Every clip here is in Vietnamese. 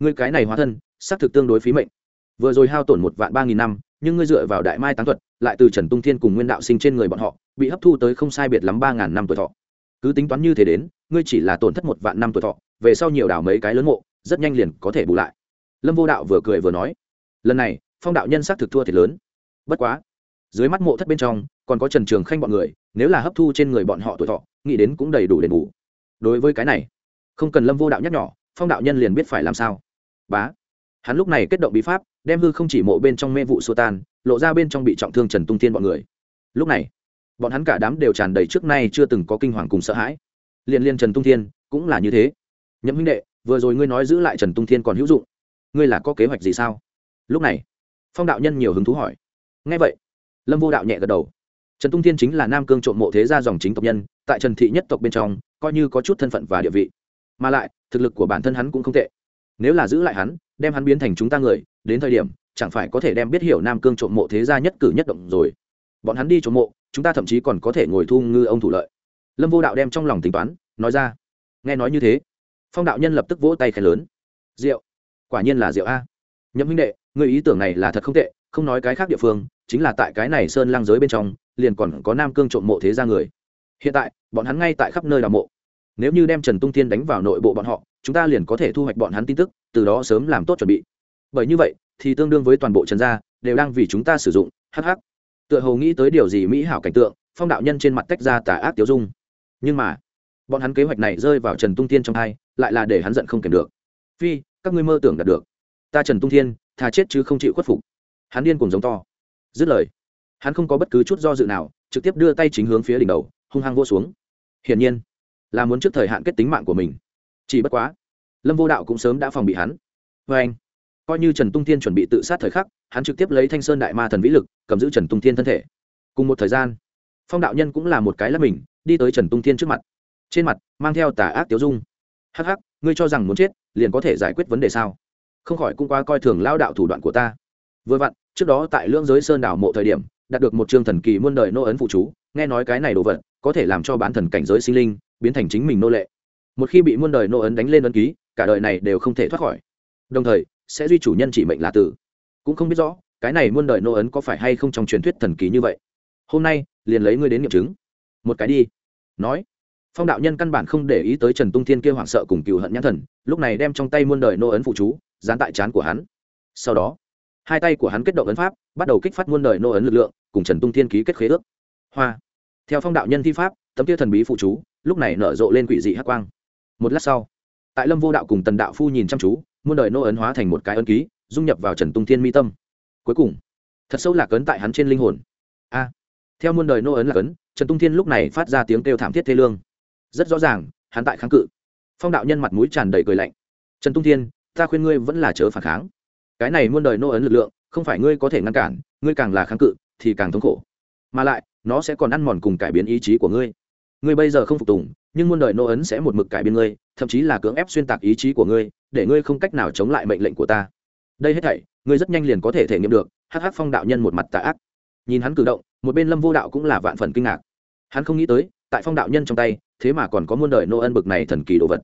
ngươi cái này hóa thân, xác thực tương đối phí mệnh. Vừa rồi hao tổn một vạn ba nghìn năm, nhưng ngươi dựa vào đại mai tán thuật, lại từ trần tung thiên cùng nguyên đạo sinh trên người bọn họ, bị hấp thu tới không sai biệt lắm ba ngàn năm tuổi thọ. Cứ tính toán như thế đến, ngươi chỉ là tổn thất một vạn năm tuổi thọ, về sau nhiều đảo mấy cái lớn mộ, rất nhanh liền có thể bù lại. Lâm vô đạo vừa cười vừa nói, lần này, phong đạo nhân xác thực thua thiệt lớn. Bất quá, dưới mắt mộ thất bên trong, còn có trần trường khanh bọn người, nếu là hấp thu trên người bọn họ tuổi thọ, nghĩ đến cũng đầy đủ đền bù. Đối với cái này, không cần lâm vô đạo nhắc nhỏ phong đạo nhân liền biết phải làm sao bá. Hắn lúc này kết động bí pháp, đem hư không chỉ mộ bên trong mê vụ xô tan, lộ ra bên trong bị trọng thương trần tung thiên bọn người. Lúc này, bọn hắn cả đám đều tràn đầy trước nay chưa từng có kinh hoàng cùng sợ hãi. Liên liên trần tung thiên, cũng là như thế. Nhậm huynh đệ, vừa rồi ngươi nói giữ lại trần tung thiên còn hữu dụng. Ngươi là có kế hoạch gì sao? Lúc này, phong đạo nhân nhiều hứng thú hỏi. Ngay vậy, lâm vô đạo nhẹ gật đầu. Trần tung thiên chính là nam cương trộm mộ thế gia dòng chính tộc nhân, tại trần thị nhất tộc bên trong, coi như có chút thân phận và địa vị. Mà lại, thực lực của bản thân hắn cũng không tệ nếu là giữ lại hắn, đem hắn biến thành chúng ta người, đến thời điểm, chẳng phải có thể đem biết hiểu nam cương trộm mộ thế gia nhất cử nhất động rồi. Bọn hắn đi trộm mộ, chúng ta thậm chí còn có thể ngồi thu ngư ông thủ lợi. Lâm vô đạo đem trong lòng tính toán, nói ra. Nghe nói như thế, phong đạo nhân lập tức vỗ tay khen lớn. Rượu quả nhiên là rượu a. Nhậm huynh đệ người ý tưởng này là thật không tệ, không nói cái khác địa phương, chính là tại cái này sơn lang giới bên trong, liền còn có nam cương trộm mộ thế gia người. Hiện tại, bọn hắn ngay tại khắp nơi đào mộ. Nếu như đem trần tung thiên đánh vào nội bộ bọn họ chúng ta liền có thể thu hoạch bọn hắn tin tức, từ đó sớm làm tốt chuẩn bị. Bởi như vậy, thì tương đương với toàn bộ trần gia, đều đang vì chúng ta sử dụng hh tựa hồ nghĩ tới điều gì mỹ hảo cảnh tượng, phong đạo nhân trên mặt tách ra tà ác tiêu dung. Nhưng mà, bọn hắn kế hoạch này rơi vào trần tung tiên trong hai, lại là để hắn giận không kèm được. Phi, các ngươi mơ tưởng đạt được. Ta trần tung thiên, thà chết chứ không chịu khuất phục. Hắn điên cùng giống to. Dứt lời, hắn không có bất cứ chút do dự nào, trực tiếp đưa tay chính hướng phía đỉnh đầu, hung hăng vô xuống. Hiển nhiên, là muốn trước thời hạn kết tính mạng của mình chỉ bất quá, lâm vô đạo cũng sớm đã phòng bị hắn. Vê anh, coi như trần tung thiên chuẩn bị tự sát thời khắc, hắn trực tiếp lấy thanh sơn đại ma thần vĩ lực, cầm giữ trần tung thiên thân thể. Cùng một thời gian, phong đạo nhân cũng là một cái là mình, đi tới trần tung thiên trước mặt. Trên mặt, mang theo tà ác tiếu dung. Hắc hắc, ngươi cho rằng muốn chết, liền có thể giải quyết vấn đề sao? Không khỏi cũng qua coi thường lao đạo thủ đoạn của ta. Vừa vặn, trước đó tại lương giới sơn đảo mộ thời điểm, đạt được một chương thần kỳ muôn đời nô ấn phụ chú, nghe nói cái này đồ vật, có thể làm cho bán thần cảnh giới sinh linh, biến thành chính mình nô lệ một khi bị muôn đời nô ấn đánh lên ấn ký, cả đời này đều không thể thoát khỏi. Đồng thời, sẽ duy chủ nhân chỉ mệnh là tử. Cũng không biết rõ, cái này muôn đời nô ấn có phải hay không trong truyền thuyết thần kỳ như vậy. Hôm nay, liền lấy ngươi đến nghiệm chứng. Một cái đi. Nói. Phong đạo nhân căn bản không để ý tới trần tung thiên kia hoảng sợ cùng cựu hận nhãn thần, lúc này đem trong tay muôn đời nô ấn phụ chú, dán tại trán của hắn. Sau đó, hai tay của hắn kết động ấn pháp, bắt đầu kích phát muôn đời nô ấn lực lượng, cùng trần tung thiên ký kết khế ước. Hoa. Theo phong đạo nhân thi pháp, tấm kia thần bí phụ chú, lúc này nở rộ lên quỷ dị hát quang một lát sau, tại lâm vô đạo cùng tần đạo phu nhìn chăm chú, muôn đời nô ấn hóa thành một cái ấn ký, dung nhập vào trần tung thiên mi tâm. Cuối cùng, thật sâu lạc ấn tại hắn trên linh hồn. A, theo muôn đời nô ấn lạc ấn, trần tung thiên lúc này phát ra tiếng kêu thảm thiết thê lương. Rất rõ ràng, hắn tại kháng cự. Phong đạo nhân mặt mũi tràn đầy cười lạnh. Trần tung thiên, ta khuyên ngươi vẫn là chớ phản kháng. Cái này muôn đời nô ấn lực lượng, không phải ngươi có thể ngăn cản, ngươi càng là kháng cự, thì càng thống khổ. Mà lại, nó sẽ còn ăn mòn cùng cải biến ý chí của ngươi. Ngươi bây giờ không phục tùng nhưng muôn đời nô ấn sẽ một mực cải biên ngươi, thậm chí là cưỡng ép xuyên tạc ý chí của ngươi, để ngươi không cách nào chống lại mệnh lệnh của ta. Đây hết thảy, ngươi rất nhanh liền có thể thể nghiệm được hh phong đạo nhân một mặt tà ác. Nhìn hắn cử động, một bên lâm vô đạo cũng là vạn phần kinh ngạc. Hắn không nghĩ tới, tại phong đạo nhân trong tay, thế mà còn có muôn đời nô ân bực này thần kỳ đồ vật.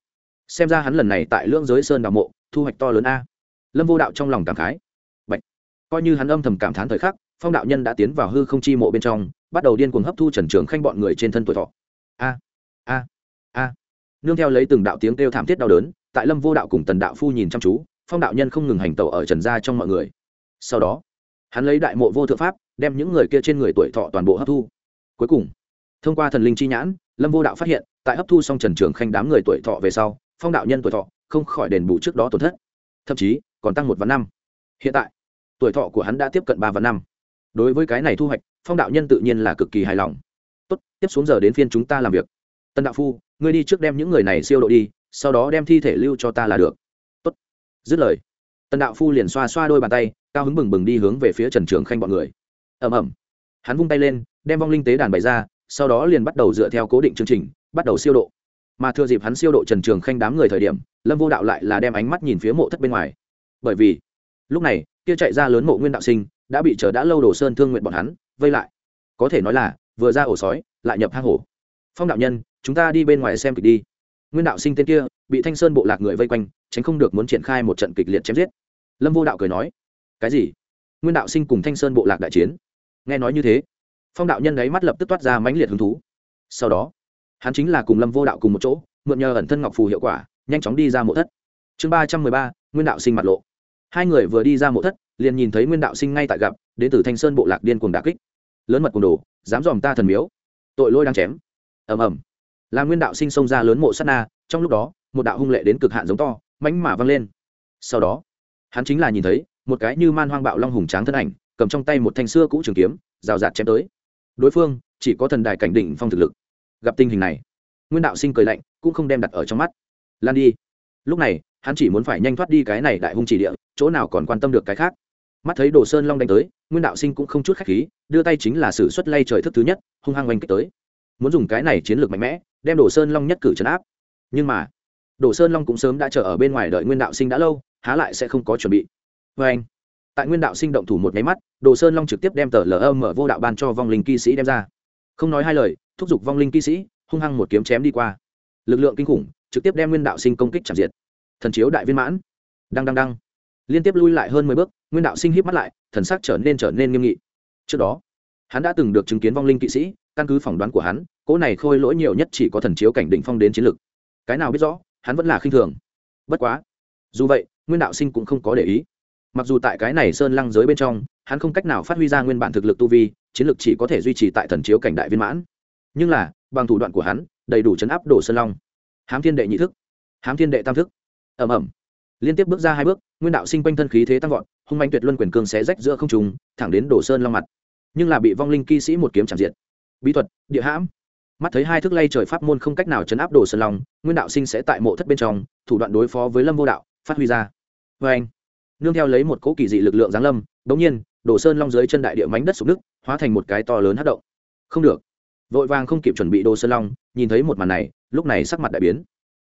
Xem ra hắn lần này tại lưỡng giới sơn đào mộ, thu hoạch to lớn a. Lâm vô đạo trong lòng cảm khái. Bạch. coi như hắn âm thầm cảm thán thời khắc, phong đạo nhân đã tiến vào hư không chi mộ bên trong, bắt đầu điên cuồng hấp thu trần trường khanh bọn người trên thân tuổi thọ. A. A a. Nương theo lấy từng đạo tiếng kêu thảm thiết đau đớn, tại lâm vô đạo cùng tần đạo phu nhìn chăm chú, phong đạo nhân không ngừng hành tẩu ở trần gia trong mọi người. Sau đó, hắn lấy đại mộ vô thượng pháp, đem những người kia trên người tuổi thọ toàn bộ hấp thu. Cuối cùng, thông qua thần linh chi nhãn, lâm vô đạo phát hiện, tại hấp thu xong trần trường khanh đám người tuổi thọ về sau, phong đạo nhân tuổi thọ không khỏi đền bù trước đó tổn thất, thậm chí còn tăng một vạn năm. Hiện tại, tuổi thọ của hắn đã tiếp cận ba vạn năm. Đối với cái này thu hoạch, phong đạo nhân tự nhiên là cực kỳ hài lòng. Tốt, tiếp xuống giờ đến phiên chúng ta làm việc tân đạo phu, ngươi đi trước đem những người này siêu độ đi, sau đó đem thi thể lưu cho ta là được. Tốt. Dứt lời tân đạo phu liền xoa xoa đôi bàn tay, cao hứng bừng bừng đi hướng về phía trần trường khanh bọn người. Ẩm ẩm hắn vung tay lên, đem vong linh tế đàn bày ra, sau đó liền bắt đầu dựa theo cố định chương trình, bắt đầu siêu độ. Mà thừa dịp hắn siêu độ trần trường khanh đám người thời điểm, lâm vô đạo lại là đem ánh mắt nhìn phía mộ thất bên ngoài. Bởi vì, lúc này, kia chạy ra lớn mộ nguyên đạo sinh, đã bị chờ đã lâu đồ sơn thương nguyện bọn hắn vây lại. Có thể nói là, vừa ra ổ sói, lại nhập hang hổ. Phong đạo nhân chúng ta đi bên ngoài xem kịch đi. Nguyên đạo sinh tên kia, bị thanh sơn bộ lạc người vây quanh, tránh không được muốn triển khai một trận kịch liệt chém giết. Lâm vô đạo cười nói, cái gì? Nguyên đạo sinh cùng thanh sơn bộ lạc đại chiến? Nghe nói như thế, phong đạo nhân ấy mắt lập tức toát ra mãnh liệt hứng thú. Sau đó, hắn chính là cùng lâm vô đạo cùng một chỗ, mượn nhờ ẩn thân ngọc phù hiệu quả, nhanh chóng đi ra mộ thất. Chương ba trăm mười ba, nguyên đạo sinh mặt lộ. Hai người vừa đi ra mộ thất, liền nhìn thấy nguyên đạo sinh ngay tại gặp, đến từ thanh sơn bộ lạc điên cuồng đà kích. Lớn mật cuồng đồ, dám dòm ta thần miếu. Tội lôi đang chém. Ầm ầm là nguyên đạo sinh xông ra lớn mộ sát na, trong lúc đó, một đạo hung lệ đến cực hạn giống to mánh mà văng lên. Sau đó, hắn chính là nhìn thấy, một cái như man hoang bạo long hùng tráng thân ảnh, cầm trong tay một thanh xưa cũ trường kiếm, rào rạt chém tới. Đối phương chỉ có thần đài cảnh định phong thực lực. Gặp tình hình này, nguyên đạo sinh cười lạnh, cũng không đem đặt ở trong mắt. Lan đi. Lúc này, hắn chỉ muốn phải nhanh thoát đi cái này đại hung chỉ địa, chỗ nào còn quan tâm được cái khác. Mắt thấy đồ sơn long đánh tới, nguyên đạo sinh cũng không chút khách khí, đưa tay chính là sử xuất lay trời thức thứ nhất, hung hăng oanh kích tới. Muốn dùng cái này chiến lược mạnh mẽ đem đồ sơn long nhất cử trấn áp. Nhưng mà, đồ sơn long cũng sớm đã chờ ở bên ngoài đợi nguyên đạo sinh đã lâu, há lại sẽ không có chuẩn bị. Vê anh, tại nguyên đạo sinh động thủ một nháy mắt, đồ sơn long trực tiếp đem tờ lờ mở vô đạo ban cho vong linh kỵ sĩ đem ra. Không nói hai lời, thúc giục vong linh kỵ sĩ, hung hăng một kiếm chém đi qua. Lực lượng kinh khủng, trực tiếp đem nguyên đạo sinh công kích chạm diệt. Thần chiếu đại viên mãn. Đăng đăng đăng. Liên tiếp lui lại hơn mười bước, nguyên đạo sinh híp mắt lại, thần sắc trở nên trở nên nghiêm nghị. Trước đó, hắn đã từng được chứng kiến vong linh kỵ sĩ, căn cứ phỏng đoán của hắn cỗ này khôi lỗi nhiều nhất chỉ có thần chiếu cảnh đỉnh phong đến chiến lực cái nào biết rõ, hắn vẫn là khinh thường. Bất quá, dù vậy, nguyên đạo sinh cũng không có để ý. Mặc dù tại cái này sơn lăng giới bên trong, hắn không cách nào phát huy ra nguyên bản thực lực tu vi, chiến lực chỉ có thể duy trì tại thần chiếu cảnh đại viên mãn. Nhưng là, bằng thủ đoạn của hắn, đầy đủ chấn áp đổ sơn long. Hám thiên đệ nhị thức. Hám thiên đệ tam thức. Ẩm ẩm liên tiếp bước ra hai bước, nguyên đạo sinh quanh thân khí thế tăng vọt, hung manh tuyệt luân quyền cương xé rách giữa không trùng thẳng đến đổ sơn long mặt. Nhưng là bị vong linh kỵ sĩ một kiếm chạm diệt. Bí thuật, địa hãm mắt thấy hai thức lay trời pháp môn không cách nào chấn áp đồ sơn long, nguyên đạo sinh sẽ tại mộ thất bên trong, thủ đoạn đối phó với lâm vô đạo, phát huy ra. Vê anh, nương theo lấy một cỗ kỳ dị lực lượng giáng lâm đống nhiên, đồ sơn long dưới chân đại địa mánh đất sụp nước hóa thành một cái to lớn hát động. Không được. Vội vàng không kịp chuẩn bị đồ sơn long, nhìn thấy một màn này, lúc này sắc mặt đại biến.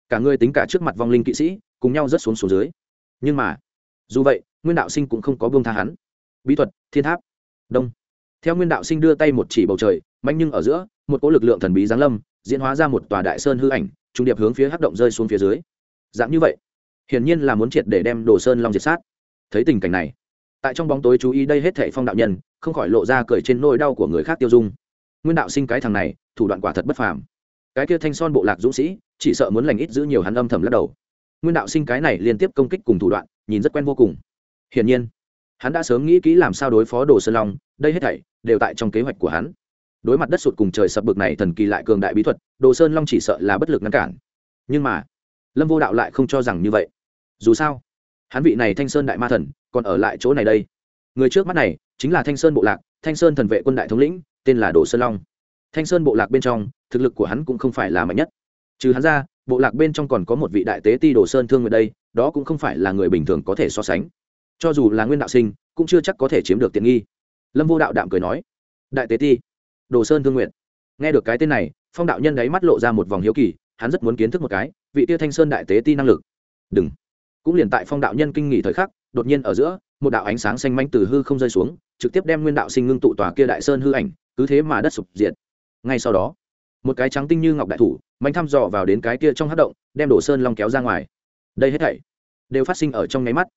Cả người tính cả trước mặt vong linh kỵ sĩ, cùng nhau rớt xuống xuống dưới. Nhưng mà, dù vậy, nguyên đạo sinh cũng không có buông tha hắn. Bí thuật, thiên tháp. Đông. Theo nguyên đạo sinh đưa tay một chỉ bầu trời mạnh nhưng ở giữa, một cỗ lực lượng thần bí giáng lâm, diễn hóa ra một tòa đại sơn hư ảnh, trung điệp hướng phía hắc động rơi xuống phía dưới. Dạng như vậy, hiển nhiên là muốn triệt để đem đồ sơn long diệt sát. Thấy tình cảnh này, tại trong bóng tối chú ý đây hết thệ phong đạo nhân, không khỏi lộ ra cười trên nỗi đau của người khác tiêu dung. Nguyên đạo sinh cái thằng này, thủ đoạn quả thật bất phàm. Cái kia thanh son bộ lạc dũng sĩ, chỉ sợ muốn lành ít giữ nhiều hắn âm thầm lắc đầu. Nguyên đạo sinh cái này liên tiếp công kích cùng thủ đoạn, nhìn rất quen vô cùng. Hiển nhiên, hắn đã sớm nghĩ kỹ làm sao đối phó đồ sơn long, đây hết thảy đều tại trong kế hoạch của hắn đối mặt đất sụt cùng trời sập bực này thần kỳ lại cường đại bí thuật, đồ sơn long chỉ sợ là bất lực ngăn cản. Nhưng mà, lâm vô đạo lại không cho rằng như vậy. Dù sao, hắn vị này thanh sơn đại ma thần còn ở lại chỗ này đây. Người trước mắt này chính là thanh sơn bộ lạc, thanh sơn thần vệ quân đại thống lĩnh, tên là đồ sơn long. Thanh sơn bộ lạc bên trong, thực lực của hắn cũng không phải là mạnh nhất. Trừ hắn ra, bộ lạc bên trong còn có một vị đại tế ti đồ sơn thương người đây, đó cũng không phải là người bình thường có thể so sánh. Cho dù là nguyên đạo sinh, cũng chưa chắc có thể chiếm được tiện nghi. Lâm vô đạo đạm cười nói, đại tế ti đồ sơn thương nguyện nghe được cái tên này, phong đạo nhân đấy mắt lộ ra một vòng hiếu kỳ, hắn rất muốn kiến thức một cái, vị tia thanh sơn đại tế ti năng lực. Đừng. Cũng liền tại phong đạo nhân kinh nghỉ thời khắc, đột nhiên ở giữa, một đạo ánh sáng xanh manh từ hư không rơi xuống, trực tiếp đem nguyên đạo sinh ngưng tụ tòa kia đại sơn hư ảnh, cứ thế mà đất sụp diệt. Ngay sau đó, một cái trắng tinh như ngọc đại thủ mạnh thăm dò vào đến cái kia trong hát động, đem đổ sơn long kéo ra ngoài. Đây hết thảy đều phát sinh ở trong nháy mắt.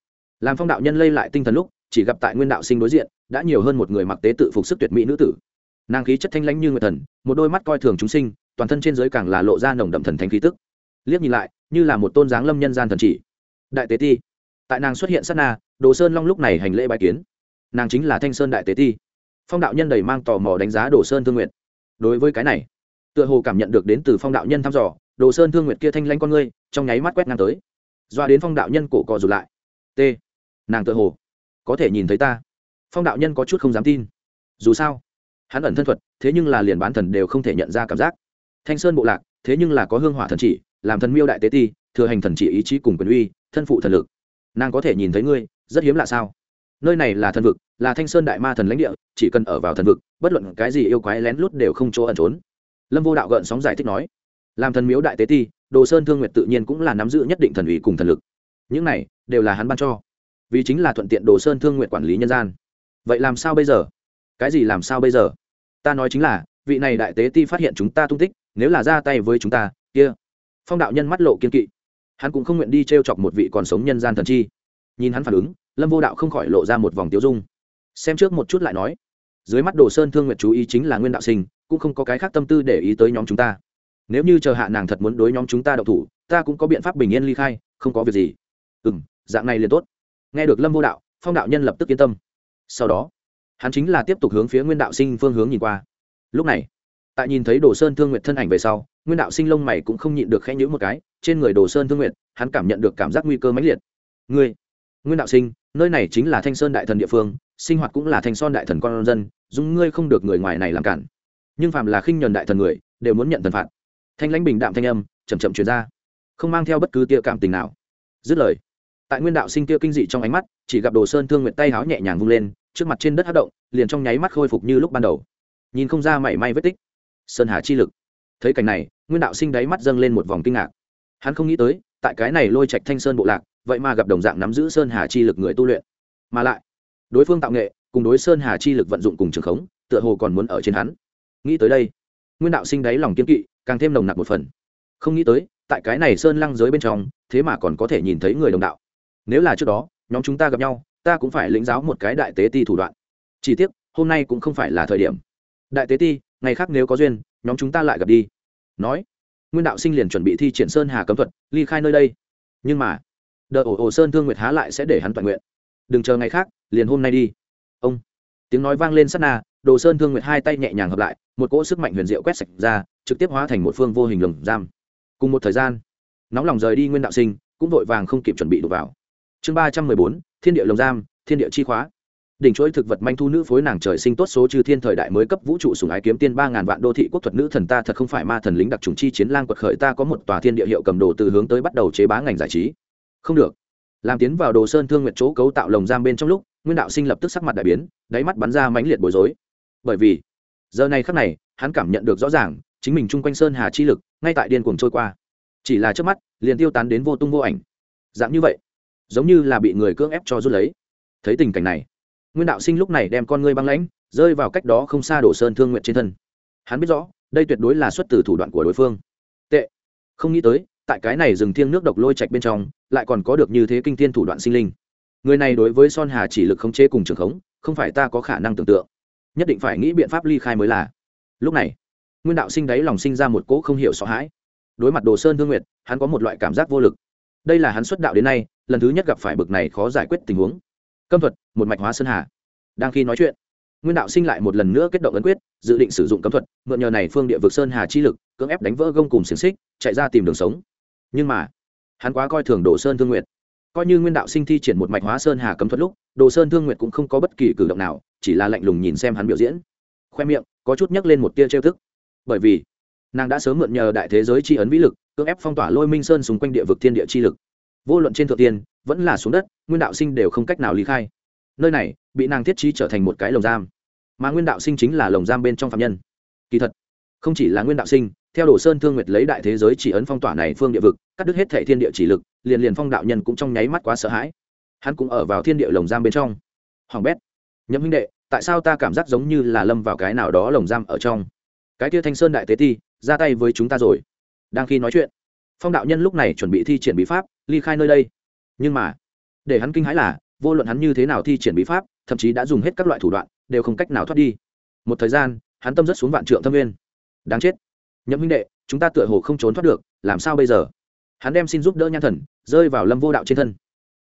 Làm phong đạo nhân lây lại tinh thần lúc, chỉ gặp tại nguyên đạo sinh đối diện, đã nhiều hơn một người mặc tế tự phục sức tuyệt mỹ nữ tử nàng khí chất thanh lãnh như người thần, một đôi mắt coi thường chúng sinh, toàn thân trên giới càng là lộ ra nồng đậm thần thánh khí tức. Liếc nhìn lại, như là một tôn giáng lâm nhân gian thần chỉ. Đại tế ti. Tại nàng xuất hiện sát na, đồ sơn long lúc này hành lễ bài kiến. Nàng chính là thanh sơn đại tế ti. Phong đạo nhân đầy mang tò mò đánh giá đồ sơn thương nguyện đối với cái này, tựa hồ cảm nhận được đến từ phong đạo nhân thăm dò, đồ sơn thương nguyện kia thanh lanh con ngươi, trong nháy mắt quét ngang tới. Doa đến phong đạo nhân cổ cò rụt lại. T. Nàng tựa hồ có thể nhìn thấy ta. Phong đạo nhân có chút không dám tin. Dù sao hắn ẩn thân thuật, thế nhưng là liền bán thần đều không thể nhận ra cảm giác. Thanh sơn bộ lạc, thế nhưng là có hương hỏa thần chỉ, làm thần miêu đại tế ti, thừa hành thần chỉ ý chí cùng quyền uy, thân phụ thần lực. Nàng có thể nhìn thấy ngươi, rất hiếm lạ sao? Nơi này là thần vực, là thanh sơn đại ma thần lãnh địa, chỉ cần ở vào thần vực, bất luận cái gì yêu quái lén lút đều không chỗ ẩn trốn. Lâm vô đạo gợn sóng giải thích nói, làm thần miếu đại tế ti, đồ sơn thương nguyệt tự nhiên cũng là nắm giữ nhất định thần ủy cùng thần lực. Những này, đều là hắn ban cho. Vì chính là thuận tiện đồ sơn thương nguyện quản lý nhân gian. Vậy làm sao bây giờ? Cái gì làm sao bây giờ? Ta nói chính là, vị này đại tế ti phát hiện chúng ta tung tích, nếu là ra tay với chúng ta, kia. Phong đạo nhân mắt lộ kiên kỵ. Hắn cũng không nguyện đi t r e o chọc một vị còn sống nhân gian thần chi. Nhìn hắn phản ứng, lâm vô đạo không khỏi lộ ra một vòng tiêu dung. Xem trước một chút lại nói. Dưới mắt đồ sơn thương nguyện chú ý chính là nguyên đạo sinh, cũng không có cái khác tâm tư để ý tới nhóm chúng ta. Nếu như chờ hạ nàng thật muốn đối nhóm chúng ta đậu thủ, ta cũng có biện pháp bình yên ly khai, không có việc gì. Ừ m dạng này liền tốt. Nghe được lâm vô đạo, phong đạo nhân lập tức yên tâm. Sau đó hắn chính là tiếp tục hướng phía nguyên đạo sinh phương hướng nhìn qua. Lúc này, tại nhìn thấy đồ sơn thương nguyện thân ảnh về sau, nguyên đạo sinh lông mày cũng không nhịn được khẽ nhữ một cái, trên người đồ sơn thương nguyện hắn cảm nhận được cảm giác nguy cơ mãnh liệt. Ngươi, nguyên đạo sinh, nơi này chính là thanh sơn đại thần địa phương, sinh hoạt cũng là thanh son đại thần con dân, dùng ngươi không được người ngoài này làm cản. Nhưng phàm là khinh nhuần đại thần người, đều muốn nhận thần phạt. Thanh lãnh bình đạm thanh âm chầm chậm truyền ra, không mang theo bất cứ tia cảm tình nào. Dứt lời, tại nguyên đạo sinh tia kinh dị trong ánh mắt, chỉ gặp đồ sơn thương nguyện tay háo nhẹ nhàng vung lên trước mặt trên đất hát động, liền trong nháy mắt khôi phục như lúc ban đầu. Nhìn không ra mảy may vết tích. Sơn hà chi lực. Thấy cảnh này, nguyên đạo sinh đáy mắt dâng lên một vòng kinh ngạc. Hắn không nghĩ tới, tại cái này lôi trạch thanh sơn bộ lạc, vậy mà gặp đồng dạng nắm giữ sơn hà chi lực người tu luyện. Mà lại, đối phương tạo nghệ, cùng đối sơn hà chi lực vận dụng cùng trường khống, tựa hồ còn muốn ở trên hắn. Nghĩ tới đây, nguyên đạo sinh đáy lòng kiên kỵ, càng thêm nồng nặc một phần. Không nghĩ tới, tại cái này sơn lăng giới bên trong, thế mà còn có thể nhìn thấy người đồng đạo. Nếu là trước đó, nhóm chúng ta gặp nhau ta cũng phải lĩnh giáo một cái đại tế ti thủ đoạn. Chỉ tiếc, hôm nay cũng không phải là thời điểm. Đại tế ti, ngày khác nếu có duyên, nhóm chúng ta lại gặp đi. Nói, nguyên đạo sinh liền chuẩn bị thi triển sơn hà cấm thuật, ly khai nơi đây. Nhưng mà đợi ổ ổ sơn thương nguyệt há lại sẽ để hắn toàn nguyện. Đừng chờ ngày khác, liền hôm nay đi. Ông, tiếng nói vang lên sát na, đồ sơn thương nguyệt hai tay nhẹ nhàng hợp lại, một cỗ sức mạnh huyền diệu quét sạch ra, trực tiếp hóa thành một phương vô hình lồng giam. Cùng một thời gian, nóng lòng rời đi nguyên đạo sinh, cũng vội vàng không kịp chuẩn bị đục vào. Chương ba trăm mười bốn thiên địa lồng giam, thiên địa chi khóa. Đỉnh chuỗi thực vật manh thu nữ phối nàng trời sinh tốt số trừ thiên thời đại mới cấp vũ trụ sùng ái kiếm tiên ba ngàn vạn đô thị quốc thuật nữ thần ta thật không phải ma thần lính đặc trùng chi chiến lang quật khởi ta có một tòa thiên địa hiệu cầm đồ từ hướng tới bắt đầu chế bá ngành giải trí. Không được. Làm tiến vào đồ sơn thương nguyện chỗ cấu tạo lồng giam bên trong lúc, nguyên đạo sinh lập tức sắc mặt đại biến, đáy mắt bắn ra mãnh liệt bối rối. Bởi vì, giờ này khắc này, hắn cảm nhận được rõ ràng, chính mình chung quanh sơn hà chi lực, ngay tại điên cuồng trôi qua. Chỉ là trước mắt, liền tiêu tán đến vô tung vô ảnh. Dạng như vậy giống như là bị người cưỡng ép cho rút lấy. Thấy tình cảnh này, nguyên đạo sinh lúc này đem con ngươi băng lãnh, rơi vào cách đó không xa đổ sơn thương nguyện trên thân. Hắn biết rõ, đây tuyệt đối là xuất từ thủ đoạn của đối phương. Tệ. Không nghĩ tới, tại cái này rừng thiêng nước độc lôi chạch bên trong, lại còn có được như thế kinh thiên thủ đoạn sinh linh. Người này đối với son hà chỉ lực khống chế cùng trường khống, không phải ta có khả năng tưởng tượng. Nhất định phải nghĩ biện pháp ly khai mới là. Lúc này, nguyên đạo sinh đáy lòng sinh ra một cỗ không hiểu sợ hãi. Đối mặt đồ sơn thương nguyệt hắn có một loại cảm giác vô lực. Đây là hắn xuất đạo đến nay lần thứ nhất gặp phải bực này khó giải quyết tình huống. Câm thuật, một mạch hóa sơn hà. Đang khi nói chuyện, nguyên đạo sinh lại một lần nữa kết động ấn quyết, dự định sử dụng cấm thuật, mượn nhờ này phương địa vực sơn hà chi lực, cưỡng ép đánh vỡ gông cùng xiềng xích, chạy ra tìm đường sống. Nhưng mà, hắn quá coi thường đồ sơn thương nguyệt. Coi như nguyên đạo sinh thi triển một mạch hóa sơn hà cấm thuật lúc, đồ sơn thương nguyệt cũng không có bất kỳ cử động nào, chỉ là lạnh lùng nhìn xem hắn biểu diễn. Khoe miệng, có chút nhắc lên một tia trêu thức bởi vì, nàng đã sớm mượn nhờ đại thế giới chi ấn vĩ lực, cưỡng ép phong tỏa lôi minh sơn xung quanh địa vực thiên địa chi lực vô luận trên thượng tiên, vẫn là xuống đất, nguyên đạo sinh đều không cách nào lý khai. Nơi này, bị nàng thiết trí trở thành một cái lồng giam. Mà nguyên đạo sinh chính là lồng giam bên trong phạm nhân. Kỳ thật, không chỉ là nguyên đạo sinh, theo đồ sơn thương nguyệt lấy đại thế giới chỉ ấn phong tỏa này phương địa vực, cắt đứt hết thệ thiên địa chỉ lực, liền liền phong đạo nhân cũng trong nháy mắt quá sợ hãi. Hắn cũng ở vào thiên địa lồng giam bên trong. Hoàng bét, nhậm huynh đệ, tại sao ta cảm giác giống như là lâm vào cái nào đó lồng giam ở trong? Cái tia thanh sơn đại tế ti, ra tay với chúng ta rồi. Đang khi nói chuyện phong đạo nhân lúc này chuẩn bị thi triển bí pháp, ly khai nơi đây. Nhưng mà, để hắn kinh hãi là, vô luận hắn như thế nào thi triển bí pháp, thậm chí đã dùng hết các loại thủ đoạn, đều không cách nào thoát đi. Một thời gian, hắn tâm rất xuống vạn trượng thâm nguyên. Đáng chết. Nhậm huynh đệ, chúng ta tựa hồ không trốn thoát được, làm sao bây giờ? Hắn đem xin giúp đỡ nhan thần, rơi vào lâm vô đạo trên thân.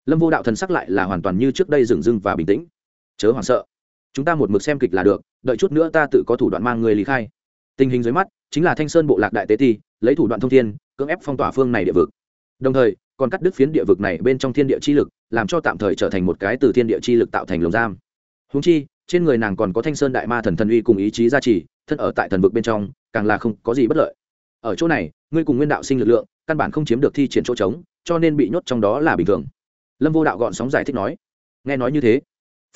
Lâm vô đạo thần sắc lại là hoàn toàn như trước đây dừng dưng và bình tĩnh. Chớ hoảng sợ. Chúng ta một mực xem kịch là được, đợi chút nữa ta tự có thủ đoạn mang người lý khai. Tình hình dưới mắt, chính là thanh sơn bộ lạc đại tế ti, lấy thủ đoạn thông thiên cưỡng ép phong tỏa phương này địa vực. Đồng thời, còn cắt đứt phiến địa vực này bên trong thiên địa chi lực, làm cho tạm thời trở thành một cái từ thiên địa chi lực tạo thành lồng giam. Húng chi, trên người nàng còn có thanh sơn đại ma thần thần uy cùng ý chí gia trì, thân ở tại thần vực bên trong, càng là không có gì bất lợi. Ở chỗ này, ngươi cùng nguyên đạo sinh lực lượng, căn bản không chiếm được thi triển chỗ trống, cho nên bị nhốt trong đó là bình thường. Lâm vô đạo gọn sóng giải thích nói. Nghe nói như thế,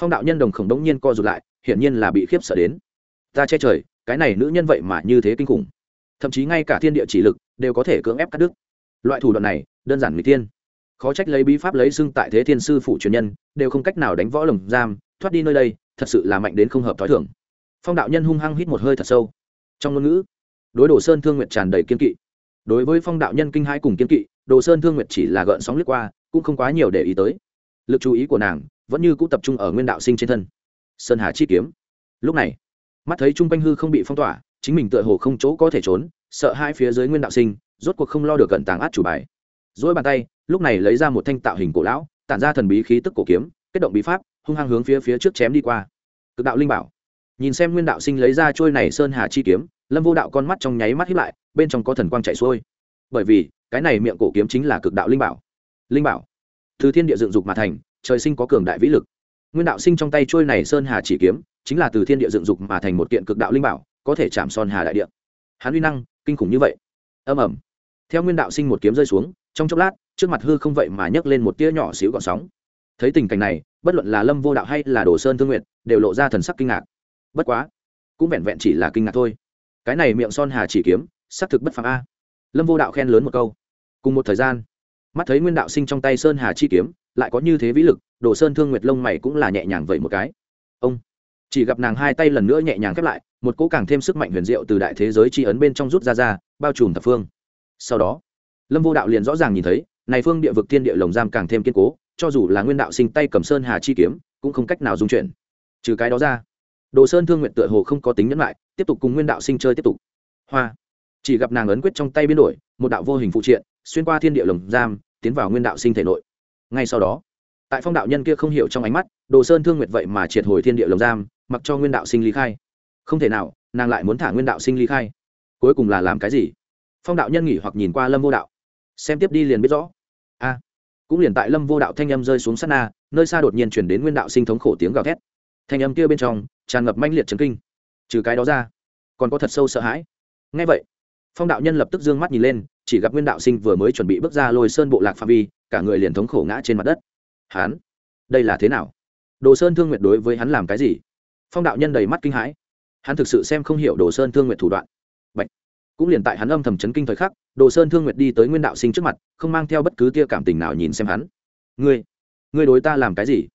phong đạo nhân đồng khổng đống nhiên co rụt lại, hiển nhiên là bị khiếp sợ đến. Ta che trời, cái này nữ nhân vậy mà như thế kinh khủng thậm chí ngay cả thiên địa chỉ lực đều có thể cưỡng ép cắt đứt. Loại thủ đoạn này, đơn giản người tiên khó trách lấy bí pháp lấy xưng tại thế thiên sư phụ truyền nhân, đều không cách nào đánh võ lồng giam, thoát đi nơi đây, thật sự là mạnh đến không hợp t h ó i thưởng phong đạo nhân hung hăng hít một hơi thật sâu. Trong ngôn ngữ, đối đồ sơn thương nguyệt tràn đầy kiên kỵ. Đối với phong đạo nhân kinh hãi cùng kiên kỵ, đồ sơn thương nguyệt chỉ là gợn sóng lướt qua, cũng không quá nhiều để ý tới. Lực chú ý của nàng vẫn như cũ tập trung ở nguyên đạo sinh trên thân. Sơn hà chi kiếm. Lúc này, mắt thấy trung quanh hư không bị phong tỏa chính mình tựa hồ không chỗ có thể trốn, sợ hai phía dưới nguyên đạo sinh, rốt cuộc không lo được cận tàng át chủ bài. Dỗi bàn tay, lúc này lấy ra một thanh tạo hình cổ lão, tản ra thần bí khí tức cổ kiếm, kết động bí pháp, hung hăng hướng phía phía trước chém đi qua. Cực đạo linh bảo. Nhìn xem nguyên đạo sinh lấy ra trôi này sơn hà chi kiếm, lâm vô đạo con mắt trong nháy mắt hiếp lại, bên trong có thần quang chạy xuôi. Bởi vì, cái này miệng cổ kiếm chính là cực đạo linh bảo. Linh bảo. Từ thiên địa dựng dục mà thành, trời sinh có cường đại vĩ lực. Nguyên đạo sinh trong tay trôi này sơn hà chỉ kiếm, chính là từ thiên địa dựng dục mà thành một kiện cực đạo linh bảo có thể chạm son hà đại địa. Hắn uy năng, kinh khủng như vậy. Âm ẩm theo nguyên đạo sinh một kiếm rơi xuống, trong chốc lát, trước mặt hư không vậy mà nhấc lên một tia nhỏ xíu gọn sóng. Thấy tình cảnh này, bất luận là lâm vô đạo hay là đồ sơn thương nguyện đều lộ ra thần sắc kinh ngạc. Bất quá, cũng vẹn vẹn chỉ là kinh ngạc thôi. Cái này miệng son hà chỉ kiếm, xác thực bất phạm a. Lâm vô đạo khen lớn một câu. Cùng một thời gian, mắt thấy nguyên đạo sinh trong tay sơn hà chi kiếm, lại có như thế vĩ lực, đồ sơn thương nguyệt lông mày cũng là nhẹ nhàng vậy một cái. Ông, chỉ gặp nàng hai tay lần nữa nhẹ nhàng khép lại một cỗ càng thêm sức mạnh huyền diệu từ đại thế giới chi ấn bên trong rút ra ra, bao trùm thập phương. Sau đó, lâm vô đạo liền rõ ràng nhìn thấy, này phương địa vực thiên địa lồng giam càng thêm kiên cố, cho dù là nguyên đạo sinh tay cầm sơn hà chi kiếm, cũng không cách nào dung chuyển. Trừ cái đó ra, đồ sơn thương nguyện tựa hồ không có tính nhẫn lại, tiếp tục cùng nguyên đạo sinh chơi tiếp tục. Hoa, chỉ gặp nàng ấn quyết trong tay biến đổi, một đạo vô hình phụ triện, xuyên qua thiên địa lồng giam, tiến vào nguyên đạo sinh thể nội. Ngay sau đó, tại phong đạo nhân kia không hiểu trong ánh mắt, đồ sơn thương nguyệt vậy mà triệt hồi thiên địa lồng giam, mặc cho nguyên đạo sinh ly khai không thể nào nàng lại muốn thả nguyên đạo sinh ly khai. Cuối cùng là làm cái gì? Phong đạo nhân nghỉ hoặc nhìn qua lâm vô đạo. Xem tiếp đi liền biết rõ. A cũng liền tại lâm vô đạo thanh âm rơi xuống sát na nơi xa đột nhiên chuyển đến nguyên đạo sinh thống khổ tiếng gào thét. Thanh âm kia bên trong tràn ngập manh liệt trấn kinh. Trừ cái đó ra còn có thật sâu sợ hãi. Ngay vậy phong đạo nhân lập tức d ư ơ n g mắt nhìn lên chỉ gặp nguyên đạo sinh vừa mới chuẩn bị bước ra lôi sơn bộ lạc phạm vi cả người liền thống khổ ngã trên mặt đất. Hán, đây là thế nào? Đồ sơn thương nguyệt đối với hắn làm cái gì? Phong đạo nhân đầy mắt kinh hãi hắn thực sự xem không hiểu đồ sơn thương nguyệt thủ đoạn. Bạch. cũng liền tại hắn âm thầm chấn kinh thời khắc, đồ sơn thương nguyệt đi tới nguyên đạo sinh trước mặt, không mang theo bất cứ tia cảm tình nào nhìn xem hắn. Ngươi ngươi đối ta làm cái gì?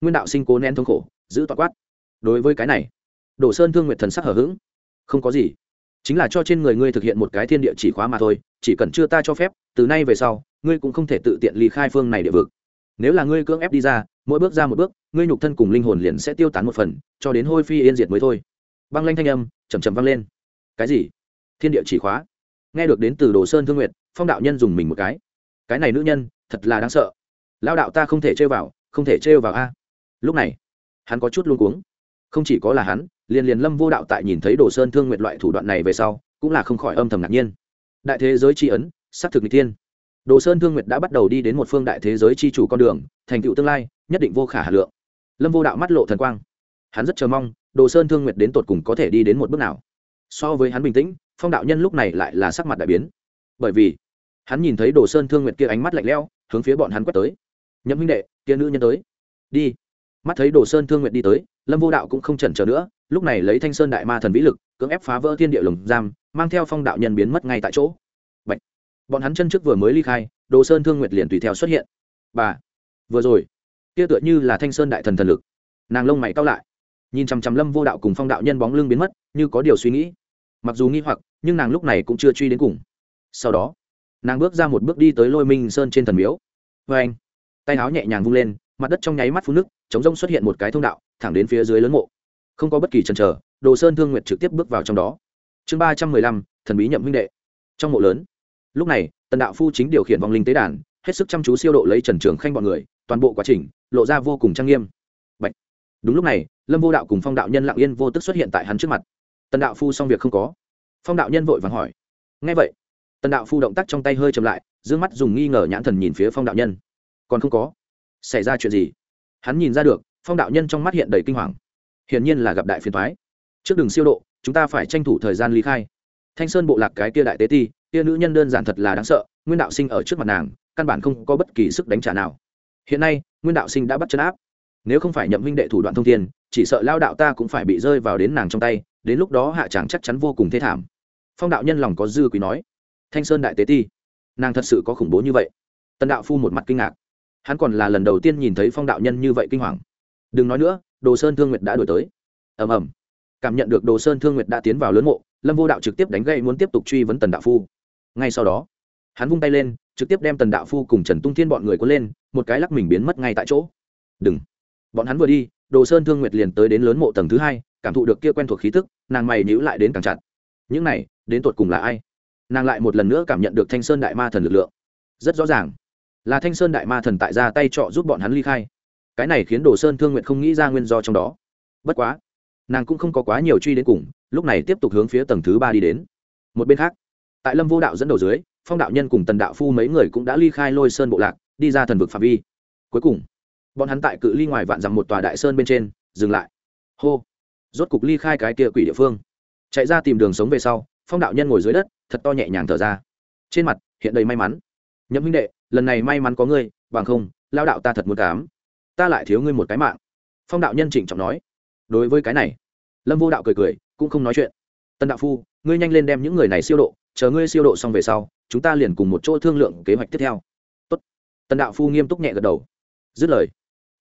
Nguyên đạo sinh cố nén thống khổ, giữ tọa quát. Đối với cái này. Đồ sơn thương nguyệt thần sắc hở h ữ g không có gì. Chính là cho trên người ngươi thực hiện một cái thiên địa chỉ khóa mà thôi, chỉ cần chưa ta cho phép, từ nay về sau, ngươi cũng không thể tự tiện ly khai phương này địa vực. Nếu là ngươi cưỡng ép đi ra, mỗi bước ra một bước, ngươi nhục thân cùng linh hồn liền sẽ tiêu tán một phần, cho đến hôi phi yên diệt mới thôi băng lanh thanh âm chầm chầm vang lên. Cái gì? Thiên địa chỉ khóa. Nghe được đến từ đồ sơn thương nguyệt, phong đạo nhân dùng mình một cái. Cái này nữ nhân, thật là đáng sợ. Lao đạo ta không thể trêu vào, không thể trêu vào a. Lúc này, hắn có chút luôn cuống. Không chỉ có là hắn, liền liền lâm vô đạo tại nhìn thấy đồ sơn thương nguyệt loại thủ đoạn này về sau, cũng là không khỏi âm thầm ngạc nhiên. Đại thế giới tri ấn xác thực n g tiên đồ sơn thương nguyệt đã bắt đầu đi đến một phương đại thế giới tri chủ con đường, thành tựu tương lai, nhất định vô khả hà lượng. Lâm vô đạo mắt lộ thần quang hắn rất chờ mong, đồ sơn thương nguyệt đến tột cùng có thể đi đến một bước nào. So với hắn bình tĩnh, phong đạo nhân lúc này lại là sắc mặt đại biến. Bởi vì, hắn nhìn thấy đồ sơn thương nguyệt kia ánh mắt lạnh lẽo, hướng phía bọn hắn quét tới. Nhậm huynh đệ, kia nữ nhân tới. Đi. Mắt thấy đồ sơn thương nguyệt đi tới, lâm vô đạo cũng không chần chờ nữa, lúc này lấy thanh sơn đại ma thần vĩ lực, cưỡng ép phá vỡ thiên địa lồng giam, mang theo phong đạo nhân biến mất ngay tại chỗ. Bạch. bọn hắn chân trước vừa mới ly khai, đồ sơn thương nguyệt liền tùy theo xuất hiện. Bà. Vừa rồi. Kia tựa như là thanh sơn đại thần thần lực. Nàng lông mày cao lại nhìn chằm chằm lâm vô đạo cùng phong đạo nhân bóng lưng biến mất, như có điều suy nghĩ. Mặc dù nghi hoặc, nhưng nàng lúc này cũng chưa truy đến cùng. Sau đó, nàng bước ra một bước đi tới lôi minh sơn trên thần miếu. Vê anh, tay áo nhẹ nhàng vung lên, mặt đất trong nháy mắt phun nước, chống rông xuất hiện một cái thông đạo, thẳng đến phía dưới lớn mộ. Không có bất kỳ chần chờ, đồ sơn thương nguyệt trực tiếp bước vào trong đó. Chương ba trăm mười lăm, thần bí nhậm huynh đệ. Trong mộ lớn, lúc này, tần đạo phu chính điều khiển vòng linh tế đàn, hết sức chăm chú siêu độ lấy trần trường khanh bọn người, toàn bộ quá trình, lộ ra vô cùng trang nghiêm. Bạch. đúng lúc này lâm vô đạo cùng phong đạo nhân lặng yên vô tức xuất hiện tại hắn trước mặt tần đạo phu xong việc không có phong đạo nhân vội vàng hỏi ngay vậy tần đạo phu động tác trong tay hơi chậm lại d ư ơ n g mắt dùng nghi ngờ nhãn thần nhìn phía phong đạo nhân còn không có xảy ra chuyện gì hắn nhìn ra được phong đạo nhân trong mắt hiện đầy kinh hoàng hiển nhiên là gặp đại phiền thoái trước đường siêu độ chúng ta phải tranh thủ thời gian ly khai thanh sơn bộ lạc cái kia đại tế ti kia nữ nhân đơn giản thật là đáng sợ nguyên đạo sinh ở trước mặt nàng căn bản không có bất kỳ sức đánh trả nào hiện nay nguyên đạo sinh đã bắt chân áp nếu không phải nhậm huynh đệ thủ đoạn thông thiên, chỉ sợ lao đạo ta cũng phải bị rơi vào đến nàng trong tay, đến lúc đó hạ chàng chắc chắn vô cùng thê thảm. Phong đạo nhân lòng có dư quý nói. Thanh sơn đại tế ti, nàng thật sự có khủng bố như vậy. Tần đạo phu một mặt kinh ngạc. Hắn còn là lần đầu tiên nhìn thấy phong đạo nhân như vậy kinh hoàng. Đừng nói nữa, đồ sơn thương nguyệt đã đổi tới. Ầm ầm. Cảm nhận được đồ sơn thương nguyệt đã tiến vào lớn mộ, lâm vô đạo trực tiếp đánh gậy muốn tiếp tục truy vấn tần đạo phu. Ngay sau đó, hắn vung tay lên, trực tiếp đem tần đạo phu cùng trần tung thiên bọn người cuốn lên, một cái lắc mình biến mất ngay tại chỗ. Đừng bọn hắn vừa đi, đồ sơn thương nguyệt liền tới đến lớn mộ tầng thứ hai, cảm thụ được kia quen thuộc khí tức, nàng mày nhữ lại đến càng chặt. Những này, đến tột cùng là ai? Nàng lại một lần nữa cảm nhận được thanh sơn đại ma thần lực lượng. Rất rõ ràng, là thanh sơn đại ma thần tại ra tay trọ giúp bọn hắn ly khai. Cái này khiến đồ sơn thương nguyện không nghĩ ra nguyên do trong đó. Bất quá, nàng cũng không có quá nhiều truy đến cùng, lúc này tiếp tục hướng phía tầng thứ ba đi đến. Một bên khác, tại lâm vô đạo dẫn đầu dưới, phong đạo nhân cùng tần đạo phu mấy người cũng đã ly khai lôi sơn bộ lạc, đi ra thần vực phạm vi. Cuối cùng bọn hắn tại cự ly ngoài vạn rằng một tòa đại sơn bên trên, dừng lại. Hô. Rốt cục ly khai cái kia quỷ địa phương. Chạy ra tìm đường sống về sau, phong đạo nhân ngồi dưới đất, thật to nhẹ nhàng thở ra. Trên mặt, hiện đầy may mắn. Nhậm huynh đệ, lần này may mắn có ngươi, bằng không, lao đạo ta thật muốn cám. Ta lại thiếu ngươi một cái mạng. Phong đạo nhân trịnh trọng nói. Đối với cái này, lâm vô đạo cười cười, cũng không nói chuyện. Tân đạo phu, ngươi nhanh lên đem những người này siêu độ, chờ ngươi siêu độ xong về sau, chúng ta liền cùng một chỗ thương lượng kế hoạch tiếp theo. Tốt. tân đạo phu nghiêm túc nhẹ gật đầu. Dứt lời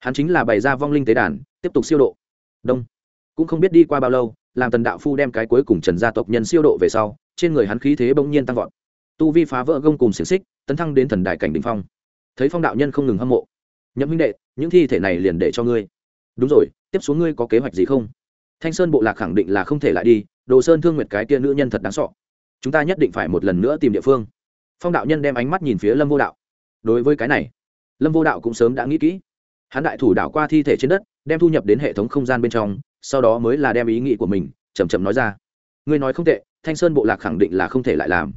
hắn chính là bày ra vong linh tế đàn, tiếp tục siêu độ. Đông. Cũng không biết đi qua bao lâu, làm tần đạo phu đem cái cuối cùng trần gia tộc nhân siêu độ về sau, trên người hắn khí thế bỗng nhiên tăng vọt. Tu vi phá vỡ gông cùng xiềng xích, tấn thăng đến thần đại cảnh đình phong. Thấy phong đạo nhân không ngừng hâm mộ. Nhậm huynh đệ, những thi thể này liền để cho ngươi. Đúng rồi, tiếp xuống ngươi có kế hoạch gì không? Thanh sơn bộ lạc khẳng định là không thể lại đi, đồ sơn thương nguyệt cái tia nữ nhân thật đáng sọ chúng ta nhất định phải một lần nữa tìm địa phương. Phong đạo nhân đem ánh mắt nhìn phía lâm vô đạo. Đối với cái này, lâm vô đạo cũng sớm đã nghĩ kỹ hắn đại thủ đảo qua thi thể trên đất, đem thu nhập đến hệ thống không gian bên trong, sau đó mới là đem ý nghĩ của mình chầm chậm nói ra. Ngươi nói không tệ, thanh sơn bộ lạc khẳng định là không thể lại làm.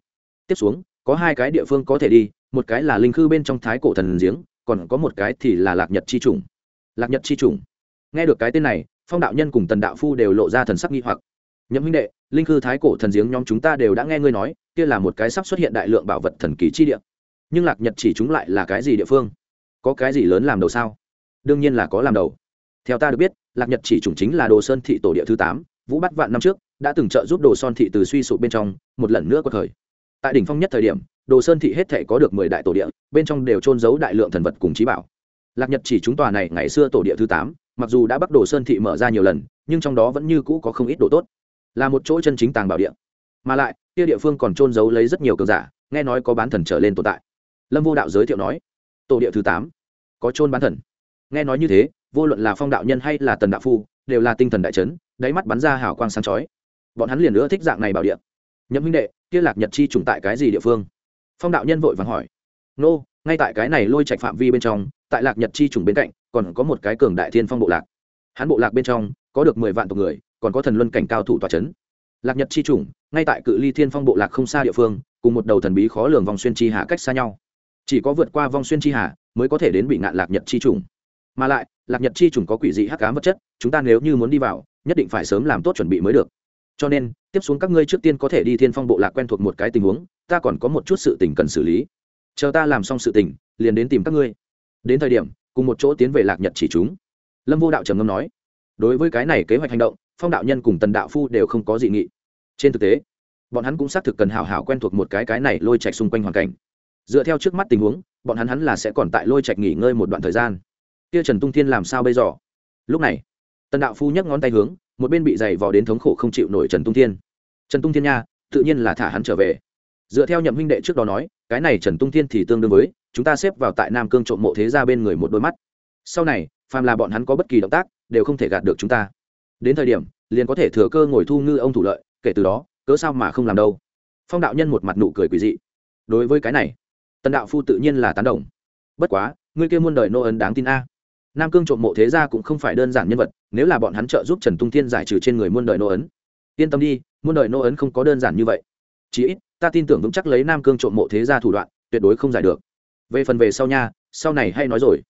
Tiếp xuống, có hai cái địa phương có thể đi, một cái là linh khư bên trong thái cổ thần giếng, còn có một cái thì là lạc nhật chi trùng lạc nhật chi trùng nghe được cái tên này, phong đạo nhân cùng tần đạo phu đều lộ ra thần sắc nghi hoặc. Nhậm huynh đệ, linh khư thái cổ thần giếng nhóm chúng ta đều đã nghe ngươi nói, kia là một cái sắp xuất hiện đại lượng bảo vật thần kỳ chi địa. Nhưng lạc nhật chỉ chúng lại là cái gì địa phương? Có cái gì lớn làm đầu sao? Đương nhiên là có làm đầu. Theo ta được biết, lạc nhật chỉ chủng chính là đồ sơn thị tổ địa thứ tám, vũ bắt vạn năm trước, đã từng trợ giúp đồ son thị từ suy sụp bên trong, một lần nữa có thời. Tại đỉnh phong nhất thời điểm, đồ sơn thị hết thể có được mười đại tổ địa, bên trong đều trôn giấu đại lượng thần vật cùng trí bảo. Lạc nhật chỉ chúng tòa này ngày xưa tổ địa thứ tám, mặc dù đã bắt đồ sơn thị mở ra nhiều lần, nhưng trong đó vẫn như cũ có không ít đồ tốt. Là một chỗ chân chính tàng bảo địa. Mà lại, kia địa phương còn trôn giấu lấy rất nhiều cường giả, nghe nói có bán thần trở lên tồn tại. Lâm vô đạo giới thiệu nói, tổ địa thứ tám, có trôn bán thần nghe nói như thế, vô luận là phong đạo nhân hay là tần đạo phu, đều là tinh thần đại chấn, đáy mắt bắn ra hào quang sáng chói. Bọn hắn liền nữa thích dạng này bảo địa. Nhậm huynh đệ, kia lạc nhật chi trùng tại cái gì địa phương? Phong đạo nhân vội vàng hỏi. Nô, ngay tại cái này lôi chạy phạm vi bên trong, tại lạc nhật chi trùng bên cạnh, còn có một cái cường đại thiên phong bộ lạc. Hắn bộ lạc bên trong, có được mười vạn tộc người, còn có thần luân cảnh cao thủ tòa c h ấ n lạc nhật chi trùng, ngay tại cự ly thiên phong bộ lạc không xa địa phương, cùng một đầu thần bí khó lường vòng xuyên chi hà cách xa nhau. Chỉ có vượt qua vòng xuyên chi hà, mới có thể đến bị ngạn lạc nhật chi trùng mà lại, lạc nhật chi trùng có quỷ dị hắc cám vật chất, chúng ta nếu như muốn đi vào, nhất định phải sớm làm tốt chuẩn bị mới được. Cho nên, tiếp xuống các ngươi trước tiên có thể đi thiên phong bộ lạc quen thuộc một cái tình huống, ta còn có một chút sự tình cần xử lý. Chờ ta làm xong sự tình, liền đến tìm các ngươi. Đến thời điểm, cùng một chỗ tiến về lạc nhật chỉ chúng. Lâm vô đạo trầm ngâm nói, đối với cái này kế hoạch hành động, phong đạo nhân cùng tần đạo phu đều không có dị nghị. Trên thực tế, bọn hắn cũng xác thực cần hảo hảo quen thuộc một cái cái này lôi chạch xung quanh hoàn cảnh. Dựa theo trước mắt tình huống, bọn hắn hắn là sẽ còn tại lôi chạch nghỉ ngơi một đoạn thời gian kia trần tung thiên làm sao bây giờ? Lúc này, tần đạo phu nhấc ngón tay hướng, một bên bị dày vò đến thống khổ không chịu nổi trần tung thiên. Trần tung thiên nha, tự nhiên là thả hắn trở về. Dựa theo nhậm huynh đệ trước đó nói, cái này trần tung thiên thì tương đương với, chúng ta xếp vào tại nam cương trộm mộ thế ra bên người một đôi mắt. Sau này, phàm là bọn hắn có bất kỳ động tác, đều không thể gạt được chúng ta. Đến thời điểm, liền có thể thừa cơ ngồi thu ngư ông thủ lợi, kể từ đó, cớ sao mà không làm đâu. Phong đạo nhân một mặt nụ cười quỳ dị. Đối với cái này, tần đạo phu tự nhiên là tán đồng. Bất quá, ngươi kia muôn đời nô ấn đáng tin a nam cương trộm mộ thế gia cũng không phải đơn giản nhân vật, nếu là bọn hắn trợ giúp trần tung thiên giải trừ trên người muôn đời nô ấn. Yên tâm đi, muôn đời nô ấn không có đơn giản như vậy. Chí ít, ta tin tưởng vững chắc lấy nam cương trộm mộ thế gia thủ đoạn, tuyệt đối không giải được. Về phần về sau nha, sau này hay nói rồi.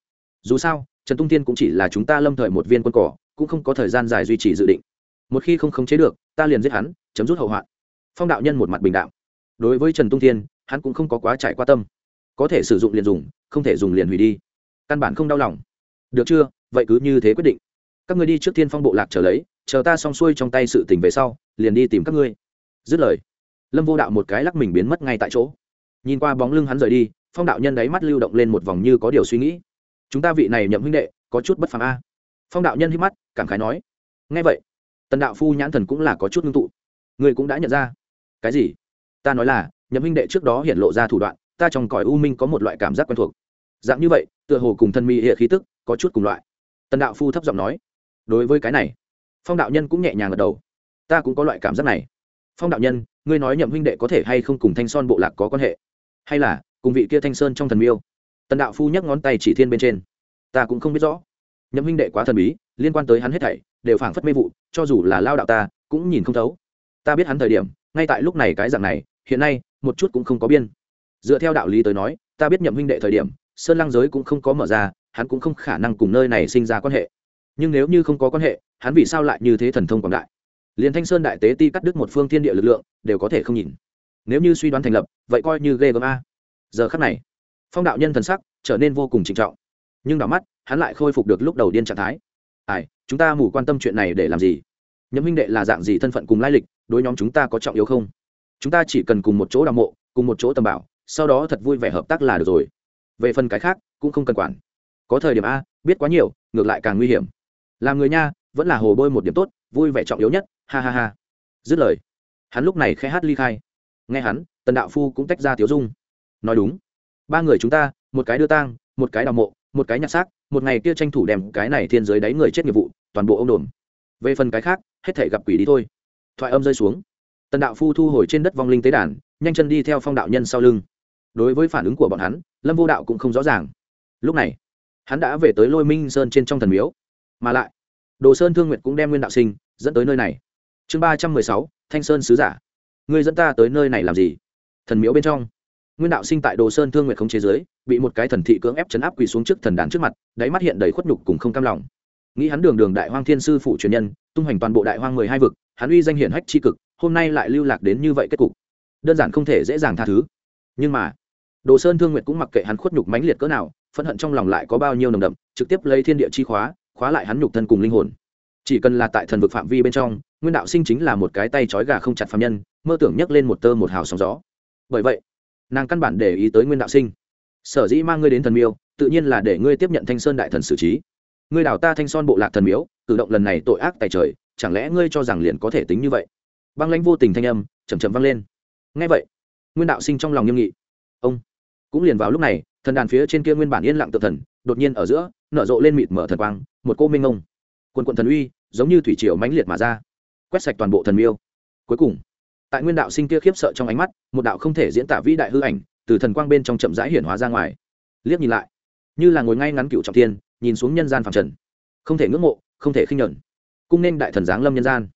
Dù sao, trần tung thiên cũng chỉ là chúng ta lâm thời một viên quân cỏ, cũng không có thời gian dài duy trì dự định. Một khi không khống chế được, ta liền giết hắn, chấm dứt hậu hoạn. Phong đạo nhân một mặt bình đạo đối với trần tung thiên, hắn cũng không có quá trải qua tâm. Có thể sử dụng liền dùng, không thể dùng liền hủy đi. Căn bản không đau lòng được chưa? Vậy cứ như thế quyết định. Các ngươi đi trước thiên phong bộ lạc trở lấy, chờ ta xong xuôi trong tay sự tình về sau, liền đi tìm các ngươi. Dứt lời, lâm vô đạo một cái lắc mình biến mất ngay tại chỗ. Nhìn qua bóng lưng hắn rời đi, phong đạo nhân đáy mắt lưu động lên một vòng như có điều suy nghĩ. Chúng ta vị này nhậm huynh đệ, có chút bất phàm a. Phong đạo nhân hít mắt, cảm khái nói. Ngay vậy, tần đạo phu nhãn thần cũng là có chút ngưng tụ. Người cũng đã nhận ra. Cái gì? Ta nói là, nhậm huynh đệ trước đó hiện lộ ra thủ đoạn, ta trong cõi u minh có một loại cảm giác quen thuộc. Dạng như vậy, tựa hồ cùng thân mỹ hệ khí tức có chút cùng loại. Tần đạo phu thấp giọng nói, đối với cái này. Phong đạo nhân cũng nhẹ nhàng gật đầu, ta cũng có loại cảm giác này. Phong đạo nhân, ngươi nói nhậm huynh đệ có thể hay không cùng thanh son bộ lạc có quan hệ? Hay là, cùng vị kia thanh sơn trong thần miêu? Tần đạo phu nhấc ngón tay chỉ thiên bên trên, ta cũng không biết rõ. Nhậm huynh đệ quá thần bí, liên quan tới hắn hết thảy, đều phảng phất mê vụ, cho dù là lao đạo ta, cũng nhìn không thấu. Ta biết hắn thời điểm, ngay tại lúc này cái dạng này, hiện nay, một chút cũng không có biên. Dựa theo đạo lý tới nói, ta biết nhậm huynh đệ thời điểm, sơn lăng giới cũng không có mở ra hắn cũng không khả năng cùng nơi này sinh ra quan hệ. Nhưng nếu như không có quan hệ, hắn vì sao lại như thế thần thông quảng đại? Liền thanh sơn đại tế ti cắt đứt một phương thiên địa lực lượng, đều có thể không nhìn. Nếu như suy đoán thành lập, vậy coi như ghê gớm a. Giờ khắc này, phong đạo nhân thần sắc trở nên vô cùng trịnh trọng. Nhưng đảo mắt, hắn lại khôi phục được lúc đầu điên trạng thái. Ai, chúng ta mù quan tâm chuyện này để làm gì? Nhậm huynh đệ là dạng gì thân phận cùng lai lịch, đối nhóm chúng ta có trọng yếu không? Chúng ta chỉ cần cùng một chỗ đào mộ, cùng một chỗ tầm bảo, sau đó thật vui vẻ hợp tác là được rồi. Về phần cái khác, cũng không cần quản có thời điểm a, biết quá nhiều, ngược lại càng nguy hiểm. Làm người nha, vẫn là hồ bơi một điểm tốt, vui vẻ trọng yếu nhất, ha ha ha. Dứt lời, hắn lúc này khẽ hát ly khai. Nghe hắn, tần đạo phu cũng tách ra tiếu dung. Nói đúng, ba người chúng ta, một cái đưa tang, một cái đào mộ, một cái nhặt xác, một ngày kia tranh thủ đem cái này thiên giới đáy người chết nghiệp vụ, toàn bộ ông đồn. Về phần cái khác, hết thể gặp quỷ đi thôi. Thoại âm rơi xuống. Tần đạo phu thu hồi trên đất vong linh tế đàn, nhanh chân đi theo phong đạo nhân sau lưng. Đối với phản ứng của bọn hắn, lâm vô đạo cũng không rõ ràng. Lúc này hắn đã về tới lôi minh sơn trên trong thần miếu. Mà lại, đồ sơn thương nguyệt cũng đem nguyên đạo sinh dẫn tới nơi này. Chương ba trăm mười sáu, thanh sơn sứ giả. Người dẫn ta tới nơi này làm gì? Thần miếu bên trong. Nguyên đạo sinh tại đồ sơn thương nguyệt không chế giới bị một cái thần thị cưỡng ép chấn áp quỳ xuống trước thần đàn trước mặt, đáy mắt hiện đầy khuất nhục cùng không cam lòng. Nghĩ hắn đường đường đại hoang thiên sư phụ truyền nhân, tung hoành toàn bộ đại hoang mười hai vực, hắn uy danh hiển hách tri cực, hôm nay lại lưu lạc đến như vậy kết cục. Đơn giản không thể dễ dàng tha thứ. Nhưng mà, đồ sơn thương nguyệt cũng mặc kệ hắn khuất nhục mãnh liệt cỡ nào phẫn hận trong lòng lại có bao nhiêu nồng đậm, trực tiếp lấy thiên địa chi khóa khóa lại hắn nhục thân cùng linh hồn. Chỉ cần là tại thần vực phạm vi bên trong, nguyên đạo sinh chính là một cái tay trói gà không chặt phạm nhân, mơ tưởng nhấc lên một tơ một hào sóng gió. Bởi vậy, nàng căn bản để ý tới nguyên đạo sinh. Sở dĩ mang ngươi đến thần miêu, tự nhiên là để ngươi tiếp nhận thanh sơn đại thần xử trí. Ngươi đào ta thanh son bộ lạc thần miếu, cử động lần này tội ác tài trời, chẳng lẽ ngươi cho rằng liền có thể tính như vậy? Băng lãnh vô tình thanh âm chầm chầm vang lên. Ngay vậy, nguyên đạo sinh trong lòng nghiêm nghị. Ông, cũng liền vào lúc này thần đàn phía trên kia nguyên bản yên lặng tự thần, đột nhiên ở giữa, nở rộ lên mịt mở thần quang, một cô minh ông quần quận thần uy, giống như thủy triều mãnh liệt mà ra, quét sạch toàn bộ thần miêu. Cuối cùng, tại nguyên đạo sinh kia khiếp sợ trong ánh mắt, một đạo không thể diễn tả vĩ đại hư ảnh từ thần quang bên trong chậm rãi hiển hóa ra ngoài. Liếc nhìn lại, như là ngồi ngay ngắn cựu trọng tiên nhìn xuống nhân gian phẳng trần. Không thể ngưỡng mộ, không thể khinh nhẫn. Cung nên đại thần giáng lâm nhân gian.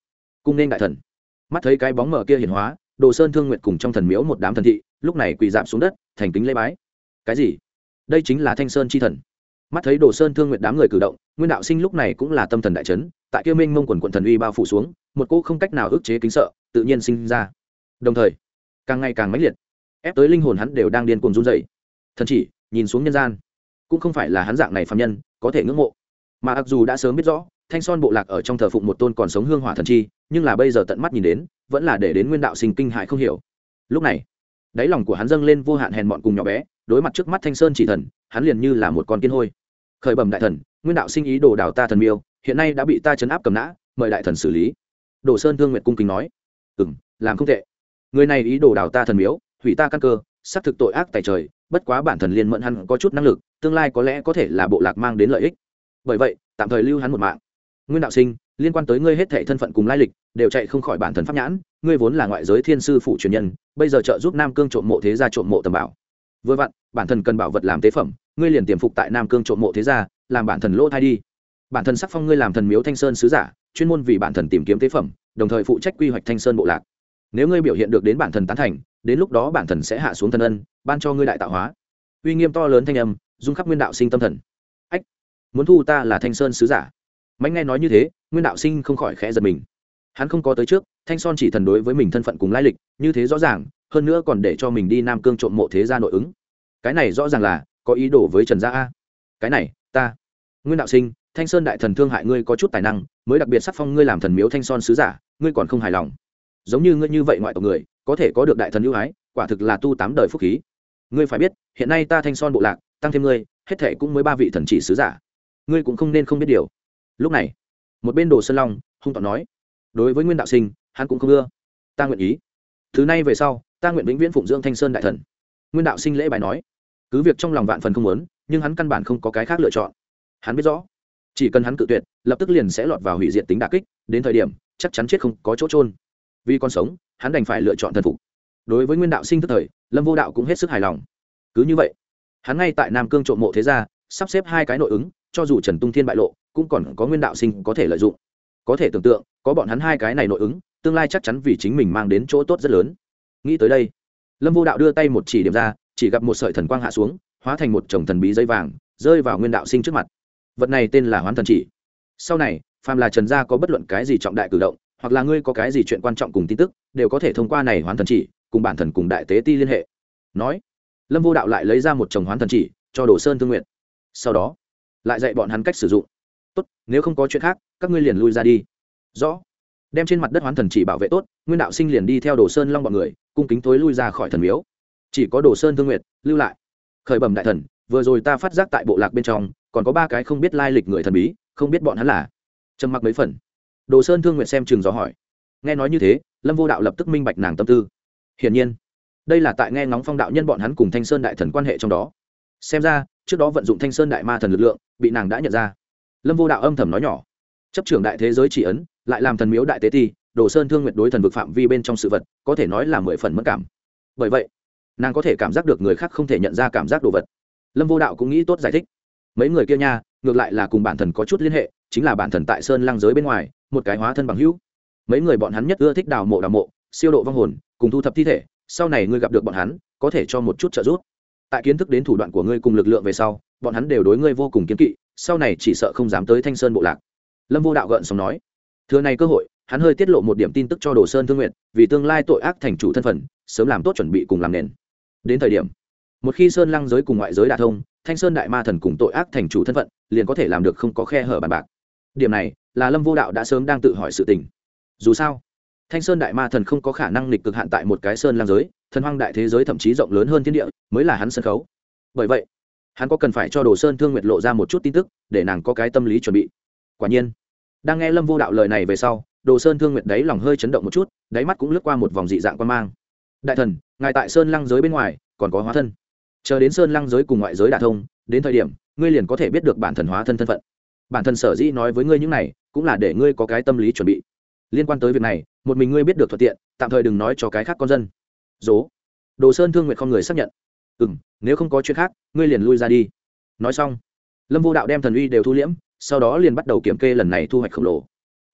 Cung nên đại thần. Mắt thấy cái bóng mở kia hiển hóa, đồ sơn thương nguyện cùng trong thần miếu một đám thần thị, lúc này quỳ giảm xuống đất, thành kính lễ bái cái gì? Đây chính là thanh sơn chi thần. Mắt thấy đồ sơn thương nguyện đám người cử động, nguyên đạo sinh lúc này cũng là tâm thần đại trấn tại kia minh mông quần quận thần uy bao phủ xuống, một cô không cách nào ức chế kính sợ, tự nhiên sinh ra. Đồng thời, càng ngày càng mãnh liệt, ép tới linh hồn hắn đều đang điên cuồng run dậy thần chỉ, nhìn xuống nhân gian, cũng không phải là hắn dạng này phạm nhân, có thể ngưỡng mộ. Mà mặc dù đã sớm biết rõ, thanh son bộ lạc ở trong thờ phụng một tôn còn sống hương hỏa thần chi, nhưng là bây giờ tận mắt nhìn đến, vẫn là để đến nguyên đạo sinh kinh hại không hiểu. Lúc này đáy lòng của hắn dâng lên vô hạn hèn mọn cùng nhỏ bé, đối mặt trước mắt thanh sơn chỉ thần, hắn liền như là một con kiên hôi. Khởi bẩm đại thần, nguyên đạo sinh ý đồ đào ta thần miêu, hiện nay đã bị ta chấn áp cầm nã, mời đại thần xử lý. Đồ sơn thương nguyệt cung kính nói. Ừ m làm không tệ. Người này ý đồ đào ta thần miếu, hủy ta căn cơ, xác thực tội ác tại trời, bất quá bản thần liên mẫn hắn có chút năng lực, tương lai có lẽ có thể là bộ lạc mang đến lợi ích. Bởi vậy, tạm thời lưu hắn một mạng. Nguyên đạo sinh liên quan tới ngươi hết thệ thân phận cùng lai lịch, đều chạy không khỏi bản thần pháp nhãn, ngươi vốn là ngoại giới thiên sư phụ truyền nhân, bây giờ trợ giúp nam cương trộm mộ thế gia trộm mộ tầm bảo. Vừa vặn, bản thần cần bảo vật làm tế phẩm, ngươi liền tiềm phục tại nam cương trộm mộ thế gia, làm bản thần lỗ thai đi. Bản thần sắc phong ngươi làm thần miếu thanh sơn sứ giả, chuyên môn vì bản thần tìm kiếm tế phẩm, đồng thời phụ trách quy hoạch thanh sơn bộ lạc. Nếu ngươi biểu hiện được đến bản thần tán thành, đến lúc đó bản thần sẽ hạ xuống thần ân, ban cho ngươi đại tạo hóa. Uy nghiêm to lớn thanh âm dung khắp nguyên đạo sinh tâm thần. Ách, muốn thu ta là thanh sơn sứ giả? Mạnh nghe nói như thế, nguyên đạo sinh không khỏi khẽ giật mình. Hắn không có tới trước, thanh son chỉ thần đối với mình thân phận cùng lai lịch, như thế rõ ràng, hơn nữa còn để cho mình đi nam cương trộm mộ thế gia nội ứng. Cái này rõ ràng là, có ý đồ với trần gia a. Cái này, ta. Nguyên đạo sinh, thanh sơn đại thần thương hại ngươi có chút tài năng, mới đặc biệt sắc phong ngươi làm thần miếu thanh son sứ giả, ngươi còn không hài lòng. Giống như ngươi như vậy ngoại tộc người, có thể có được đại thần ưu ái, quả thực là tu tám đời phúc khí. Ngươi phải biết, hiện nay ta thanh son bộ lạc, tăng thêm ngươi, hết thể cũng mới ba vị thần chỉ sứ giả. Ngươi cũng không nên không biết điều lúc này, một bên đồ sơn long hung tỏ nói, đối với nguyên đạo sinh, hắn cũng không ưa. Ta nguyện ý. Thứ này về sau, ta nguyện vĩnh viễn phụng dưỡng thanh sơn đại thần. Nguyên đạo sinh lễ bài nói, cứ việc trong lòng vạn phần không muốn, nhưng hắn căn bản không có cái khác lựa chọn. Hắn biết rõ, chỉ cần hắn cự tuyệt, lập tức liền sẽ lọt vào hủy diệt tính đà kích, đến thời điểm, chắc chắn chết không có chỗ trôn vì còn sống, hắn đành phải lựa chọn thần phục. Đối với nguyên đạo sinh tức thời, lâm vô đạo cũng hết sức hài lòng. Cứ như vậy, hắn ngay tại nam cương trộm mộ thế gia, sắp xếp hai cái nội ứng, cho dù trần tung thiên bại lộ cũng còn có nguyên đạo sinh có thể lợi dụng. Có thể tưởng tượng, có bọn hắn hai cái này nội ứng, tương lai chắc chắn vì chính mình mang đến chỗ tốt rất lớn. Nghĩ tới đây, lâm vô đạo đưa tay một chỉ điểm ra, chỉ gặp một sợi thần quang hạ xuống, hóa thành một chồng thần bí dây vàng, rơi vào nguyên đạo sinh trước mặt. Vật này tên là hoán thần chỉ. Sau này, phàm là trần gia có bất luận cái gì trọng đại cử động, hoặc là ngươi có cái gì chuyện quan trọng cùng tin tức, đều có thể thông qua này hoán thần chỉ, cùng bản thần cùng đại tế ti liên hệ. Nói, lâm vô đạo lại lấy ra một chồng hoán thần chỉ, cho đồ sơn thương nguyện sau đó, lại dạy bọn hắn cách sử dụng tốt, nếu không có chuyện khác, các ngươi liền lui ra đi. Rõ. Đem trên mặt đất hoán thần chỉ bảo vệ tốt, nguyên đạo sinh liền đi theo đồ sơn long bọn người, cung kính tối lui ra khỏi thần miếu. Chỉ có đồ sơn thương nguyệt, lưu lại. Khởi bẩm đại thần, vừa rồi ta phát giác tại bộ lạc bên trong, còn có ba cái không biết lai lịch người thần bí, không biết bọn hắn là. Trầm mặc mấy phần. Đồ sơn thương nguyện xem chừng gió hỏi. Nghe nói như thế, lâm vô đạo lập tức minh bạch nàng tâm tư. Hiển nhiên, đây là tại nghe ngóng phong đạo nhân bọn hắn cùng thanh sơn đại thần quan hệ trong đó. Xem ra, trước đó vận dụng thanh sơn đại ma thần lực lượng, bị nàng đã nhận ra lâm vô đạo âm thầm nói nhỏ. Chấp trưởng đại thế giới chỉ ấn, lại làm thần miếu đại tế ti, đồ sơn thương nguyện đối thần vực phạm vi bên trong sự vật, có thể nói là mười phần mất cảm. Bởi vậy, nàng có thể cảm giác được người khác không thể nhận ra cảm giác đồ vật. Lâm vô đạo cũng nghĩ tốt giải thích. Mấy người kia nha, ngược lại là cùng bản thần có chút liên hệ, chính là bản thần tại sơn lang giới bên ngoài, một cái hóa thân bằng hữu. Mấy người bọn hắn nhất ưa thích đào mộ đào mộ, siêu độ vong hồn, cùng thu thập thi thể, sau này ngươi gặp được bọn hắn, có thể cho một chút trợ giúp. Tại kiến thức đến thủ đoạn của ngươi cùng lực lượng về sau, bọn hắn đều đối ngươi vô cùng kiến kỵ sau này chỉ sợ không dám tới thanh sơn bộ lạc. Lâm vô đạo gợn sống nói, thừa này cơ hội, hắn hơi tiết lộ một điểm tin tức cho đồ sơn thương nguyện vì tương lai tội ác thành chủ thân phận, sớm làm tốt chuẩn bị cùng làm nền. Đến thời điểm, một khi sơn lăng giới cùng ngoại giới đả thông, thanh sơn đại ma thần cùng tội ác thành chủ thân phận, liền có thể làm được không có khe hở bàn bạc. Điểm này là lâm vô đạo đã sớm đang tự hỏi sự tình. Dù sao, thanh sơn đại ma thần không có khả năng lịch cực hạn tại một cái sơn lăng giới, thần hoang đại thế giới thậm chí rộng lớn hơn thiên địa, mới là hắn sân khấu. Bởi vậy hắn có cần phải cho đồ sơn thương nguyệt lộ ra một chút tin tức để nàng có cái tâm lý chuẩn bị quả nhiên đang nghe lâm vô đạo lời này về sau đồ sơn thương nguyệt đáy lòng hơi chấn động một chút đáy mắt cũng lướt qua một vòng dị dạng quan mang đại thần ngài tại sơn lăng giới bên ngoài còn có hóa thân chờ đến sơn lăng giới cùng ngoại giới đả thông đến thời điểm ngươi liền có thể biết được bản thần hóa thân thân phận bản thân sở dĩ nói với ngươi những này cũng là để ngươi có cái tâm lý chuẩn bị liên quan tới việc này một mình ngươi biết được thuận tiện tạm thời đừng nói cho cái khác con dân dố đồ sơn thương nguyện con người xác nhận ừ m nếu không có chuyện khác, ngươi liền lui ra đi. Nói xong, lâm vô đạo đem thần uy đều thu liễm, sau đó liền bắt đầu kiểm kê lần này thu hoạch khổng lồ.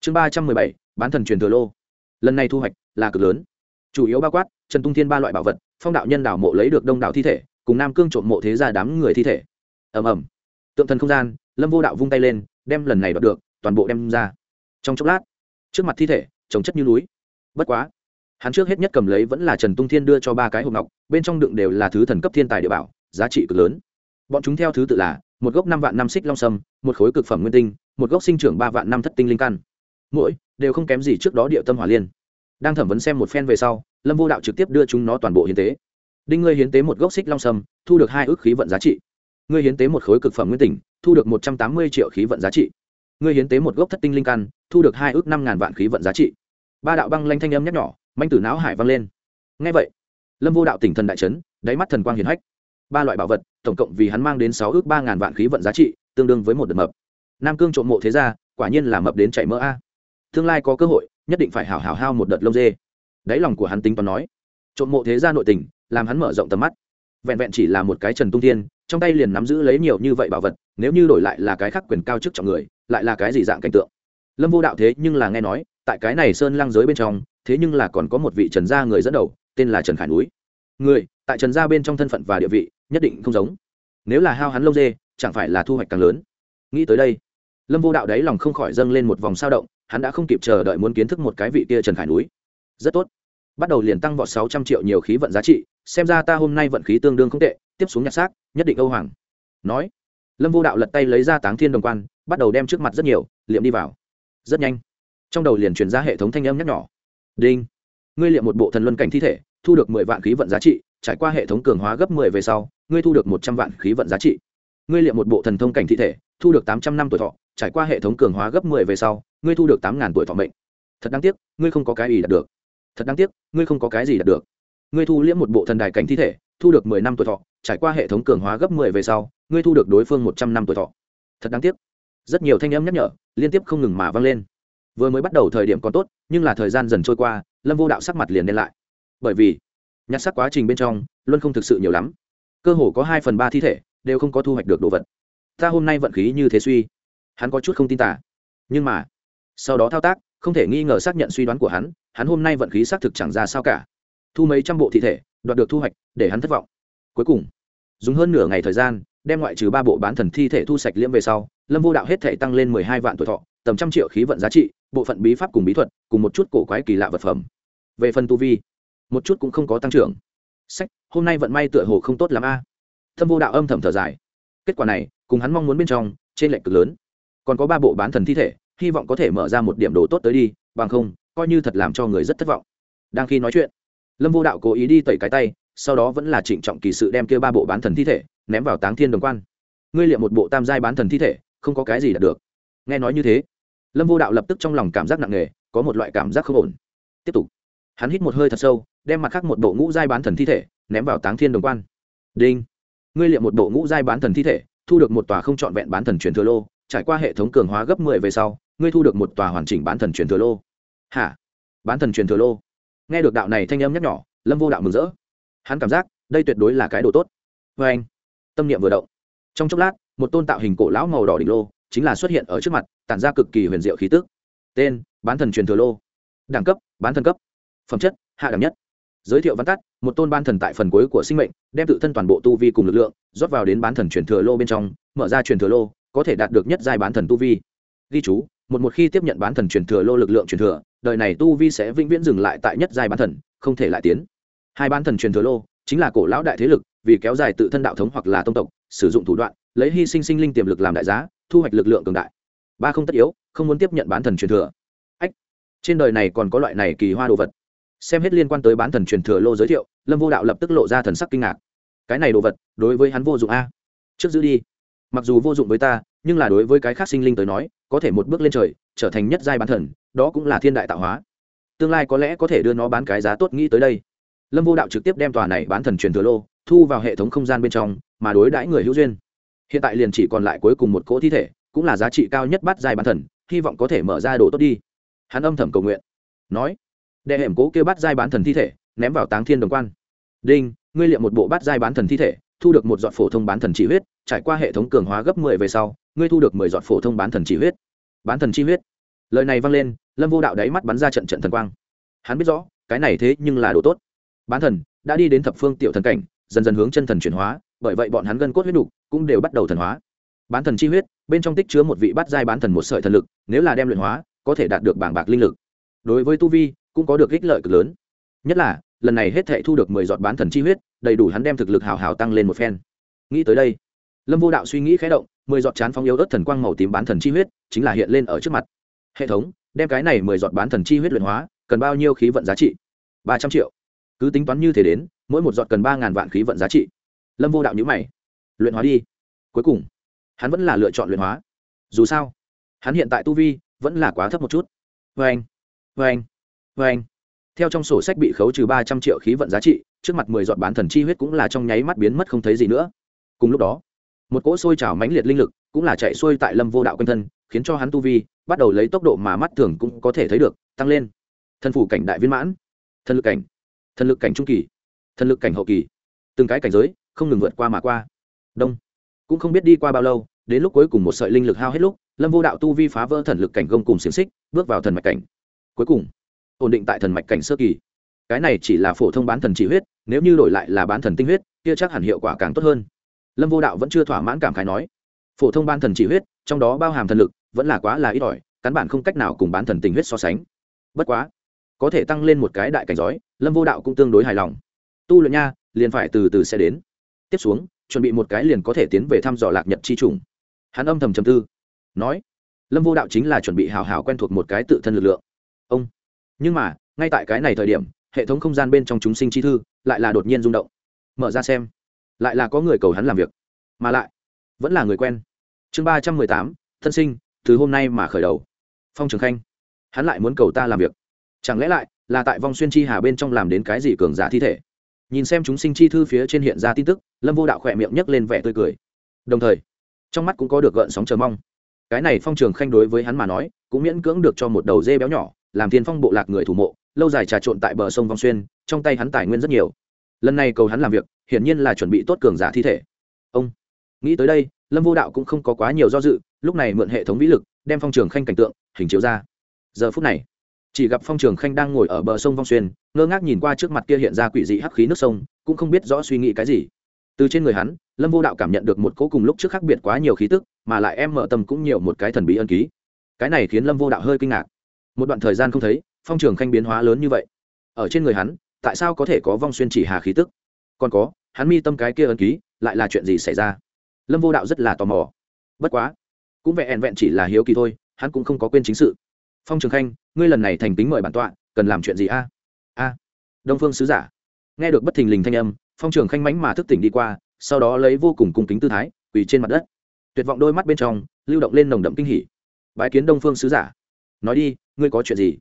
Chương ba trăm mười bảy, bán thần truyền thừa lô. Lần này thu hoạch là cực lớn. Chủ yếu bao quát, trần tung thiên ba loại bảo vật, phong đạo nhân đảo mộ lấy được đông đảo thi thể, cùng nam cương trộm mộ thế ra đám người thi thể. Ầm ầm. Tượng thần không gian, lâm vô đạo vung tay lên, đem lần này đoạt được, toàn bộ đem ra. Trong chốc lát, trước mặt thi thể, trồng chất như núi. Bất quá hắn trước hết nhất cầm lấy vẫn là trần tung thiên đưa cho ba cái hộp ngọc, bên trong đựng đều là thứ thần cấp thiên tài địa bảo, giá trị cực lớn. Bọn chúng theo thứ tự là, một gốc năm vạn năm xích long sâm, một khối cực phẩm nguyên tinh, một gốc sinh trưởng ba vạn năm thất tinh linh căn. Mỗi, đều không kém gì trước đó địa tâm hỏa liên. Đang thẩm vấn xem một phen về sau, lâm vô đạo trực tiếp đưa chúng nó toàn bộ hiến tế. Đinh ngươi hiến tế một gốc xích long sâm, thu được hai ước khí vận giá trị. Ngươi hiến tế một khối cực phẩm nguyên tỉnh thu được một trăm tám mươi triệu khí vận giá trị. Ngươi hiến tế một gốc thất tinh linh căn, thu được hai ước năm ngàn vạn khí vận giá trị. Ba đạo băng lanh thanh âm nhắc nhỏ manh tử não hải vang lên. Ngay vậy, lâm vô đạo tỉnh thần đại trấn đáy mắt thần quang hiền hách. Ba loại bảo vật, tổng cộng vì hắn mang đến sáu ước ba ngàn vạn khí vận giá trị, tương đương với một đợt mập. Nam cương trộm mộ thế gia, quả nhiên là mập đến chảy mỡ a. Tương lai có cơ hội, nhất định phải hảo hảo hao một đợt lông dê. Đáy lòng của hắn tính toán nói, trộm mộ thế gia nội tình, làm hắn mở rộng tầm mắt. Vẹn vẹn chỉ là một cái trần tung tiên trong tay liền nắm giữ lấy nhiều như vậy bảo vật, nếu như đổi lại là cái khác quyền cao chức trọng người, lại là cái gì dạng cảnh tượng? Lâm vô đạo thế nhưng là nghe nói, tại cái này sơn lang giới bên trong thế nhưng là còn có một vị trần gia người dẫn đầu, tên là trần khải núi. Người, tại trần gia bên trong thân phận và địa vị, nhất định không giống. Nếu là hao hắn lâu dê, chẳng phải là thu hoạch càng lớn. Nghĩ tới đây, lâm vô đạo đáy lòng không khỏi dâng lên một vòng sao động, hắn đã không kịp chờ đợi muốn kiến thức một cái vị kia trần khải núi. Rất tốt. Bắt đầu liền tăng vọt sáu trăm triệu nhiều khí vận giá trị, xem ra ta hôm nay vận khí tương đương không tệ, tiếp xuống nhặt xác, nhất định âu hoàng. Nói, lâm vô đạo lật tay lấy ra táng thiên đồng quan, bắt đầu đem trước mặt rất nhiều, liệm đi vào. Rất nhanh. Trong đầu liền chuyển ra hệ thống thanh âm nhắc nhỏ đinh. Ngươi liệm một bộ thần luân cảnh thi thể, thu được mười vạn khí vận giá trị, trải qua hệ thống cường hóa gấp mười về sau, ngươi thu được một trăm vạn khí vận giá trị. Ngươi liệm một bộ thần thông cảnh thi thể, thu được tám trăm năm tuổi thọ, trải qua hệ thống cường hóa gấp mười về sau, ngươi thu được tám ngàn tuổi thọ mệnh. Thật đáng tiếc, ngươi không có cái gì đạt được. Thật đáng tiếc, ngươi không có cái gì đạt được. Ngươi thu liễm một bộ thần đài cảnh thi thể, thu được mười năm tuổi thọ, trải qua hệ thống cường hóa gấp mười về sau, ngươi thu được đối phương một trăm năm tuổi thọ. Thật đáng tiếc. Rất nhiều thanh âm nhắc nhở, liên tiếp không ngừng mà vang lên vừa mới bắt đầu thời điểm còn tốt, nhưng là thời gian dần trôi qua, lâm vô đạo sắc mặt liền đen lại. Bởi vì, nhặt sắc quá trình bên trong, luân không thực sự nhiều lắm. Cơ hồ có hai phần ba thi thể, đều không có thu hoạch được đồ vật. Ta hôm nay vận khí như thế suy. Hắn có chút không tin tả nhưng mà, sau đó thao tác, không thể nghi ngờ xác nhận suy đoán của hắn hắn hôm nay vận khí xác thực chẳng ra sao cả. Thu mấy trăm bộ thi thể, đoạt được thu hoạch, để hắn thất vọng. Cuối cùng, dùng hơn nửa ngày thời gian, đem ngoại trừ ba bộ bán thần thi thể thu sạch liễm về sau, lâm vô đạo hết thể tăng lên mười hai vạn tuổi thọ tầm trăm triệu khí vận giá trị, bộ phận bí pháp cùng bí thuật, cùng một chút cổ quái kỳ lạ vật phẩm. Về phần tu vi, một chút cũng không có tăng trưởng. Sách, hôm nay vận may tựa hồ không tốt l ắ m a. Thâm vô đạo âm thầm thở dài. Kết quả này, cùng hắn mong muốn bên trong, trên lệnh cực lớn. Còn có ba bộ bán thần thi thể, hy vọng có thể mở ra một điểm đồ tốt tới đi, bằng không, coi như thật làm cho người rất thất vọng. Đang khi nói chuyện, lâm vô đạo cố ý đi tẩy cái tay, sau đó vẫn là trịnh trọng kỳ sự đem kia ba bộ bán thần thi thể, ném vào táng thiên đồng quan. Ngươi liệm một bộ tam giai bán thần thi thể, không có cái gì đạt được. Nghe nói như thế lâm vô đạo lập tức trong lòng cảm giác nặng nề, có một loại cảm giác không ổn. Tiếp tục. Hắn hít một hơi thật sâu, đem mặt khác một bộ ngũ giai bán thần thi thể, ném vào táng thiên đồng quan. Đinh. Ngươi liệm một bộ ngũ giai bán thần thi thể, thu được một tòa không trọn vẹn bán thần truyền thừa lô, trải qua hệ thống cường hóa gấp mười về sau, ngươi thu được một tòa hoàn chỉnh bán thần truyền thừa lô. Hả? Bán thần truyền thừa lô? Nghe được đạo này thanh âm nhắc nhỏ lâm vô đạo mừng rỡ. Hắn cảm giác, đây tuyệt đối là cái đồ tốt. Vê anh tâm niệm vừa động. Trong chốc lát, một tôn tạo hình cổ lão màu đỏ đỉnh lô chính là xuất hiện ở trước mặt, tản ra cực kỳ huyền diệu khí tức. Tên, bán thần truyền thừa lô. Đẳng cấp, bán thần cấp. Phẩm chất, hạ đẳng nhất. Giới thiệu văn tắt, một tôn ban thần tại phần cuối của sinh mệnh, đem tự thân toàn bộ tu vi cùng lực lượng, rót vào đến bán thần truyền thừa lô bên trong, mở ra truyền thừa lô, có thể đạt được nhất giai bán thần tu vi. Ghi chú, một một khi tiếp nhận bán thần truyền thừa lô lực lượng truyền thừa, đời này tu vi sẽ vĩnh viễn dừng lại tại nhất giai bán thần, không thể lại tiến. Hai bán thần truyền thừa lô, chính là cổ lão đại thế lực, vì kéo dài tự thân đạo thống hoặc là tông tộc, sử dụng thủ đoạn, lấy hy sinh sinh linh tiềm lực làm đại giá thu hoạch lực lượng cường đại. Ba không tất yếu, không muốn tiếp nhận bán thần truyền thừa. Ách, trên đời này còn có loại này kỳ hoa đồ vật. Xem hết liên quan tới bán thần truyền thừa lô giới thiệu, lâm vô đạo lập tức lộ ra thần sắc kinh ngạc. Cái này đồ vật, đối với hắn vô dụng a. Trước giữ đi. Mặc dù vô dụng với ta, nhưng là đối với cái khác sinh linh tới nói, có thể một bước lên trời, trở thành nhất giai bán thần, đó cũng là thiên đại tạo hóa. Tương lai có lẽ có thể đưa nó bán cái giá tốt nghĩ tới đây. Lâm vô đạo trực tiếp đem tòa này bán thần truyền thừa lô, thu vào hệ thống không gian bên trong, mà đối đãi người hữu duyên hiện tại liền chỉ còn lại cuối cùng một cỗ thi thể, cũng là giá trị cao nhất bắt giai bán thần, hy vọng có thể mở ra đồ tốt đi. Hắn âm thầm cầu nguyện. Nói, đệ hẻm cố kêu bắt giai bán thần thi thể, ném vào táng thiên đồng quan. Đinh, ngươi liệm một bộ bắt giai bán thần thi thể, thu được một giọt phổ thông bán thần chỉ huyết, trải qua hệ thống cường hóa gấp mười về sau, ngươi thu được mười giọt phổ thông bán thần chỉ huyết. Bán thần chi huyết. Lời này vang lên, lâm vô đạo đáy mắt bắn ra trận trận thần quang. Hắn biết rõ, cái này thế nhưng là đồ tốt. Bán thần đã đi đến thập phương tiểu thần cảnh, dần dần hướng chân thần chuyển hóa bởi vậy bọn hắn gân cốt huyết đục cũng đều bắt đầu thần hóa. Bán thần chi huyết, bên trong tích chứa một vị bát giai bán thần một sợi thần lực, nếu là đem luyện hóa, có thể đạt được bảng bạc linh lực. Đối với tu vi, cũng có được ích lợi cực lớn. Nhất là, lần này hết thệ thu được mười giọt bán thần chi huyết, đầy đủ hắn đem thực lực hào hào tăng lên một phen. Nghĩ tới đây, lâm vô đạo suy nghĩ khé động, mười giọt chán phong yếu ớt thần quang màu tím bán thần chi huyết, chính là hiện lên ở trước mặt. Hệ thống, đem cái này mười giọt bán thần chi huyết luyện hóa, cần bao nhiêu khí vận giá trị? Ba trăm triệu. Cứ tính toán như thế đến, mỗi một giọt cần ba ngàn vạn khí vận giá trị lâm vô đạo nhữ mày. Luyện hóa đi. Cuối cùng, hắn vẫn là lựa chọn luyện hóa. Dù sao, hắn hiện tại tu vi vẫn là quá thấp một chút. Vê anh vê anh vê anh theo trong sổ sách bị khấu trừ ba trăm triệu khí vận giá trị, trước mặt mười giọt bán thần chi huyết cũng là trong nháy mắt biến mất không thấy gì nữa. Cùng lúc đó, một cỗ sôi trào mãnh liệt linh lực cũng là chạy xuôi tại lâm vô đạo quanh thân, khiến cho hắn tu vi bắt đầu lấy tốc độ mà mắt thường cũng có thể thấy được, tăng lên. Thân phủ cảnh đại viên mãn thân lực cảnh thân lực cảnh trung kỳ thân lực cảnh hậu kỳ. Từng cái cảnh giới không ngừng vượt qua mà qua. Đông. Cũng không biết đi qua bao lâu, đến lúc cuối cùng một sợi linh lực hao hết lúc, lâm vô đạo tu vi phá vỡ thần lực cảnh gông cùng xiềng xích, bước vào thần mạch cảnh. Cuối cùng, ổn định tại thần mạch cảnh sơ kỳ. Cái này chỉ là phổ thông bán thần chỉ huyết, nếu như đổi lại là bán thần tinh huyết, kia chắc hẳn hiệu quả càng tốt hơn. Lâm vô đạo vẫn chưa thỏa mãn cảm khái nói, phổ thông bán thần chỉ huyết, trong đó bao hàm thần lực, vẫn là quá là ít ỏi cán bản không cách nào cùng bán thần tình huyết so sánh. Bất quá, có thể tăng lên một cái đại cảnh giói lâm vô đạo cũng tương đối hài lòng. Tu luyện nha, liền phải từ từ sẽ đến tiếp xuống, chuẩn bị một cái liền có thể tiến về thăm dò lạc nhật chi trùng. Hắn âm thầm trầm tư, nói, lâm vô đạo chính là chuẩn bị hào hào quen thuộc một cái tự thân lực lượng. Ông. Nhưng mà, ngay tại cái này thời điểm, hệ thống không gian bên trong chúng sinh chi thư lại là đột nhiên rung động. Mở ra xem, lại là có người cầu hắn làm việc, mà lại vẫn là người quen. Chương ba trăm mười tám, thân sinh, từ hôm nay mà khởi đầu. Phong trường khanh, hắn lại muốn cầu ta làm việc. Chẳng lẽ lại là tại vong xuyên chi hà bên trong làm đến cái gì cường giả thi thể? Nhìn xem chúng sinh chi thư phía trên hiện ra tin tức, lâm vô đạo khỏe miệng nhấc lên vẻ tươi cười. Đồng thời, trong mắt cũng có được gợn sóng chờ mong. Cái này phong trường khanh đối với hắn mà nói, cũng miễn cưỡng được cho một đầu dê béo nhỏ, làm tiên phong bộ lạc người thủ mộ, lâu dài trà trộn tại bờ sông vong xuyên, trong tay hắn tài nguyên rất nhiều. Lần này cầu hắn làm việc, hiển nhiên là chuẩn bị tốt cường giả thi thể. Ông, nghĩ tới đây, lâm vô đạo cũng không có quá nhiều do dự, lúc này mượn hệ thống vĩ lực, đem phong trường khanh cảnh tượng, hình chiếu ra. Giờ phút này chỉ gặp phong trường khanh đang ngồi ở bờ sông vong xuyên, ngơ ngác nhìn qua trước mặt kia hiện ra quỷ dị hắc khí nước sông, cũng không biết rõ suy nghĩ cái gì. Từ trên người hắn, lâm vô đạo cảm nhận được một cỗ cùng lúc trước khác biệt quá nhiều khí tức, mà lại em mở tâm cũng nhiều một cái thần bí ân ký. Cái này khiến lâm vô đạo hơi kinh ngạc. Một đoạn thời gian không thấy, phong trường khanh biến hóa lớn như vậy. Ở trên người hắn, tại sao có thể có vong xuyên chỉ hà khí tức? Còn có, hắn mi tâm cái kia ân ký, lại là chuyện gì xảy ra? Lâm vô đạo rất là tò mò. Bất quá, cũng vẹn vẹn chỉ là hiếu kỳ thôi, hắn cũng không có quên chính sự phong trường khanh, ngươi lần này thành tính mời bản tọa, cần làm chuyện gì a? A. Đông phương sứ giả. Nghe được bất thình lình thanh âm, phong trường khanh mánh mà thức tỉnh đi qua, sau đó lấy vô cùng cung kính tư thái, quỳ trên mặt đất. Tuyệt vọng đôi mắt bên trong, lưu động lên nồng đậm kinh hỉ. Bái kiến đông phương sứ giả. Nói đi, ngươi có chuyện gì?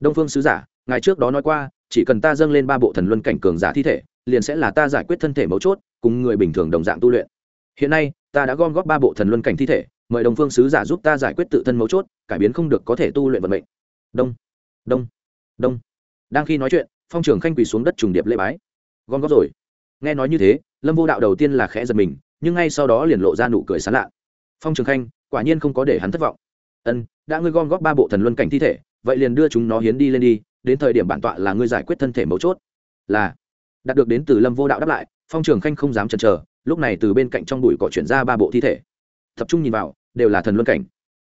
Đông phương sứ giả, ngài trước đó nói qua, chỉ cần ta dâng lên ba bộ thần luân cảnh cường giả thi thể, liền sẽ là ta giải quyết thân thể mấu chốt, cùng người bình thường đồng dạng tu luyện hiện nay, ta đã gom góp ba bộ thần luân cảnh thi thể, mời đồng phương sứ giả giúp ta giải quyết tự thân mấu chốt, cải biến không được có thể tu luyện vận mệnh. Đông đông đông. Đang khi nói chuyện, phong trưởng khanh quỳ xuống đất trùng điệp lễ bái. Gom góp rồi. Nghe nói như thế, lâm vô đạo đầu tiên là khẽ giật mình, nhưng ngay sau đó liền lộ ra nụ cười sán lạ. Phong trường khanh, quả nhiên không có để hắn thất vọng. Ân, đã ngươi gom góp ba bộ thần luân cảnh thi thể, vậy liền đưa chúng nó hiến đi lên đi, đến thời điểm bản tọa là ngươi giải quyết thân thể mấu chốt. Là, đạt được đến từ lâm vô đạo đáp lại, phong trường khanh không dám chần chờ lúc này từ bên cạnh trong bụi cỏ chuyển ra ba bộ thi thể. Tập trung nhìn vào, đều là thần luân cảnh.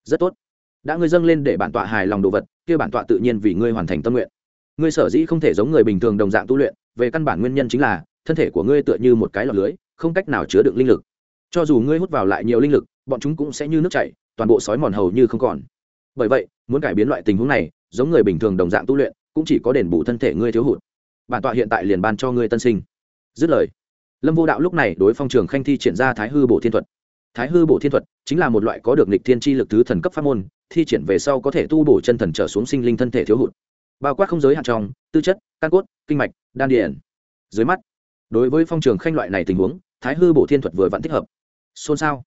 Rất tốt. Đã ngươi dâng lên để bản tọa hài lòng đồ vật, kia bản tọa tự nhiên vì ngươi hoàn thành tâm nguyện. Ngươi sở dĩ không thể giống người bình thường đồng dạng tu luyện, về căn bản nguyên nhân chính là, thân thể của ngươi tựa như một cái lọc lưới, không cách nào chứa đựng linh lực. Cho dù ngươi hút vào lại nhiều linh lực, bọn chúng cũng sẽ như nước chảy, toàn bộ sói mòn hầu như không còn. Bởi vậy, muốn cải biến loại tình huống này, giống người bình thường đồng dạng tu luyện, cũng chỉ có đền bù thân thể ngươi thiếu hụt. Bản tọa hiện tại liền ban cho ngươi tân sinh. Dứt lời lâm vô đạo lúc này đối phong trường khanh thi triển ra thái hư bổ thiên thuật. Thái hư bổ thiên thuật chính là một loại có được nịch thiên tri lực thứ thần cấp pháp môn, thi triển về sau có thể tu bổ chân thần trở xuống sinh linh thân thể thiếu hụt. Bao quát không giới hạn trong, tư chất, căn cốt, kinh mạch, đan điển dưới mắt, đối với phong trường khanh loại này tình huống, thái hư bổ thiên thuật vừa vặn thích hợp. Xôn xao.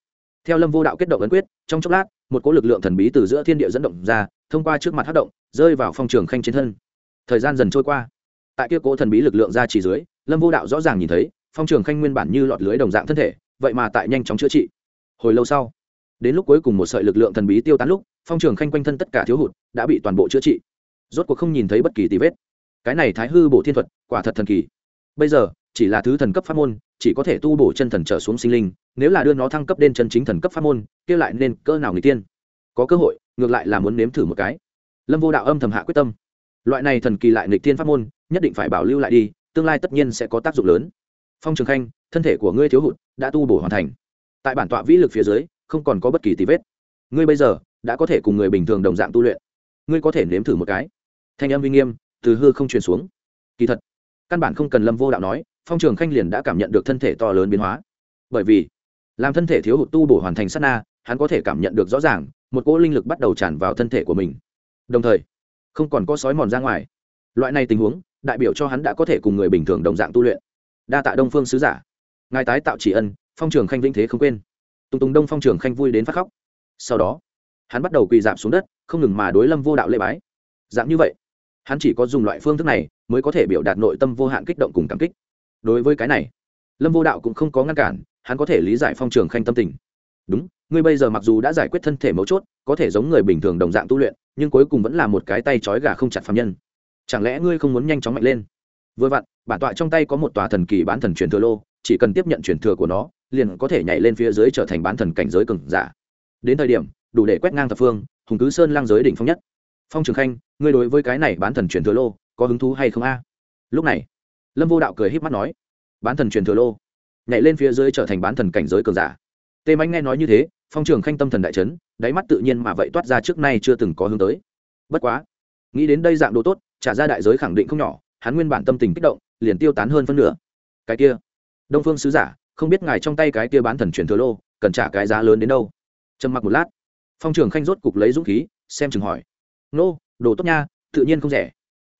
Theo lâm vô đạo kết động ấn quyết, trong chốc lát, một cỗ lực lượng thần bí từ giữa thiên địa dẫn động ra, thông qua trước mặt hát động, rơi vào phong trường khanh trên thân. Thời gian dần trôi qua. Tại kia cỗ thần bí lực lượng ra chỉ dưới, lâm vô đạo rõ ràng nhìn thấy phong trường khanh nguyên bản như lọt lưới đồng dạng thân thể, vậy mà tại nhanh chóng chữa trị. Hồi lâu sau, đến lúc cuối cùng một sợi lực lượng thần bí tiêu tán lúc, phong trường khanh quanh thân tất cả thiếu hụt đã bị toàn bộ chữa trị. Rốt cuộc không nhìn thấy bất kỳ tì vết. Cái này thái hư bổ thiên thuật, quả thật thần kỳ. Bây giờ, chỉ là thứ thần cấp pháp môn, chỉ có thể tu bổ chân thần trở xuống sinh linh, nếu là đưa nó thăng cấp đến chân chính thần cấp pháp môn, kia lại nên cơ nào người tiên? Có cơ hội, ngược lại là muốn nếm thử một cái. Lâm vô đạo âm thầm hạ quyết tâm. Loại này thần kỳ lại nghịch tiên pháp môn, nhất định phải bảo lưu lại đi, tương lai tất nhiên sẽ có tác dụng lớn phong trường khanh, thân thể của ngươi thiếu hụt, đã tu bổ hoàn thành. Tại bản tọa vĩ lực phía dưới, không còn có bất kỳ tí vết. Ngươi bây giờ, đã có thể cùng người bình thường đồng dạng tu luyện. Ngươi có thể nếm thử một cái. Thanh âm uy nghiêm, từ hư không truyền xuống. Kỳ thật, căn bản không cần lâm vô đạo nói, phong trường khanh liền đã cảm nhận được thân thể to lớn biến hóa. Bởi vì, làm thân thể thiếu hụt tu bổ hoàn thành sát na, hắn có thể cảm nhận được rõ ràng, một cỗ linh lực bắt đầu tràn vào thân thể của mình. Đồng thời, không còn có sói mòn ra ngoài. Loại này tình huống, đại biểu cho hắn đã có thể cùng người bình thường đồng dạng tu luyện đa tạ đông phương sứ giả ngài tái tạo chỉ ân phong trường khanh vĩnh thế không quên tùng tùng đông phong trường khanh vui đến phát khóc sau đó hắn bắt đầu quỳ dạp xuống đất không ngừng mà đối lâm vô đạo lễ bái dạng như vậy hắn chỉ có dùng loại phương thức này mới có thể biểu đạt nội tâm vô hạn kích động cùng cảm kích đối với cái này lâm vô đạo cũng không có ngăn cản hắn có thể lý giải phong trường khanh tâm tình đúng ngươi bây giờ mặc dù đã giải quyết thân thể mấu chốt có thể giống người bình thường đồng dạng tu luyện nhưng cuối cùng vẫn là một cái tay trói gà không chặt phạm nhân chẳng lẽ ngươi không muốn nhanh chóng mạnh lên vừa vặn, bản tọa trong tay có một tòa thần kỳ bán thần truyền thừa lô, chỉ cần tiếp nhận truyền thừa của nó, liền có thể nhảy lên phía dưới trở thành bán thần cảnh giới cường giả. Đến thời điểm, đủ để quét ngang thập phương, hùng cứ sơn lang giới đỉnh phong nhất. Phong trường khanh, ngươi đối với cái này bán thần truyền thừa lô, có hứng thú hay không a? Lúc này, lâm vô đạo cười h í p mắt nói, bán thần truyền thừa lô, nhảy lên phía dưới trở thành bán thần cảnh giới cường giả. Tê mánh nghe nói như thế, phong trường khanh tâm thần đại trấn đáy mắt tự nhiên mà vậy toát ra trước nay chưa từng có hướng tới. Bất quá, nghĩ đến đây dạng đồ tốt, trả ra đại giới khẳng định không nhỏ hắn nguyên bản tâm tình kích động, liền tiêu tán hơn phân nửa. Cái kia, đông phương sứ giả, không biết ngài trong tay cái kia bán thần truyền thừa lô, cần trả cái giá lớn đến đâu? Trầm mặc một lát, phong trường khanh rốt cục lấy dũng khí, xem chừng hỏi. Nô, đồ tốt nha, tự nhiên không rẻ.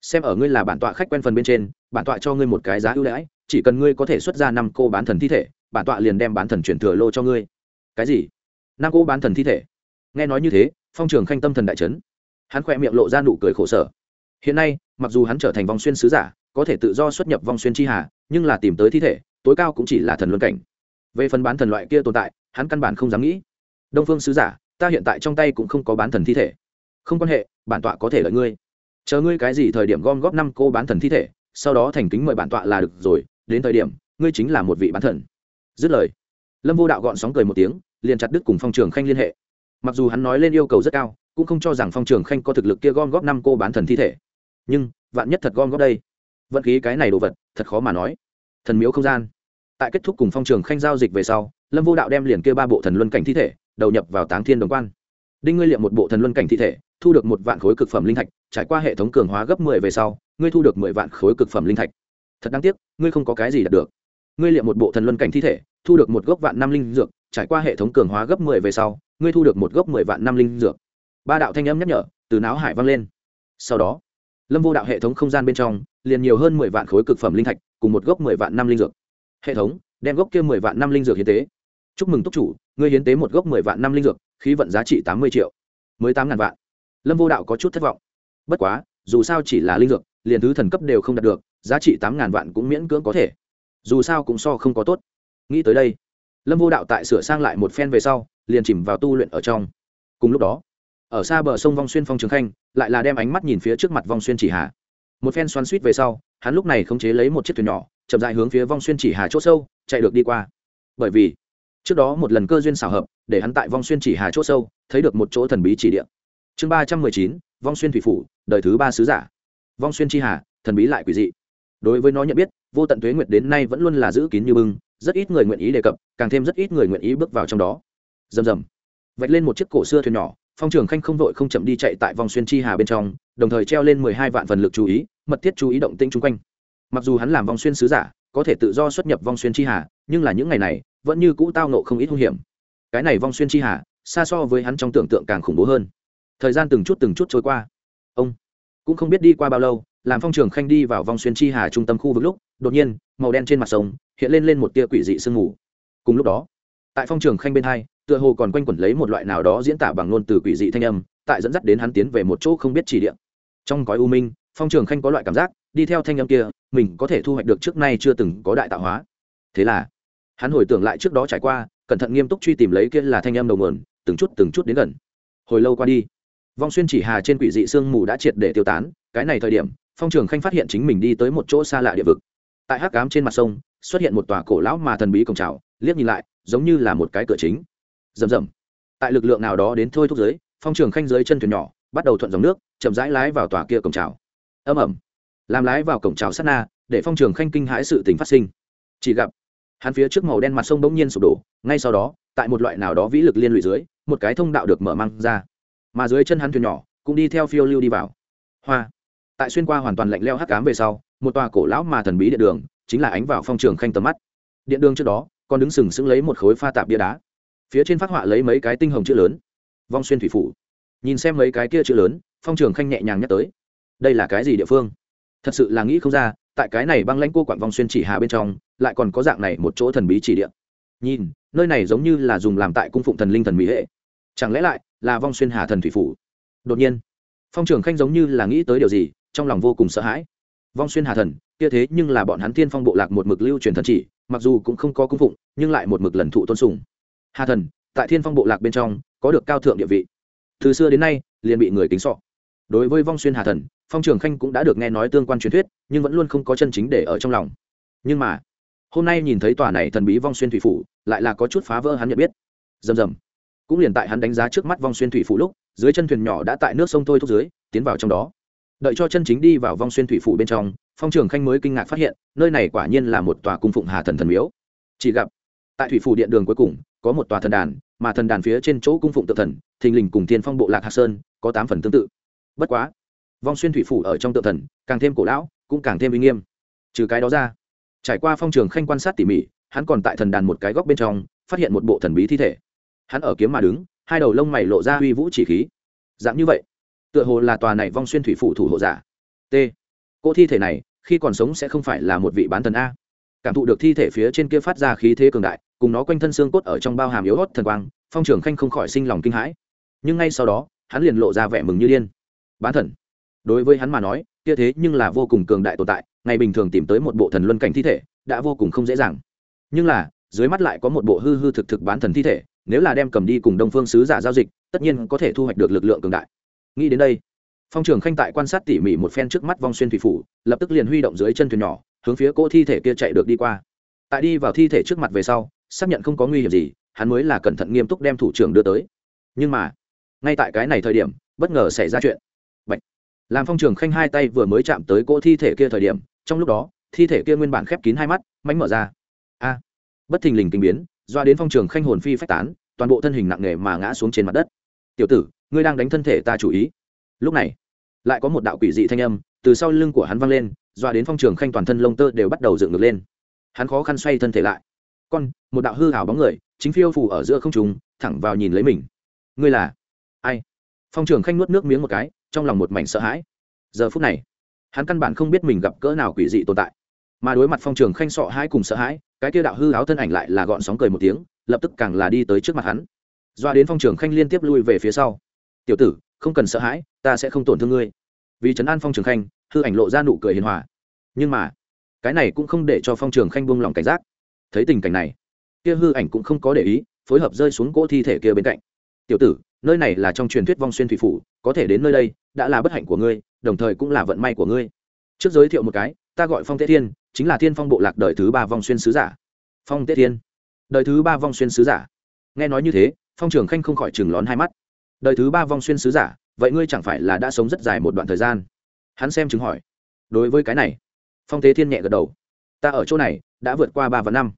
Xem ở ngươi là bản tọa khách quen phần bên trên, bản tọa cho ngươi một cái giá ưu đãi, chỉ cần ngươi có thể xuất ra năm cô bán thần thi thể, bản tọa liền đem bán thần chuyển thừa lô cho ngươi. Cái gì? Năm cô bán thần thi thể? Nghe nói như thế, phong trường khanh tâm thần đại trấn hắn khỏe miệng lộ ra nụ cười khổ sở. Hiện nay mặc dù hắn trở thành vòng xuyên sứ giả, có thể tự do xuất nhập vòng xuyên tri hà, nhưng là tìm tới thi thể, tối cao cũng chỉ là thần luân cảnh. Về phần bán thần loại kia tồn tại, hắn căn bản không dám nghĩ. Đông phương sứ giả, ta hiện tại trong tay cũng không có bán thần thi thể. Không quan hệ, bản tọa có thể lợi ngươi. Chờ ngươi cái gì thời điểm gom góp năm cô bán thần thi thể, sau đó thành kính mời bản tọa là được rồi, đến thời điểm, ngươi chính là một vị bán thần. Dứt lời, lâm vô đạo gọn sóng cười một tiếng, liền chặt đứt cùng phong trường khanh liên hệ. Mặc dù hắn nói lên yêu cầu rất cao, cũng không cho rằng phong trường khanh có thực lực kia gom góp năm cô bán thần thi thể nhưng vạn nhất thật gom góp đây, vận khí cái này đồ vật, thật khó mà nói. Thần miếu không gian. Tại kết thúc cùng phong trường khanh giao dịch về sau, lâm vô đạo đem liền kia ba bộ thần luân cảnh thi thể đầu nhập vào táng thiên đồng quan. Đinh ngươi liệm một bộ thần luân cảnh thi thể, thu được một vạn khối cực phẩm linh thạch, trải qua hệ thống cường hóa gấp mười về sau, ngươi thu được mười vạn khối cực phẩm linh thạch. Thật đáng tiếc, ngươi không có cái gì đạt được. Ngươi liệm một bộ thần luân cảnh thi thể, thu được một gốc vạn năm linh dược, trải qua hệ thống cường hóa gấp mười về sau, ngươi thu được một gốc mười vạn năm linh dược. Ba đạo thanh âm nhắc nhở, từ não hải vang lên. Sau đó lâm vô đạo hệ thống không gian bên trong, liền nhiều hơn mười vạn khối cực phẩm linh thạch, cùng một gốc mười vạn năm linh dược. Hệ thống, đem gốc kia mười vạn năm linh dược hiến tế. Chúc mừng túc chủ, ngươi hiến tế một gốc mười vạn năm linh dược, khí vận giá trị tám mươi triệu. Mới tám ngàn vạn. Lâm vô đạo có chút thất vọng. Bất quá, dù sao chỉ là linh dược, liền thứ thần cấp đều không đạt được, giá trị tám ngàn vạn cũng miễn cưỡng có thể. Dù sao cũng so không có tốt. Nghĩ tới đây, lâm vô đạo tại sửa sang lại một phen về sau, liền chìm vào tu luyện ở trong. Cùng lúc đó ở xa bờ sông vong xuyên phong trường khanh, lại là đem ánh mắt nhìn phía trước mặt vong xuyên chỉ hà. Một phen xoắn suýt về sau, hắn lúc này khống chế lấy một chiếc thuyền nhỏ, chậm dại hướng phía vong xuyên chỉ hà c h ỗ sâu, chạy được đi qua. Bởi vì, trước đó một lần cơ duyên xảo hợp, để hắn tại vong xuyên chỉ hà c h ỗ sâu, thấy được một chỗ thần bí chỉ địa. Chương ba trăm mười chín, vong xuyên thủy phủ, đời thứ ba sứ giả. Vong xuyên chi hà, thần bí lại quỷ dị. Đối với nó nhận biết, vô tận tuế nguyệt đến nay vẫn luôn là giữ kín như bưng, rất ít người nguyện ý đề cập, càng thêm rất ít người nguyện ý bước vào trong đó. Rầm rầm. Vạch lên một chiếc cổ xưa thuyền nhỏ phong trường khanh không vội không chậm đi chạy tại vòng xuyên chi hà bên trong, đồng thời treo lên mười hai vạn phần lực chú ý, mật thiết chú ý động tĩnh chung quanh. Mặc dù hắn làm vòng xuyên sứ giả, có thể tự do xuất nhập vòng xuyên chi hà, nhưng là những ngày này, vẫn như cũ tao nộ không ít hung hiểm. Cái này vòng xuyên chi hà, xa so với hắn trong tưởng tượng càng khủng bố hơn. Thời gian từng chút từng chút trôi qua. Ông cũng không biết đi qua bao lâu, làm phong trường khanh đi vào vòng xuyên chi hà trung tâm khu vực lúc, đột nhiên, màu đen trên mặt sông, hiện lên lên một tia quỷ dị sương mù. Cùng lúc đó, tại phong trường khanh bên hai tựa hồ còn quanh quẩn lấy một loại nào đó diễn tả bằng ngôn từ quỷ dị thanh âm, tại dẫn dắt đến hắn tiến về một chỗ không biết chỉ địa. Trong cõi u minh, phong trường khanh có loại cảm giác, đi theo thanh âm kia, mình có thể thu hoạch được trước nay chưa từng có đại tạo hóa. Thế là, hắn hồi tưởng lại trước đó trải qua, cẩn thận nghiêm túc truy tìm lấy kia là thanh âm đầu nguồn, từng chút từng chút đến gần. Hồi lâu qua đi, vong xuyên chỉ hà trên quỷ dị sương mù đã triệt để tiêu tán, cái này thời điểm, phong trường khanh phát hiện chính mình đi tới một chỗ xa lạ địa vực. Tại hắc cám trên mặt sông, xuất hiện một tòa cổ lão mà thần bí cổng trào liếc nhìn lại, giống như là một cái cửa chính rầm rầm. Tại lực lượng nào đó đến thôi thúc giới, phong trường khanh dưới chân thuyền nhỏ, bắt đầu thuận dòng nước, chậm rãi lái vào tòa kia cổng trào âm ẩm làm lái vào cổng trào sát na, để phong trường khanh kinh hãi sự tình phát sinh. Chỉ gặp, hắn phía trước màu đen mặt sông bỗng nhiên sụp đổ, ngay sau đó, tại một loại nào đó vĩ lực liên lụy dưới, một cái thông đạo được mở mang ra. Mà dưới chân hắn thuyền nhỏ, cũng đi theo phiêu lưu đi vào. Hoa. Tại xuyên qua hoàn toàn lạnh leo hắc cám về sau, một tòa cổ lão mà thần bí điện đường, chính là ánh vào phong trường khanh tầm mắt. Điện đường trước đó, còn đứng sừng sững lấy một khối pha tạp bia đá phía trên phát họa lấy mấy cái tinh hồng chữ lớn. Vong xuyên thủy phủ. Nhìn xem mấy cái kia chữ lớn, phong trường khanh nhẹ nhàng nhắc tới. Đây là cái gì địa phương? Thật sự là nghĩ không ra, tại cái này băng lãnh cô quặn vong xuyên chỉ hà bên trong, lại còn có dạng này một chỗ thần bí chỉ địa. Nhìn, nơi này giống như là dùng làm tại cung phụng thần linh thần mỹ hệ. Chẳng lẽ lại là vong xuyên hà thần thủy phủ? Đột nhiên, phong trường khanh giống như là nghĩ tới điều gì, trong lòng vô cùng sợ hãi. Vong xuyên hà thần, kia thế nhưng là bọn hắn thiên phong bộ lạc một mực lưu truyền thần chỉ, mặc dù cũng không có cung phụng, nhưng lại một mực lần thụ tôn sùng hà thần, tại thiên phong bộ lạc bên trong, có được cao thượng địa vị. Từ xưa đến nay, liền bị người kính sọ. Đối với vong xuyên hà thần, phong trường khanh cũng đã được nghe nói tương quan truyền thuyết, nhưng vẫn luôn không có chân chính để ở trong lòng. Nhưng mà, hôm nay nhìn thấy tòa này thần bí vong xuyên thủy phủ, lại là có chút phá vỡ hắn nhận biết. Rầm rầm. Cũng liền tại hắn đánh giá trước mắt vong xuyên thủy phủ lúc, dưới chân thuyền nhỏ đã tại nước sông thôi thúc dưới, tiến vào trong đó. Đợi cho chân chính đi vào vong xuyên thủy phủ bên trong, phong trường khanh mới kinh ngạc phát hiện, nơi này quả nhiên là một tòa cung phụng hà thần thần miếu. Chỉ gặp, tại thủy phủ điện đường cuối cùng có một tòa thần đàn, mà thần đàn phía trên chỗ cung phụng tự thần, thình lình cùng thiên phong bộ lạc hạc sơn có tám phần tương tự. Bất quá, vong xuyên thủy phủ ở trong tự thần, càng thêm cổ lão, cũng càng thêm uy nghiêm. Trừ cái đó ra, trải qua phong trường khanh quan sát tỉ mỉ, hắn còn tại thần đàn một cái góc bên trong, phát hiện một bộ thần bí thi thể. Hắn ở kiếm mà đứng, hai đầu lông mày lộ ra uy vũ chỉ khí. Dạng như vậy, tựa hồ là tòa này vong xuyên thủy phủ thủ hộ giả. T. Cô thi thể này, khi còn sống sẽ không phải là một vị bán thần a. Cảm thụ được thi thể phía trên kia phát ra khí thế cường đại cùng nó quanh thân xương cốt ở trong bao hàm yếu hót thần quang, phong trường khanh không khỏi sinh lòng kinh hãi. Nhưng ngay sau đó, hắn liền lộ ra vẻ mừng như điên. Bán thần. Đối với hắn mà nói, kia thế nhưng là vô cùng cường đại tồn tại, ngày bình thường tìm tới một bộ thần luân cảnh thi thể, đã vô cùng không dễ dàng. Nhưng là, dưới mắt lại có một bộ hư hư thực thực bán thần thi thể, nếu là đem cầm đi cùng đông phương sứ giả giao dịch, tất nhiên có thể thu hoạch được lực lượng cường đại. Nghĩ đến đây, phong trường khanh tại quan sát tỉ mỉ một phen trước mắt vong xuyên thủy phủ, lập tức liền huy động dưới chân thuyền nhỏ, hướng phía cỗ thi thể kia chạy được đi qua. Tại đi vào thi thể trước mặt về sau xác nhận không có nguy hiểm gì, hắn mới là cẩn thận nghiêm túc đem thủ trưởng đưa tới. Nhưng mà, ngay tại cái này thời điểm, bất ngờ xảy ra chuyện. Bạch. làm phong trường khanh hai tay vừa mới chạm tới cỗ thi thể kia thời điểm, trong lúc đó, thi thể kia nguyên bản khép kín hai mắt, mánh mở ra. A. Bất thình lình kinh biến, doa đến phong trường khanh hồn phi phách tán, toàn bộ thân hình nặng nề mà ngã xuống trên mặt đất. Tiểu tử, ngươi đang đánh thân thể ta chủ ý. Lúc này, lại có một đạo quỷ dị thanh âm từ sau lưng của hắn văng lên, doa đến phong trường khanh toàn thân lông tơ đều bắt đầu dựng ngược lên. Hắn khó khăn xoay thân thể lại con, một đạo hư hảo bóng người, chính phiêu phủ ở giữa không trùng thẳng vào nhìn lấy mình. Ngươi là ai? Phong trường khanh nuốt nước miếng một cái, trong lòng một mảnh sợ hãi. Giờ phút này, hắn căn bản không biết mình gặp cỡ nào quỷ dị tồn tại. Mà đối mặt phong trường khanh sọ hai cùng sợ hãi, cái kia đạo hư áo thân ảnh lại là gọn sóng cười một tiếng, lập tức càng là đi tới trước mặt hắn. Doa đến phong trường khanh liên tiếp lui về phía sau. Tiểu tử, không cần sợ hãi, ta sẽ không tổn thương ngươi. Vì trấn an phong trường khanh, hư ảnh lộ ra nụ cười hiền hòa. Nhưng mà, cái này cũng không để cho phong trường khanh buông lòng cảnh giác thấy tình cảnh này. Kia hư ảnh cũng không có để ý, phối hợp rơi xuống cỗ thi thể kia bên cạnh. Tiểu tử, nơi này là trong truyền thuyết vong xuyên thủy phủ, có thể đến nơi đây, đã là bất hạnh của ngươi, đồng thời cũng là vận may của ngươi. Trước giới thiệu một cái, ta gọi phong tế thiên, chính là thiên phong bộ lạc đời thứ ba vong xuyên sứ giả. Phong tế thiên, đời thứ ba vong xuyên sứ giả. Nghe nói như thế, phong trường khanh không khỏi chừng lón hai mắt. Đời thứ ba vong xuyên sứ giả, vậy ngươi chẳng phải là đã sống rất dài một đoạn thời gian? Hắn xem chứng hỏi. Đối với cái này, phong tế thiên nhẹ gật đầu. Ta ở chỗ này đã vượt qua ba và năm.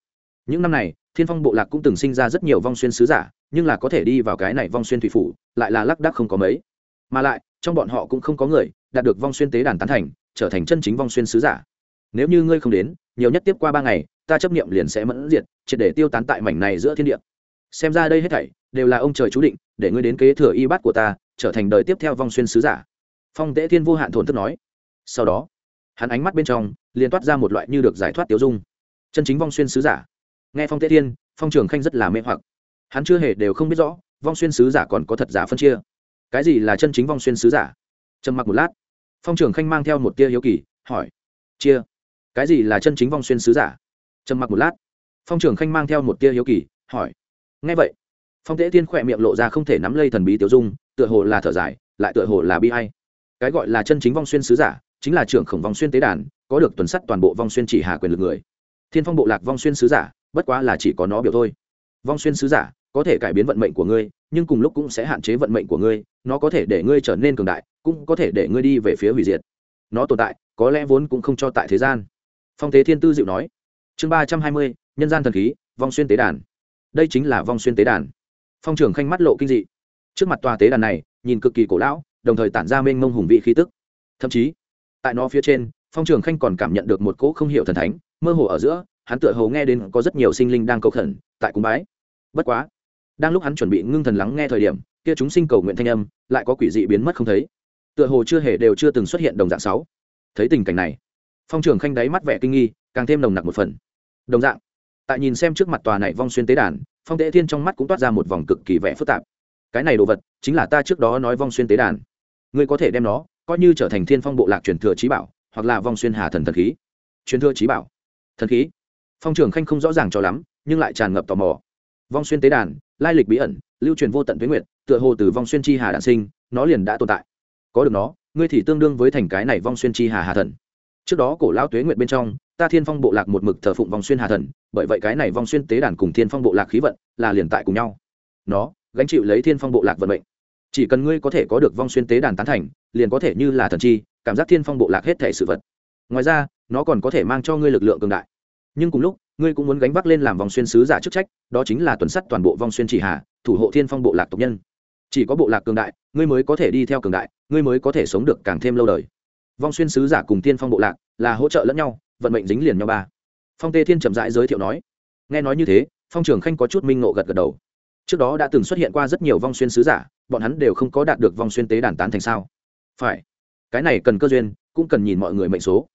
Những năm này, thiên phong bộ lạc cũng từng sinh ra rất nhiều vong xuyên sứ giả, nhưng là có thể đi vào cái này vong xuyên thủy phủ, lại là lác đác không có mấy. Mà lại, trong bọn họ cũng không có người đạt được vong xuyên tế đàn tán thành, trở thành chân chính vong xuyên sứ giả. Nếu như ngươi không đến, nhiều nhất tiếp qua ba ngày, ta chấp nghiệm liền sẽ mẫn diệt, triệt để tiêu tán tại mảnh này giữa thiên địa. Xem ra đây hết thảy đều là ông trời chú định, để ngươi đến kế thừa y bát của ta, trở thành đời tiếp theo vong xuyên sứ giả. Phong tế thiên vô hạn thổn thức nói. Sau đó, hắn ánh mắt bên trong liền toát ra một loại như được giải thoát tiêu dung chân chính vong xuyên sứ giả. Nghe phong tế thiên, phong trường khanh rất là mê hoặc. Hắn chưa hề đều không biết rõ, vong xuyên sứ giả còn có thật giả phân chia. Cái gì là chân chính vong xuyên sứ giả? Trầm mặc một lát, phong trường khanh mang theo một tia hiếu kỳ, hỏi, chia, cái gì là chân chính vong xuyên sứ giả? Trầm mặc một lát, phong trường khanh mang theo một tia hiếu kỳ, hỏi ngay vậy? Phong tế thiên khỏe miệng lộ ra không thể nắm lây thần bí tiểu dung, tựa hồ là thở dài, lại tựa hồ là bi hay cái gọi là chân chính vong xuyên sứ giả, chính là trưởng khổng vong xuyên tế đàn, có được tuần sắt toàn bộ vong xuyên chỉ hà quyền lực người thiên phong bộ lạc vong xuyên sứ giả, bất quá là chỉ có nó biểu thôi. Vong xuyên sứ giả, có thể cải biến vận mệnh của ngươi, nhưng cùng lúc cũng sẽ hạn chế vận mệnh của ngươi, nó có thể để ngươi trở nên cường đại, cũng có thể để ngươi đi về phía hủy diệt. Nó tồn tại, có lẽ vốn cũng không cho tại thế gian. Phong Thế thiên tư diệu nói. Chương ba trăm hai mươi, nhân gian thần khí, vong xuyên tế đàn. Đây chính là vong xuyên tế đàn. Phong trường khanh mắt lộ kinh dị. Trước mặt tòa tế đàn này, nhìn cực kỳ cổ lão, đồng thời tản ra mênh mông hùng vị khí tức. Thậm chí, tại nó phía trên, phong trường khanh còn cảm nhận được một cỗ không hiểu thần thánh mơ hồ ở giữa, hắn tựa hồ nghe đến có rất nhiều sinh linh đang cầu khẩn, tại cung bái. Bất quá, đang lúc hắn chuẩn bị ngưng thần lắng nghe thời điểm, kia chúng sinh cầu nguyện thanh âm lại có quỷ dị biến mất không thấy. Tựa hồ chưa hề đều chưa từng xuất hiện đồng dạng sáu. Thấy tình cảnh này, phong trường khanh đáy mắt vẻ kinh nghi, càng thêm nồng nặc một phần. Đồng dạng, tại nhìn xem trước mặt tòa này vong xuyên tế đàn, phong tế thiên trong mắt cũng toát ra một vòng cực kỳ vẻ phức tạp. Cái này đồ vật chính là ta trước đó nói vong xuyên tế đàn. Ngươi có thể đem nó coi như trở thành thiên phong bộ lạc truyền thừa trí bảo, hoặc là vong xuyên hà thần thần khí. Truyền thừa trí bảo thần khí. Phong trường khanh không rõ ràng cho lắm, nhưng lại tràn ngập tò mò. Vong xuyên tế đàn, lai lịch bí ẩn, lưu truyền vô tận tuyến nguyện tựa hồ từ vong xuyên chi hà đản sinh, nó liền đã tồn tại. Có được nó, ngươi thì tương đương với thành cái này vong xuyên chi hà hà thần. Trước đó cổ lao tuế nguyện bên trong, ta thiên phong bộ lạc một mực thờ phụng vong xuyên hà thần, bởi vậy cái này vong xuyên tế đàn cùng thiên phong bộ lạc khí vận là liền tại cùng nhau. Nó, gánh chịu lấy thiên phong bộ lạc vận mệnh. Chỉ cần ngươi có thể có được vong xuyên tế đàn tán thành, liền có thể như là thần chi, cảm giác thiên phong bộ lạc hết thể sự vật ngoài ra, nó còn có thể mang cho ngươi lực lượng cường đại. Nhưng cùng lúc, ngươi cũng muốn gánh vác lên làm vòng xuyên sứ giả chức trách, đó chính là tuần sắt toàn bộ vòng xuyên chỉ hà thủ hộ thiên phong bộ lạc tộc nhân. Chỉ có bộ lạc cường đại, ngươi mới có thể đi theo cường đại, ngươi mới có thể sống được càng thêm lâu đời. Vong xuyên sứ giả cùng thiên phong bộ lạc là hỗ trợ lẫn nhau, vận mệnh dính liền nhau ba. Phong tê thiên chậm rãi giới thiệu nói. Nghe nói như thế, phong trường khanh có chút minh nộ gật gật đầu. Trước đó đã từng xuất hiện qua rất nhiều vong xuyên sứ giả, bọn hắn đều không có đạt được vong xuyên tế đàn tán thành sao? Phải. Cái này cần cơ duyên, cũng cần nhìn mọi người mệnh số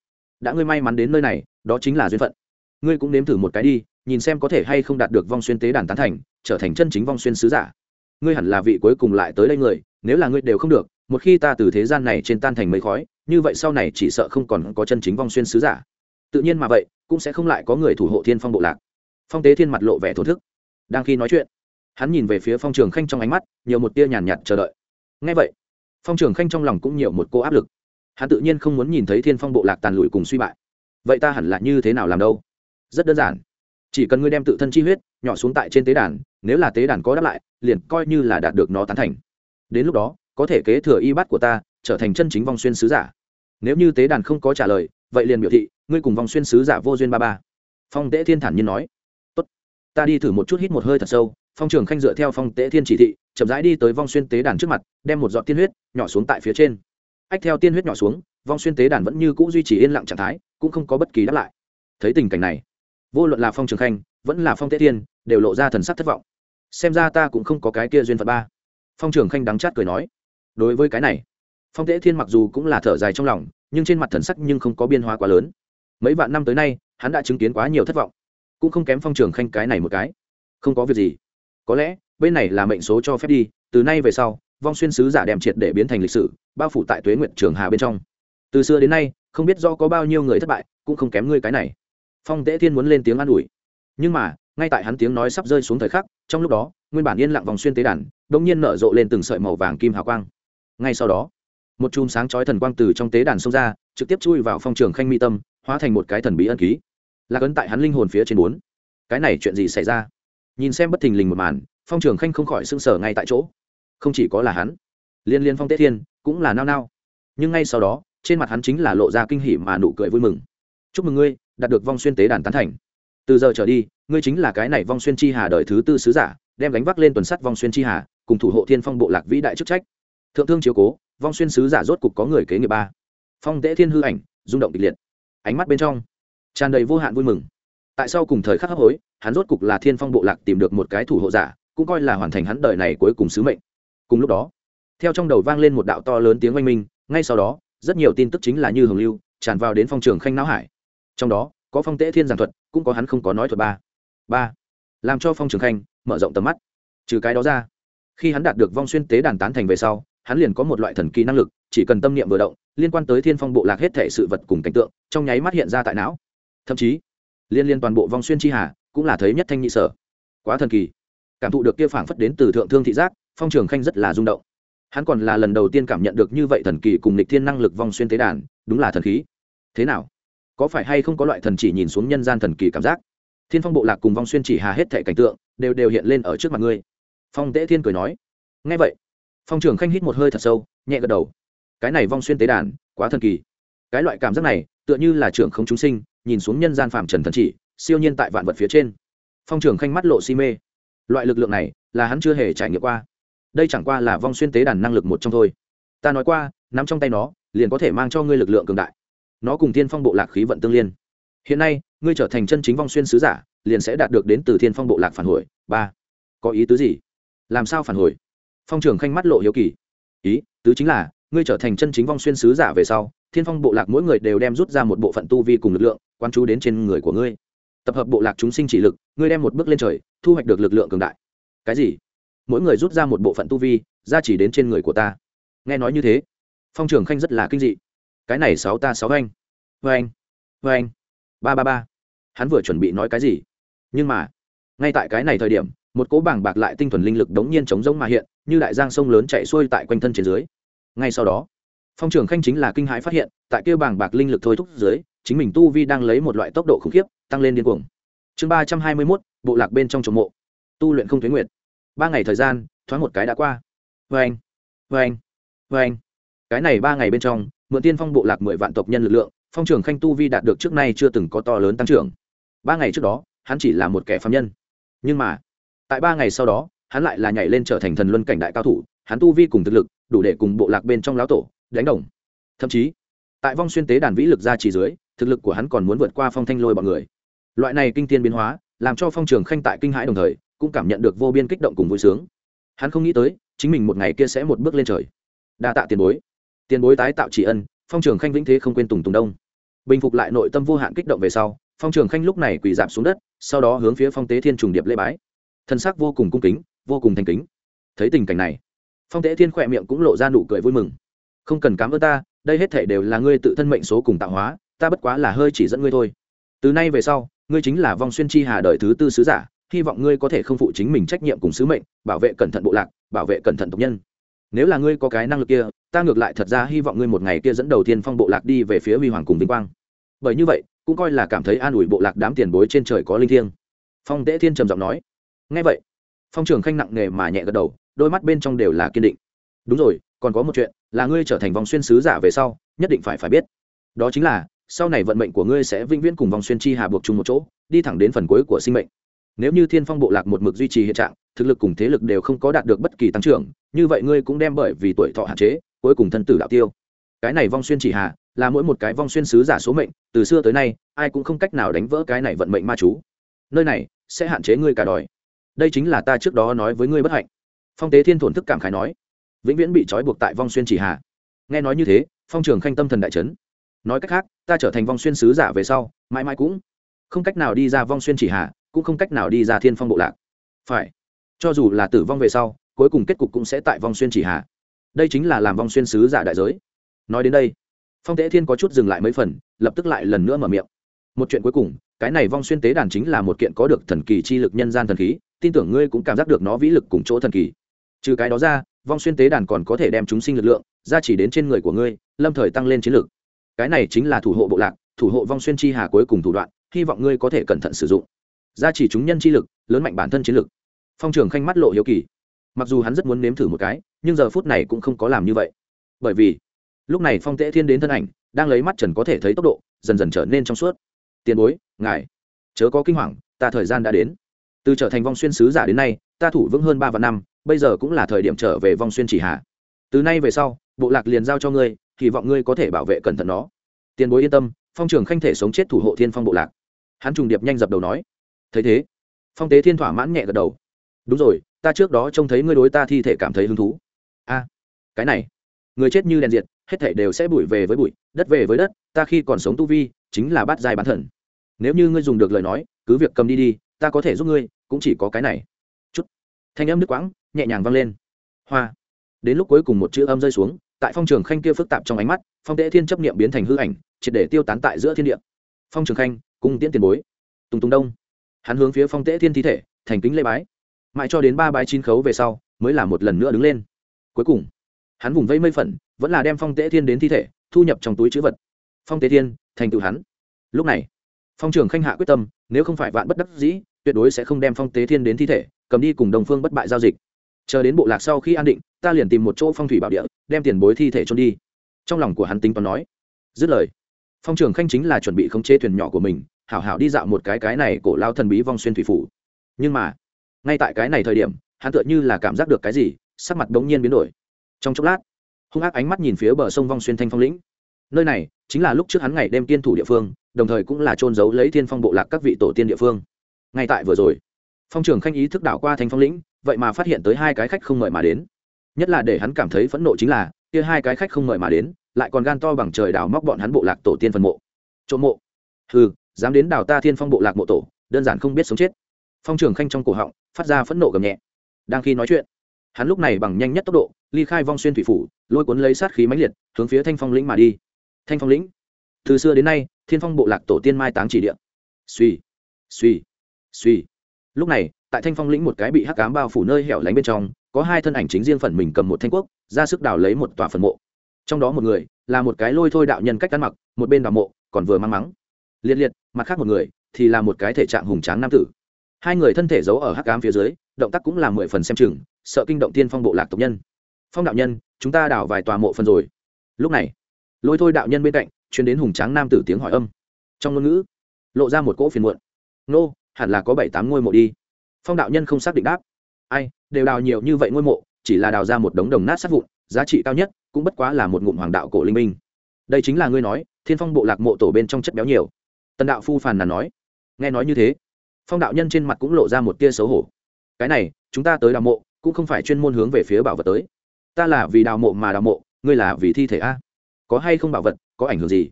đã ngươi may mắn đến nơi này, đó chính là duyên phận. Ngươi cũng nếm thử một cái đi, nhìn xem có thể hay không đạt được vong xuyên tế đàn tán thành, trở thành chân chính vong xuyên sứ giả. Ngươi hẳn là vị cuối cùng lại tới đây người, nếu là ngươi đều không được, một khi ta từ thế gian này trên tan thành mấy khói, như vậy sau này chỉ sợ không còn có chân chính vong xuyên sứ giả. Tự nhiên mà vậy, cũng sẽ không lại có người thủ hộ thiên phong bộ lạc. Phong tế thiên mặt lộ vẻ thổ thức. Đang khi nói chuyện, hắn nhìn về phía phong trường khanh trong ánh mắt, nhiều một tia nhàn nhạt chờ đợi. Ngay vậy, phong trường khanh trong lòng cũng nhiều một cô áp lực hắn tự nhiên không muốn nhìn thấy thiên phong bộ lạc tàn lụi cùng suy bại. Vậy ta hẳn là như thế nào làm đâu? Rất đơn giản. Chỉ cần ngươi đem tự thân chi huyết nhỏ xuống tại trên tế đàn, nếu là tế đàn có đáp lại, liền coi như là đạt được nó tán thành. Đến lúc đó, có thể kế thừa y bát của ta, trở thành chân chính vong xuyên sứ giả. Nếu như tế đàn không có trả lời, vậy liền biểu thị, ngươi cùng vong xuyên sứ giả vô duyên ba ba. Phong tế thiên thản nhiên nói. Tốt. Ta đi thử một chút hít một hơi thật sâu, phong trường khanh dựa theo phong tế thiên chỉ thị, chậm rãi đi tới vong xuyên tế đàn trước mặt, đem một giọt tiên huyết nhỏ xuống tại phía trên ách theo tiên huyết nhỏ xuống, vong xuyên tế đàn vẫn như c ũ duy trì yên lặng trạng thái, cũng không có bất kỳ đáp lại. Thấy tình cảnh này, vô luận là phong trường khanh, vẫn là phong tế thiên đều lộ ra thần sắc thất vọng. Xem ra ta cũng không có cái kia duyên phật ba. Phong trường khanh đắng chát cười nói, đối với cái này, phong tế thiên mặc dù cũng là thở dài trong lòng, nhưng trên mặt thần sắc nhưng không có biên hóa quá lớn. Mấy vạn năm tới nay, hắn đã chứng kiến quá nhiều thất vọng, cũng không kém phong trường khanh cái này một cái. Không có việc gì. Có lẽ, bên này là mệnh số cho phép đi, từ nay về sau vong xuyên sứ giả đem triệt để biến thành lịch sử, bao phủ tại tuế nguyện trường hà bên trong. Từ xưa đến nay, không biết do có bao nhiêu người thất bại, cũng không kém ngươi cái này. Phong tế thiên muốn lên tiếng an ủi. Nhưng mà, ngay tại hắn tiếng nói sắp rơi xuống thời khắc, trong lúc đó, nguyên bản yên lặng vòng xuyên tế đàn đ ỗ n g nhiên nở rộ lên từng sợi màu vàng kim hào quang. Ngay sau đó, một chùm sáng chói thần quang từ trong tế đàn xông ra, trực tiếp chui vào phong trường khanh mi tâm, hóa thành một cái thần bí ân ký. Là cấn tại hắn linh hồn phía trên bốn. Cái này chuyện gì xảy ra? Nhìn xem bất thình lình một màn, phong trường khanh không khỏi sưng sở ngay tại chỗ không chỉ có là hắn, liên liên phong tế thiên cũng là nao nao. Nhưng ngay sau đó, trên mặt hắn chính là lộ ra kinh hỉ mà nụ cười vui mừng. Chúc mừng ngươi, đạt được vong xuyên tế đàn tán thành. Từ giờ trở đi, ngươi chính là cái này vong xuyên chi hà đời thứ tư sứ giả, đem gánh vác lên tuần sắt vong xuyên chi hà, cùng thủ hộ thiên phong bộ lạc vĩ đại chức trách. Thượng thương chiếu cố, vong xuyên sứ giả rốt cục có người kế nghiệp ba. Phong tế thiên hư ảnh, rung động kịch liệt. Ánh mắt bên trong, tràn đầy vô hạn vui mừng. Tại sao cùng thời khắc hấp hối, hắn rốt cục là thiên phong bộ lạc tìm được một cái thủ hộ giả, cũng coi là hoàn thành hắn đời này cuối cùng sứ mệnh cùng lúc đó, theo trong đầu vang lên một đạo to lớn tiếng oanh minh, ngay sau đó, rất nhiều tin tức chính là như hồng lưu, tràn vào đến phong trường khanh não hải. Trong đó, có phong tễ thiên giảng thuật, cũng có hắn không có nói thuật ba. Ba. Làm cho phong trường khanh mở rộng tầm mắt. Trừ cái đó ra, khi hắn đạt được vong xuyên tế đàn tán thành về sau, hắn liền có một loại thần kỳ năng lực, chỉ cần tâm niệm vừa động, liên quan tới thiên phong bộ lạc hết thể sự vật cùng cảnh tượng, trong nháy mắt hiện ra tại não. Thậm chí, liên liên toàn bộ vong xuyên chi hà, cũng là thấy nhất thanh nhị sở. Quá thần kỳ. Cảm thụ được kia phảng phất đến từ thượng thương thị giác phong trường khanh rất là rung động. Hắn còn là lần đầu tiên cảm nhận được như vậy thần kỳ cùng lịch thiên năng lực vong xuyên tế đàn, đúng là thần khí. Thế nào? Có phải hay không có loại thần chỉ nhìn xuống nhân gian thần kỳ cảm giác? Thiên phong bộ lạc cùng vong xuyên chỉ hà hết thệ cảnh tượng, đều đều hiện lên ở trước mặt ngươi. Phong tễ thiên cười nói. Ngay vậy, phong trường khanh hít một hơi thật sâu, nhẹ gật đầu. Cái này vong xuyên tế đàn, quá thần kỳ. Cái loại cảm giác này, tựa như là trưởng không chúng sinh, nhìn xuống nhân gian phạm trần thần chỉ, siêu nhiên tại vạn vật phía trên. Phong trường khanh mắt lộ si mê. Loại lực lượng này, là hắn chưa hề trải nghiệm qua đây chẳng qua là vong xuyên tế đàn năng lực một trong thôi. Ta nói qua, nắm trong tay nó, liền có thể mang cho ngươi lực lượng cường đại. Nó cùng thiên phong bộ lạc khí vận tương liên. Hiện nay, ngươi trở thành chân chính vong xuyên sứ giả, liền sẽ đạt được đến từ thiên phong bộ lạc phản hồi. Ba. Có ý tứ gì? Làm sao phản hồi? Phong trường khanh mắt lộ hiếu kỳ. Ý, tứ chính là, ngươi trở thành chân chính vong xuyên sứ giả về sau, thiên phong bộ lạc mỗi người đều đem rút ra một bộ phận tu vi cùng lực lượng quan chú đến trên người của ngươi. Tập hợp bộ lạc chúng sinh chỉ lực, ngươi đem một bước lên trời, thu hoạch được lực lượng cường đại. Cái gì? Mỗi người rút ra một bộ phận tu vi, ra chỉ đến trên người của ta. Nghe nói như thế, phong trường khanh rất là kinh dị. Cái này sáu ta sáu anh. Vê anh vê anh. Ba ba ba. Hắn vừa chuẩn bị nói cái gì? Nhưng mà, ngay tại cái này thời điểm, một cỗ bảng bạc lại tinh thuần linh lực đống nhiên chống rông mà hiện, như đại giang sông lớn chạy xuôi tại quanh thân trên dưới. Ngay sau đó, phong trường khanh chính là kinh hãi phát hiện, tại kia bảng bạc linh lực thôi thúc dưới, chính mình tu vi đang lấy một loại tốc độ khủng khiếp, tăng lên điên cuồng. Chương ba trăm hai mươi mốt, bộ lạc bên trong trồng mộ. Tu luyện không thuế nguyệt ba ngày thời gian, thoáng một cái đã qua. Vê anh vê anh vê anh. Cái này ba ngày bên trong, mượn tiên phong bộ lạc mười vạn tộc nhân lực lượng, phong trường khanh tu vi đạt được trước nay chưa từng có to lớn tăng trưởng. Ba ngày trước đó, hắn chỉ là một kẻ phạm nhân. Nhưng mà, tại ba ngày sau đó, hắn lại là nhảy lên trở thành thần luân cảnh đại cao thủ, hắn tu vi cùng thực lực, đủ để cùng bộ lạc bên trong lão tổ, đánh đồng. Thậm chí, tại vong xuyên tế đàn vĩ lực ra chỉ dưới, thực lực của hắn còn muốn vượt qua phong thanh lôi bọn người. Loại này kinh tiên biến hóa, làm cho phong trường khanh tại kinh hãi đồng thời cũng cảm nhận được vô biên kích động cùng vui sướng. Hắn không nghĩ tới, chính mình một ngày kia sẽ một bước lên trời. Đa tạ tiền bối. Tiền bối tái tạo chỉ ân, phong trường khanh vĩnh thế không quên tùng tùng đông. Bình phục lại nội tâm vô hạn kích động về sau, phong trường khanh lúc này quỳ dạp xuống đất, sau đó hướng phía phong tế thiên trùng điệp lễ bái. Thân xác vô cùng cung kính, vô cùng thành kính. Thấy tình cảnh này, phong tế thiên khỏe miệng cũng lộ ra nụ cười vui mừng. Không cần cám ơn ta, đây hết thể đều là ngươi tự thân mệnh số cùng tạo hóa, ta bất quá là hơi chỉ dẫn ngươi thôi. Từ nay về sau, ngươi chính là vong xuyên chi hà đời thứ tư sứ giả hy vọng ngươi có thể không phụ chính mình trách nhiệm cùng sứ mệnh, bảo vệ cẩn thận bộ lạc, bảo vệ cẩn thận tộc nhân. Nếu là ngươi có cái năng lực kia, ta ngược lại thật ra hy vọng ngươi một ngày kia dẫn đầu tiên phong bộ lạc đi về phía huy hoàng cùng vinh quang. Bởi như vậy, cũng coi là cảm thấy an ủi bộ lạc đám tiền bối trên trời có linh thiêng. Phong tễ thiên trầm giọng nói. Ngay vậy, phong trường khanh nặng nề mà nhẹ gật đầu, đôi mắt bên trong đều là kiên định. Đúng rồi, còn có một chuyện, là ngươi trở thành vòng xuyên sứ giả về sau, nhất định phải phải biết. Đó chính là, sau này vận mệnh của ngươi sẽ vĩnh viễn cùng vòng xuyên chi hà buộc chung một chỗ, đi thẳng đến phần cuối của sinh mệnh nếu như thiên phong bộ lạc một mực duy trì hiện trạng, thực lực cùng thế lực đều không có đạt được bất kỳ tăng trưởng, như vậy ngươi cũng đem bởi vì tuổi thọ hạn chế, cuối cùng thân tử đạo tiêu. Cái này vong xuyên chỉ hà, là mỗi một cái vong xuyên sứ giả số mệnh, từ xưa tới nay, ai cũng không cách nào đánh vỡ cái này vận mệnh ma chú. Nơi này sẽ hạn chế ngươi cả đòi. Đây chính là ta trước đó nói với ngươi bất hạnh. Phong tế thiên thổn thức cảm khái nói, vĩnh viễn bị trói buộc tại vong xuyên chỉ hà. Nghe nói như thế, phong trường khanh tâm thần đại trấn nói cách khác, ta trở thành vong xuyên sứ giả về sau, mãi mãi cũng không cách nào đi ra vong xuyên chỉ hà cũng không cách nào đi ra thiên phong bộ lạc. Phải. Cho dù là tử vong về sau, cuối cùng kết cục cũng sẽ tại vong xuyên chỉ hà đây chính là làm vong xuyên sứ giả đại giới. Nói đến đây, phong tế thiên có chút dừng lại mấy phần, lập tức lại lần nữa mở miệng. Một chuyện cuối cùng, cái này vong xuyên tế đàn chính là một kiện có được thần kỳ chi lực nhân gian thần khí, tin tưởng ngươi cũng cảm giác được nó vĩ lực cùng chỗ thần kỳ. Trừ cái đó ra, vong xuyên tế đàn còn có thể đem chúng sinh lực lượng ra chỉ đến trên người của ngươi, lâm thời tăng lên chiến lực. Cái này chính là thủ hộ bộ lạc, thủ hộ vong xuyên chi hà cuối cùng thủ đoạn, hy vọng ngươi có thể cẩn thận sử dụng gia chỉ chúng nhân chi lực, lớn mạnh bản thân chiến lực. Phong trường khanh mắt lộ hiếu kỳ. Mặc dù hắn rất muốn nếm thử một cái, nhưng giờ phút này cũng không có làm như vậy. Bởi vì, lúc này phong tễ thiên đến thân ảnh, đang lấy mắt trần có thể thấy tốc độ, dần dần trở nên trong suốt. Tiền bối, ngài, chớ có kinh hoàng, ta thời gian đã đến. Từ trở thành vong xuyên sứ giả đến nay, ta thủ vững hơn ba vạn năm, bây giờ cũng là thời điểm trở về vong xuyên chỉ hạ. Từ nay về sau, bộ lạc liền giao cho ngươi, hy vọng ngươi có thể bảo vệ cẩn thận nó. Tiền bối yên tâm, phong trường khanh thể sống chết thủ hộ thiên phong bộ lạc. Hắn trùng điệp nhanh dập đầu nói thấy thế, phong tế thiên thỏa mãn nhẹ gật đầu. Đúng rồi, ta trước đó trông thấy ngươi đối ta thi thể cảm thấy hứng thú. A, cái này, người chết như đèn diệt, hết thể đều sẽ bụi về với bụi, đất về với đất, ta khi còn sống tu vi, chính là bát giai bán thần. Nếu như ngươi dùng được lời nói, cứ việc cầm đi đi, ta có thể giúp ngươi, cũng chỉ có cái này. Chút. Thanh âm nước quãng, nhẹ nhàng vang lên. Hoa. Đến lúc cuối cùng một chữ âm rơi xuống, tại phong trường khanh kia phức tạp trong ánh mắt, phong tế thiên chấp niệm biến thành hư ảnh, triệt để tiêu tán tại giữa thiên địa. Phong trường khanh, cung tiễn tiền bối. Tùng tùng đông hắn hướng phía phong tế thiên thi thể, thành kính lê bái. Mãi cho đến ba bái chín khấu về sau, mới là một lần nữa đứng lên. Cuối cùng, hắn vùng vây mây phận, vẫn là đem phong tế thiên đến thi thể, thu nhập trong túi chữ vật. Phong tế thiên, thành tựu hắn. Lúc này, phong trường khanh hạ quyết tâm, nếu không phải vạn bất đắc dĩ, tuyệt đối sẽ không đem phong tế thiên đến thi thể, cầm đi cùng đồng phương bất bại giao dịch. Chờ đến bộ lạc sau khi an định, ta liền tìm một chỗ phong thủy bảo địa, đem tiền bối thi thể trôn đi. Trong lòng của hắn tính toán nói, dứt lời, phong trường khanh chính là chuẩn bị khống chế thuyền nhỏ của mình hảo hảo đi dạo một cái cái này cổ lao thần bí vong xuyên thủy phủ. Nhưng mà, ngay tại cái này thời điểm, hắn tựa như là cảm giác được cái gì, sắc mặt bỗng nhiên biến đổi. Trong chốc lát, hung ác ánh mắt nhìn phía bờ sông vong xuyên thanh phong lĩnh. Nơi này chính là lúc trước hắn ngày đêm tiên thủ địa phương, đồng thời cũng là trôn giấu lấy thiên phong bộ lạc các vị tổ tiên địa phương. Ngay tại vừa rồi, phong trường khanh ý thức đảo qua thanh phong lĩnh, vậy mà phát hiện tới hai cái khách không mời mà đến. Nhất là để hắn cảm thấy phẫn nộ chính là, kia hai cái khách không mời mà đến, lại còn gan to bằng trời đào móc bọn hắn bộ lạc tổ tiên phần mộ. Trộm mộ? Hừ dám đến đào ta thiên phong bộ lạc mộ tổ, đơn giản không biết sống chết. Phong trường khanh trong cổ họng, phát ra phẫn nộ gầm nhẹ. Đang khi nói chuyện, hắn lúc này bằng nhanh nhất tốc độ, ly khai vong xuyên thủy phủ, lôi cuốn lấy sát khí mãnh liệt, hướng phía thanh phong lĩnh mà đi. Thanh phong lĩnh, từ xưa đến nay, thiên phong bộ lạc tổ tiên mai táng chỉ địa. Suy suy suy lúc này, tại thanh phong lĩnh một cái bị hắc cám bao phủ nơi hẻo lánh bên trong, có hai thân ảnh chính riêng phần mình cầm một thanh quốc, ra sức đào lấy một tòa phần mộ. Trong đó một người, là một cái lôi thôi đạo nhân cách ăn mặc, một bên đào mộ, còn vừa mang mắng liệt liệt, mặt khác một người, thì là một cái thể trạng hùng tráng nam tử. Hai người thân thể giấu ở hắc cám phía dưới, động tác cũng là mười phần xem chừng, sợ kinh động tiên phong bộ lạc tộc nhân. Phong đạo nhân, chúng ta đào vài tòa mộ phần rồi. Lúc này, lôi thôi đạo nhân bên cạnh chuyến đến hùng tráng nam tử tiếng hỏi âm. Trong ngôn ngữ, lộ ra một cỗ phiền muộn. Nô, hẳn là có bảy tám ngôi mộ đi. Phong đạo nhân không xác định đáp. Ai, đều đào nhiều như vậy ngôi mộ, chỉ là đào ra một đống đồng nát sát vụn, giá trị cao nhất cũng bất quá là một ngụm hoàng đạo cổ linh minh. Đây chính là ngươi nói thiên phong bộ lạc mộ tổ bên trong chất béo nhiều tần đạo phu phàn nàn nói, nghe nói như thế, phong đạo nhân trên mặt cũng lộ ra một tia xấu hổ. Cái này, chúng ta tới đào mộ, cũng không phải chuyên môn hướng về phía bảo vật tới. Ta là vì đào mộ mà đào mộ, ngươi là vì thi thể a? Có hay không bảo vật, có ảnh hưởng gì?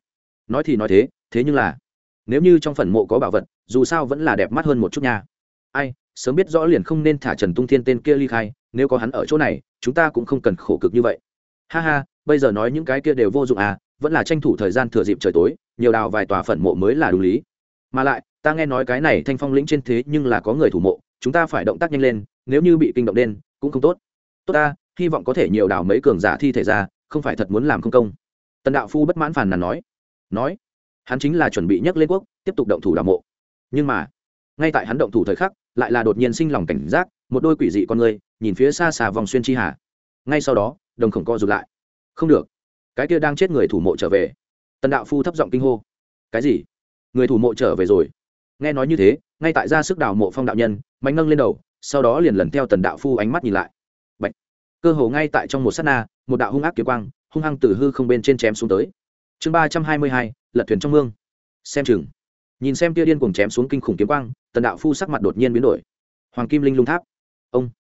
Nói thì nói thế thế nhưng là, nếu như trong phần mộ có bảo vật, dù sao vẫn là đẹp mắt hơn một chút nha. Ai, sớm biết rõ liền không nên thả trần tung thiên tên kia ly khai, nếu có hắn ở chỗ này, chúng ta cũng không cần khổ cực như vậy. Ha ha, bây giờ nói những cái kia đều vô dụng à vẫn là tranh thủ thời gian thừa dịp trời tối, nhiều đào vài tòa phần mộ mới là đúng lý. Mà lại, ta nghe nói cái này thanh phong lĩnh trên thế nhưng là có người thủ mộ, chúng ta phải động tác nhanh lên, nếu như bị kinh động đen cũng không tốt. Tốt ta, hy vọng có thể nhiều đào mấy cường giả thi thể ra, không phải thật muốn làm không công. Tần đạo phu bất mãn phàn nàn nói. Nói, hắn chính là chuẩn bị nhấc lên quốc, tiếp tục động thủ đào mộ. Nhưng mà, ngay tại hắn động thủ thời khắc, lại là đột nhiên sinh lòng cảnh giác, một đôi quỷ dị con người, nhìn phía xa xà vòng xuyên chi hà. Ngay sau đó, đồng khổng co rụt lại. Không được cái kia đang chết người thủ mộ trở về. Tần đạo phu thấp giọng kinh hô. Cái gì? Người thủ mộ trở về rồi. Nghe nói như thế, ngay tại ra sức đào mộ phong đạo nhân, mạnh nâng lên đầu, sau đó liền lần theo tần đạo phu ánh mắt nhìn lại. Bạch. cơ hồ ngay tại trong một s á t na, một đạo hung ác kiếm quang, hung hăng từ hư không bên trên chém xuống tới. Chương ba trăm hai mươi hai, lật thuyền trong mương. Xem chừng. Nhìn xem tia điên cùng chém xuống kinh khủng kiếm quang, tần đạo phu sắc mặt đột nhiên biến đổi. Hoàng kim linh lung tháp. Ông.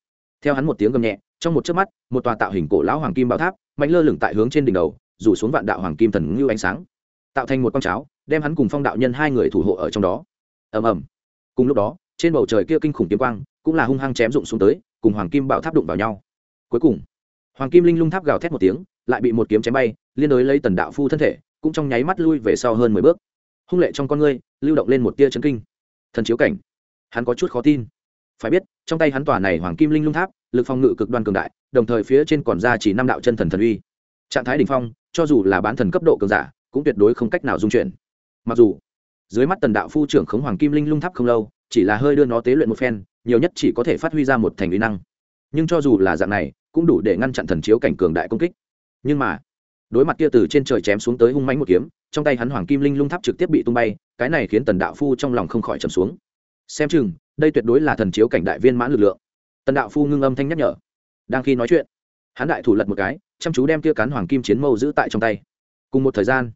Theo hắn một tiếng gầm nhẹ, trong một chớp mắt, một tòa tạo hình cổ lão hoàng kim bảo tháp mạnh lơ lửng tại hướng trên đỉnh đầu, rủ xuống vạn đạo hoàng kim thần ngưu ánh sáng, tạo thành một con cháo, đem hắn cùng phong đạo nhân hai người thủ hộ ở trong đó. Ầm ầm. Cùng lúc đó, trên bầu trời kia kinh khủng kiếm quang cũng là hung hăng chém rụng xuống tới, cùng hoàng kim bảo tháp đụng vào nhau. Cuối cùng, hoàng kim linh lung tháp gào thét một tiếng, lại bị một kiếm chém bay, liên đối lấy tần đạo phu thân thể, cũng trong nháy mắt lui về sau hơn mười bước. Hung lệ trong con ngươi, lưu động lên một tia chấn kinh. Thần chiếu cảnh. Hắn có chút khó tin. Phải biết, trong tay hắn tòa này hoàng kim linh lung tháp lực phòng ngự cực đoan cường đại, đồng thời phía trên còn ra chỉ năm đạo chân thần thần uy. Trạng thái đ ỉ n h phong, cho dù là bán thần cấp độ cường giả, cũng tuyệt đối không cách nào dung chuyển. Mặc dù, dưới mắt tần đạo phu trưởng khống hoàng kim linh lung tháp không lâu, chỉ là hơi đưa nó tế luyện một phen, nhiều nhất chỉ có thể phát huy ra một thành uy năng. Nhưng cho dù là dạng này, cũng đủ để ngăn chặn thần chiếu cảnh cường đại công kích. Nhưng mà, đối mặt kia từ trên trời chém xuống tới hung mánh một kiếm, trong tay hắn hoàng kim linh lung tháp trực tiếp bị tung bay, cái này khiến tần đạo phu trong lòng không khỏi trầm xuống. Xem chừng, đây tuyệt đối là thần chiếu cảnh đại viên mãn lực lượng tần đạo phu ngưng âm thanh nhắc nhở. Đang khi nói chuyện, hắn đại thủ lật một cái, chăm chú đem kia cán hoàng kim chiến mâu giữ tại trong tay. Cùng một thời gian,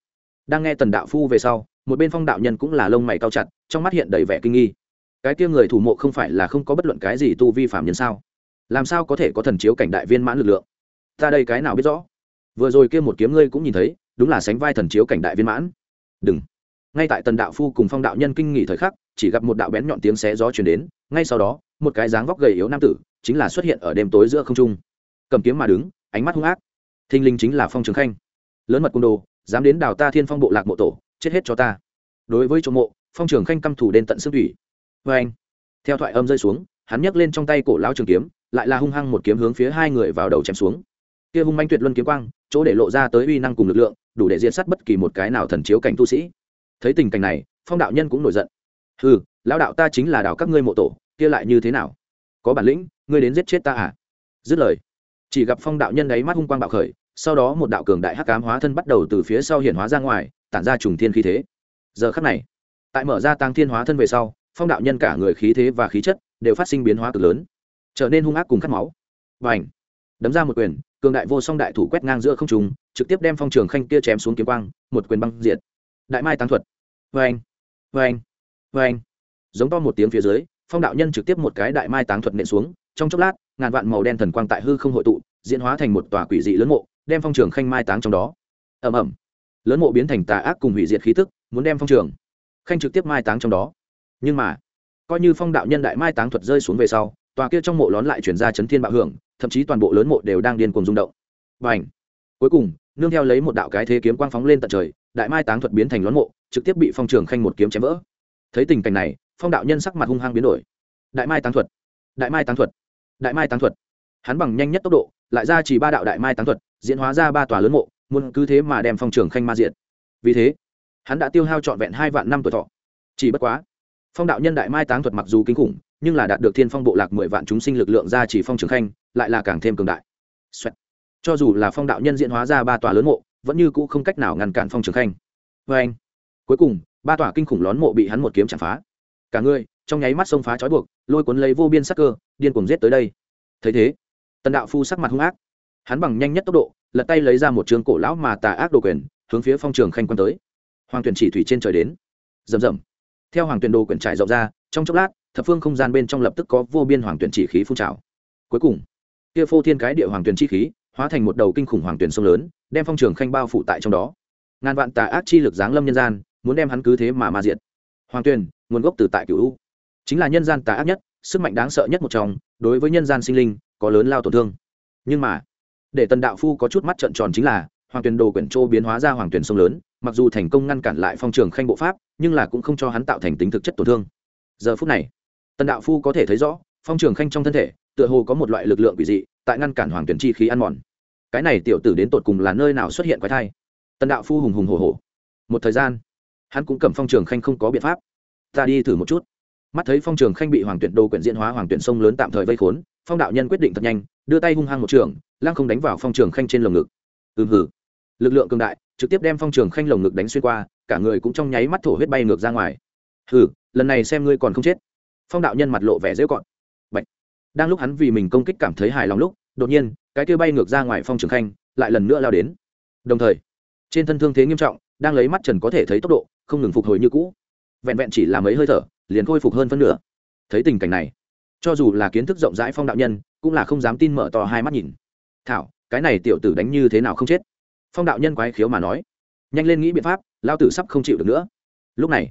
đang nghe tần đạo phu về sau, một bên phong đạo nhân cũng là lông mày cao chặt, trong mắt hiện đầy vẻ kinh nghi. Cái kia người thủ mộ không phải là không có bất luận cái gì tu vi phạm nhân sao? Làm sao có thể có thần chiếu cảnh đại viên mãn lực lượng? Ta đây cái nào biết rõ? Vừa rồi kia một kiếm ngươi cũng nhìn thấy, đúng là sánh vai thần chiếu cảnh đại viên mãn. Đừng. Ngay tại tần đạo phu cùng phong đạo nhân kinh nghỉ thời khắc, chỉ gặp một đạo bén nhọn tiếng xé gió chuyển đến ngay sau đó, một cái dáng vóc gầy yếu nam tử chính là xuất hiện ở đêm tối giữa không trung. Cầm kiếm mà đứng, ánh mắt hung ác. Thinh linh chính là phong trường khanh. Lớn mật cung đồ, dám đến đào ta thiên phong bộ lạc mộ tổ, chết hết cho ta. Đối với chỗ mộ, phong trường khanh căm thủ đến tận xương thủy. Vê anh, theo thoại âm rơi xuống, hắn nhấc lên trong tay cổ lao trường kiếm, lại là hung hăng một kiếm hướng phía hai người vào đầu chém xuống. Kia hung manh tuyệt luân kiếm quang, chỗ để lộ ra tới uy năng cùng lực lượng, đủ để diệt sát bất kỳ một cái nào thần chiếu cảnh tu sĩ. Thấy tình cảnh này, phong đạo nhân cũng nổi giận. Ừ lão đạo ta chính là đạo các ngươi mộ tổ kia lại như thế nào? Có bản lĩnh, ngươi đến giết chết ta à? Dứt lời, chỉ gặp phong đạo nhân ấy mắt hung quang bạo khởi, sau đó một đạo cường đại hắc cám hóa thân bắt đầu từ phía sau hiện hóa ra ngoài, tản ra trùng thiên khí thế. Giờ khắc này, tại mở ra tăng thiên hóa thân về sau, phong đạo nhân cả người khí thế và khí chất đều phát sinh biến hóa cực lớn, trở nên hung ác cùng cắt máu. Và ảnh đấm ra một quyền, cường đại vô song đại thủ quét ngang giữa không trùng trực tiếp đem phong trường khanh kia chém xuống kiếm quang, một quyền băng diệt. Đại mai tăng thuật. Vê anh vê anh vê anh giống to một tiếng phía dưới phong đạo nhân trực tiếp một cái đại mai táng thuật nện xuống, trong chốc lát, ngàn vạn màu đen thần quang tại hư không hội tụ, diễn hóa thành một tòa quỷ dị lớn mộ, đem phong trường khanh mai táng trong đó. Ẩm ẩm lớn mộ biến thành tà ác cùng hủy diệt khí tức, muốn đem phong trường khanh trực tiếp mai táng trong đó. Nhưng mà, coi như phong đạo nhân đại mai táng thuật rơi xuống về sau, tòa kia trong mộ lón lại chuyển ra chấn thiên bạo hưởng, thậm chí toàn bộ lớn mộ đều đang điên cuồng rung động. Và ảnh cuối cùng, nương theo lấy một đạo cái thế kiếm quang phóng lên tận trời, đại mai táng thuật biến thành lón mộ, trực tiếp bị phong trường khanh một kiếm chém vỡ. Thấy tình cảnh này phong đạo nhân sắc mặt hung hăng biến đổi. Đại mai táng thuật, đại mai táng thuật, đại mai táng thuật. Hắn bằng nhanh nhất tốc độ, lại ra chỉ ba đạo đại mai táng thuật, diễn hóa ra ba tòa lớn mộ, muốn cứ thế mà đem phong trường khanh ma diện vì thế, hắn đã tiêu hao trọn vẹn hai vạn năm tuổi thọ. Chỉ bất quá, phong đạo nhân đại mai táng thuật mặc dù kinh khủng, nhưng là đạt được thiên phong bộ lạc mười vạn chúng sinh lực lượng ra chỉ phong trường khanh, lại là càng thêm cường đại、Xoẹt. cho dù là phong đạo nhân diễn hóa ra ba tòa lớn mộ, vẫn như cũ không cách nào ngăn cản phong trường khanh. Vê anh cuối cùng, ba tòa kinh khủng lón mộ bị hắn một kiếm chạm phá cả người, trong nháy mắt xông phá trói buộc, lôi cuốn lấy vô biên sắc cơ, điên cuồng giết tới đây. Thấy thế, tần đạo phu sắc mặt hung ác. Hắn bằng nhanh nhất tốc độ, lật tay lấy ra một trường cổ lão mà tà ác đồ quyền, hướng phía phong trường khanh quan tới. Hoàng tuyển chỉ thủy trên trời đến. Rầm rầm. Theo hoàng tuyển đồ quyển trải rộng ra, trong chốc lát, thập phương không gian bên trong lập tức có vô biên hoàng tuyển chỉ khí phun trào. Cuối cùng, kia phô thiên cái địa hoàng tuyển chi khí, hóa thành một đầu kinh khủng hoàng tuyển sông lớn, đem phong trường khanh bao phủ tại trong đó. Ngàn vạn tà ác chi lực giáng lâm nhân gian, muốn đem hắn cứ thế mà ma diệt. Hoàng tuyển nguồn gốc từ tại cựu u. Chính là nhân gian tà ác nhất, sức mạnh đáng sợ nhất một trong, đối với nhân gian sinh linh, có lớn lao tổn thương. Nhưng mà, để tần đạo phu có chút mắt trận tròn chính là, hoàng tuyền đồ quyển châu biến hóa ra hoàng tuyền sông lớn, mặc dù thành công ngăn cản lại phong trường khanh bộ pháp, nhưng là cũng không cho hắn tạo thành tính thực chất tổn thương. Giờ phút này, tần đạo phu có thể thấy rõ, phong trường khanh trong thân thể, tựa hồ có một loại lực lượng quỷ dị, tại ngăn cản hoàng tuyển chi khí ăn mòn. Cái này tiểu tử đến tột cùng là nơi nào xuất hiện quái thai? Tần đạo phu hùng hùng hồ hồ một thời gian, hắn cũng cầm phong trường khanh không có biện pháp ta đi thử một chút. Mắt thấy phong trường khanh bị hoàng tuyển đồ quyển diễn hóa hoàng tuyển sông lớn tạm thời vây khốn, phong đạo nhân quyết định thật nhanh, đưa tay hung hăng một trường, lăng không đánh vào phong trường khanh trên lồng ngực. Ừm hử lực lượng cường đại, trực tiếp đem phong trường khanh lồng ngực đánh xuyên qua, cả người cũng trong nháy mắt thổ huyết bay ngược ra ngoài. Hử lần này xem ngươi còn không chết. Phong đạo nhân mặt lộ vẻ dễ gọn Bạch. đang lúc hắn vì mình công kích cảm thấy hài lòng lúc, đột nhiên, cái kia bay ngược ra ngoài phong trường khanh lại lần nữa lao đến. Đồng thời, trên thân thương thế nghiêm trọng, đang lấy mắt trần có thể thấy tốc độ, không ngừng phục hồi như cũ vẹn vẹn chỉ là mấy hơi thở, liền khôi phục hơn phân nửa. Thấy tình cảnh này, cho dù là kiến thức rộng rãi phong đạo nhân, cũng là không dám tin mở to hai mắt nhìn. Thảo, cái này tiểu tử đánh như thế nào không chết? Phong đạo nhân quái khiếu mà nói. Nhanh lên nghĩ biện pháp, lao tử sắp không chịu được nữa. Lúc này,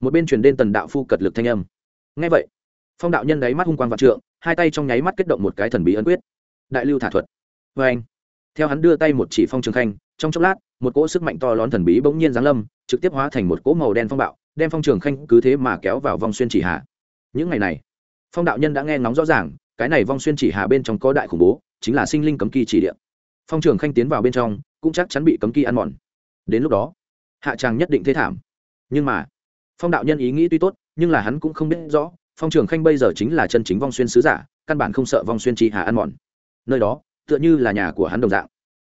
một bên truyền đến tần đạo phu cật lực thanh âm. Ngay vậy, phong đạo nhân đáy mắt hung quang vạn trượng, hai tay trong nháy mắt kết động một cái thần bí ấn quyết. Đại lưu thả thuật. Vê anh, theo hắn đưa tay một chỉ phong trường khanh, trong chốc lát, một cỗ sức mạnh to lớn thần bí bỗng nhiên giáng lâm, trực tiếp hóa thành một cỗ màu đen phong bạo đem phong trường khanh cứ thế mà kéo vào vòng xuyên chỉ hạ. Những ngày này, phong đạo nhân đã nghe ngóng rõ ràng, cái này vong xuyên chỉ hà bên trong có đại khủng bố, chính là sinh linh cấm kỳ chỉ địa phong trường khanh tiến vào bên trong, cũng chắc chắn bị cấm kỳ ăn mòn. Đến lúc đó, hạ tràng nhất định thế thảm. Nhưng mà, phong đạo nhân ý nghĩ tuy tốt, nhưng là hắn cũng không biết rõ, phong trường khanh bây giờ chính là chân chính vong xuyên sứ giả, căn bản không sợ vong xuyên chỉ hà ăn mòn. Nơi đó, tựa như là nhà của hắn đồng dạng.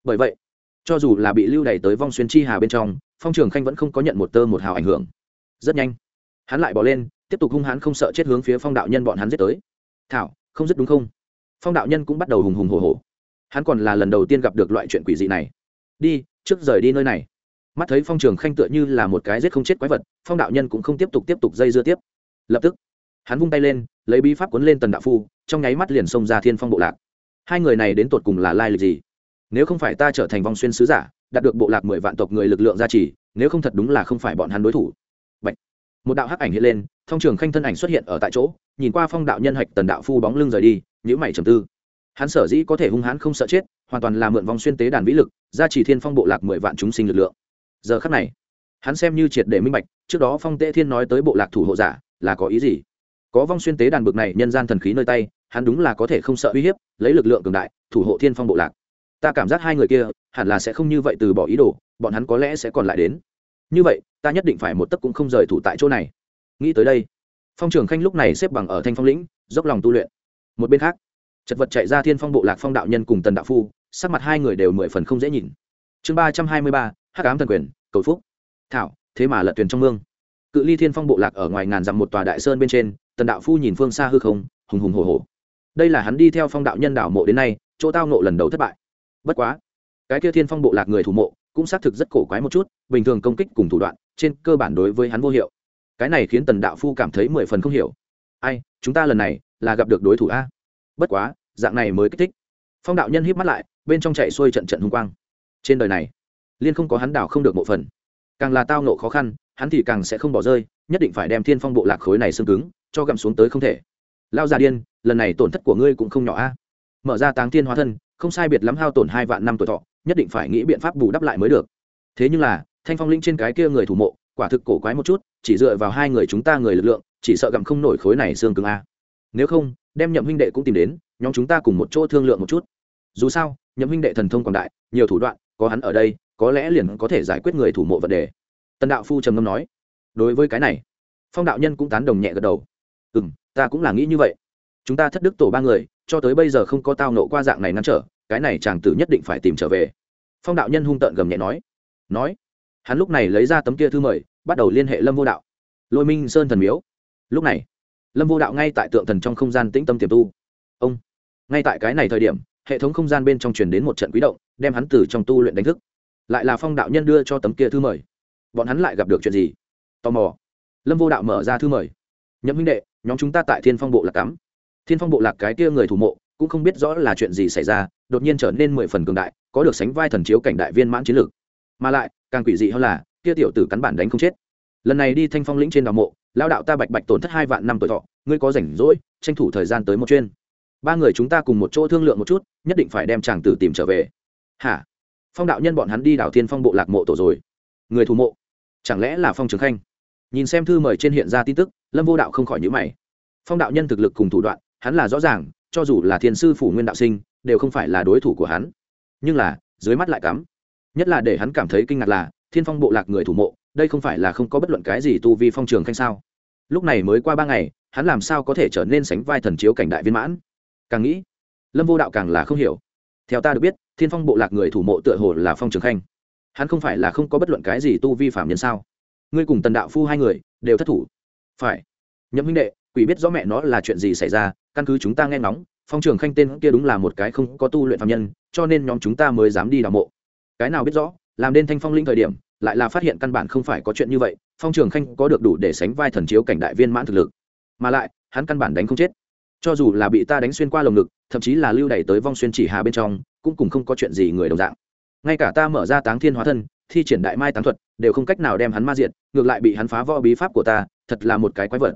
Bởi vậy, cho dù là bị lưu đày tới vong xuyên chi hà bên trong, phong trường khanh vẫn không có nhận một tơ một hào ảnh hưởng rất nhanh. Hắn lại bỏ lên, tiếp tục hung hãn không sợ chết hướng phía phong đạo nhân bọn hắn giết tới. Thảo, không dứt đúng không? Phong đạo nhân cũng bắt đầu hùng hùng hồ hồ hắn còn là lần đầu tiên gặp được loại chuyện quỷ dị này. Đi, trước rời đi nơi này. Mắt thấy phong trường khanh tựa như là một cái giết không chết quái vật, phong đạo nhân cũng không tiếp tục tiếp tục dây dưa tiếp. Lập tức, hắn vung tay lên, lấy bí pháp cuốn lên tần đạo phu, trong nháy mắt liền xông ra thiên phong bộ lạc. Hai người này đến tột cùng là lai lịch gì? Nếu không phải ta trở thành vong xuyên sứ giả, đạt được bộ lạc mười vạn tộc người lực lượng gia trì, nếu không thật đúng là không phải bọn hắn đối thủ một đạo hắc ảnh hiện lên thông trường khanh thân ảnh xuất hiện ở tại chỗ, nhìn qua phong đạo nhân hạch tần đạo phu bóng lưng rời đi nhữ mày trầm tư. Hắn sở dĩ có thể hung hãn không sợ chết, hoàn toàn là mượn vòng xuyên tế đàn vĩ lực, gia chỉ thiên phong bộ lạc mười vạn chúng sinh lực lượng. Giờ khắc này, hắn xem như triệt để minh bạch, trước đó phong tế thiên nói tới bộ lạc thủ hộ giả, là có ý gì? Có vong xuyên tế đàn bực này, nhân gian thần khí nơi tay, hắn đúng là có thể không sợ uy hiếp, lấy lực lượng cường đại, thủ hộ thiên phong bộ lạc. Ta cảm giác hai người kia, hẳn là sẽ không như vậy từ bỏ ý đồ, bọn hắn có lẽ sẽ còn lại đến như vậy, ta nhất định phải một tấc cũng không rời thủ tại chỗ này. Nghĩ tới đây, phong trường khanh lúc này xếp bằng ở thanh phong lĩnh, dốc lòng tu luyện. Một bên khác, chật vật chạy ra thiên phong bộ lạc phong đạo nhân cùng tần đạo phu, sắc mặt hai người đều mười phần không dễ nhìn. Chương ba trăm hai mươi ba, hắc ám thần quyền, cầu phúc. Thảo, thế mà lật thuyền trong mương. Cự ly thiên phong bộ lạc ở ngoài ngàn dặm một tòa đại sơn bên trên, tần đạo phu nhìn phương xa hư không, hùng hùng hồ hồ đây là hắn đi theo phong đạo nhân đảo mộ đến nay, chỗ tao nộ lần đầu thất bại. Bất quá, cái kia thiên phong bộ lạc người thủ mộ cũng xác thực rất cổ quái một chút, bình thường công kích cùng thủ đoạn, trên cơ bản đối với hắn vô hiệu. Cái này khiến tần đạo phu cảm thấy mười phần không hiểu. Ai, chúng ta lần này là gặp được đối thủ a. Bất quá, dạng này mới kích thích. Phong đạo nhân híp mắt lại, bên trong chạy xuôi trận trận hung quang. Trên đời này, liên không có hắn đảo không được một phần. Càng là tao nộ khó khăn, hắn thì càng sẽ không bỏ rơi, nhất định phải đem thiên phong bộ lạc khối này xương cứng, cho gặm xuống tới không thể. Lao già điên, lần này tổn thất của ngươi cũng không nhỏ a. Mở ra táng thiên hóa thân, không sai biệt lắm hao tổn hai vạn năm tuổi thọ nhất định phải nghĩ biện pháp bù đắp lại mới được. Thế nhưng là, thanh phong linh trên cái kia người thủ mộ, quả thực cổ quái một chút, chỉ dựa vào hai người chúng ta người lực lượng, chỉ sợ gặm không nổi khối này xương cứng a. Nếu không, đem nhậm huynh đệ cũng tìm đến, nhóm chúng ta cùng một chỗ thương lượng một chút. Dù sao, nhậm huynh đệ thần thông quảng đại, nhiều thủ đoạn, có hắn ở đây, có lẽ liền có thể giải quyết người thủ mộ vấn đề. Tần đạo phu trầm ngâm nói, đối với cái này, phong đạo nhân cũng tán đồng nhẹ gật đầu. Ừ m ta cũng là nghĩ như vậy. Chúng ta thất đức tổ ba người, cho tới bây giờ không có tao nộ qua dạng này ngăn trở cái này chàng tử nhất định phải tìm trở về. Phong đạo nhân hung tợn gầm nhẹ nói. Nói. Hắn lúc này lấy ra tấm kia thư mời, bắt đầu liên hệ lâm vô đạo. Lôi minh sơn thần miếu. Lúc này, lâm vô đạo ngay tại tượng thần trong không gian tĩnh tâm tiềm tu. Ông. Ngay tại cái này thời điểm, hệ thống không gian bên trong truyền đến một trận quý động, đem hắn từ trong tu luyện đánh thức. Lại là phong đạo nhân đưa cho tấm kia thư mời. Bọn hắn lại gặp được chuyện gì? Tò mò. Lâm vô đạo mở ra thư mời. Nhậm huynh đệ, nhóm chúng ta tại thiên phong bộ lạc cắm thiên phong bộ lạc cái kia người thủ mộ cũng không biết rõ là chuyện gì xảy ra, đột nhiên trở nên mười phần cường đại, có được sánh vai thần chiếu cảnh đại viên mãn chiến lược. Mà lại, càng quỷ dị hơn là, kia tiểu tử cắn bản đánh không chết. Lần này đi thanh phong lĩnh trên đào mộ lao đạo ta bạch bạch tổn thất hai vạn năm tuổi thọ, ngươi có rảnh rỗi, tranh thủ thời gian tới một chuyên ba người chúng ta cùng một chỗ thương lượng một chút, nhất định phải đem chàng tử tìm trở về. Hả? Phong đạo nhân bọn hắn đi đảo thiên phong bộ lạc mộ tổ rồi. Người thủ mộ. Chẳng lẽ là phong trường khanh? Nhìn xem thư mời trên hiện ra tin tức, lâm vô đạo không khỏi nhữ mày. Phong đạo nhân thực lực cùng thủ đoạn, hắn là rõ ràng cho dù là thiên sư phủ nguyên đạo sinh, đều không phải là đối thủ của hắn. Nhưng là, dưới mắt lại cắm. Nhất là để hắn cảm thấy kinh ngạc là, thiên phong bộ lạc người thủ mộ, đây không phải là không có bất luận cái gì tu vi phong trường khanh sao? Lúc này mới qua ba ngày, hắn làm sao có thể trở nên sánh vai thần chiếu cảnh đại viên mãn? Càng nghĩ, lâm vô đạo càng là không hiểu. Theo ta được biết, thiên phong bộ lạc người thủ mộ tựa hồ là phong trường khanh. Hắn không phải là không có bất luận cái gì tu vi phạm nhân sao? Ngươi cùng tần đạo phu hai người, đều thất thủ. Phải. Nhậm huynh đệ, quỷ biết rõ mẹ nó là chuyện gì xảy ra căn cứ chúng ta nghe ngóng, phong trường khanh tên kia đúng là một cái không có tu luyện phạm nhân, cho nên nhóm chúng ta mới dám đi đào mộ. Cái nào biết rõ, làm nên thanh phong linh thời điểm, lại là phát hiện căn bản không phải có chuyện như vậy, phong trường khanh có được đủ để sánh vai thần chiếu cảnh đại viên mãn thực lực. Mà lại, hắn căn bản đánh không chết. Cho dù là bị ta đánh xuyên qua lồng ngực, thậm chí là lưu đày tới vong xuyên chỉ hà bên trong, cũng cùng không có chuyện gì người đồng dạng. Ngay cả ta mở ra táng thiên hóa thân, thi triển đại mai tán thuật, đều không cách nào đem hắn ma diệt, ngược lại bị hắn phá võ bí pháp của ta, thật là một cái quái vật.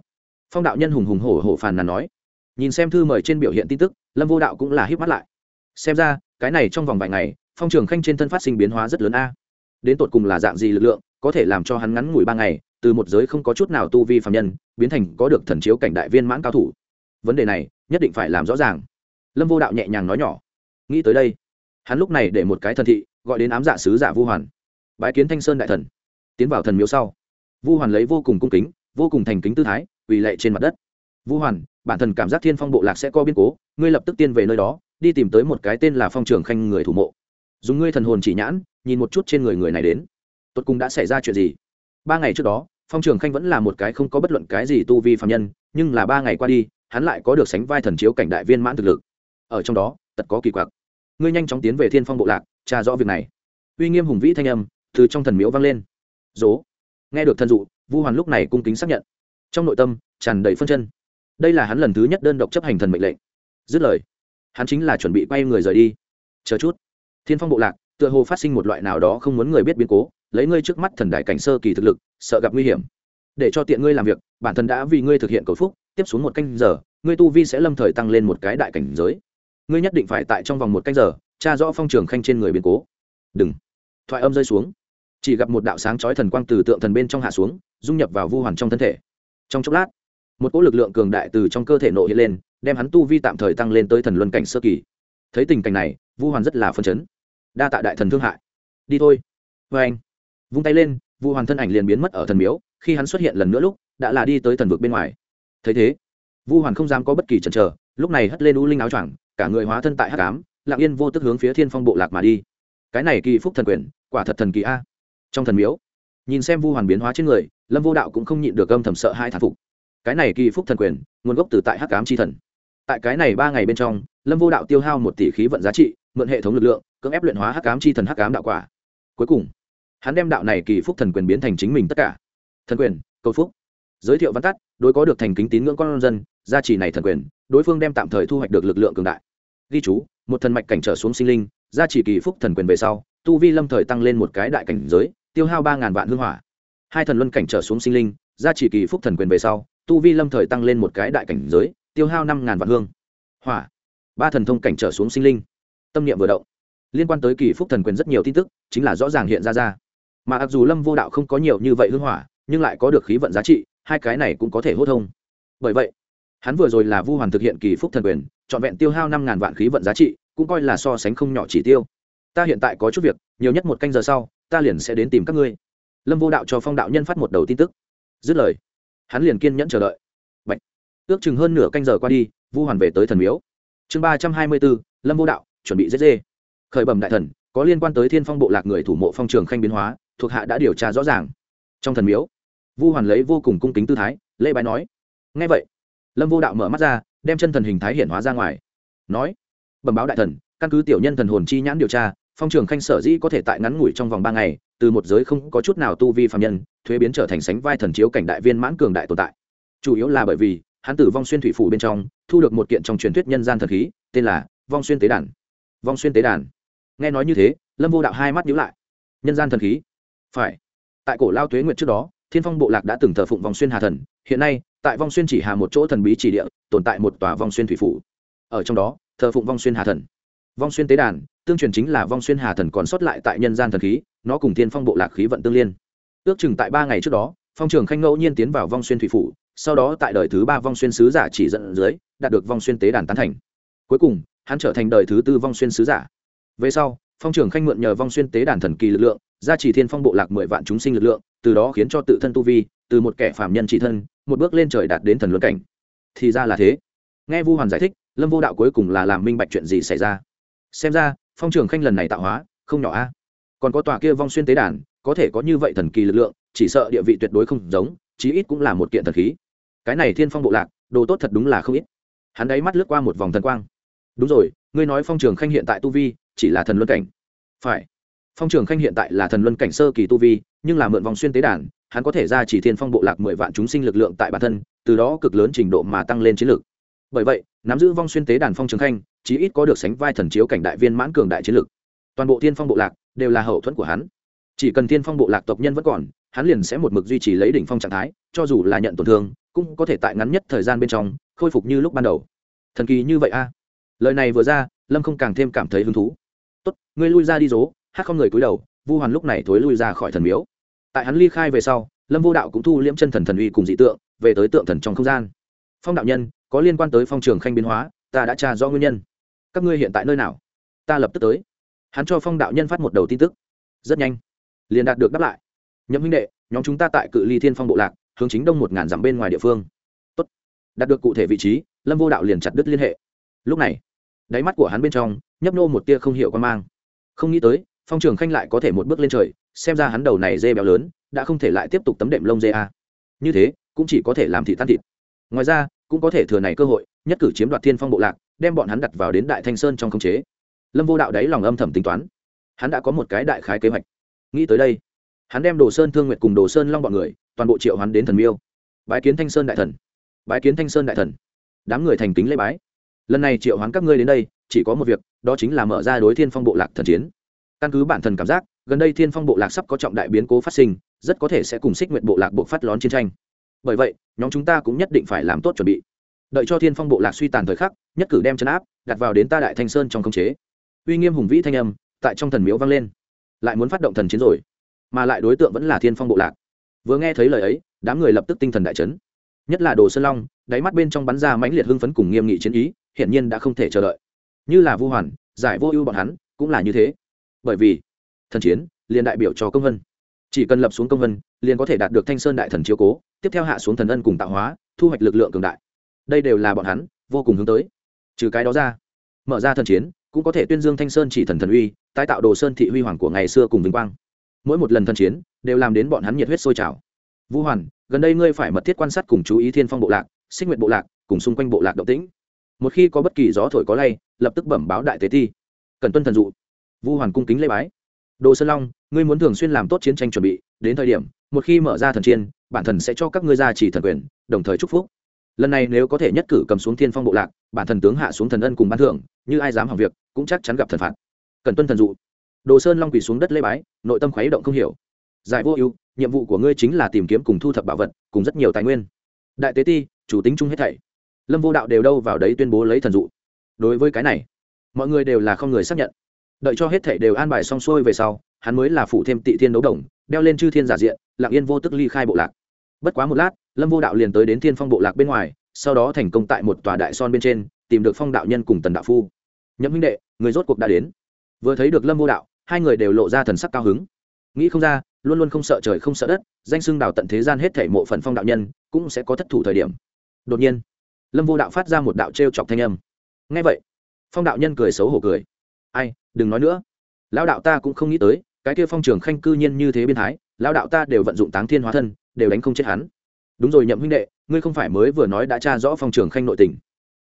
Phong đạo nhân hùng hùng hổ hổ phàn nàn nói nhìn xem thư mời trên biểu hiện tin tức, lâm vô đạo cũng là hít mắt lại. Xem ra, cái này trong vòng vài ngày, phong trường khanh trên thân phát sinh biến hóa rất lớn a. Đến tột cùng là dạng gì lực lượng, có thể làm cho hắn ngắn ngủi ba ngày, từ một giới không có chút nào tu vi phạm nhân, biến thành có được thần chiếu cảnh đại viên mãn cao thủ. Vấn đề này, nhất định phải làm rõ ràng. Lâm vô đạo nhẹ nhàng nói nhỏ. Nghĩ tới đây, hắn lúc này để một cái thần thị, gọi đến ám dạ sứ giả vu hoàn. Bái kiến thanh sơn đại thần. Tiến vào thần miếu sau. Vu hoàn lấy vô cùng cung kính, vô cùng thành kính tư thái, quỳ lệ trên mặt đất. Vu hoàn bản thần cảm giác thiên phong bộ lạc sẽ có biến cố, ngươi lập tức tiên về nơi đó, đi tìm tới một cái tên là phong trường khanh người thủ mộ. Dùng ngươi thần hồn chỉ nhãn, nhìn một chút trên người người này đến. Tuột cùng đã xảy ra chuyện gì? Ba ngày trước đó, phong trường khanh vẫn là một cái không có bất luận cái gì tu vi phạm nhân, nhưng là ba ngày qua đi, hắn lại có được sánh vai thần chiếu cảnh đại viên mãn thực lực. Ở trong đó tật có kỳ quặc. Ngươi nhanh chóng tiến về thiên phong bộ lạc, tra rõ việc này. Uy nghiêm hùng vĩ thanh âm từ trong thần miếu vang lên. Dố. Nghe được thần dụ, vu hoàn lúc này cung kính xác nhận. Trong nội tâm, tràn đầy phân chân đây là hắn lần thứ nhất đơn độc chấp hành thần mệnh lệnh. Dứt lời, hắn chính là chuẩn bị quay người rời đi. Chờ chút. Thiên phong bộ lạc, tựa hồ phát sinh một loại nào đó không muốn người biết biến cố, lấy ngươi trước mắt thần đại cảnh sơ kỳ thực lực, sợ gặp nguy hiểm. Để cho tiện ngươi làm việc, bản thân đã vì ngươi thực hiện cầu phúc, tiếp xuống một canh giờ, ngươi tu vi sẽ lâm thời tăng lên một cái đại cảnh giới. Ngươi nhất định phải tại trong vòng một canh giờ, tra rõ phong trường khanh trên người biến cố. Đừng. Thoại âm rơi xuống. Chỉ gặp một đạo sáng chói thần quang từ tượng thần bên trong hạ xuống, dung nhập vào vu hoàn trong thân thể. Trong chốc lát một cỗ lực lượng cường đại từ trong cơ thể nộ hiện lên, đem hắn tu vi tạm thời tăng lên tới thần luân cảnh sơ kỳ. Thấy tình cảnh này, vu hoàn rất là phân chấn. Đa tạ đại thần thương hại. Đi thôi. Vê anh, vung tay lên, vu hoàn thân ảnh liền biến mất ở thần miếu, khi hắn xuất hiện lần nữa lúc, đã là đi tới thần vực bên ngoài. Thấy thế, vu hoàn không dám có bất kỳ chần chờ, lúc này hất lên u linh áo choàng, cả người hóa thân tại hắc ám, lặng yên vô tức hướng phía thiên phong bộ lạc mà đi. Cái này kỳ phúc thần quyền, quả thật thần kỳ a. Trong thần miếu, nhìn xem vu hoàn biến hóa trên người, lâm vô đạo cũng không nhịn được âm thầm sợ hai thản phục cái này kỳ phúc thần quyền, nguồn gốc từ tại hắc ám c h i thần. Tại cái này ba ngày bên trong, lâm vô đạo tiêu hao một tỷ khí vận giá trị, mượn hệ thống lực lượng, cưỡng ép luyện hóa hắc ám c h i thần, hắc ám đạo quả. Cuối cùng, hắn đem đạo này kỳ phúc thần quyền biến thành chính mình tất cả. Thần quyền, cầu phúc. Giới thiệu văn tắt, đối có được thành kính tín ngưỡng con dân, gia trì này thần quyền, đối phương đem tạm thời thu hoạch được lực lượng cường đại. Ghi chú, một thần mạch cảnh trở xuống sinh linh, gia trì kỳ phúc thần quyền về sau, tu vi lâm thời tăng lên một cái đại cảnh giới, tiêu hao ba ngàn vạn hương hỏa. Hai thần luân cảnh trở xuống sinh linh, gia trì kỳ phúc thần quyền về sau tu vi lâm thời tăng lên một cái đại cảnh giới, tiêu hao năm ngàn vạn hương. Hỏa. Ba thần thông cảnh trở xuống sinh linh. Tâm niệm vừa động. Liên quan tới kỳ phúc thần quyền rất nhiều tin tức, chính là rõ ràng hiện ra ra. Mà mặc dù lâm vô đạo không có nhiều như vậy hương hỏa, nhưng lại có được khí vận giá trị, hai cái này cũng có thể hốt thông. Bởi vậy, hắn vừa rồi là vu hoàn thực hiện kỳ phúc thần quyền, trọn vẹn tiêu hao năm ngàn vạn khí vận giá trị, cũng coi là so sánh không nhỏ chỉ tiêu. Ta hiện tại có chút việc, nhiều nhất một canh giờ sau, ta liền sẽ đến tìm các ngươi. Lâm vô đạo cho phong đạo nhân phát một đầu tin tức. Dứt lời hắn liền kiên nhẫn chờ đợi. Bạch. ước chừng hơn nửa canh giờ qua đi, vu hoàn về tới thần miếu. Chương ba trăm hai mươi bốn, lâm vô đạo, chuẩn bị giết dê. Khởi bẩm đại thần, có liên quan tới thiên phong bộ lạc người thủ mộ phong trường khanh biến hóa, thuộc hạ đã điều tra rõ ràng. Trong thần miếu, vu hoàn lấy vô cùng cung kính tư thái, lễ bái nói. Ngay vậy, lâm vô đạo mở mắt ra, đem chân thần hình thái hiện hóa ra ngoài. Nói, bẩm báo đại thần, căn cứ tiểu nhân thần hồn chi nhãn điều tra, phong trường khanh sở dĩ có thể tại ngắn ngủi trong vòng ba ngày từ một giới không có chút nào tu vi phạm nhân, thuế biến trở thành sánh vai thần chiếu cảnh đại viên mãn cường đại tồn tại. Chủ yếu là bởi vì, hắn tử vong xuyên thủy phủ bên trong, thu được một kiện trong truyền thuyết nhân gian thần khí, tên là vong xuyên tế đàn. Vong xuyên tế đàn. Nghe nói như thế, lâm vô đạo hai mắt nhíu lại. Nhân gian thần khí? Phải. Tại cổ lao tuế nguyệt trước đó, thiên phong bộ lạc đã từng thờ phụng vong xuyên hà thần, hiện nay, tại vong xuyên chỉ hà một chỗ thần bí chỉ địa, tồn tại một tòa vong xuyên thủy phủ. Ở trong đó, thờ phụng vong xuyên hà thần vong xuyên tế đàn, tương truyền chính là vong xuyên hà thần còn sót lại tại nhân gian thần khí, nó cùng thiên phong bộ lạc khí vận tương liên. Ước chừng tại ba ngày trước đó, phong trường khanh ngẫu nhiên tiến vào vong xuyên thủy phủ, sau đó tại đời thứ ba vong xuyên sứ giả chỉ dẫn dưới, đạt được vong xuyên tế đàn tán thành. Cuối cùng, hắn trở thành đời thứ tư vong xuyên sứ giả. Về sau, phong trường khanh mượn nhờ vong xuyên tế đàn thần kỳ lực lượng, gia trì thiên phong bộ lạc mười vạn chúng sinh lực lượng, từ đó khiến cho tự thân tu vi, từ một kẻ phạm nhân chỉ thân, một bước lên trời đạt đến thần luân cảnh. Thì ra là thế. Nghe vu hoàn giải thích, lâm vô đạo cuối cùng là làm minh bạch chuyện gì xảy ra xem ra, phong trường khanh lần này tạo hóa, không nhỏ a. Còn có tòa kia vong xuyên tế đàn, có thể có như vậy thần kỳ lực lượng, chỉ sợ địa vị tuyệt đối không giống, chí ít cũng là một kiện thần khí. Cái này thiên phong bộ lạc, đồ tốt thật đúng là không ít. Hắn đáy mắt lướt qua một vòng thần quang. Đúng rồi, ngươi nói phong trường khanh hiện tại tu vi, chỉ là thần luân cảnh. Phải. Phong trường khanh hiện tại là thần luân cảnh sơ kỳ tu vi, nhưng là mượn vòng xuyên tế đàn, hắn có thể ra chỉ thiên phong bộ lạc mười vạn chúng sinh lực lượng tại bản thân, từ đó cực lớn trình độ mà tăng lên chiến lược bởi vậy, nắm giữ vong xuyên tế đàn phong trường khanh, chí ít có được sánh vai thần chiếu cảnh đại viên mãn cường đại chiến lược toàn bộ thiên phong bộ lạc đều là hậu thuẫn của hắn. Chỉ cần thiên phong bộ lạc tộc nhân vẫn còn, hắn liền sẽ một mực duy trì lấy đỉnh phong trạng thái, cho dù là nhận tổn thương, cũng có thể tại ngắn nhất thời gian bên trong, khôi phục như lúc ban đầu. Thần kỳ như vậy a. Lời này vừa ra, lâm không càng thêm cảm thấy hứng thú. Tốt, ngươi lui ra đi dố. Hát không người cúi đầu, vu hoàn lúc này thối lui ra khỏi thần miếu. Tại hắn ly khai về sau, lâm vô đạo cũng thu liễm chân thần thần uy cùng dị tượng, về tới tượng thần trong không gian. Phong đạo nhân có liên quan tới phong trường khanh biến hóa, ta đã tra rõ nguyên nhân. Các ngươi hiện tại nơi nào? Ta lập tức tới. Hắn cho phong đạo nhân phát một đầu tin tức. Rất nhanh. Liền đạt được đáp lại. Nhậm huynh đệ, nhóm chúng ta tại cự ly thiên phong bộ lạc, hướng chính đông một ngàn dặm bên ngoài địa phương. Tốt. đạt được cụ thể vị trí, lâm vô đạo liền chặt đứt liên hệ. Lúc này, đáy mắt của hắn bên trong, nhấp nô một tia không hiểu quan mang. Không nghĩ tới, phong trường khanh lại có thể một bước lên trời, xem ra hắn đầu này dê béo lớn, đã không thể lại tiếp tục tấm đệm lông dê a. Như thế, cũng chỉ có thể làm thị tan thịt. Ngoài ra cũng có thể thừa này cơ hội, nhất cử chiếm đoạt thiên phong bộ lạc, đem bọn hắn đặt vào đến đại thanh sơn trong khống chế. Lâm vô đạo đáy lòng âm thầm tính toán. Hắn đã có một cái đại khái kế hoạch. Nghĩ tới đây, hắn đem đồ sơn thương nguyệt cùng đồ sơn long bọn người, toàn bộ triệu hắn đến thần miêu. Bái kiến thanh sơn đại thần. Bái kiến thanh sơn đại thần. Đám người thành kính lễ bái. Lần này triệu hoán các ngươi đến đây, chỉ có một việc, đó chính là mở ra đối thiên phong bộ lạc thần chiến. Căn cứ bản thân cảm giác, gần đây thiên phong bộ lạc sắp có trọng đại biến cố phát sinh, rất có thể sẽ cùng xích nguyện bộ lạc bộ phát lón chiến tranh bởi vậy, nhóm chúng ta cũng nhất định phải làm tốt chuẩn bị. Đợi cho thiên phong bộ lạc suy tàn thời khắc, nhất cử đem chấn áp, đặt vào đến ta đại thanh sơn trong khống chế. Uy nghiêm hùng vĩ thanh âm, tại trong thần miếu vang lên. Lại muốn phát động thần chiến rồi, mà lại đối tượng vẫn là thiên phong bộ lạc. Vừa nghe thấy lời ấy, đám người lập tức tinh thần đại chấn. Nhất là đồ sơn long, đáy mắt bên trong bắn ra mãnh liệt hưng phấn cùng nghiêm nghị chiến ý, hiển nhiên đã không thể chờ đợi. Như là vu hoàn, giải vô ưu bọn hắn, cũng là như thế. Bởi vì, thần chiến, liền đại biểu cho công vân. Chỉ cần lập xuống công vân, liền có thể đạt được thanh sơn đại thần chiếu cố tiếp theo hạ xuống thần ân cùng tạo hóa, thu hoạch lực lượng cường đại. Đây đều là bọn hắn, vô cùng hướng tới. Trừ cái đó ra, mở ra thần chiến, cũng có thể tuyên dương thanh sơn chỉ thần thần uy, tái tạo đồ sơn thị huy hoàng của ngày xưa cùng vinh quang. Mỗi một lần thần chiến, đều làm đến bọn hắn nhiệt huyết sôi trào. Vũ hoàn, gần đây ngươi phải mật thiết quan sát cùng chú ý thiên phong bộ lạc, xích nguyện bộ lạc, cùng xung quanh bộ lạc động tĩnh. Một khi có bất kỳ gió thổi có lay, lập tức bẩm báo đại tế thi cần tuân thần dụ. Vu hoàn cung kính lê bái. Đồ sơn long, ngươi muốn thường xuyên làm tốt chiến tranh chuẩn bị, đến thời điểm, một khi mở ra thần chiên bản thần sẽ cho các ngươi ra chỉ thần quyền, đồng thời chúc phúc. Lần này nếu có thể nhất cử cầm xuống thiên phong bộ lạc, bản thần tướng hạ xuống thần ân cùng ban thưởng, như ai dám hỏng việc, cũng chắc chắn gặp thần phạt. Cần tuân thần dụ. Đồ sơn long quỳ xuống đất lê bái, nội tâm khuấy động không hiểu. Giải vô ưu, nhiệm vụ của ngươi chính là tìm kiếm cùng thu thập bảo vật, cùng rất nhiều tài nguyên. Đại tế ti, chủ tính chung hết thảy. Lâm vô đạo đều đâu vào đấy tuyên bố lấy thần dụ. Đối với cái này, mọi người đều là không người xác nhận. Đợi cho hết thảy đều an bài xong xuôi về sau, hắn mới là phụ thêm tị thiên đấu đồng, đeo lên chư thiên giả diện, lặng yên vô tức ly khai bộ lạc bất quá một lát, lâm vô đạo liền tới đến thiên phong bộ lạc bên ngoài, sau đó thành công tại một tòa đại son bên trên, tìm được phong đạo nhân cùng tần đạo phu. Nhậm huynh đệ, người rốt cuộc đã đến. Vừa thấy được lâm vô đạo, hai người đều lộ ra thần sắc cao hứng. Nghĩ không ra, luôn luôn không sợ trời không sợ đất, danh xưng đào tận thế gian hết thể mộ phần phong đạo nhân, cũng sẽ có thất thủ thời điểm. Đột nhiên, lâm vô đạo phát ra một đạo t r e o chọc thanh âm. Ngay vậy. Phong đạo nhân cười xấu hổ cười. Ai, đừng nói nữa. Lão đạo ta cũng không nghĩ tới, cái kia phong trường khanh cư nhiên như thế biên thái, lão đạo ta đều vận dụng táng thiên hóa thân đều đánh không chết hắn. Đúng rồi nhậm huynh đệ, ngươi không phải mới vừa nói đã tra rõ phong trường khanh nội tình.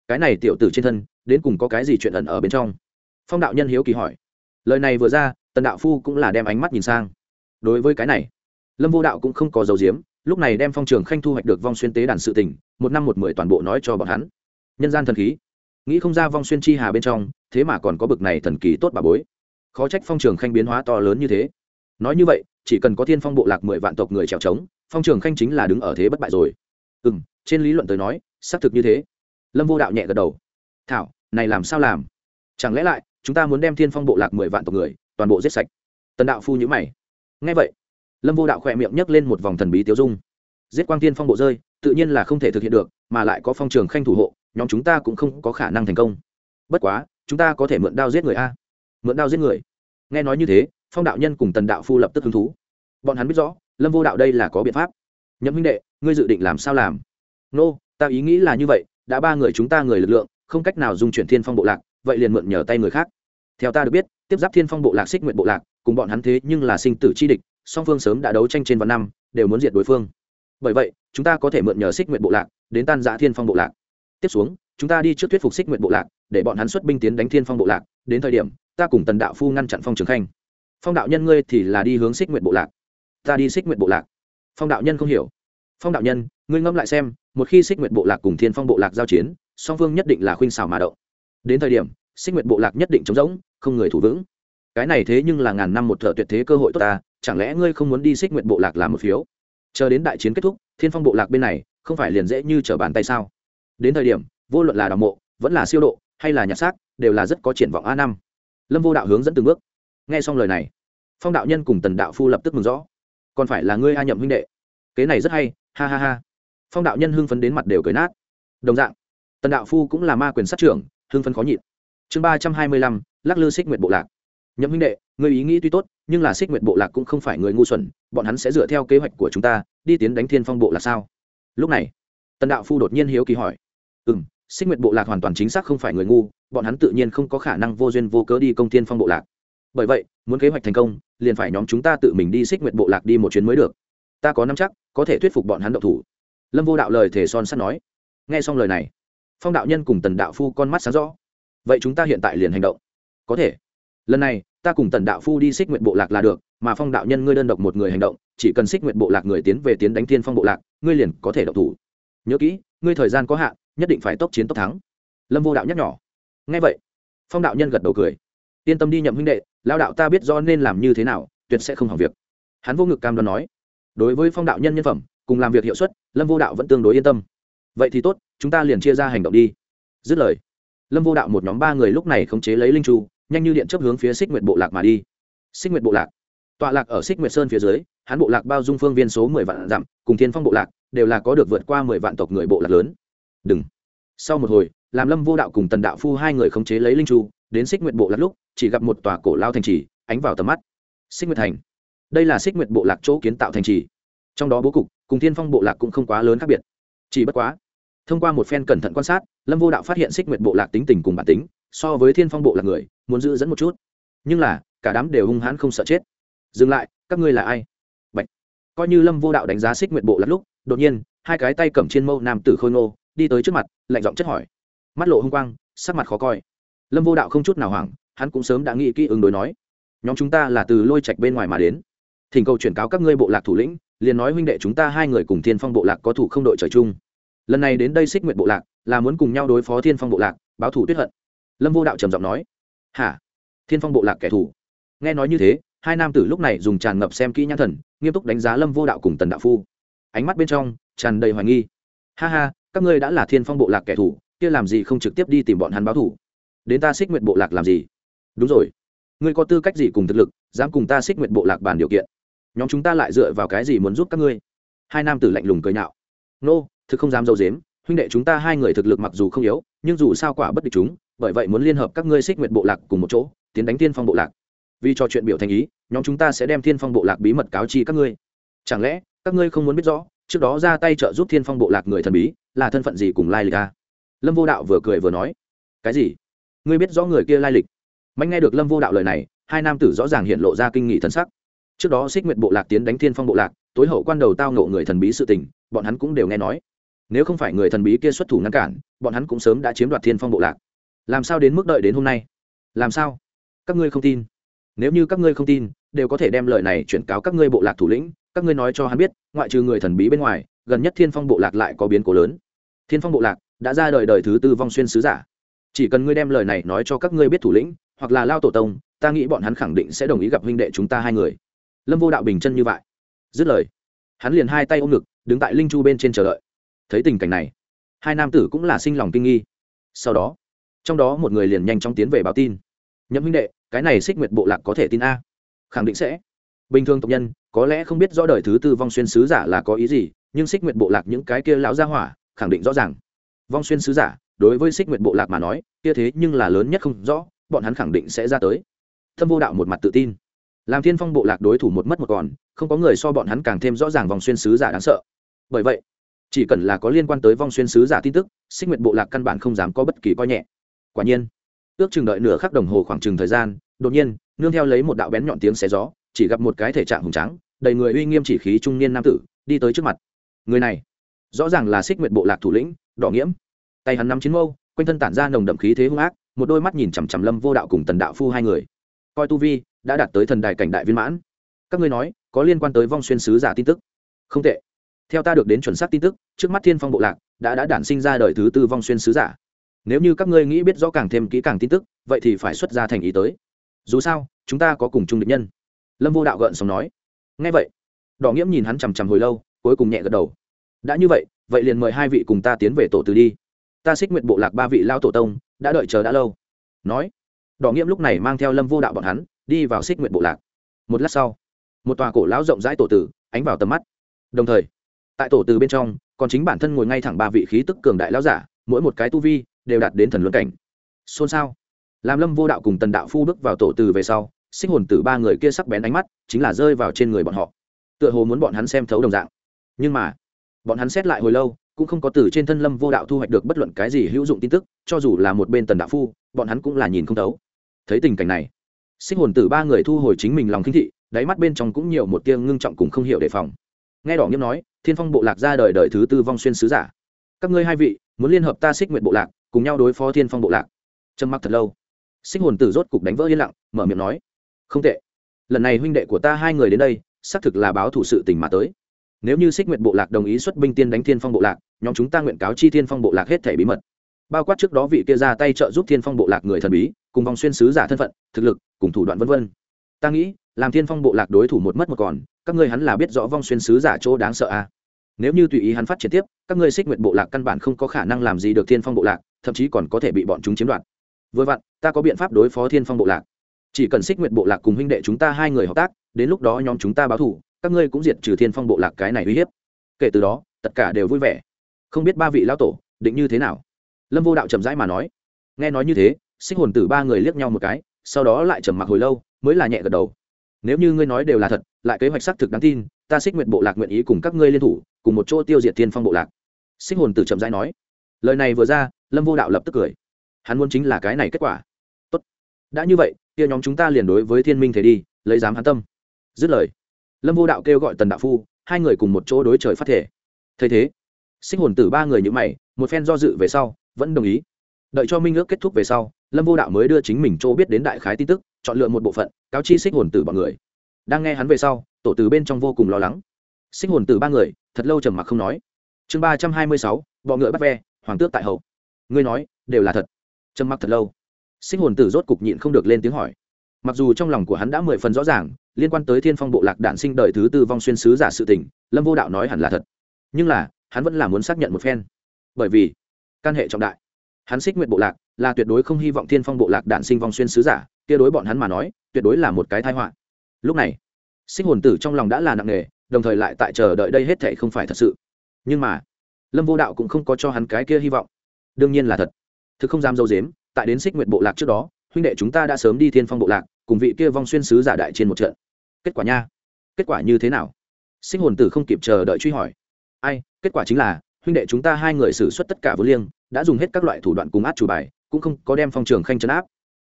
Cái này tiểu tử trên thân, đến cùng có cái gì chuyện ẩn ở bên trong? Phong đạo nhân hiếu kỳ hỏi. Lời này vừa ra, tần đạo phu cũng là đem ánh mắt nhìn sang. Đối với cái này, lâm vô đạo cũng không có dấu diếm lúc này đem phong trường khanh thu hoạch được vong xuyên tế đàn sự tình, một năm một mười toàn bộ nói cho bọn hắn. Nhân gian thần khí. Nghĩ không ra vong xuyên chi hà bên trong, thế mà còn có bực này thần kỳ tốt bà bối. Khó trách phong trường khanh biến hóa to lớn như thế. Nói như vậy chỉ cần có thiên phong bộ lạc mười vạn tộc người trèo trống, phong trường khanh chính là đứng ở thế bất bại rồi. Ừ m trên lý luận tới nói, xác thực như thế. Lâm vô đạo nhẹ gật đầu. Thảo, này làm sao làm? Chẳng lẽ lại, chúng ta muốn đem thiên phong bộ lạc mười vạn tộc người, toàn bộ giết sạch? Tần đạo phu nhữ mày. Ngay vậy, lâm vô đạo khỏe miệng nhấc lên một vòng thần bí tiêu dung. Giết quang thiên phong bộ rơi, tự nhiên là không thể thực hiện được, mà lại có phong trường khanh thủ hộ, nhóm chúng ta cũng không có khả năng thành công. Bất quá, chúng ta có thể mượn đao giết người a. Mượn đao giết người. Nghe nói như thế phong đạo nhân cùng tần đạo phu lập tức hứng thú. Bọn hắn biết rõ lâm vô đạo đây là có biện pháp. Nhậm huynh đệ ngươi dự định làm sao làm? Nô、no, ta ý nghĩ là như vậy đã ba người chúng ta người lực lượng không cách nào dung chuyển thiên phong bộ lạc vậy liền mượn nhờ tay người khác. Theo ta được biết tiếp giáp thiên phong bộ lạc xích nguyện bộ lạc cùng bọn hắn thế nhưng là sinh tử chi địch song phương sớm đã đấu tranh trên vạn năm đều muốn diệt đối phương. Bởi vậy chúng ta có thể mượn nhờ xích nguyện bộ lạc đến tan giã thiên phong bộ lạc. Tiếp xuống chúng ta đi trước thuyết phục xích nguyện bộ lạc để bọn hắn xuất binh tiến đánh thiên phong bộ lạc đến thời điểm ta cùng tần đạo phu ngăn chặn phong trường khanh phong đạo nhân ngươi thì là đi hướng xích nguyện bộ lạc. Ta đi xích nguyện bộ lạc. Phong đạo nhân không hiểu. Phong đạo nhân, ngươi ngẫm lại xem, một khi xích nguyện bộ lạc cùng thiên phong bộ lạc giao chiến, song phương nhất định là khuynh xào mà động. Đến thời điểm, xích nguyện bộ lạc nhất định chống rỗng, không người thủ vững. Cái này thế nhưng là ngàn năm một thợ tuyệt thế cơ hội tốt ta, chẳng lẽ ngươi không muốn đi xích nguyện bộ lạc làm một phiếu? Chờ đến đại chiến kết thúc, thiên phong bộ lạc bên này, không phải liền dễ như t r ở bàn tay sao? Đến thời điểm, vô luận là đào mộ, vẫn là siêu độ, hay là nhặt xác, đều là rất có triển vọng a năm. Lâm vô đạo hướng dẫn từng bước nghe xong lời này, phong đạo nhân cùng tần đạo phu lập tức mừng rõ. Còn phải là ngươi a nhậm huynh đệ. Kế này rất hay, ha ha ha. Phong đạo nhân hưng phấn đến mặt đều cười nát. Đồng dạng, tần đạo phu cũng là ma quyền sát trưởng, hưng phấn khó nhịn. Chương ba trăm hai mươi lăm, lắc lư xích nguyệt bộ lạc. Nhậm huynh đệ người ý nghĩ tuy tốt, nhưng là xích nguyệt bộ lạc cũng không phải người ngu xuẩn, bọn hắn sẽ dựa theo kế hoạch của chúng ta, đi tiến đánh thiên phong bộ lạc sao? Lúc này, tần đạo phu đột nhiên hiếu kỳ hỏi. Ừ m xích nguyệt bộ lạc hoàn toàn chính xác không phải người ngu, bọn hắn tự nhiên không có khả năng vô duyên vô cớ đi công thiên phong bộ lạc bởi vậy, muốn kế hoạch thành công, liền phải nhóm chúng ta tự mình đi xích nguyện bộ lạc đi một chuyến mới được. Ta có năm chắc, có thể thuyết phục bọn hắn động thủ. Lâm vô đạo lời thể son sắt nói. Nghe xong lời này, phong đạo nhân cùng tần đạo phu con mắt sáng rõ. Vậy chúng ta hiện tại liền hành động. Có thể. Lần này, ta cùng tần đạo phu đi xích nguyện bộ lạc là được, mà phong đạo nhân ngươi đơn độc một người hành động, chỉ cần xích nguyện bộ lạc người tiến về tiến đánh thiên phong bộ lạc, ngươi liền có thể độc thủ. Nhớ kỹ, ngươi thời gian có hạn, nhất định phải tốc chiến tốc thắng. Lâm vô đạo nhắc nhỏ ngay vậy, phong đạo nhân gật đầu cười yên tâm đi nhậm huynh đệ lao đạo ta biết do nên làm như thế nào, tuyệt sẽ không hỏng việc. Hắn vô ngực cam đoan nói. Đối với phong đạo nhân nhân phẩm, cùng làm việc hiệu suất, lâm vô đạo vẫn tương đối yên tâm. Vậy thì tốt, chúng ta liền chia ra hành động đi. Dứt lời, lâm vô đạo một nhóm ba người lúc này khống chế lấy linh chu nhanh như điện chấp hướng phía xích nguyệt bộ lạc mà đi. Xích nguyệt bộ lạc. Tọa lạc ở xích nguyệt sơn phía dưới, hắn bộ lạc bao dung phương viên số mười vạn dặm, cùng thiên phong bộ lạc đều là có được vượt qua mười vạn tộc người bộ lạc lớn. Đừng. Sau một hồi, làm lâm vô đạo cùng tần đạo phu hai người khống chế lấy linh chu đến xích nguyệt bộ lạc lúc, chỉ gặp một tòa cổ lao thành trì ánh vào tầm mắt. Xích nguyệt thành. Đây là xích nguyệt bộ lạc chỗ kiến tạo thành trì. Trong đó bố cục cùng thiên phong bộ lạc cũng không quá lớn khác biệt. Chỉ bất quá, thông qua một phen cẩn thận quan sát, lâm vô đạo phát hiện xích nguyệt bộ lạc tính tình cùng bản tính, so với thiên phong bộ lạc người, muốn giữ dẫn một chút. Nhưng là, cả đám đều hung hãn không sợ chết. Dừng lại, các ngươi là ai? Bạch. coi như lâm vô đạo đánh giá xích nguyệt bộ lạc lúc, đột nhiên, hai cái tay cầm trên mâu nam tử khôi ngô, đi tới trước mặt, lạnh giọng chất hỏi. Mắt lộ hung quang, sắc mặt khó coi lâm vô đạo không chút nào hoảng, hắn cũng sớm đã nghĩ kỹ ứng đối nói, nhóm chúng ta là từ lôi trạch bên ngoài mà đến. Thỉnh cầu chuyển cáo các ngươi bộ lạc thủ lĩnh, liền nói huynh đệ chúng ta hai người cùng thiên phong bộ lạc có thủ không đội trời chung. Lần này đến đây xích nguyện bộ lạc, là muốn cùng nhau đối phó thiên phong bộ lạc, báo thủ tuyết hận. Lâm vô đạo trầm giọng nói, hả? Thiên phong bộ lạc kẻ thù? Nghe nói như thế, hai nam tử lúc này dùng tràn ngập xem kỹ nhãn thần, nghiêm túc đánh giá lâm vô đạo cùng tần đạo phu. Ánh mắt bên trong tràn đầy hoài nghi. Ha ha, các ngươi đã là thiên phong bộ lạc kẻ thù, kia làm gì không trực tiếp đi tìm bọn hắn báo thủ đến ta xích nguyện bộ lạc làm gì? Đúng rồi. Ngươi có tư cách gì cùng thực lực dám cùng ta xích nguyện bộ lạc bàn điều kiện? Nhóm chúng ta lại dựa vào cái gì muốn giúp các ngươi? Hai nam tử lạnh lùng cười nhạo. Nô、no, thực không dám dâu dếm huynh đệ chúng ta hai người thực lực mặc dù không yếu nhưng dù sao quả bất địch chúng bởi vậy muốn liên hợp các ngươi xích nguyện bộ lạc cùng một chỗ tiến đánh tiên phong bộ lạc. Vì trò chuyện biểu thành ý nhóm chúng ta sẽ đem thiên phong bộ lạc bí mật cáo chi các ngươi. Chẳng lẽ các ngươi không muốn biết rõ trước đó ra tay trợ giúp thiên phong bộ lạc người thần bí là thân phận gì cùng lai lịch ta lâm vô đạo vừa cười vừa nói. Cái gì? Ngươi biết rõ người kia lai lịch. Mạnh nghe được lâm vô đạo lời này, hai nam tử rõ ràng hiện lộ ra kinh nghị thân sắc. Trước đó xích nguyệt bộ lạc tiến đánh thiên phong bộ lạc, tối hậu quan đầu tao ngộ người thần bí sự tình, bọn hắn cũng đều nghe nói. Nếu không phải người thần bí kia xuất thủ ngăn cản, bọn hắn cũng sớm đã chiếm đoạt thiên phong bộ lạc. Làm sao đến mức đợi đến hôm nay? Làm sao? Các ngươi không tin. Nếu như các ngươi không tin, đều có thể đem lời này chuyển cáo các ngươi bộ lạc thủ lĩnh, các ngươi nói cho hắn biết, ngoại trừ người thần bí bên ngoài, gần nhất thiên phong bộ lạc lại có biến cố lớn. Thiên phong bộ lạc đã ra đời đời thứ tư vong xuyên sứ giả chỉ cần ngươi đem lời này nói cho các ngươi biết thủ lĩnh, hoặc là lao tổ tông, ta nghĩ bọn hắn khẳng định sẽ đồng ý gặp huynh đệ chúng ta hai người. Lâm vô đạo bình chân như vậy. Dứt lời, hắn liền hai tay ôm ngực, đứng tại linh chu bên trên chờ đợi. Thấy tình cảnh này, hai nam tử cũng là sinh lòng kinh nghi. Sau đó, trong đó một người liền nhanh chóng tiến về báo tin. Nhậm huynh đệ, cái này xích nguyệt bộ lạc có thể tin a? Khẳng định sẽ. Bình thường tộc nhân, có lẽ không biết rõ đời thứ tư vong xuyên sứ giả là có ý gì, nhưng xích nguyệt bộ lạc những cái kia lão gia hỏa, khẳng định rõ ràng. Vong xuyên sứ giả đối với xích nguyệt bộ lạc mà nói, kia thế nhưng là lớn nhất không rõ, bọn hắn khẳng định sẽ ra tới. Thâm vô đạo một mặt tự tin. Làm thiên phong bộ lạc đối thủ một mất một còn, không có người so bọn hắn càng thêm rõ ràng vòng xuyên sứ giả đáng sợ. Bởi vậy, chỉ cần là có liên quan tới vòng xuyên sứ giả tin tức xích nguyệt bộ lạc căn bản không dám có bất kỳ coi nhẹ. Quả nhiên, ước chừng đợi nửa khắc đồng hồ khoảng chừng thời gian, đột nhiên, nương theo lấy một đạo bén nhọn tiếng xé gió, chỉ gặp một cái thể trạng hùng trắng đầy người uy nghiêm chỉ khí trung niên nam tử, đi tới trước mặt. Người này, rõ ràng là xích nguyệt bộ lạc thủ lĩnh, đỏ nghiễm tay hắn nắm chín mâu, quanh thân tản ra nồng đậm khí thế hung ác, một đôi mắt nhìn chằm chằm lâm vô đạo cùng tần đạo phu hai người. Coi tu vi, đã đạt tới thần đài cảnh đại viên mãn. Các ngươi nói, có liên quan tới vong xuyên sứ giả tin tức? Không tệ. Theo ta được đến chuẩn xác tin tức, trước mắt thiên phong bộ lạc, đã đã đản sinh ra đời thứ tư vong xuyên sứ giả. Nếu như các ngươi nghĩ biết rõ càng thêm kỹ càng tin tức, vậy thì phải xuất ra thành ý tới. Dù sao, chúng ta có cùng chung định nhân. Lâm vô đạo gợn sống nói. Ngay vậy, đỏ nghiễm nhìn hắn chằm chằm hồi lâu, cuối cùng nhẹ gật đầu. Đã như vậy vậy liền mời hai vị cùng ta tiến về tổ từ đi ta xích nguyện bộ lạc ba vị lao tổ tông, đã đợi chờ đã lâu. Nói, đỏ nghiễm lúc này mang theo lâm vô đạo bọn hắn, đi vào xích nguyện bộ lạc. Một lát sau, một tòa cổ lão rộng rãi tổ tử ánh vào tầm mắt. Đồng thời, tại tổ từ bên trong, còn chính bản thân ngồi ngay thẳng ba vị khí tức cường đại lão giả, mỗi một cái tu vi đều đạt đến thần luân cảnh. Xôn xao, làm lâm vô đạo cùng tần đạo phu bước vào tổ từ về sau sinh hồn từ ba người kia sắc bén ánh mắt chính là rơi vào trên người bọn họ. Tựa hồ muốn bọn hắn xem thấu đồng dạng. Nhưng mà, bọn hắn xét lại hồi lâu cũng không có từ trên thân lâm vô đạo thu hoạch được bất luận cái gì hữu dụng tin tức, cho dù là một bên tần đạo phu, bọn hắn cũng là nhìn không thấu. Thấy tình cảnh này sinh hồn tử ba người thu hồi chính mình lòng khinh thị, đáy mắt bên trong cũng nhiều một tiêng ngưng trọng cùng không hiểu đề phòng. Nghe đỏ nghiêm nói, thiên phong bộ lạc ra đời đời thứ tư vong xuyên sứ giả. Các ngươi hai vị, muốn liên hợp ta xích nguyện bộ lạc, cùng nhau đối phó thiên phong bộ lạc. Trầm mặc thật lâu sinh hồn tử rốt cục đánh vỡ yên lặng, mở miệng nói, không tệ. Lần này huynh đệ của ta hai người đến đây, xác thực là báo thủ sự tình mà tới nếu như xích nguyện bộ lạc đồng ý xuất binh tiên đánh thiên phong bộ lạc, nhóm chúng ta nguyện cáo chi thiên phong bộ lạc hết thể bí mật. Bao quát trước đó vị kia ra tay trợ giúp thiên phong bộ lạc người thần bí, cùng vòng xuyên sứ giả thân phận, thực lực, cùng thủ đoạn vân vân. Ta nghĩ, làm thiên phong bộ lạc đối thủ một mất một còn, các ngươi hắn là biết rõ vong xuyên sứ giả chỗ đáng sợ à. nếu như tùy ý hắn phát triển tiếp, các ngươi xích nguyện bộ lạc căn bản không có khả năng làm gì được thiên phong bộ lạc, thậm chí còn có thể bị bọn chúng chiếm đoạt. Vừa vặn, ta có biện pháp đối phó thiên phong bộ lạc. Chỉ cần xích nguyện bộ lạc cùng huynh đệ chúng ta hai người hợp tác, đến lúc đó nhóm chúng ta báo thủ các ngươi cũng diệt trừ thiên phong bộ lạc cái này uy hiếp. Kể từ đó, tất cả đều vui vẻ. Không biết ba vị lão tổ, định như thế nào? Lâm vô đạo chậm rãi mà nói. Nghe nói như thế, xích hồn tử ba người liếc nhau một cái, sau đó lại trầm mặc hồi lâu, mới là nhẹ gật đầu. Nếu như ngươi nói đều là thật, lại kế hoạch xác thực đáng tin, ta xích nguyện bộ lạc nguyện ý cùng các ngươi liên thủ, cùng một chỗ tiêu diệt thiên phong bộ lạc. Xích hồn tử chậm rãi nói. Lời này vừa ra, lâm vô đạo lập tức cười. Hắn muốn chính là cái này kết quả. Tốt. Đã như vậy, kia nhóm chúng ta liền đối với thiên minh thể đi, lấy dám hắn tâm. Dứt lời lâm vô đạo kêu gọi tần đạo phu, hai người cùng một chỗ đối trời phát thể. Thấy thế, sinh hồn tử ba người như mày, một phen do dự về sau, vẫn đồng ý. Đợi cho minh ước kết thúc về sau, lâm vô đạo mới đưa chính mình chỗ biết đến đại khái tin tức, chọn lựa một bộ phận, cáo chi xích hồn tử bọn người. Đang nghe hắn về sau, tổ từ bên trong vô cùng lo lắng. Xích hồn tử ba người, thật lâu trầm mặc không nói. Chương ba trăm hai mươi sáu, bọ ngựa bắt ve, hoàng tước tại hậu ngươi nói, đều là thật. Trầm mặc thật lâu. Xích hồn tử rốt cục nhịn không được lên tiếng hỏi mặc dù trong lòng của hắn đã mười phần rõ ràng, liên quan tới thiên phong bộ lạc đạn sinh đời thứ tư vong xuyên sứ giả sự tình, lâm vô đạo nói hẳn là thật. Nhưng là, hắn vẫn là muốn xác nhận một phen. Bởi vì, căn hệ trọng đại. Hắn xích nguyện bộ lạc là tuyệt đối không hy vọng thiên phong bộ lạc đạn sinh vong xuyên sứ giả, kia đối bọn hắn mà nói, tuyệt đối là một cái thái họa. Lúc này sinh hồn tử trong lòng đã là nặng nề, đồng thời lại tại chờ đợi đây hết thể không phải thật sự. Nhưng mà, lâm vô đạo cũng không có cho hắn cái kia hy vọng. Đương nhiên là thật. Thực không dám dâu dếm, tại đến xích nguyện bộ lạc trước đó, huynh đệ chúng ta đã sớm đi thiên phong bộ lạc cùng vị kia vong xuyên sứ giả đại trên một trận. Kết quả nha? Kết quả như thế nào? Sinh hồn tử không kịp chờ đợi truy hỏi. Ai, kết quả chính là, huynh đệ chúng ta hai người xử suất tất cả vô liêng, đã dùng hết các loại thủ đoạn cùng át chủ bài, cũng không có đem phong trường khanh chấn áp.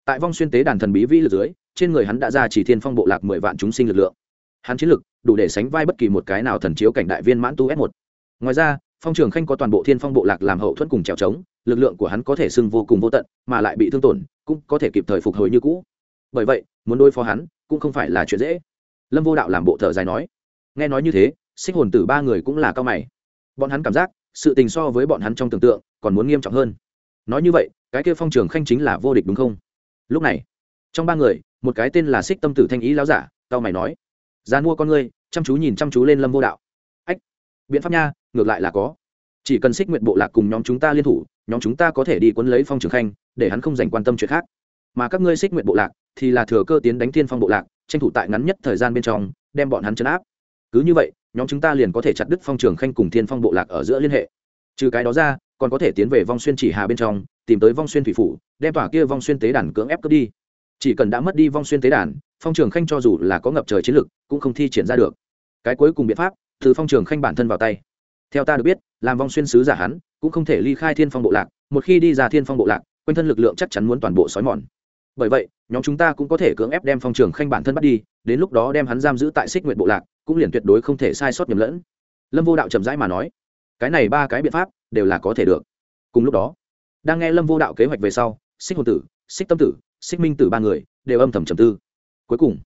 Tại vong xuyên tế đàn thần bí vĩ lực dưới, trên người hắn đã ra chỉ thiên phong bộ lạc mười vạn chúng sinh lực lượng. Hắn chiến lực, đủ để sánh vai bất kỳ một cái nào thần chiếu cảnh đại viên mãn tu s một. Ngoài ra, phong trường khanh có toàn bộ thiên phong bộ lạc làm hậu thuẫn cùng trèo trống, lực lượng của hắn có thể xưng vô cùng vô tận, mà lại bị thương tổn, cũng có thể kịp thời phục hồi như cũ bởi vậy, muốn đối phó hắn cũng không phải là chuyện dễ. Lâm vô đạo làm bộ thở dài nói, nghe nói như thế sinh hồn tử ba người cũng là cao mày. Bọn hắn cảm giác, sự tình so với bọn hắn trong tưởng tượng còn muốn nghiêm trọng hơn. Nói như vậy, cái kia phong trường khanh chính là vô địch đúng không? Lúc này, trong ba người, một cái tên là xích tâm tử thanh ý láo giả tao mày nói gian mua con ngươi, chăm chú nhìn chăm chú lên lâm vô đạo. Ách, biện pháp nha, ngược lại là có. Chỉ cần xích nguyện bộ lạc cùng nhóm chúng ta liên thủ, nhóm chúng ta có thể đi quấn lấy phong trường khanh, để hắn không dành quan tâm chuyện khác. Mà các ngươi xích nguyện bộ lạc thì là thừa cơ tiến đánh thiên phong bộ lạc, tranh thủ tại ngắn nhất thời gian bên trong, đem bọn hắn chấn áp. Cứ như vậy, nhóm chúng ta liền có thể chặt đứt phong trường khanh cùng thiên phong bộ lạc ở giữa liên hệ. Trừ cái đó ra, còn có thể tiến về vong xuyên chỉ hà bên trong, tìm tới vong xuyên thủy phủ, đem tỏa kia vong xuyên tế đàn cưỡng ép cướp đi. Chỉ cần đã mất đi vong xuyên tế đàn, phong trường khanh cho dù là có ngập trời chiến lực, cũng không thi triển ra được. Cái cuối cùng biện pháp, từ phong trường khanh bản thân vào tay. Theo ta được biết, làm vong xuyên sứ giả hắn, cũng không thể ly khai thiên phong bộ lạc, một khi đi ra thiên phong bộ lạc, quanh thân lực lượng chắc chắn muốn toàn bộ xói mòn bởi vậy, nhóm chúng ta cũng có thể cưỡng ép đem phong trường khanh bản thân bắt đi, đến lúc đó đem hắn giam giữ tại xích nguyện bộ lạc, cũng liền tuyệt đối không thể sai sót nhầm lẫn. Lâm vô đạo chậm rãi mà nói. Cái này ba cái biện pháp đều là có thể được. Cùng lúc đó, đang nghe lâm vô đạo kế hoạch về sau, xích hồn tử, xích tâm tử, xích minh tử ba người đều âm thầm trầm tư. Cuối cùng,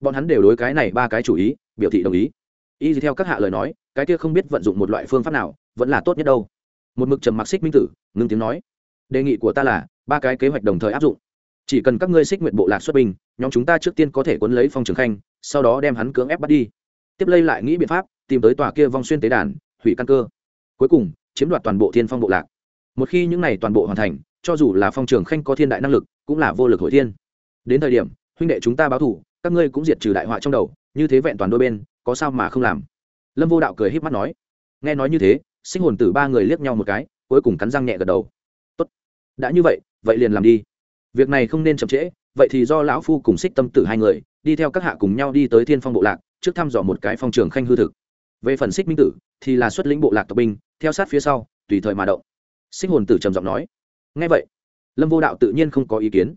bọn hắn đều đối cái này ba cái chủ ý, biểu thị đồng ý. Y theo các hạ lời nói, cái kia không biết vận dụng một loại phương pháp nào, vẫn là tốt nhất đâu. Một mực trầm mặc xích minh tử, ngưng tiếng nói. Đề nghị của ta là, ba cái kế hoạch đồng thời áp dụng chỉ cần các ngươi xích nguyện bộ lạc xuất binh, nhóm chúng ta trước tiên có thể quấn lấy phong trường khanh, sau đó đem hắn cưỡng ép bắt đi. Tiếp lây lại nghĩ biện pháp, tìm tới tòa kia vong xuyên tế đàn, hủy căn cơ. Cuối cùng, chiếm đoạt toàn bộ thiên phong bộ lạc. Một khi những này toàn bộ hoàn thành, cho dù là phong trường khanh có thiên đại năng lực, cũng là vô lực hội thiên. Đến thời điểm, huynh đệ chúng ta báo thủ, các ngươi cũng diệt trừ đại họa trong đầu, như thế vẹn toàn đôi bên, có sao mà không làm? Lâm vô đạo cười h í p mắt nói. Nghe nói như thế, sinh hồn tử ba người liếc nhau một cái, cuối cùng cắn răng nhẹ gật đầu. Tốt, đã như vậy vậy liền làm đi việc này không nên chậm trễ, vậy thì do lão phu cùng xích tâm tử hai người, đi theo các hạ cùng nhau đi tới thiên phong bộ lạc, trước thăm dò một cái phong trường khanh hư thực. Về phần xích minh tử, thì là xuất lĩnh bộ lạc tộc binh, theo sát phía sau, tùy thời mà động. Xích hồn tử trầm giọng nói ngay vậy, lâm vô đạo tự nhiên không có ý kiến.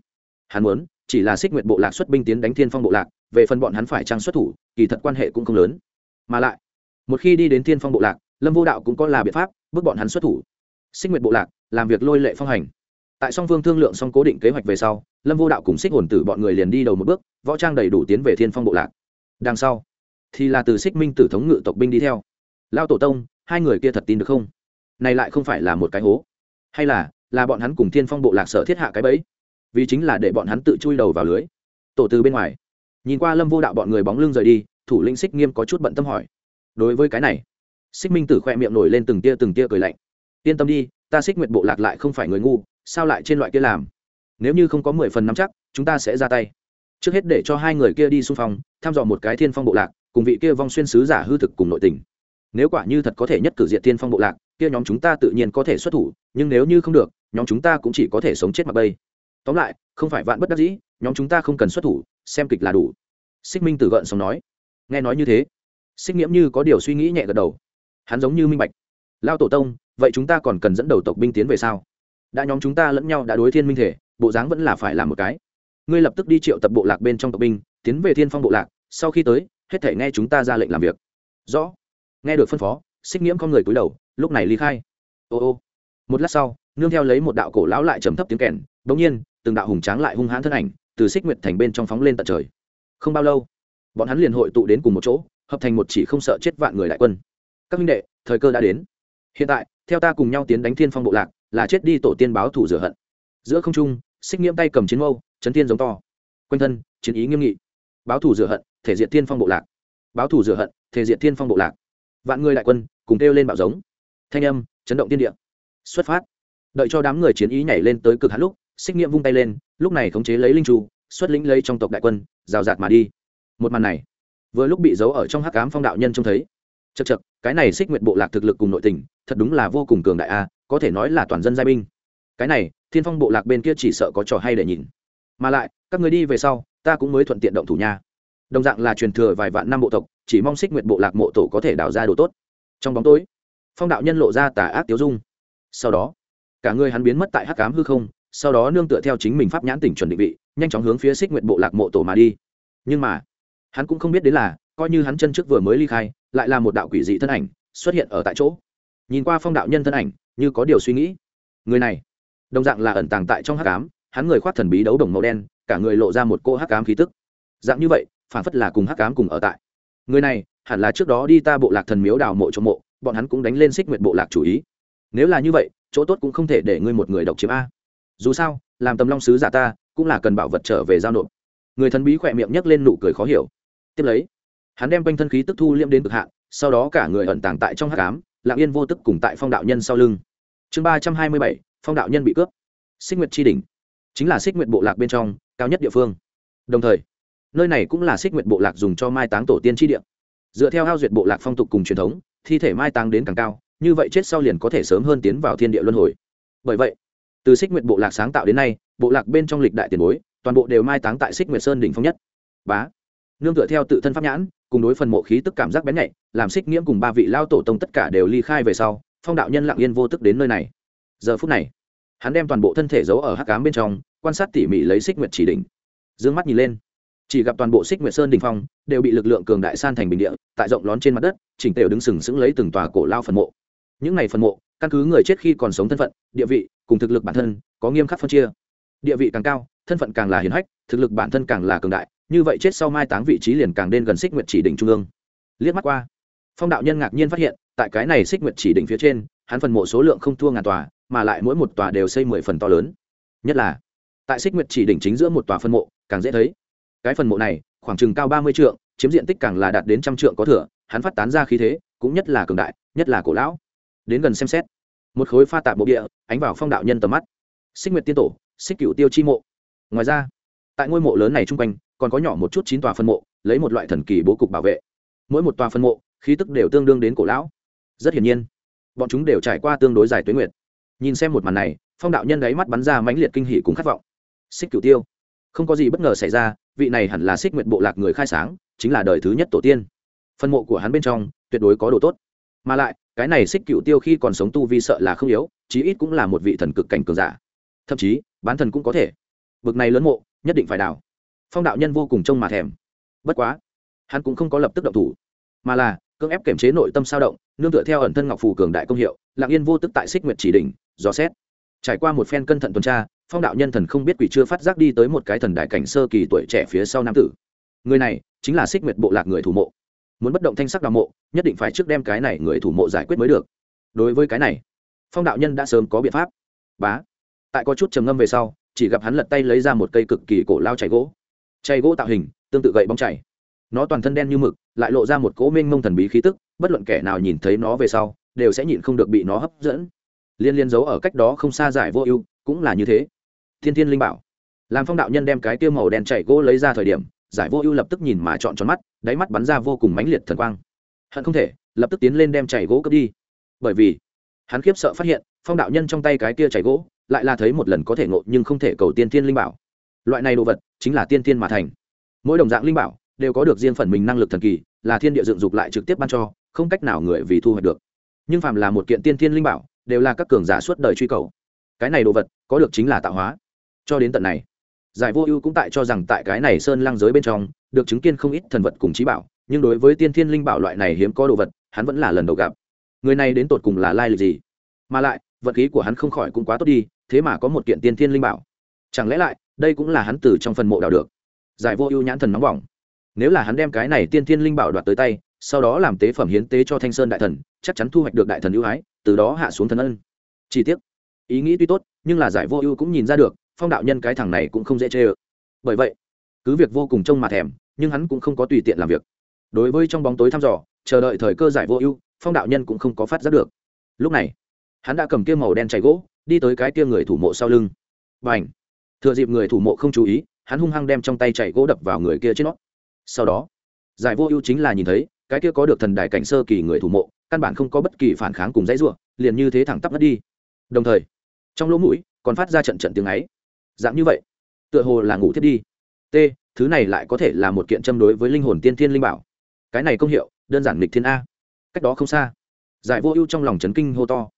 Hắn muốn, chỉ là xích nguyện bộ lạc xuất binh tiến đánh thiên phong bộ lạc, về phần bọn hắn phải trang xuất thủ, kỳ thật quan hệ cũng không lớn. Mà lại, một khi đi đến thiên phong bộ lạc, lâm vô đạo cũng có là biện pháp, bước bọn hắn xuất thủ. Xích nguyện bộ lạc, làm việc lôi lệ phong hành tại song phương thương lượng xong cố định kế hoạch về sau, lâm vô đạo cùng xích hồn tử bọn người liền đi đầu một bước, võ trang đầy đủ tiến về thiên phong bộ lạc. Đằng sau, thì là từ xích minh tử thống ngự tộc binh đi theo. Lao tổ tông, hai người kia thật tin được không? Này lại không phải là một cái hố. Hay là là bọn hắn cùng thiên phong bộ lạc sở thiết hạ cái bẫy? Vì chính là để bọn hắn tự chui đầu vào lưới. Tổ từ bên ngoài, nhìn qua lâm vô đạo bọn người bóng lưng rời đi, thủ lĩnh xích nghiêm có chút bận tâm hỏi. Đối với cái này xích minh tử khoe miệng nổi lên từng tia từng tia cười lạnh. Yên tâm đi, ta xích nguyệt bộ lạc lại không phải người ngu sao lại trên loại kia làm? Nếu như không có mười phần nắm chắc, chúng ta sẽ ra tay. Trước hết để cho hai người kia đi xung phong thăm dò một cái thiên phong bộ lạc, cùng vị kia vong xuyên sứ giả hư thực cùng nội tình. Nếu quả như thật có thể nhất cử diện thiên phong bộ lạc, kia nhóm chúng ta tự nhiên có thể xuất thủ, nhưng nếu như không được, nhóm chúng ta cũng chỉ có thể sống chết mặc bây tóm lại, không phải vạn bất đắc dĩ, nhóm chúng ta không cần xuất thủ, xem kịch là đủ. Xích minh tử gợn xong nói. Nghe nói như thế, xích nghiễm như có điều suy nghĩ nhẹ gật đầu. Hắn giống như minh bạch. Lao tổ tông, vậy chúng ta còn cần dẫn đầu tộc binh tiến về sao? Đã nhóm chúng ta lẫn nhau đã đối thiên minh thể, bộ dáng vẫn là phải làm một cái. Ngươi lập tức đi triệu tập bộ lạc bên trong tộc binh, tiến về thiên phong bộ lạc, sau khi tới, hết thể nghe chúng ta ra lệnh làm việc. Rõ. Nghe được phân phó, xích nghiễm con người cúi đầu, lúc này ly khai. Ô ô. Một lát sau, nương theo lấy một đạo cổ lão lại trầm thấp tiếng kèn, bỗng nhiên, từng đạo hùng tráng lại hung hãn thân ảnh, từ xích nguyệt thành bên trong phóng lên tận trời. Không bao lâu, bọn hắn liền hội tụ đến cùng một chỗ, hợp thành một chỉ không sợ chết vạn người đại quân. Các minh đệ, thời cơ đã đến. Hiện tại, theo ta cùng nhau tiến đánh thiên phong bộ lạc là chết đi tổ tiên báo thủ rửa hận. Giữa không trung, xích nghiễm tay cầm chiến mâu, chấn thiên giống to. Quanh thân, chiến ý nghiêm nghị. Báo thủ rửa hận, thể diện thiên phong bộ lạc. Báo thủ rửa hận, thể diện thiên phong bộ lạc. Vạn người đại quân, cùng kêu lên bạo giống. Thanh âm, chấn động tiên địa. Xuất phát. Đợi cho đám người chiến ý nhảy lên tới cực hạn lúc, xích nghiệm vung tay lên, lúc này khống chế lấy linh trụ xuất lĩnh lấy trong tộc đại quân, rào rạt mà đi. Một màn này, vừa lúc bị giấu ở trong hắc cám phong đạo nhân trông thấy. Chật chật cái này xích nguyện bộ lạc thực lực cùng nội tình, thật đúng là vô cùng cường đại a có thể nói là toàn dân giai binh. Cái này, thiên phong bộ lạc bên kia chỉ sợ có trò hay để nhìn. Mà lại, các người đi về sau, ta cũng mới thuận tiện động thủ nha. Đồng dạng là truyền thừa vài vạn năm bộ tộc, chỉ mong xích nguyện bộ lạc mộ tổ có thể đào ra đồ tốt. Trong bóng tối, phong đạo nhân lộ ra tà ác tiếu dung. Sau đó, cả người hắn biến mất tại hắc cám hư không, sau đó nương tựa theo chính mình pháp nhãn tỉnh chuẩn định vị, nhanh chóng hướng phía xích nguyện bộ lạc mộ tổ mà đi. Nhưng mà, hắn cũng không biết đến là, coi như hắn chân trước vừa mới ly khai, lại là một đạo quỷ dị thân ảnh xuất hiện ở tại chỗ. Nhìn qua phong đạo nhân thân ảnh như có điều suy nghĩ. Người này, đồng dạng là ẩn tàng tại trong hắc ám, hắn người khoác thần bí đấu đồng màu đen, cả người lộ ra một cô hắc ám khí tức. Dạng như vậy, phản phất là cùng hắc ám cùng ở tại. Người này, hẳn là trước đó đi ta bộ lạc thần miếu đào mộ trong mộ, bọn hắn cũng đánh lên xích nguyệt bộ lạc chủ ý. Nếu là như vậy, chỗ tốt cũng không thể để ngươi một người độc chiếm a. Dù sao, làm tầm long sứ giả ta, cũng là cần bảo vật trở về giao nộp. Người thần bí khỏe miệng nhấc lên nụ cười khó hiểu. Tiếp lấy, hắn đem quanh thân khí tức thu liêm đến cực hạn, sau đó cả người ẩn tàng tại trong hát cám lạng yên vô tức cùng tại phong đạo nhân sau lưng chương ba trăm hai mươi bảy, phong đạo nhân bị cướp. Xích nguyệt tri đỉnh. Chính là xích nguyệt bộ lạc bên trong, cao nhất địa phương. Đồng thời, nơi này cũng là xích nguyệt bộ lạc dùng cho mai táng tổ tiên tri địa. Dựa theo hao duyệt bộ lạc phong tục cùng truyền thống, thi thể mai táng đến càng cao, như vậy chết sau liền có thể sớm hơn tiến vào thiên địa luân hồi. Bởi vậy, từ xích nguyệt bộ lạc sáng tạo đến nay, bộ lạc bên trong lịch đại tiền bối, toàn bộ đều mai táng tại xích nguyệt sơn đỉnh phong nhất. Bá. Nương tựa theo tự thân pháp nhãn, cùng đối phần mộ khí tức cảm giác bén nhạy, làm xích nghiễm cùng ba vị lao tổ tông tất cả đều ly khai về sau phong đạo nhân lặng yên vô tức đến nơi này. Giờ phút này, hắn đem toàn bộ thân thể giấu ở hắc cám bên trong, quan sát tỉ mỉ lấy xích nguyệt chỉ đỉnh. D ư ơ n g mắt nhìn lên, chỉ gặp toàn bộ xích nguyệt sơn đình phong đều bị lực lượng cường đại san thành bình địa, tại rộng lón trên mặt đất, chỉnh tề đứng sừng sững lấy từng tòa cổ lao phần mộ. Những n à y phần mộ, căn cứ người chết khi còn sống thân phận, địa vị, cùng thực lực bản thân, có nghiêm khắc phân chia. Địa vị càng cao, thân phận càng là hiền hách, thực lực bản thân càng là cường đại, như vậy chết sau mai táng vị trí liền càng đến gần xích nguyệt chỉ đỉnh trung ương. Liếc mắt qua phong đạo nhân ngạc nhiên phát hiện, tại cái này xích nguyệt chỉ đỉnh phía trên, hắn phần mộ số lượng không thua ngàn tòa, mà lại mỗi một tòa đều xây mười phần to lớn. Nhất là, tại xích nguyệt chỉ đỉnh chính giữa một tòa phân mộ, càng dễ thấy. Cái phần mộ này, khoảng chừng cao ba mươi trượng, chiếm diện tích càng là đạt đến trăm trượng có thừa, hắn phát tán ra khí thế, cũng nhất là cường đại, nhất là cổ lão. Đến gần xem xét, một khối pha tạp mộ địa, ánh vào phong đạo nhân tầm mắt. Xích nguyệt tiên tổ, xích cựu tiêu chi mộ. Ngoài ra, tại ngôi mộ lớn này chung quanh, còn có nhỏ một chút chín tòa phân mộ, lấy một loại thần kỳ bố cục bảo vệ. Mỗi một tòa phân mộ khí tức đều tương đương đến cổ lão. Rất hiển nhiên, bọn chúng đều trải qua tương đối dài tuyến nguyệt. Nhìn xem một màn này, phong đạo nhân đáy mắt bắn ra mãnh liệt kinh hỉ cùng khát vọng. Xích cửu tiêu, không có gì bất ngờ xảy ra, vị này hẳn là xích nguyện bộ lạc người khai sáng, chính là đời thứ nhất tổ tiên. Phân mộ của hắn bên trong, tuyệt đối có đồ tốt. Mà lại, cái này xích cựu tiêu khi còn sống tu vi sợ là không yếu, chí ít cũng là một vị thần cực cảnh cường giả. Thậm chí, bán thần cũng có thể. Bực này lớn mộ, nhất định phải đào. Phong đạo nhân vô cùng trông mà thèm. Bất quá, hắn cũng không có lập tức động thủ. Mà là cưỡng ép kiểm chế nội tâm sao động, nương tựa theo ẩn thân ngọc phù cường đại công hiệu lạng yên vô tức tại xích nguyệt chỉ đỉnh, dò xét. Trải qua một phen cân thận tuần tra, phong đạo nhân thần không biết quỷ chưa phát giác đi tới một cái thần đại cảnh sơ kỳ tuổi trẻ phía sau nam tử. Người này chính là xích nguyệt bộ lạc người thủ mộ. Muốn bất động thanh sắc đào mộ, nhất định phải trước đem cái này người thủ mộ giải quyết mới được. Đối với cái này, phong đạo nhân đã sớm có biện pháp. Bá. Tại có chút trầm ngâm về sau, chỉ gặp hắn lật tay lấy ra một cây cực kỳ cổ lao chảy gỗ. Chay gỗ tạo hình, tương tự gậy bóng chảy nó toàn thân đen như mực, lại lộ ra một cỗ mênh mông thần bí khí tức, bất luận kẻ nào nhìn thấy nó về sau, đều sẽ nhịn không được bị nó hấp dẫn. Liên liên giấu ở cách đó không xa giải vô ưu, cũng là như thế. Thiên thiên linh bảo. Làm phong đạo nhân đem cái tiêu màu đen chạy gỗ lấy ra thời điểm, giải vô ưu lập tức nhìn mà chọn tròn mắt, đáy mắt bắn ra vô cùng mãnh liệt thần quang. Hận không thể, lập tức tiến lên đem chạy gỗ cướp đi. Bởi vì, hắn khiếp sợ phát hiện, phong đạo nhân trong tay cái kia chạy gỗ, lại là thấy một lần có thể ngộ nhưng không thể cầu tiên thiên linh bảo. Loại này đồ vật, chính là tiên thiên mà thành. Mỗi đồng dạng linh bảo đều có được riêng phần mình năng lực thần kỳ, là thiên địa dựng dục lại trực tiếp ban cho, không cách nào người vì thu hoạch được. Nhưng phàm là một kiện tiên thiên linh bảo, đều là các cường giả suốt đời truy cầu. Cái này đồ vật, có được chính là tạo hóa. Cho đến tận này, giải vô ưu cũng tại cho rằng tại cái này sơn lăng giới bên trong, được chứng kiến không ít thần vật cùng trí bảo, nhưng đối với tiên thiên linh bảo loại này hiếm có đồ vật, hắn vẫn là lần đầu gặp. Người này đến tột cùng là lai lịch gì? Mà lại, vật khí của hắn không khỏi cũng quá tốt đi, thế mà có một kiện tiên thiên linh bảo. Chẳng lẽ lại, đây cũng là hắn từ trong phần mộ đào được? Giải vô ưu nhãn thần nóng bỏng nếu là hắn đem cái này tiên thiên linh bảo đoạt tới tay, sau đó làm tế phẩm hiến tế cho thanh sơn đại thần, chắc chắn thu hoạch được đại thần ưu ái, từ đó hạ xuống thần ân. Chi tiết ý nghĩ tuy tốt, nhưng là giải vô ưu cũng nhìn ra được, phong đạo nhân cái thằng này cũng không dễ chê ơ. Bởi vậy, cứ việc vô cùng trông mà thèm, nhưng hắn cũng không có tùy tiện làm việc. Đối với trong bóng tối thăm dò, chờ đợi thời cơ giải vô ưu, phong đạo nhân cũng không có phát giác được. Lúc này, hắn đã cầm kia màu đen chảy gỗ, đi tới cái kia người thủ mộ sau lưng. Và ảnh thừa dịp người thủ mộ không chú ý, hắn hung hăng đem trong tay chảy gỗ đập vào người kia trên nó sau đó, giải vô ưu chính là nhìn thấy, cái kia có được thần đài cảnh sơ kỳ người thủ mộ, căn bản không có bất kỳ phản kháng cùng dãy ruộng liền như thế thẳng tắp mất đi. Đồng thời, trong lỗ mũi còn phát ra trận trận tiếng ấy. Dạng như vậy, tựa hồ là ngủ thiết đi. T, thứ này lại có thể là một kiện châm đối với linh hồn tiên thiên linh bảo. Cái này công hiệu, đơn giản lịch thiên a. Cách đó không xa, giải vô ưu trong lòng chấn kinh hô to.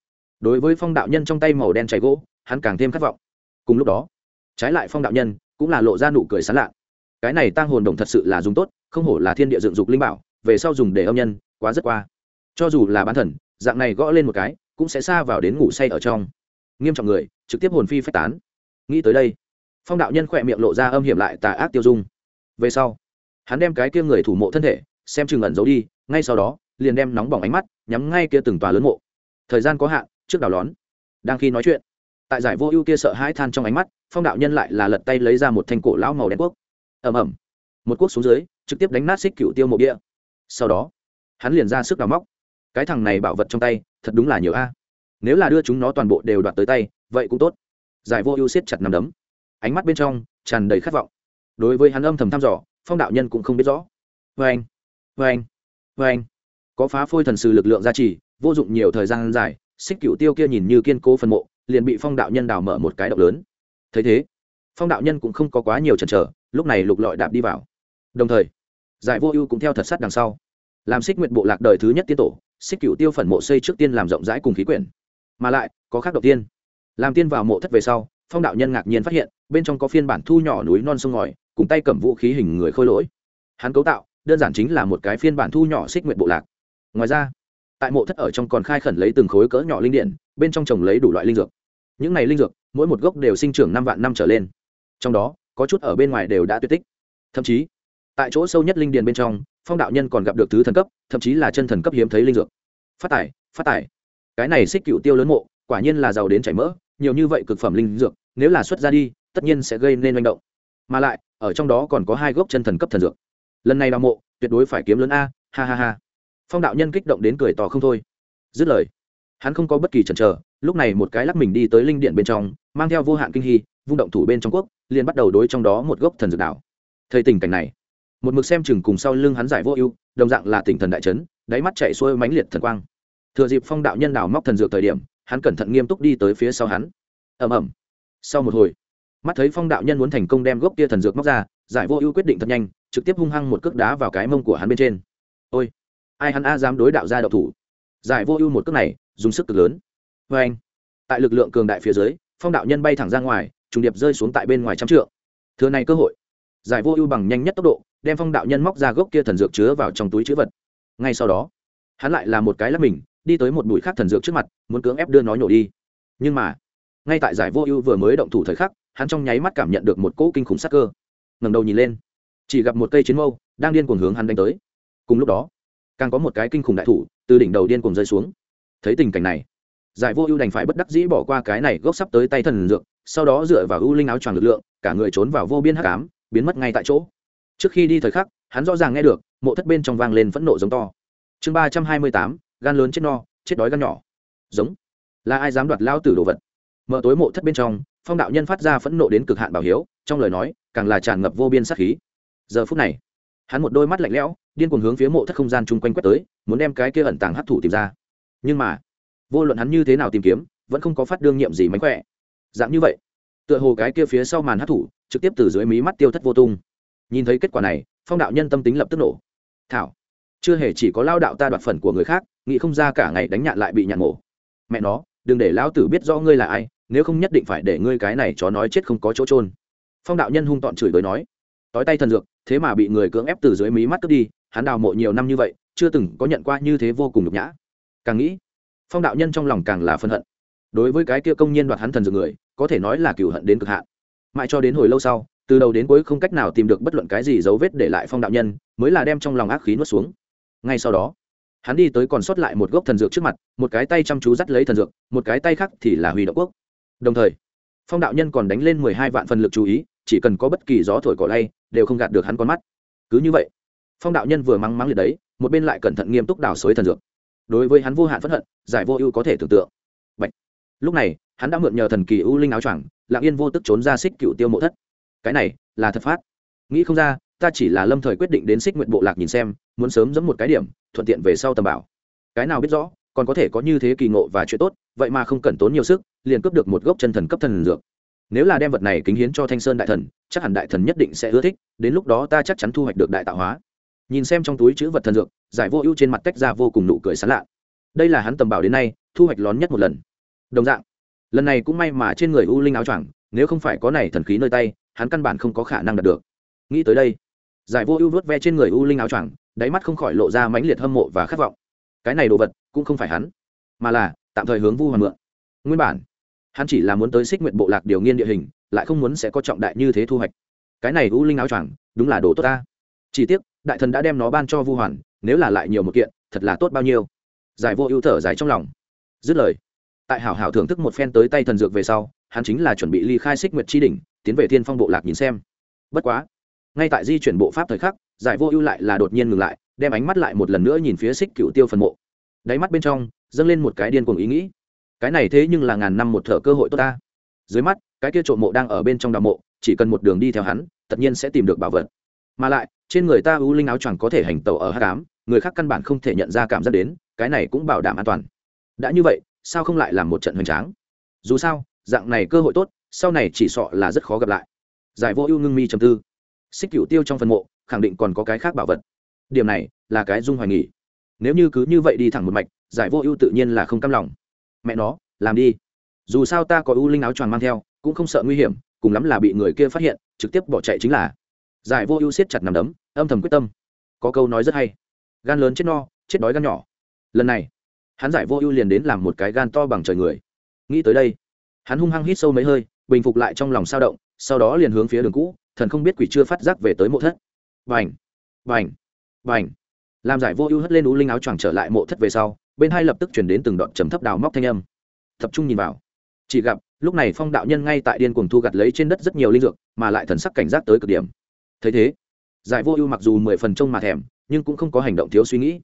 Đối với phong đạo nhân trong tay màu đen cháy gỗ, hắn càng thêm khát vọng. Cùng lúc đó, trái lại phong đạo nhân cũng là lộ ra nụ cười sán lạ cái này tăng hồn đồng thật sự là dùng tốt, không hổ là thiên địa dựng dục linh bảo, về sau dùng để âm nhân, quá rất qua. Cho dù là bán thần, dạng này gõ lên một cái, cũng sẽ xa vào đến ngủ say ở trong. Nghiêm trọng người, trực tiếp hồn phi phách tán. Nghĩ tới đây, phong đạo nhân khỏe miệng lộ ra âm hiểm lại tà ác tiêu dung. Về sau, hắn đem cái kia người thủ mộ thân thể, xem chừng ẩn giấu đi, ngay sau đó, liền đem nóng bỏng ánh mắt, nhắm ngay kia từng tòa lớn mộ. Thời gian có hạn, trước đào lón. Đang khi nói chuyện, tại giải vô ưu kia sợ hãi than trong ánh mắt, phong đạo nhân lại là lật tay lấy ra một thanh cổ lão màu đen quốc ầm ầm, một quốc xuống dưới trực tiếp đánh nát xích cựu tiêu mộ bia sau đó hắn liền ra sức đào móc. Cái thằng này bảo vật trong tay thật đúng là nhiều a. Nếu là đưa chúng nó toàn bộ đều đoạt tới tay vậy cũng tốt. Giải vô ưu siết chặt nằm đấm. Ánh mắt bên trong tràn đầy khát vọng. Đối với hắn âm thầm thăm dò phong đạo nhân cũng không biết rõ. Vê anh vê anh vê anh có phá phôi thần sư lực lượng gia trì vô dụng nhiều thời gian dài xích cựu tiêu kia nhìn như kiên cố phân mộ liền bị phong đạo nhân đào mở một cái động lớn. Thấy thế phong đạo nhân cũng không có quá nhiều chần chờ, lúc này lục lọi đạp đi vào. Đồng thời, giải vô ưu cũng theo thật sát đằng sau. Làm xích nguyện bộ lạc đời thứ nhất tiên tổ, xích cựu tiêu phần mộ xây trước tiên làm rộng rãi cùng khí quyển. Mà lại, có khác đầu tiên. Làm tiên vào mộ thất về sau, phong đạo nhân ngạc nhiên phát hiện, bên trong có phiên bản thu nhỏ núi non sông ngòi, cùng tay cầm vũ khí hình người khôi lỗi. Hắn cấu tạo, đơn giản chính là một cái phiên bản thu nhỏ xích nguyện bộ lạc. Ngoài ra, tại mộ thất ở trong còn khai khẩn lấy từng khối cỡ nhỏ linh điện, bên trong trồng lấy đủ loại linh dược. Những này linh dược, mỗi một gốc đều sinh trưởng năm vạn năm trở lên trong đó, có chút ở bên ngoài đều đã tuyệt tích. Thậm chí, tại chỗ sâu nhất linh điền bên trong, phong đạo nhân còn gặp được thứ thần cấp, thậm chí là chân thần cấp hiếm thấy linh dược. Phát tài phát tài. Cái này xích cựu tiêu lớn mộ, quả nhiên là giàu đến chảy mỡ, nhiều như vậy cực phẩm linh dược, nếu là xuất ra đi, tất nhiên sẽ gây nên manh động. Mà lại, ở trong đó còn có hai gốc chân thần cấp thần dược. Lần này đào mộ, tuyệt đối phải kiếm lớn a, ha ha ha. Phong đạo nhân kích động đến cười to không thôi. Dứt lời, hắn không có bất kỳ chần chờ, lúc này một cái lắc mình đi tới linh điện bên trong, mang theo vô hạn kinh hy vung động thủ bên trong quốc, liền bắt đầu đối trong đó một gốc thần dược đảo thời tình cảnh này, một mực xem chừng cùng sau lưng hắn giải vô ưu, đồng dạng là tỉnh thần đại trấn đáy mắt chạy xuôi mãnh liệt thần quang. Thừa dịp phong đạo nhân đảo móc thần dược thời điểm, hắn cẩn thận nghiêm túc đi tới phía sau hắn. Ầm ầm. Sau một hồi, mắt thấy phong đạo nhân muốn thành công đem gốc kia thần dược móc ra, giải vô ưu quyết định thật nhanh, trực tiếp hung hăng một cước đá vào cái mông của hắn bên trên. Ôi, ai hắn a dám đối đạo ra đậu thủ? Giải vô ưu một cước này, dùng sức cực lớn. Vê anh tại lực lượng cường đại phía dưới, phong đạo nhân bay thẳng ra ngoài trùng điệp rơi xuống tại bên ngoài trăm trượng. Thừa này cơ hội, giải vô ưu bằng nhanh nhất tốc độ, đem phong đạo nhân móc ra gốc kia thần dược chứa vào trong túi chữ vật. Ngay sau đó, hắn lại là một cái lắp mình, đi tới một bụi khác thần dược trước mặt, muốn cưỡng ép đưa nó nhổ đi. Nhưng mà, ngay tại giải vô ưu vừa mới động thủ thời khắc, hắn trong nháy mắt cảm nhận được một cỗ kinh khủng sắc cơ. Ngẩng đầu nhìn lên, chỉ gặp một cây chiến mâu đang điên cuồng hướng hắn đánh tới. Cùng lúc đó, càng có một cái kinh khủng đại thủ từ đỉnh đầu điên cuồng rơi xuống. Thấy tình cảnh này giải vô ưu đành phải bất đắc dĩ bỏ qua cái này gốc sắp tới tay thần dược, sau đó dựa vào ưu linh áo choàng lực lượng, cả người trốn vào vô biên hắc ám, biến mất ngay tại chỗ. Trước khi đi thời khắc, hắn rõ ràng nghe được, mộ thất bên trong vang lên phẫn nộ giống to. Chương ba trăm hai mươi tám, gan lớn chết no, chết đói gan nhỏ. Giống. Là ai dám đoạt lao tử đồ vật? Mở tối mộ thất bên trong, phong đạo nhân phát ra phẫn nộ đến cực hạn bảo hiếu, trong lời nói, càng là tràn ngập vô biên sát khí. Giờ phút này, hắn một đôi mắt lạnh lẽo, điên cuồng hướng phía mộ thất không gian chung quanh quét tới, muốn đem cái kia ẩn tàng hấp thủ tìm ra. Nhưng mà vô luận hắn như thế nào tìm kiếm, vẫn không có phát đương nhiệm gì mánh khỏe. Dạng như vậy, tựa hồ cái kia phía sau màn hát thủ, trực tiếp từ dưới mí mắt tiêu thất vô tung. Nhìn thấy kết quả này, phong đạo nhân tâm tính lập tức nổ. Thảo, chưa hề chỉ có lao đạo ta đoạt phần của người khác, nghĩ không ra cả ngày đánh nhạn lại bị nhạn mổ. Mẹ nó, đừng để lão tử biết rõ ngươi là ai, nếu không nhất định phải để ngươi cái này chó nói chết không có chỗ trôn phong đạo nhân hung tọn chửi bới nói. Tói tay thần dược, thế mà bị người cưỡng ép từ dưới mí mắt cướp đi, hắn đào mộ nhiều năm như vậy, chưa từng có nhận qua như thế vô cùng nhục nhã. Càng nghĩ phong đạo nhân trong lòng càng là phân hận. Đối với cái kia công nhân đoạt hắn thần dược người, có thể nói là cựu hận đến cực hạn. Mãi cho đến hồi lâu sau, từ đầu đến cuối không cách nào tìm được bất luận cái gì dấu vết để lại phong đạo nhân, mới là đem trong lòng ác khí nuốt xuống. Ngay sau đó, hắn đi tới còn sót lại một gốc thần dược trước mặt, một cái tay chăm chú dắt lấy thần dược, một cái tay khác thì là huy động quốc. Đồng thời, phong đạo nhân còn đánh lên mười hai vạn phần lực chú ý, chỉ cần có bất kỳ gió thổi cỏ lay, đều không gạt được hắn con mắt. Cứ như vậy, phong đạo nhân vừa mắng mắng liệt đấy, một bên lại cẩn thận nghiêm túc đào xới thần dược đối với hắn vô hạn phẫn hận, giải vô ưu có thể tưởng tượng. Bạch. lúc này, hắn đã mượn nhờ thần kỳ ưu linh áo choàng lạng yên vô tức trốn ra xích cựu tiêu mộ thất. Cái này, là thật phát. Nghĩ không ra, ta chỉ là lâm thời quyết định đến xích nguyện bộ lạc nhìn xem, muốn sớm dẫm một cái điểm, thuận tiện về sau tầm bảo. Cái nào biết rõ, còn có thể có như thế kỳ ngộ và chuyện tốt, vậy mà không cần tốn nhiều sức, liền cướp được một gốc chân thần cấp thần dược. Nếu là đem vật này kính hiến cho thanh sơn đại thần, chắc hẳn đại thần nhất định sẽ ưa thích, đến lúc đó ta chắc chắn thu hoạch được đại tạo hóa nhìn xem trong túi chữ vật thần dược, giải vô ưu trên mặt tách ra vô cùng nụ cười sán lạ. Đây là hắn tầm bảo đến nay, thu hoạch lón nhất một lần. Đồng dạng, lần này cũng may mà trên người u linh áo choàng, nếu không phải có này thần khí nơi tay, hắn căn bản không có khả năng đạt được. Nghĩ tới đây, giải vô ưu vớt ve trên người u linh áo choàng, đáy mắt không khỏi lộ ra mãnh liệt hâm mộ và khát vọng. Cái này đồ vật, cũng không phải hắn, mà là, tạm thời hướng vu hoàn mượn. Nguyên bản, hắn chỉ là muốn tới xích nguyện bộ lạc điều nghiên địa hình, lại không muốn sẽ có trọng đại như thế thu hoạch. Cái này u linh áo choàng, đúng là đồ tốt ta. Chỉ tiếc đại thần đã đem nó ban cho vu hoàn, nếu là lại nhiều một kiện, thật là tốt bao nhiêu. Giải vô ưu thở dài trong lòng. Dứt lời, tại hảo hảo thưởng thức một phen tới tay thần dược về sau, hắn chính là chuẩn bị ly khai xích nguyệt chi đỉnh, tiến về thiên phong bộ lạc nhìn xem. Bất quá, ngay tại di chuyển bộ pháp thời khắc, giải vô ưu lại là đột nhiên ngừng lại, đem ánh mắt lại một lần nữa nhìn phía xích cựu tiêu phần mộ. Đáy mắt bên trong, dâng lên một cái điên cuồng ý nghĩ. Cái này thế nhưng là ngàn năm một thở cơ hội tốt ta. Dưới mắt, cái kia trộm mộ đang ở bên trong đạo mộ, chỉ cần một đường đi theo hắn, tất nhiên sẽ tìm được bảo vật mà lại, trên người ta ưu linh áo choàng có thể hành tẩu ở hát cám người khác căn bản không thể nhận ra cảm giác đến, cái này cũng bảo đảm an toàn. Đã như vậy, sao không lại làm một trận hoành tráng? Dù sao, dạng này cơ hội tốt, sau này chỉ sọ là rất khó gặp lại. Giải vô ưu ngưng mi trầm tư. Xích cựu tiêu trong phần mộ, khẳng định còn có cái khác bảo vật. Điểm này, là cái dung hoài nghỉ. Nếu như cứ như vậy đi thẳng một mạch, giải vô ưu tự nhiên là không cam lòng. Mẹ nó, làm đi. Dù sao ta có ưu linh áo choàng mang theo, cũng không sợ nguy hiểm, cùng lắm là bị người kia phát hiện, trực tiếp bỏ chạy chính là giải vô ưu siết chặt nằm đấm, âm thầm quyết tâm. Có câu nói rất hay, gan lớn chết no, chết đói gan nhỏ. Lần này, hắn giải vô ưu liền đến làm một cái gan to bằng trời người. Nghĩ tới đây, hắn hung hăng hít sâu mấy hơi, bình phục lại trong lòng sao động, sau đó liền hướng phía đường cũ, thần không biết quỷ chưa phát giác về tới mộ thất. Vành vành vành làm giải vô ưu hất lên ú linh áo choàng trở lại mộ thất về sau, bên hai lập tức chuyển đến từng đoạn trầm thấp đào móc thanh âm. Tập trung nhìn vào. Chỉ gặp, lúc này phong đạo nhân ngay tại điên cuồng thu gặt lấy trên đất rất nhiều linh dược, mà lại thần sắc cảnh giác tới cực điểm thấy thế, giải vô ưu mặc dù mười phần trông mà thèm, nhưng cũng không có hành động thiếu suy nghĩ.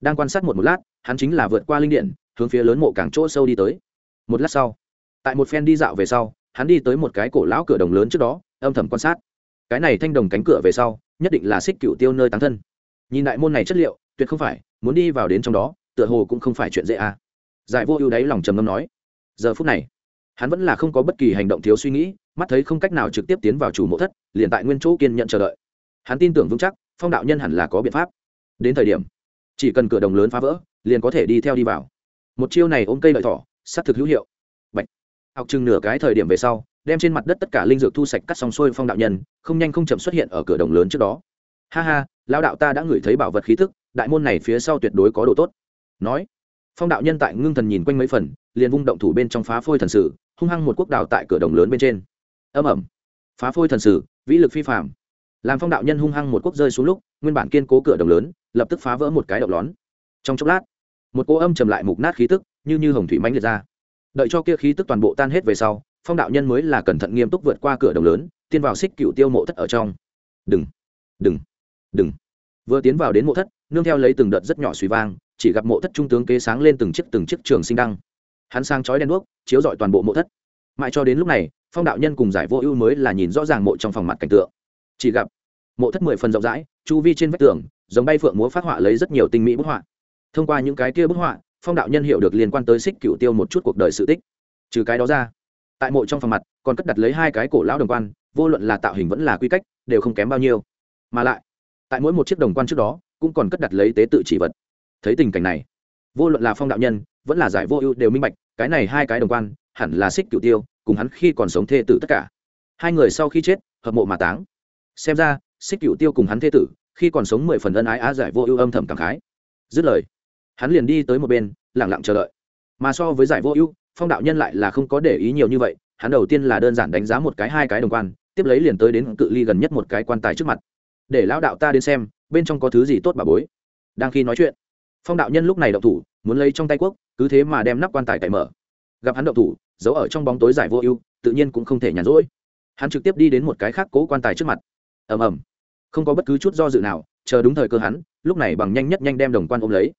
Đang quan sát một một lát, hắn chính là vượt qua linh điện, hướng phía lớn mộ càng chỗ sâu đi tới. Một lát sau, tại một phen đi dạo về sau, hắn đi tới một cái cổ lão cửa đồng lớn trước đó, âm thầm quan sát. Cái này thanh đồng cánh cửa về sau, nhất định là xích cựu tiêu nơi tán thân. Nhìn đại môn này chất liệu, tuyệt không phải, muốn đi vào đến trong đó, tựa hồ cũng không phải chuyện dễ à. giải vô ưu đáy lòng trầm ngâm nói, giờ phút này hắn vẫn là không có bất kỳ hành động thiếu suy nghĩ, mắt thấy không cách nào trực tiếp tiến vào chủ mộ thất, liền tại nguyên chỗ kiên nhận chờ đợi. Hắn tin tưởng vững chắc, phong đạo nhân hẳn là có biện pháp. Đến thời điểm, chỉ cần cửa đồng lớn phá vỡ, liền có thể đi theo đi vào. Một chiêu này ôm cây lợi thỏ s thực hữu hiệu. Bạch. học chừng nửa cái thời điểm về sau, đem trên mặt đất tất cả linh dược thu sạch cắt xong xuôi phong đạo nhân, không nhanh không chậm xuất hiện ở cửa đồng lớn trước đó. Ha ha lao đạo ta đã ngửi thấy bảo vật khí thức đại môn này phía sau tuyệt đối có độ tốt. Nói, phong đạo nhân tại ngưng thần nhìn quanh mấy phần liền vung động thủ bên trong phá phôi thần sử, hung hăng một quốc đào tại cửa đồng lớn bên trên. Âm ẩm phá phôi thần sử, vĩ lực phi phạm làm phong đạo nhân hung hăng một quốc rơi xuống lúc, nguyên bản kiên cố cửa đồng lớn, lập tức phá vỡ một cái động lón. Trong chốc lát, một cô âm trầm lại mục nát khí tức, như như hồng thủy mãnh liệt ra. Đợi cho kia khí tức toàn bộ tan hết về sau, phong đạo nhân mới là cẩn thận nghiêm túc vượt qua cửa đồng lớn, tiên vào xích cựu tiêu mộ thất ở trong. Đừng đừng đừng. Vừa tiến vào đến mộ thất, nương theo lấy từng đợt rất nhỏ suy vang, chỉ gặp mộ thất trung tướng kế sáng lên từng chiếc từng chiếc trường sinh đăng hắn sang chói đen đuốc, chiếu rọi toàn bộ mộ thất. Mãi cho đến lúc này, phong đạo nhân cùng giải vô ưu mới là nhìn rõ ràng mộ trong phòng mặt cảnh tượng. Chỉ gặp, mộ thất mười phần rộng rãi, chu vi trên vách tường, giống bay phượng múa phát họa lấy rất nhiều tinh mỹ bức họa. Thông qua những cái kia bức họa, phong đạo nhân hiểu được liên quan tới xích cựu tiêu một chút cuộc đời sự tích. Trừ cái đó ra, tại mộ trong phòng mặt, còn cất đặt lấy hai cái cổ lão đồng quan, vô luận là tạo hình vẫn là quy cách, đều không kém bao nhiêu. Mà lại, tại mỗi một chiếc đồng quan trước đó, cũng còn cất đặt lấy tế tự chỉ vật. Thấy tình cảnh này, vô luận là phong đạo nhân vẫn là giải vô ưu đều minh bạch, cái này hai cái đồng quan, hẳn là xích cựu tiêu, cùng hắn khi còn sống thê tử tất cả. Hai người sau khi chết, hợp mộ mà táng. Xem ra, xích cựu tiêu cùng hắn thê tử, khi còn sống mười phần ân ái á giải vô ưu âm thầm cảm khái. Dứt lời, hắn liền đi tới một bên lẳng lặng chờ đợi. Mà so với giải vô ưu, phong đạo nhân lại là không có để ý nhiều như vậy, hắn đầu tiên là đơn giản đánh giá một cái hai cái đồng quan, tiếp lấy liền tới đến cự ly gần nhất một cái quan tài trước mặt. Để lão đạo ta đến xem, bên trong có thứ gì tốt bà bối. Đang khi nói chuyện, phong đạo nhân lúc này động thủ, muốn lấy trong tay quốc cứ thế mà đem nắp quan tài cậy mở. Gặp hắn động thủ, giấu ở trong bóng tối giải vô ưu, tự nhiên cũng không thể nhàn rỗi. Hắn trực tiếp đi đến một cái khác cố quan tài trước mặt. Ầm ầm. Không có bất cứ chút do dự nào, chờ đúng thời cơ hắn, lúc này bằng nhanh nhất nhanh đem đồng quan ôm lấy.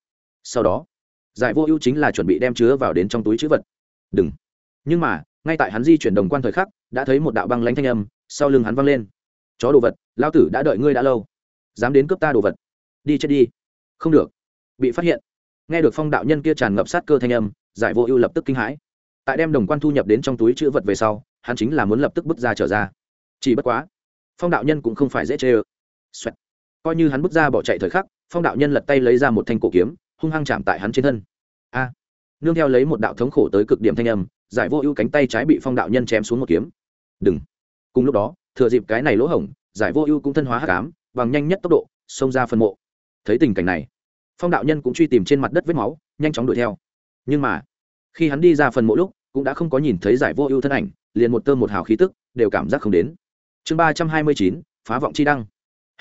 Sau đó, giải vô ưu chính là chuẩn bị đem chứa vào đến trong túi chữ vật. Đừng. Nhưng mà, ngay tại hắn di chuyển đồng quan thời khắc, đã thấy một đạo băng lánh thanh âm sau lưng hắn văng lên. Chó đồ vật, lao tử đã đợi ngươi đã lâu. Dám đến cướp ta đồ vật. Đi chết đi. Không được. Bị phát hiện nghe được phong đạo nhân kia tràn ngập sát cơ thanh âm, giải vô ưu lập tức kinh hãi. Tại đem đồng quan thu nhập đến trong túi chữ vật về sau, hắn chính là muốn lập tức bước ra trở ra. Chỉ bất quá, phong đạo nhân cũng không phải dễ chê ơ. Xoẹt. coi như hắn bước ra bỏ chạy thời khắc, phong đạo nhân lật tay lấy ra một thanh cổ kiếm, hung hăng chạm tại hắn trên thân. A. Nương theo lấy một đạo thống khổ tới cực điểm thanh âm, giải vô ưu cánh tay trái bị phong đạo nhân chém xuống một kiếm. Đừng. Cùng lúc đó, thừa dịp cái này lỗ hổng, giải vô ưu cũng thân hóa hắc cám bằng nhanh nhất tốc độ, xông ra phân mộ. Thấy tình cảnh này phong đạo nhân cũng truy tìm trên mặt đất vết máu, nhanh chóng đuổi theo. Nhưng mà, khi hắn đi ra phần mộ lúc, cũng đã không có nhìn thấy giải vô ưu thân ảnh, liền một tơ một hào khí tức, đều cảm giác không đến. Chương ba trăm hai mươi chín, phá vọng chi đăng.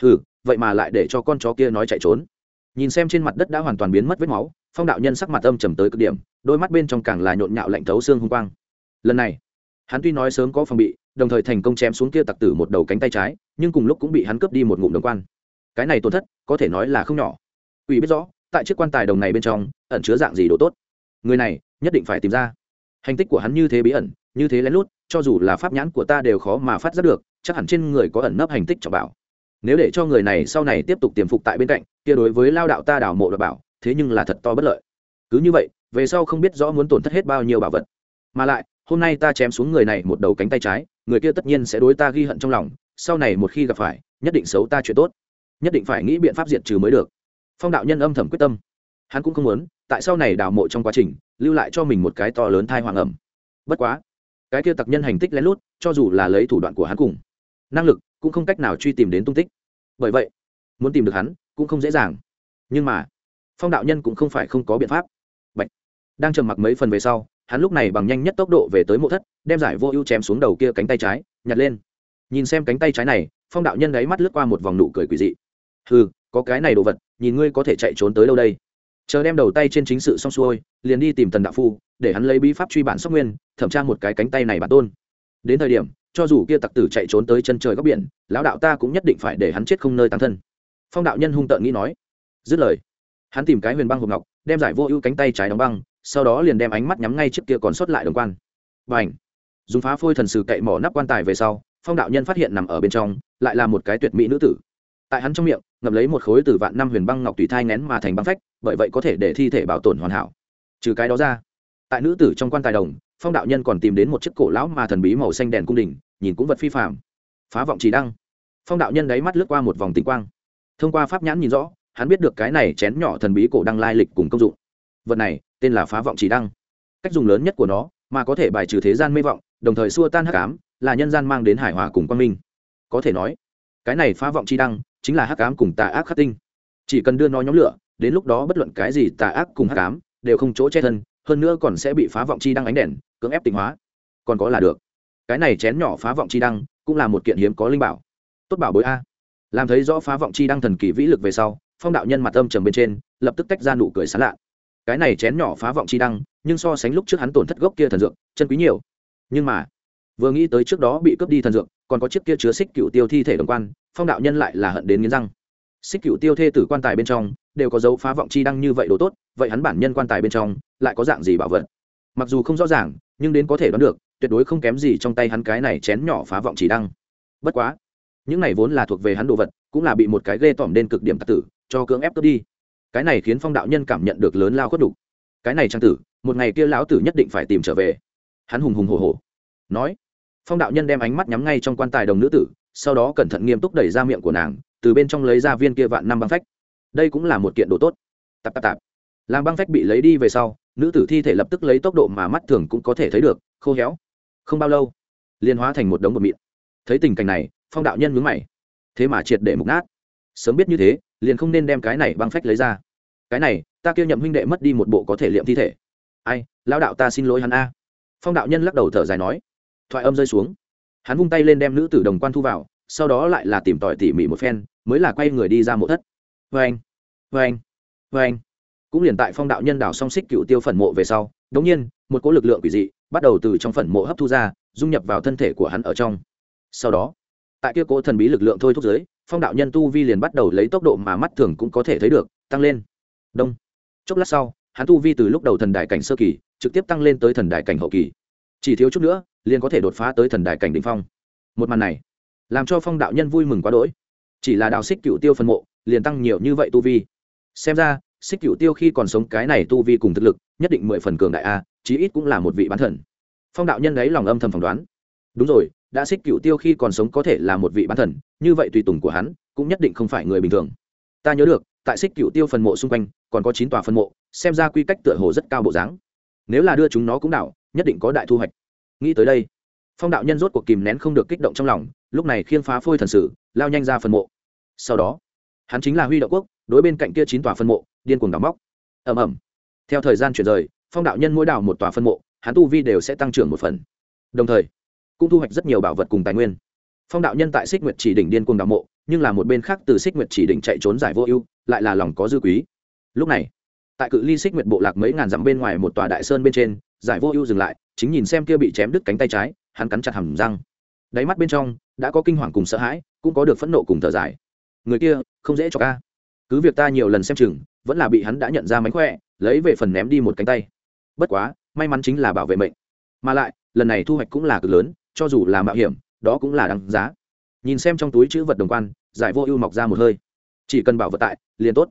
Hừ, vậy mà lại để cho con chó kia nói chạy trốn. Nhìn xem trên mặt đất đã hoàn toàn biến mất vết máu, phong đạo nhân sắc mặt âm trầm tới cực điểm, đôi mắt bên trong càng là nhộn nhạo lạnh thấu xương hung quang. Lần này, hắn tuy nói sớm có phòng bị, đồng thời thành công chém xuống kia tặc tử một đầu cánh tay trái, nhưng cùng lúc cũng bị hắn cướp đi một ngụm đồng quan. Cái này tổn thất, có thể nói là không nhỏ quỷ biết rõ, tại chiếc quan tài đồng này bên trong, ẩn chứa dạng gì đồ tốt. Người này, nhất định phải tìm ra. Hành tích của hắn như thế bí ẩn, như thế lén lút, cho dù là pháp nhãn của ta đều khó mà phát giác được, chắc hẳn trên người có ẩn nấp hành tích cho bảo. Nếu để cho người này sau này tiếp tục tiềm phục tại bên cạnh, kia đối với lao đạo ta đảo mộ đạo bảo, thế nhưng là thật to bất lợi. Cứ như vậy, về sau không biết rõ muốn tổn thất hết bao nhiêu bảo vật. Mà lại, hôm nay ta chém xuống người này một đầu cánh tay trái, người kia tất nhiên sẽ đối ta ghi hận trong lòng, sau này một khi gặp phải, nhất định xấu ta chuyện tốt. Nhất định phải nghĩ biện pháp diệt trừ mới được phong đạo nhân âm thầm quyết tâm. Hắn cũng không muốn, tại sau này đào mộ trong quá trình, lưu lại cho mình một cái to lớn thai hoàng ẩm. Bất quá, cái kia tặc nhân hành tích lén lút, cho dù là lấy thủ đoạn của hắn cùng năng lực, cũng không cách nào truy tìm đến tung tích. Bởi vậy, muốn tìm được hắn cũng không dễ dàng. Nhưng mà, phong đạo nhân cũng không phải không có biện pháp. Bạch. đang trầm mặc mấy phần về sau, hắn lúc này bằng nhanh nhất tốc độ về tới mộ thất, đem giải vô ưu chém xuống đầu kia cánh tay trái, nhặt lên. Nhìn xem cánh tay trái này, phong đạo nhân đáy mắt lướt qua một vòng nụ cười quỳ dị. Hừ có cái này đồ vật, nhìn ngươi có thể chạy trốn tới đâu đây. Chờ đem đầu tay trên chính sự xong xuôi, liền đi tìm tần đạo phu, để hắn lấy bí pháp truy bản sóc nguyên, thẩm tra một cái cánh tay này bản tôn. Đến thời điểm, cho dù kia tặc tử chạy trốn tới chân trời góc biển, lão đạo ta cũng nhất định phải để hắn chết không nơi tán thân. Phong đạo nhân hung tợn nghĩ nói. Dứt lời, hắn tìm cái huyền băng hộp ngọc, đem giải vô ưu cánh tay trái đóng băng, sau đó liền đem ánh mắt nhắm ngay trước kia còn sót lại đồng quan. Và ảnh dùng phá phôi thần sử cậy mỏ nắp quan tài về sau, phong đạo nhân phát hiện nằm ở bên trong, lại là một cái tuyệt mỹ nữ tử. Tại hắn trong miệng ngậm lấy một khối từ vạn năm huyền băng ngọc tùy thai nén mà thành băng phách, bởi vậy có thể để thi thể bảo tồn hoàn hảo. Trừ cái đó ra, tại nữ tử trong quan tài đồng, phong đạo nhân còn tìm đến một chiếc cổ lão mà thần bí màu xanh đèn cung đình, nhìn cũng vật phi phạm phá vọng chỉ đăng. Phong đạo nhân đáy mắt lướt qua một vòng tinh quang. Thông qua pháp nhãn nhìn rõ, hắn biết được cái này chén nhỏ thần bí cổ đăng lai lịch cùng công dụng. Vật này, tên là phá vọng chỉ đăng. Cách dùng lớn nhất của nó, mà có thể bài trừ thế gian mê vọng, đồng thời xua tan hắc ám, là nhân gian mang đến hải hòa cùng quang minh. Có thể nói, cái này phá vọng chi đăng chính là hắc ám cùng tà ác khắc tinh. Chỉ cần đưa nó nhóm lửa, đến lúc đó bất luận cái gì tà ác cùng hắc ám đều không chỗ che thân, hơn nữa còn sẽ bị phá vọng chi đăng ánh đèn, cưỡng ép tịnh hóa. Còn có là được. Cái này chén nhỏ phá vọng chi đăng cũng là một kiện hiếm có linh bảo. Tốt bảo bối a. Làm thấy rõ phá vọng chi đăng thần kỳ vĩ lực về sau, phong đạo nhân mặt âm trầm bên trên, lập tức tách ra nụ cười sán lạ. Cái này chén nhỏ phá vọng chi đăng, nhưng so sánh lúc trước hắn tổn thất gốc kia thần dược, chân quý nhiều. Nhưng mà vừa nghĩ tới trước đó bị cướp đi thần dược, còn có chiếc kia chứa xích cựu tiêu thi thể đồng quan, phong đạo nhân lại là hận đến nghiến răng. Xích cựu tiêu thê tử quan tài bên trong, đều có dấu phá vọng chi đăng như vậy đồ tốt, vậy hắn bản nhân quan tài bên trong, lại có dạng gì bảo vật? Mặc dù không rõ ràng, nhưng đến có thể đoán được, tuyệt đối không kém gì trong tay hắn cái này chén nhỏ phá vọng chỉ đăng. Bất quá, những này vốn là thuộc về hắn đồ vật, cũng là bị một cái ghê tỏm đến cực điểm tạc tử, cho cưỡng ép cướp đi. Cái này khiến phong đạo nhân cảm nhận được lớn lao khuất đục cái này trang tử, một ngày kia lão tử nhất định phải tìm trở về. Hắn hùng hùng hồ hồ nói phong đạo nhân đem ánh mắt nhắm ngay trong quan tài đồng nữ tử, sau đó cẩn thận nghiêm túc đẩy ra miệng của nàng, từ bên trong lấy ra viên kia vạn năm băng phách. Đây cũng là một kiện đồ tốt. Tạp tạp tạp. Làm băng phách bị lấy đi về sau, nữ tử thi thể lập tức lấy tốc độ mà mắt thường cũng có thể thấy được, khô héo. Không bao lâu liên hóa thành một đống bột mịn. Thấy tình cảnh này, phong đạo nhân mướn mày. Thế mà triệt để mục nát. Sớm biết như thế, liền không nên đem cái này băng phách lấy ra. Cái này, ta kêu nhậm huynh đệ mất đi một bộ có thể liệm thi thể. Ai lao đạo ta xin lỗi hắn a. Phong đạo nhân lắc đầu thở dài nói thoại âm rơi xuống. Hắn vung tay lên đem nữ tử đồng quan thu vào, sau đó lại là tìm tòi tỉ mỉ một phen, mới là quay người đi ra mộ thất. Vê anh vê anh vê anh cũng liền tại phong đạo nhân đảo song xích cựu tiêu phần mộ về sau, đống nhiên, một cỗ lực lượng quỷ dị, bắt đầu từ trong phần mộ hấp thu ra, dung nhập vào thân thể của hắn ở trong. Sau đó, tại kia cỗ thần bí lực lượng thôi thúc giới phong đạo nhân tu vi liền bắt đầu lấy tốc độ mà mắt thường cũng có thể thấy được, tăng lên. Đông. Chốc lát sau, hắn tu vi từ lúc đầu thần đại cảnh sơ kỳ, trực tiếp tăng lên tới thần đại cảnh hậu kỳ chỉ thiếu chút nữa, liền có thể đột phá tới thần đại cảnh đ ỉ n h phong. Một màn này, làm cho phong đạo nhân vui mừng quá đỗi. Chỉ là đào xích cựu tiêu phân mộ, liền tăng nhiều như vậy tu vi. Xem ra, xích cựu tiêu khi còn sống cái này tu vi cùng thực lực, nhất định mười phần cường đại a, chí ít cũng là một vị bán thần. Phong đạo nhân đấy lòng âm thầm phỏng đoán. Đúng rồi, đã xích cựu tiêu khi còn sống có thể là một vị bán thần, như vậy tùy tùng của hắn, cũng nhất định không phải người bình thường. Ta nhớ được, tại xích cựu tiêu phần mộ xung quanh, còn có chín tòa phân mộ, xem ra quy cách tựa hồ rất cao bộ dáng. Nếu là đưa chúng nó cũng đảo nhất định có đại thu hoạch. Nghĩ tới đây, phong đạo nhân rốt cuộc kìm nén không được kích động trong lòng, lúc này khiêng phá phôi thần sử, lao nhanh ra phần mộ. Sau đó, hắn chính là huy đạo quốc, đối bên cạnh kia chín tòa phân mộ, điên cuồng đào móc. Ầm ầm. Theo thời gian chuyển rời, phong đạo nhân mỗi đào một tòa phân mộ, hắn tu vi đều sẽ tăng trưởng một phần. Đồng thời, cũng thu hoạch rất nhiều bảo vật cùng tài nguyên. Phong đạo nhân tại xích nguyệt chỉ đỉnh điên cuồng đào mộ, nhưng là một bên khác từ xích nguyệt chỉ đỉnh chạy trốn giải vô ưu, lại là lòng có dư quý. Lúc này tại cự ly xích nguyệt bộ lạc mấy ngàn dặm bên ngoài một tòa đại sơn bên trên, giải vô ưu dừng lại, chính nhìn xem kia bị chém đứt cánh tay trái, hắn cắn chặt hầm răng. Đáy mắt bên trong, đã có kinh hoàng cùng sợ hãi, cũng có được phẫn nộ cùng thở dài. Người kia, không dễ cho ca. Cứ việc ta nhiều lần xem chừng, vẫn là bị hắn đã nhận ra mánh khỏe, lấy về phần ném đi một cánh tay. Bất quá, may mắn chính là bảo vệ mệnh. Mà lại, lần này thu hoạch cũng là cực lớn, cho dù là mạo hiểm, đó cũng là đáng giá. Nhìn xem trong túi chữ vật đồng quan, giải vô ưu mọc ra một hơi. Chỉ cần bảo vật tại, liền tốt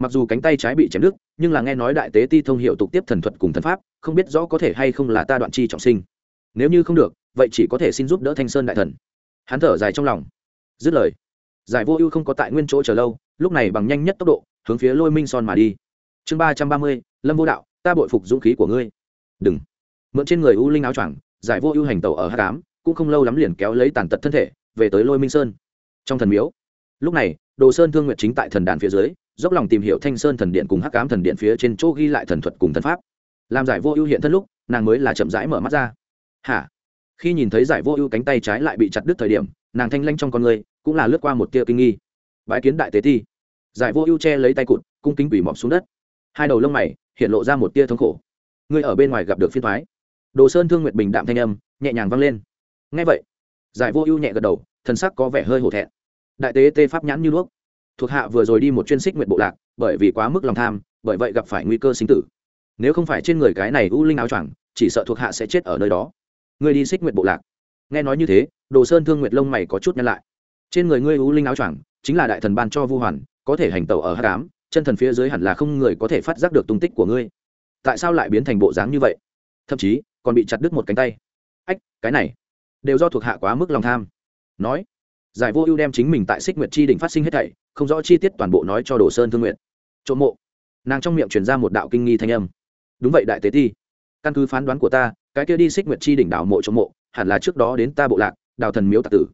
mặc dù cánh tay trái bị chém đứt, nhưng là nghe nói đại tế ti thông hiệu tục tiếp thần thuật cùng thần pháp, không biết rõ có thể hay không là ta đoạn chi trọng sinh. Nếu như không được, vậy chỉ có thể xin giúp đỡ thanh sơn đại thần. Hắn thở dài trong lòng. Dứt lời, giải vô ưu không có tại nguyên chỗ chờ lâu, lúc này bằng nhanh nhất tốc độ, hướng phía lôi minh son mà đi. Chương ba trăm ba mươi, lâm vô đạo, ta bội phục dũng khí của ngươi. Đừng. Mượn trên người u linh áo choàng, giải vô ưu hành tàu ở h tám cũng không lâu lắm liền kéo lấy tàn tật thân thể, về tới lôi minh sơn. Trong thần miếu, lúc này, đồ sơn thương nguyện chính tại thần đàn phía dưới dốc lòng tìm hiểu thanh sơn thần điện cùng hắc cám thần điện phía trên chỗ ghi lại thần thuật cùng thần pháp. Làm giải vô ưu hiện thân lúc, nàng mới là chậm rãi mở mắt ra. Hả? Khi nhìn thấy giải vô ưu cánh tay trái lại bị chặt đứt thời điểm, nàng thanh lanh trong con người cũng là lướt qua một tia kinh nghi. Bãi kiến đại tế thi giải vô ưu che lấy tay cụt, cung kính quỷ mọc xuống đất. Hai đầu lông mày hiện lộ ra một tia thống khổ. Ngươi ở bên ngoài gặp được phiên thoái. Đồ sơn thương nguyệt bình đạm thanh âm nhẹ nhàng vang lên. Ngay vậy, giải vô ưu nhẹ gật đầu, thần sắc có vẻ hơi hổ thẹn. Đại tế tê pháp nhãn như đuốc thuộc hạ vừa rồi đi một chuyên xích nguyện bộ lạc, bởi vì quá mức lòng tham, bởi vậy gặp phải nguy cơ sinh tử. Nếu không phải trên người cái này u linh áo choàng, chỉ sợ thuộc hạ sẽ chết ở nơi đó. Ngươi đi xích nguyện bộ lạc. Nghe nói như thế, đồ sơn thương nguyệt lông mày có chút nhăn lại. Trên người ngươi u linh áo choàng, chính là đại thần ban cho vu hoàn, có thể hành tẩu ở hát cám chân thần phía dưới hẳn là không người có thể phát giác được tung tích của ngươi. Tại sao lại biến thành bộ dáng như vậy? Thậm chí, còn bị chặt đứt một cánh tay. Ách, cái này đều do thuộc hạ quá mức lòng tham. Nói giải vô ưu đem chính mình tại xích nguyệt chi đỉnh phát sinh hết thảy, không rõ chi tiết toàn bộ nói cho đồ sơn thương nguyện trộm mộ. Nàng trong miệng truyền ra một đạo kinh nghi thanh âm. Đúng vậy, đại tế ti. Căn cứ phán đoán của ta, cái kia đi xích nguyệt chi đỉnh đảo mộ trộm mộ, hẳn là trước đó đến ta bộ lạc, đào thần miếu tạc tử.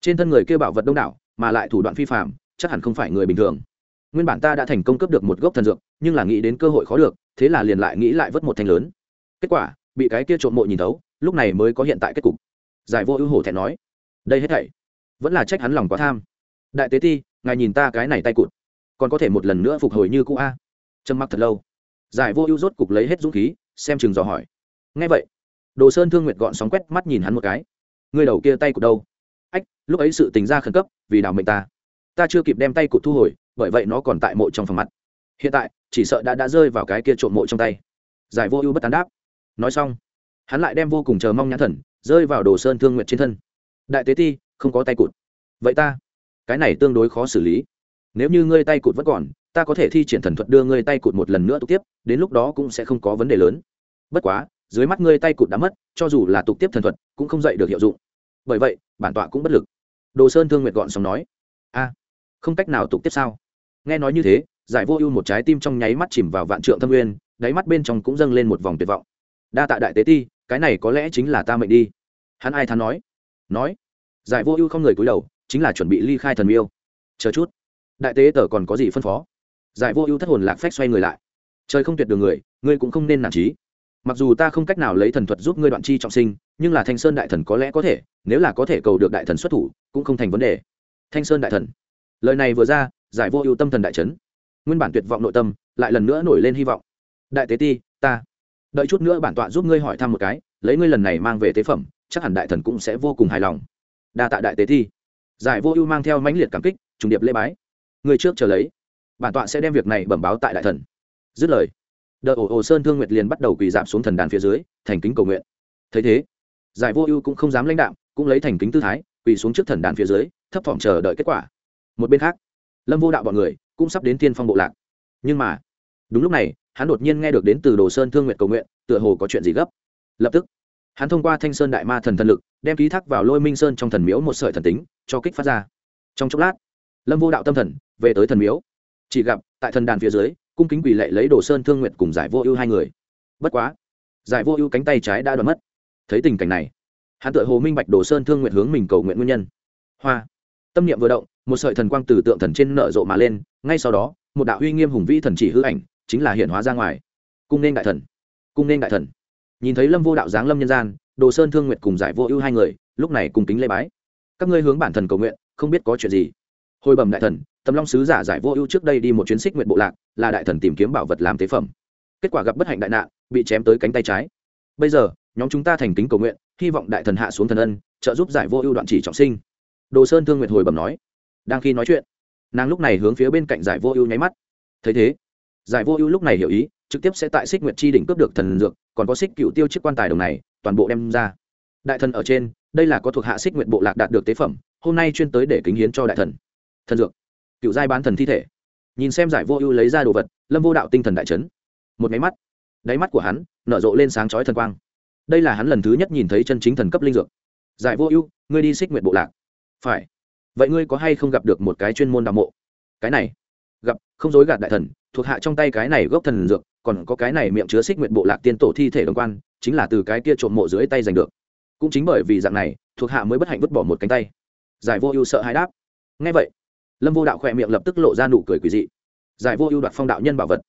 Trên thân người kia bảo vật đông đảo, mà lại thủ đoạn phi phạm chắc hẳn không phải người bình thường. Nguyên bản ta đã thành công cướp được một gốc thần dược, nhưng là nghĩ đến cơ hội khó được, thế là liền lại nghĩ lại vớt một thanh lớn. Kết quả, bị cái kia trộm mộ nhìn thấu, lúc này mới có hiện tại kết cục. Giải vô ưu hổ thẹn nói, đây hết thảy vẫn là trách hắn lòng quá tham. Đại tế ti, ngài nhìn ta cái này tay cụt, còn có thể một lần nữa phục hồi như cũ a? Trầm mặc thật lâu. Giải vô ưu rốt cục lấy hết dũng khí, xem chừng dò hỏi. Ngay vậy, đồ sơn thương nguyệt gọn sóng quét mắt nhìn hắn một cái. Người đầu kia tay cụt đâu? Ách, lúc ấy sự tình ra khẩn cấp, vì đảo mệnh ta. Ta chưa kịp đem tay cụt thu hồi, bởi vậy nó còn tại mộ trong phòng mặt. Hiện tại, chỉ sợ đã đã rơi vào cái kia trộm mộ trong tay. Giải vô ưu bất tán đáp. Nói xong, hắn lại đem vô cùng chờ mong nhãn thần rơi vào đồ sơn thương nguyệt trên thân. Đại tế ti không có tay cụt. Vậy ta, cái này tương đối khó xử lý. Nếu như ngươi tay cụt vẫn còn, ta có thể thi triển thần thuật đưa ngươi tay cụt một lần nữa tục tiếp, đến lúc đó cũng sẽ không có vấn đề lớn. Bất quá, dưới mắt ngươi tay cụt đã mất, cho dù là tục tiếp thần thuật, cũng không dạy được hiệu dụng. Bởi vậy, bản tọa cũng bất lực. Đồ sơn thương nguyệt gọn xong nói, a, không cách nào tục tiếp sao? Nghe nói như thế, giải vô ưu một trái tim trong nháy mắt chìm vào vạn trượng thâm nguyên, đáy mắt bên trong cũng dâng lên một vòng tuyệt vọng. Đa tạ đại tế ti, cái này có lẽ chính là ta mệnh đi. Hắn ai thắn nói nói giải vô ưu không người cúi đầu, chính là chuẩn bị ly khai thần miêu. Chờ chút. Đại tế tờ còn có gì phân phó? Giải vô ưu thất hồn lạc phách xoay người lại. Trời không tuyệt đường người, ngươi cũng không nên nản trí. Mặc dù ta không cách nào lấy thần thuật giúp ngươi đoạn chi trọng sinh, nhưng là thanh sơn đại thần có lẽ có thể, nếu là có thể cầu được đại thần xuất thủ, cũng không thành vấn đề. Thanh sơn đại thần. Lời này vừa ra, giải vô ưu tâm thần đại trấn nguyên bản tuyệt vọng nội tâm, lại lần nữa nổi lên hy vọng. Đại tế ti, ta. Đợi chút nữa bản tọa giúp ngươi hỏi thăm một cái, lấy ngươi lần này mang về tế phẩm, chắc hẳn đại thần cũng sẽ vô cùng hài lòng đa tạ đại tế thi. Giải vô ưu mang theo mãnh liệt cảm kích, trùng điệp lễ bái. Người trước chờ lấy. Bản tọa sẽ đem việc này bẩm báo tại đại thần. Dứt lời, đợi ổ ổ sơn thương nguyệt liền bắt đầu quỳ giảm xuống thần đàn phía dưới, thành kính cầu nguyện. Thấy thế, giải vô ưu cũng không dám lãnh đạo cũng lấy thành kính tư thái, quỳ xuống trước thần đàn phía dưới, thấp thỏm chờ đợi kết quả. Một bên khác, lâm vô đạo bọn người cũng sắp đến thiên phong bộ lạc. Nhưng mà, đúng lúc này, hắn đột nhiên nghe được đến từ đồ sơn thương nguyện cầu nguyện, tựa hồ có chuyện gì gấp. Lập tức hắn thông qua thanh sơn đại ma thần thần lực, đem ký thác vào lôi minh sơn trong thần miếu một sợi thần tính, cho kích phát ra. Trong chốc lát, lâm vô đạo tâm thần về tới thần miếu. Chỉ gặp, tại thần đàn phía dưới, cung kính quỳ lệ lấy đồ sơn thương nguyện cùng giải vô ưu hai người. Bất quá, giải vô ưu cánh tay trái đã đoạn mất. Thấy tình cảnh này, hắn tự hồ minh bạch đồ sơn thương nguyện hướng mình cầu nguyện nguyên nhân. Hoa! Tâm niệm vừa động, một sợi thần quang từ tượng thần trên nợ rộ mà lên, ngay sau đó, một đạo uy nghiêm hùng vĩ thần chỉ hư ảnh, chính là hiện hóa ra ngoài. Cung nên đại thần! Cung nên đại thần! Nhìn thấy lâm vô đạo giáng lâm nhân gian, đồ sơn thương nguyệt cùng giải vô ưu hai người, lúc này cùng kính lê bái. Các ngươi hướng bản thần cầu nguyện, không biết có chuyện gì. Hồi bẩm đại thần, tầm long sứ giả giải vô ưu trước đây đi một chuyến xích nguyện bộ lạc, là đại thần tìm kiếm bảo vật làm tế phẩm. Kết quả gặp bất hạnh đại nạn, bị chém tới cánh tay trái. Bây giờ, nhóm chúng ta thành kính cầu nguyện, hy vọng đại thần hạ xuống thần ân, trợ giúp giải vô ưu đoạn chỉ trọng sinh. Đồ sơn thương nguyện hồi bẩm nói. Đang khi nói chuyện, nàng lúc này hướng phía bên cạnh giải vô ưu nháy mắt. Thấy thế, giải vô ưu lúc này hiểu ý trực tiếp sẽ tại xích nguyệt chi đỉnh cướp được thần dược, còn có xích cựu tiêu chiếc quan tài đồng này, toàn bộ đem ra. Đại thần ở trên, đây là có thuộc hạ xích nguyệt bộ lạc đạt được tế phẩm, hôm nay chuyên tới để kính hiến cho đại thần. Thần dược. Cựu giai bán thần thi thể. Nhìn xem giải vô ưu lấy ra đồ vật, lâm vô đạo tinh thần đại trấn một máy mắt. Đáy mắt của hắn, nở rộ lên sáng chói thần quang. Đây là hắn lần thứ nhất nhìn thấy chân chính thần cấp linh dược. Giải vô ưu, ngươi đi xích nguyện bộ lạc. Phải. Vậy ngươi có hay không gặp được một cái chuyên môn đào mộ? Cái này. Gặp, không dối gạt đại thần, thuộc hạ trong tay cái này gốc thần dược còn có cái này miệng chứa xích nguyện bộ lạc tiên tổ thi thể đồng quan, chính là từ cái kia trộm mộ dưới tay giành được. Cũng chính bởi vì dạng này, thuộc hạ mới bất hạnh vứt bỏ một cánh tay. Giải vô ưu sợ hãi đáp. Ngay vậy, lâm vô đạo khỏe miệng lập tức lộ ra nụ cười quỳ dị. Giải vô ưu đoạt phong đạo nhân bảo vật.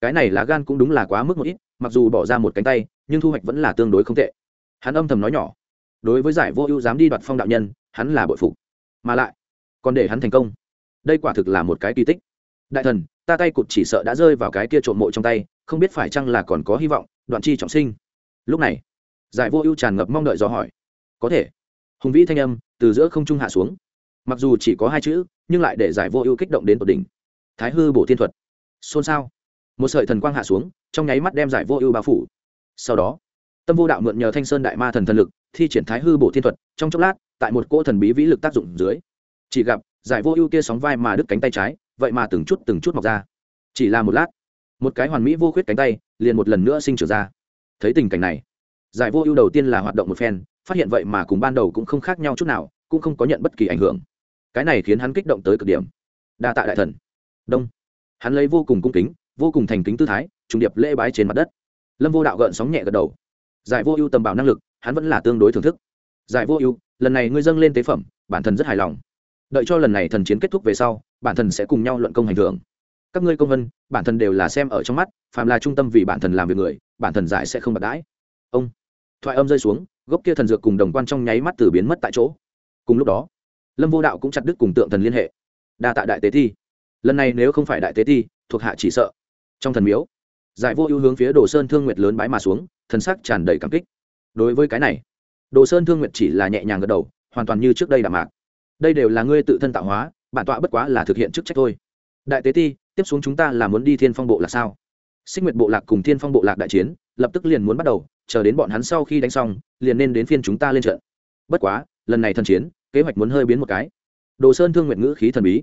Cái này lá gan cũng đúng là quá mức một ít, mặc dù bỏ ra một cánh tay, nhưng thu hoạch vẫn là tương đối không tệ. Hắn âm thầm nói nhỏ, đối với giải vô ưu dám đi đoạt phong đạo nhân, hắn là bội phục. Mà lại, còn để hắn thành công. Đây quả thực là một cái kỳ tích. Đại thần, ta tay cụt chỉ sợ đã rơi vào cái kia trộm mộ trong tay không biết phải chăng là còn có hy vọng, đoạn chi trọng sinh. Lúc này, giải vô ưu tràn ngập mong đợi dò hỏi. Có thể. Hùng vĩ thanh âm từ giữa không trung hạ xuống. Mặc dù chỉ có hai chữ, nhưng lại để giải vô ưu kích động đến tột đỉnh. Thái hư bổ thiên thuật. Xôn xao. Một sợi thần quang hạ xuống, trong nháy mắt đem giải vô ưu bao phủ. Sau đó, tâm vô đạo mượn nhờ thanh sơn đại ma thần thần lực, thi triển thái hư bổ thiên thuật, trong chốc lát, tại một cỗ thần bí vĩ lực tác dụng dưới, chỉ gặp giải vô ưu kia sóng vai mà đứt cánh tay trái, vậy mà từng chút từng chút mọc ra. Chỉ là một lát một cái hoàn mỹ vô khuyết cánh tay, liền một lần nữa sinh trưởng ra. Thấy tình cảnh này, giải vô ưu đầu tiên là hoạt động một phen, phát hiện vậy mà cùng ban đầu cũng không khác nhau chút nào, cũng không có nhận bất kỳ ảnh hưởng. Cái này khiến hắn kích động tới cực điểm. Đa tạ đại thần. Đông. Hắn lấy vô cùng cung kính, vô cùng thành kính tư thái, trùng điệp lễ bái trên mặt đất. Lâm vô đạo gợn sóng nhẹ gật đầu. Giải vô ưu tầm bảo năng lực, hắn vẫn là tương đối thưởng thức. Giải vô ưu, lần này ngươi dâng lên tế phẩm, bản thân rất hài lòng. Đợi cho lần này thần chiến kết thúc về sau, bản thân sẽ cùng nhau luận công hành thưởng các ngươi công vân, bản thân đều là xem ở trong mắt, phàm là trung tâm vì bản thân làm việc người, bản thân giải sẽ không bạc đãi. Ông. Thoại âm rơi xuống, gốc kia thần dược cùng đồng quan trong nháy mắt từ biến mất tại chỗ. Cùng lúc đó, lâm vô đạo cũng chặt đứt cùng tượng thần liên hệ. Đa tạ đại tế thi. Lần này nếu không phải đại tế thi, thuộc hạ chỉ sợ. Trong thần miếu, giải vô ưu hướng phía đồ sơn thương nguyệt lớn bái mà xuống, thần sắc tràn đầy cảm kích. Đối với cái này, đồ sơn thương nguyệt chỉ là nhẹ nhàng gật đầu, hoàn toàn như trước đây đạm mạc. Đây đều là ngươi tự thân tạo hóa, bản tọa bất quá là thực hiện chức trách thôi. Đại tế ti tiếp xuống chúng ta là muốn đi thiên phong bộ là sao? Xích nguyệt bộ lạc cùng thiên phong bộ lạc đại chiến, lập tức liền muốn bắt đầu, chờ đến bọn hắn sau khi đánh xong, liền nên đến phiên chúng ta lên trận. Bất quá, lần này thần chiến, kế hoạch muốn hơi biến một cái. Đồ sơn thương nguyện ngữ khí thần bí.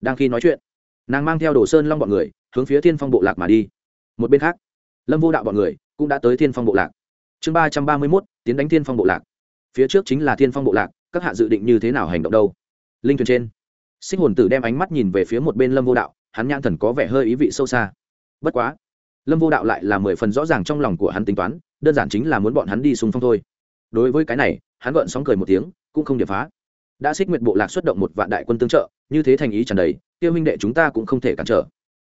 Đang khi nói chuyện, nàng mang theo đồ sơn long bọn người, hướng phía thiên phong bộ lạc mà đi. Một bên khác, lâm vô đạo bọn người cũng đã tới thiên phong bộ lạc. Chương ba trăm ba mươi mốt, tiến đánh thiên phong bộ lạc. Phía trước chính là thiên phong bộ lạc, các hạ dự định như thế nào hành động đâu? Linh thuyền trên sinh hồn tử đem ánh mắt nhìn về phía một bên lâm vô đạo hắn nhãn thần có vẻ hơi ý vị sâu xa. Bất quá, lâm vô đạo lại là mười phần rõ ràng trong lòng của hắn tính toán, đơn giản chính là muốn bọn hắn đi xung phong thôi. Đối với cái này, hắn gợn sóng cười một tiếng, cũng không điệp phá. Đã xích nguyệt bộ lạc xuất động một vạn đại quân tương trợ, như thế thành ý tràn đầy, tiêu minh đệ chúng ta cũng không thể cản trở.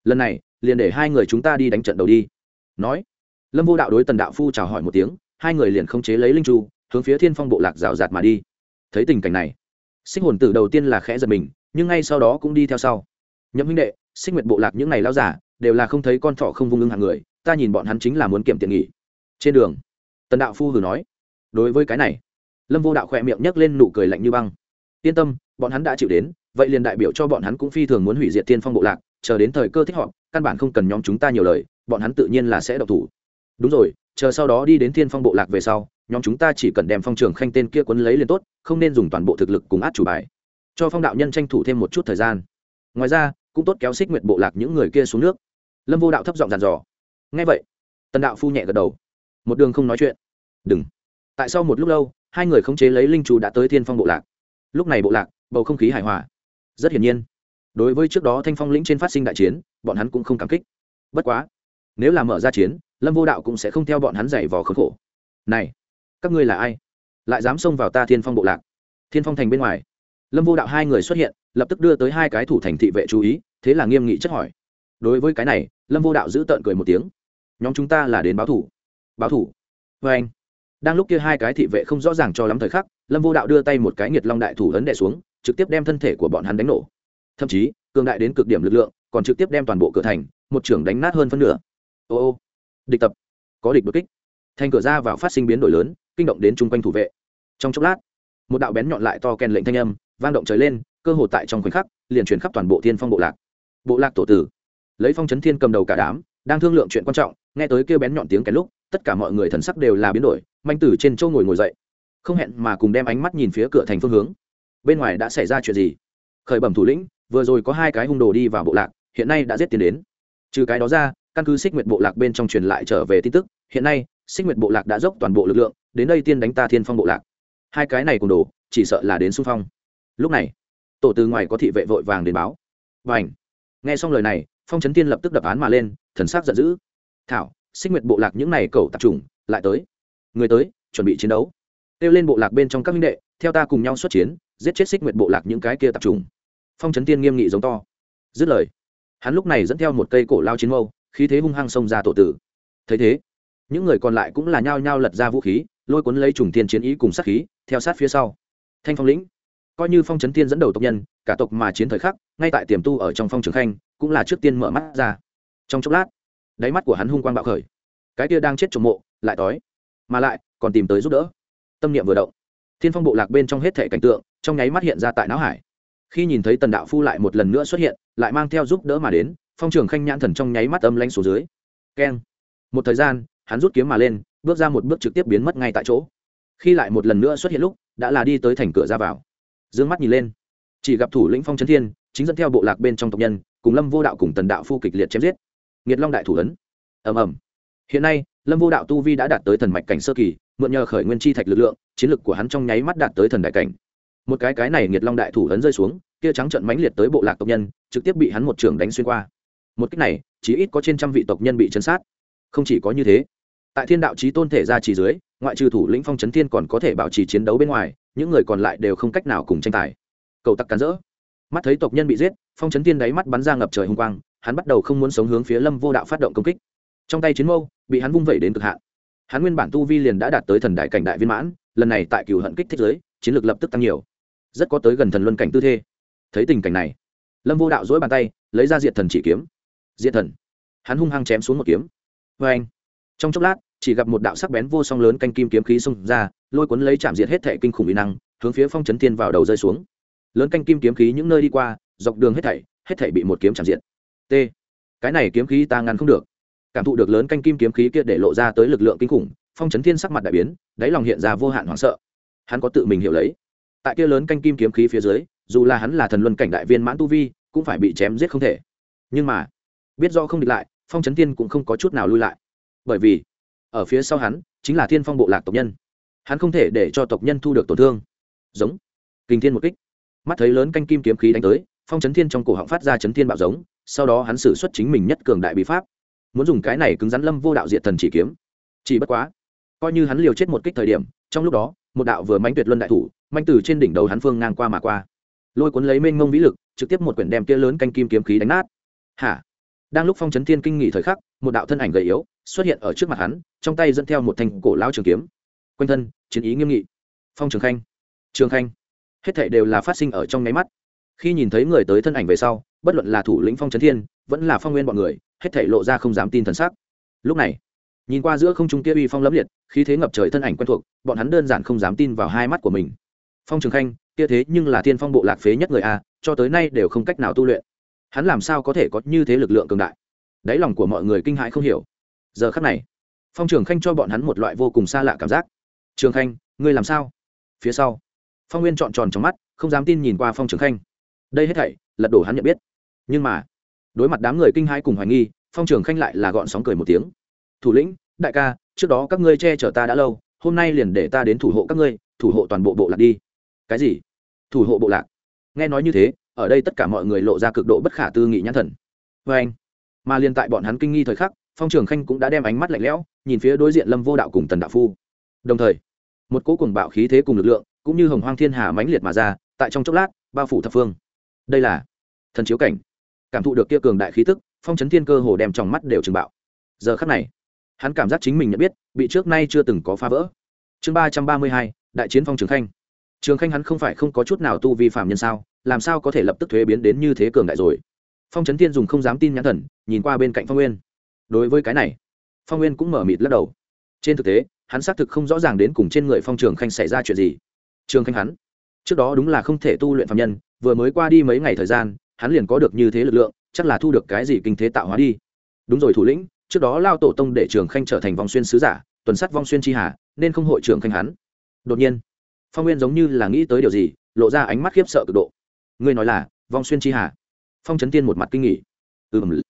Lần này, liền để hai người chúng ta đi đánh trận đầu đi. Nói, lâm vô đạo đối tần đạo phu chào hỏi một tiếng, hai người liền không chế lấy linh chu, hướng phía thiên phong bộ lạc rào rạt mà đi. Thấy tình cảnh này sinh hồn tử đầu tiên là khẽ giật mình, nhưng ngay sau đó cũng đi theo sau. Nhậm huynh đệ xích nguyệt bộ lạc những ngày lao giả, đều là không thấy con thọ không vung ưng hàng người, ta nhìn bọn hắn chính là muốn kiểm tiện nghỉ. Trên đường, tần đạo phu hử nói, đối với cái này. Lâm vô đạo khỏe miệng nhấc lên nụ cười lạnh như băng. Yên tâm, bọn hắn đã chịu đến, vậy liền đại biểu cho bọn hắn cũng phi thường muốn hủy diệt tiên phong bộ lạc, chờ đến thời cơ thích họ căn bản không cần nhóm chúng ta nhiều lời, bọn hắn tự nhiên là sẽ độc thủ. Đúng rồi, chờ sau đó đi đến thiên phong bộ lạc về sau, nhóm chúng ta chỉ cần đem phong trường khanh tên kia quấn lấy liền tốt, không nên dùng toàn bộ thực lực cùng át chủ bài. Cho phong đạo nhân tranh thủ thêm một chút thời gian. Ngoài ra cũng tốt kéo xích nguyện bộ lạc những người kia xuống nước. Lâm vô đạo thấp giọng dàn dò. Ngay vậy, tần đạo phu nhẹ gật đầu. Một đường không nói chuyện. Đừng. Tại sau một lúc lâu, hai người khống chế lấy linh chủ đã tới thiên phong bộ lạc. Lúc này bộ lạc, bầu không khí hài hòa. Rất hiển nhiên, đối với trước đó thanh phong lĩnh trên phát sinh đại chiến, bọn hắn cũng không cảm kích. Bất quá, nếu là mở ra chiến, lâm vô đạo cũng sẽ không theo bọn hắn giày vò khốn khổ. Này, các ngươi là ai? Lại dám xông vào ta thiên phong bộ lạc? Thiên phong thành bên ngoài lâm vô đạo hai người xuất hiện, lập tức đưa tới hai cái thủ thành thị vệ chú ý, thế là nghiêm nghị chất hỏi. Đối với cái này, lâm vô đạo giữ tợn cười một tiếng. Nhóm chúng ta là đến báo thủ. Báo thủ? Vê anh, đang lúc kia hai cái thị vệ không rõ ràng cho lắm thời khắc, lâm vô đạo đưa tay một cái nghiệt long đại thủ ấn đẻ xuống, trực tiếp đem thân thể của bọn hắn đánh nổ. Thậm chí, cường đại đến cực điểm lực lượng, còn trực tiếp đem toàn bộ cửa thành, một trưởng đánh nát hơn phân nửa. Ô ô, địch tập, có địch bất kích. Thành cửa ra vào phát sinh biến đổi lớn, kinh động đến chung quanh thủ vệ. Trong chốc lát, một đạo bén nhọn lại to kèn lệnh thanh âm vang động trời lên, cơ hồ tại trong khoảnh khắc, liền chuyển khắp toàn bộ thiên phong bộ lạc. Bộ lạc tổ tử. Lấy phong chấn thiên cầm đầu cả đám, đang thương lượng chuyện quan trọng, nghe tới kêu bén nhọn tiếng cái lúc, tất cả mọi người thần sắc đều là biến đổi, manh tử trên châu ngồi ngồi dậy. Không hẹn mà cùng đem ánh mắt nhìn phía cửa thành phương hướng. Bên ngoài đã xảy ra chuyện gì? Khởi bẩm thủ lĩnh, vừa rồi có hai cái hung đồ đi vào bộ lạc, hiện nay đã giết tiền đến. Trừ cái đó ra, căn cứ xích nguyệt bộ lạc bên trong truyền lại trở về tin tức, hiện nay, xích nguyệt bộ lạc đã dốc toàn bộ lực lượng, đến đây tiên đánh ta thiên phong bộ lạc. Hai cái này cùng đồ, chỉ sợ là đến xung phong lúc này, tổ từ ngoài có thị vệ vội vàng đến báo. Và ảnh nghe xong lời này, phong trấn tiên lập tức đập án mà lên, thần sắc giận dữ. Thảo, xích nguyệt bộ lạc những này cầu tạp trùng lại tới. Người tới, chuẩn bị chiến đấu. Kêu lên bộ lạc bên trong các minh đệ, theo ta cùng nhau xuất chiến, giết chết xích nguyệt bộ lạc những cái kia tạp trùng phong trấn tiên nghiêm nghị giống to. Dứt lời, hắn lúc này dẫn theo một cây cổ lao chiến mâu, khí thế hung hăng xông ra tổ tử. Thấy thế, những người còn lại cũng là nhao nhao lật ra vũ khí, lôi cuốn lấy trùng tiên chiến ý cùng sát khí, theo sát phía sau. Thanh phong lĩnh coi như phong trấn tiên dẫn đầu tộc nhân, cả tộc mà chiến thời khắc, ngay tại tiềm tu ở trong phong trường khanh, cũng là trước tiên mở mắt ra. Trong chốc lát, đáy mắt của hắn hung quang bạo khởi. Cái kia đang chết trộm mộ, lại đói. Mà lại, còn tìm tới giúp đỡ. Tâm niệm vừa động, thiên phong bộ lạc bên trong hết thể cảnh tượng, trong nháy mắt hiện ra tại não hải. Khi nhìn thấy tần đạo phu lại một lần nữa xuất hiện, lại mang theo giúp đỡ mà đến, phong trường khanh nhãn thần trong nháy mắt âm lanh xuống dưới. Keng. Một thời gian, hắn rút kiếm mà lên, bước ra một bước trực tiếp biến mất ngay tại chỗ. Khi lại một lần nữa xuất hiện lúc, đã là đi tới thành cửa ra vào d ư ơ n g mắt nhìn lên. Chỉ gặp thủ lĩnh phong trấn thiên, chính dẫn theo bộ lạc bên trong tộc nhân, cùng lâm vô đạo cùng tần đạo phu kịch liệt chém giết. Nghiệt long đại thủ ấn. Ầm ầm. Hiện nay, lâm vô đạo tu vi đã đạt tới thần mạch cảnh sơ kỳ, mượn nhờ khởi nguyên chi thạch lực lượng, chiến lực của hắn trong nháy mắt đạt tới thần đại cảnh. Một cái cái này nghiệt long đại thủ ấn rơi xuống, kia trắng trận mãnh liệt tới bộ lạc tộc nhân, trực tiếp bị hắn một trường đánh xuyên qua. Một cách này chỉ ít có trên trăm vị tộc nhân bị chấn sát. Không chỉ có như thế, tại thiên đạo trí tôn thể ra chỉ dưới ngoại trừ thủ lĩnh phong trấn thiên còn có thể bảo trì chiến đấu bên ngoài, những người còn lại đều không cách nào cùng tranh tài. Cầu tặc cắn rỡ. Mắt thấy tộc nhân bị giết, phong trấn thiên đáy mắt bắn ra ngập trời hung quang, hắn bắt đầu không muốn sống hướng phía lâm vô đạo phát động công kích. Trong tay chiến mâu, bị hắn vung vẩy đến cực hạn. Hắn nguyên bản tu vi liền đã đạt tới thần đại cảnh đại viên mãn, lần này tại cựu hận kích thích giới, chiến lược lập tức tăng nhiều. Rất có tới gần thần luân cảnh tư thế. Thấy tình cảnh này, lâm vô đạo dỗi bàn tay, lấy ra diện thần chỉ kiếm. Diện thần. Hắn hung hăng chém xuống một kiếm. Vê anh trong chốc lát chỉ gặp một đạo sắc bén vô song lớn canh kim kiếm khí xông ra, lôi cuốn lấy chạm diệt hết thệ kinh khủng uy năng, hướng phía phong chấn thiên vào đầu rơi xuống. Lớn canh kim kiếm khí những nơi đi qua, dọc đường hết thảy hết thảy bị một kiếm chạm diệt. T. Cái này kiếm khí ta ngăn không được. Cảm thụ được lớn canh kim kiếm khí kia để lộ ra tới lực lượng kinh khủng, phong chấn thiên sắc mặt đại biến, đáy lòng hiện ra vô hạn hoảng sợ. Hắn có tự mình hiểu lấy. Tại kia lớn canh kim kiếm khí phía dưới, dù là hắn là thần luân cảnh đại viên mãn tu vi, cũng phải bị chém giết không thể. Nhưng mà, biết do không địch lại, phong trấn thiên cũng không có chút nào lui lại. Bởi vì ở phía sau hắn, chính là thiên phong bộ lạc tộc nhân. Hắn không thể để cho tộc nhân thu được tổn thương. Giống. Kinh thiên một kích. Mắt thấy lớn canh kim kiếm khí đánh tới, phong trấn thiên trong cổ họng phát ra chấn thiên bạo giống, sau đó hắn xử xuất chính mình nhất cường đại bí pháp. Muốn dùng cái này cứng rắn lâm vô đạo diện thần chỉ kiếm. Chỉ bất quá, coi như hắn liều chết một kích thời điểm, trong lúc đó, một đạo vừa mánh tuyệt luân đại thủ manh từ trên đỉnh đầu hắn phương ngang qua mà qua. Lôi cuốn lấy mênh mông vĩ lực, trực tiếp một quyển đem kia lớn canh kim kiếm khí đánh nát. Hả? Đang lúc phong trấn thiên kinh nghỉ thời khắc, một đạo thân ảnh gầy yếu xuất hiện ở trước mặt hắn, trong tay dẫn theo một thanh cổ lao trường kiếm. Quanh thân, chiến ý nghiêm nghị. Phong trường khanh. Trường khanh. Hết thảy đều là phát sinh ở trong nháy mắt. Khi nhìn thấy người tới thân ảnh về sau, bất luận là thủ lĩnh phong trấn thiên, vẫn là phong nguyên bọn người, hết thảy lộ ra không dám tin thần sắc. Lúc này, nhìn qua giữa không trung kia uy phong lẫm liệt, khí thế ngập trời thân ảnh quen thuộc, bọn hắn đơn giản không dám tin vào hai mắt của mình. Phong trường khanh, kia thế nhưng là thiên phong bộ lạc phế nhất người a, cho tới nay đều không cách nào tu luyện. Hắn làm sao có thể có như thế lực lượng cường đại? Đáy lòng của mọi người kinh hãi không hiểu giờ khắc này, phong trường khanh cho bọn hắn một loại vô cùng xa lạ cảm giác. Trường khanh, ngươi làm sao? Phía sau, phong nguyên trọn tròn trong mắt, không dám tin nhìn qua phong trường khanh. Đây hết thảy, lật đổ hắn nhận biết. Nhưng mà, đối mặt đám người kinh hãi cùng hoài nghi, phong trường khanh lại là gọn sóng cười một tiếng. Thủ lĩnh, đại ca, trước đó các ngươi che chở ta đã lâu, hôm nay liền để ta đến thủ hộ các ngươi, thủ hộ toàn bộ bộ lạc đi. Cái gì? Thủ hộ bộ lạc? Nghe nói như thế, ở đây tất cả mọi người lộ ra cực độ bất khả tư nghị nhãn thần. Vê anh mà liền tại bọn hắn kinh nghi thời khắc phong trường khanh cũng đã đem ánh mắt lạnh lẽo nhìn phía đối diện lâm vô đạo cùng tần đạo phu. Đồng thời, một cỗ cùng bạo khí thế cùng lực lượng cũng như hồng hoang thiên hà mãnh liệt mà ra, tại trong chốc lát, bao phủ thập phương. Đây là thần chiếu cảnh. Cảm thụ được kia cường đại khí tức, phong trấn thiên cơ hồ đem trong mắt đều trừng bạo. Giờ khắc này, hắn cảm giác chính mình nhận biết, bị trước nay chưa từng có phá vỡ. Chương ba trăm ba mươi hai, đại chiến phong trường khanh. Trường khanh hắn không phải không có chút nào tu vi phạm nhân sao, làm sao có thể lập tức thuế biến đến như thế cường đại rồi? Phong trấn thiên dùng không dám tin nhãn thần, nhìn qua bên cạnh phong nguyên đối với cái này, phong nguyên cũng mở mịt lắc đầu. Trên thực tế, hắn xác thực không rõ ràng đến cùng trên người phong trường khanh xảy ra chuyện gì. Trường khanh hắn, trước đó đúng là không thể tu luyện phạm nhân, vừa mới qua đi mấy ngày thời gian, hắn liền có được như thế lực lượng, chắc là thu được cái gì kinh thế tạo hóa đi. Đúng rồi thủ lĩnh, trước đó lao tổ tông để trường khanh trở thành vòng xuyên sứ giả, tuần sắt vong xuyên chi hà nên không hội trường khanh hắn. Đột nhiên, phong nguyên giống như là nghĩ tới điều gì, lộ ra ánh mắt khiếp sợ cực độ. Ngươi nói là, vong xuyên chi hà phong trấn tiên một mặt kinh nghỉ ừm.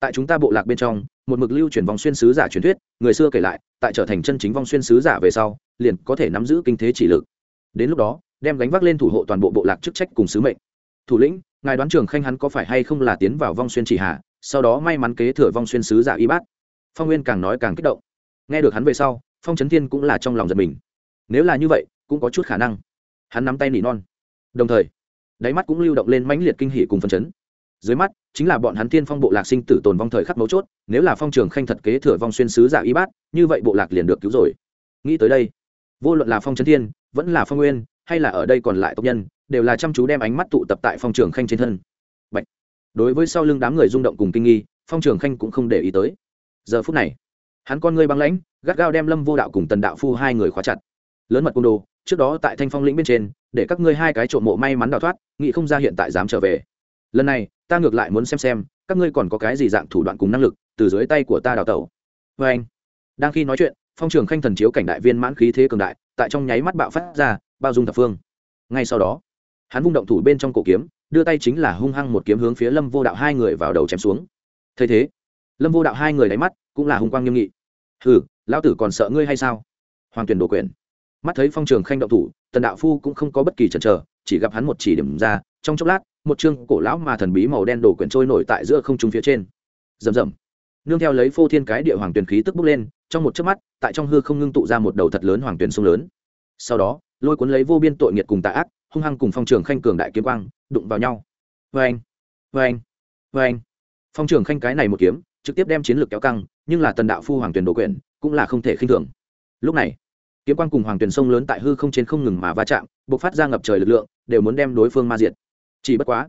Tại chúng ta bộ lạc bên trong một mực lưu truyền vòng xuyên sứ giả truyền thuyết, người xưa kể lại, tại trở thành chân chính vòng xuyên sứ giả về sau, liền có thể nắm giữ kinh thế chỉ lực. Đến lúc đó, đem gánh vác lên thủ hộ toàn bộ bộ lạc chức trách cùng sứ mệnh. Thủ lĩnh, ngài đoán trường khanh hắn có phải hay không là tiến vào vong xuyên chỉ hạ, sau đó may mắn kế thừa vong xuyên sứ giả y bát. Phong nguyên càng nói càng kích động. Nghe được hắn về sau, phong trấn thiên cũng là trong lòng giật mình. Nếu là như vậy, cũng có chút khả năng. Hắn nắm tay nỉ non. Đồng thời, đáy mắt cũng lưu động lên mãnh liệt kinh hỉ cùng phân chấn dưới mắt, chính là bọn hắn tiên phong bộ lạc sinh tử tồn vong thời khắc mấu chốt, nếu là phong trường khanh thật kế thừa vong xuyên sứ giả y bát, như vậy bộ lạc liền được cứu rồi. Nghĩ tới đây, vô luận là phong trấn thiên, vẫn là phong nguyên, hay là ở đây còn lại tộc nhân, đều là chăm chú đem ánh mắt tụ tập tại phong trường khanh trên thân. Bạch. đối với sau lưng đám người rung động cùng kinh nghi, phong trường khanh cũng không để ý tới. Giờ phút này, hắn con ngươi băng lãnh, gắt gao đem lâm vô đạo cùng tần đạo phu hai người khóa chặt. Lớn mật cung đồ, trước đó tại thanh phong lĩnh bên trên, để các ngươi hai cái trộm mộ may mắn đào thoát, nghĩ không ra hiện tại dám trở về. Lần này ta ngược lại muốn xem xem, các ngươi còn có cái gì dạng thủ đoạn cùng năng lực từ dưới tay của ta đào tẩu. Vê anh, đang khi nói chuyện, phong trường khanh thần chiếu cảnh đại viên mãn khí thế cường đại, tại trong nháy mắt bạo phát ra, bao dung thập phương. Ngay sau đó, hắn vung động thủ bên trong cổ kiếm, đưa tay chính là hung hăng một kiếm hướng phía lâm vô đạo hai người vào đầu chém xuống. Thấy thế, lâm vô đạo hai người đáy mắt cũng là hung quang nghiêm nghị. Hừ, lão tử còn sợ ngươi hay sao? Hoàng tuyển đồ quyền. Mắt thấy phong trường khanh động thủ, tần đạo phu cũng không có bất kỳ chần chờ, chỉ gặp hắn một chỉ điểm ra trong chốc lát, một chương cổ lão mà thần bí màu đen đổ quyển trôi nổi tại giữa không trung phía trên. Rầm rầm. Nương theo lấy phô thiên cái địa hoàng tuyển khí tức bốc lên, trong một chớp mắt, tại trong hư không ngưng tụ ra một đầu thật lớn hoàng tuyển sông lớn. Sau đó, lôi cuốn lấy vô biên tội nghiệt cùng tạ ác, hung hăng cùng phong trường khanh cường đại kiếm quang, đụng vào nhau. Vê anh vê anh vê anh phong trường khanh cái này một kiếm, trực tiếp đem chiến lược kéo căng, nhưng là tần đạo phu hoàng tuyển đổ quyển, cũng là không thể khinh thường. Lúc này, kiếm quang cùng hoàng tuyển sông lớn tại hư không trên không ngừng mà va chạm b ộ c phát ra ngập trời lực lượng, đều muốn đem đối phương ma diệt chỉ bất quá,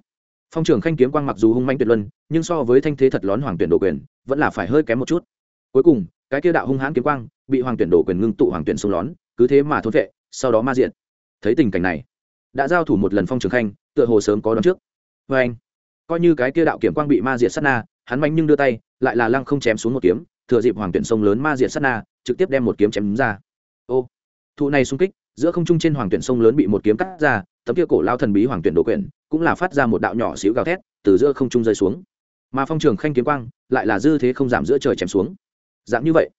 phong trường khanh kiếm quang mặc dù hung manh tuyệt luân, nhưng so với thanh thế thật lón hoàng tuyển đồ quyền, vẫn là phải hơi kém một chút. Cuối cùng, cái kia đạo hung hãn kiếm quang bị hoàng tuyển đồ quyền ngưng tụ, hoàng tuyển sông lón, cứ thế mà thốn vệ, sau đó ma diện. thấy tình cảnh này, đã giao thủ một lần phong trường khanh, tựa hồ sớm có đón trước. Vê anh, coi như cái kia đạo kiểm quang bị ma diệt sát na, hắn manh nhưng đưa tay, lại là lăng không chém xuống một kiếm, thừa dịp hoàng tuyển sông lớn ma diệt sát na, trực tiếp đem một kiếm chém đúng ra. Ô, thụ này xung kích giữa không trung trên hoàng tuyển sông lớn bị một kiếm cắt ra, tấm kia cổ lao thần bí hoàng tuyển đồ quyển cũng là phát ra một đạo nhỏ xíu gào thét, từ giữa không trung rơi xuống. Mà phong trường khanh kiếm quang lại là dư thế không giảm giữa trời chém xuống. Dạng như vậy,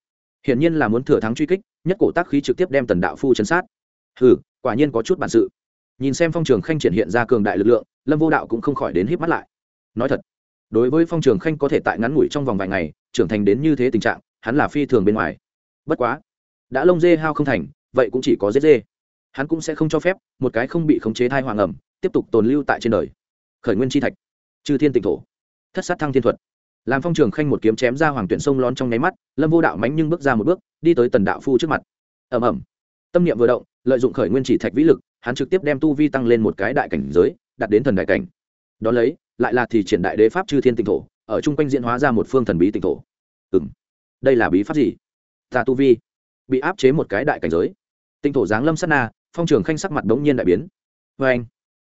hiển nhiên là muốn thừa thắng truy kích, nhất cổ tác khí trực tiếp đem tần đạo phu chấn sát. Hừ, quả nhiên có chút bản sự. Nhìn xem phong trường khanh triển hiện ra cường đại lực lượng, lâm vô đạo cũng không khỏi đến híp mắt lại. Nói thật, đối với phong trường khanh có thể tại ngắn ngủi trong vòng vài ngày, trưởng thành đến như thế tình trạng, hắn là phi thường bên ngoài. Bất quá, đã lông dê hao không thành vậy cũng chỉ có giết dê. Hắn cũng sẽ không cho phép một cái không bị khống chế thai hoàng ẩm tiếp tục tồn lưu tại trên đời. Khởi nguyên chi thạch. Chư thiên tịnh thổ. Thất sát thăng thiên thuật. Làm phong trường khanh một kiếm chém ra hoàng tuyển sông lón trong nháy mắt, lâm vô đạo mánh nhưng bước ra một bước, đi tới tần đạo phu trước mặt. Ẩm ẩm tâm niệm vừa động, lợi dụng khởi nguyên chỉ thạch vĩ lực, hắn trực tiếp đem tu vi tăng lên một cái đại cảnh giới đặt đến thần đại cảnh. Đón lấy, lại là thì triển đại đế pháp chư thiên tịnh thổ, ở chung quanh diễn hóa ra một phương thần bí tịnh thổ. Ừ m đây là bí pháp gì? Ta tu vi bị áp chế một cái đại cảnh giới. Tinh thổ giáng lâm sát na, phong trường khanh sắc mặt đống nhiên đại biến. Vê anh,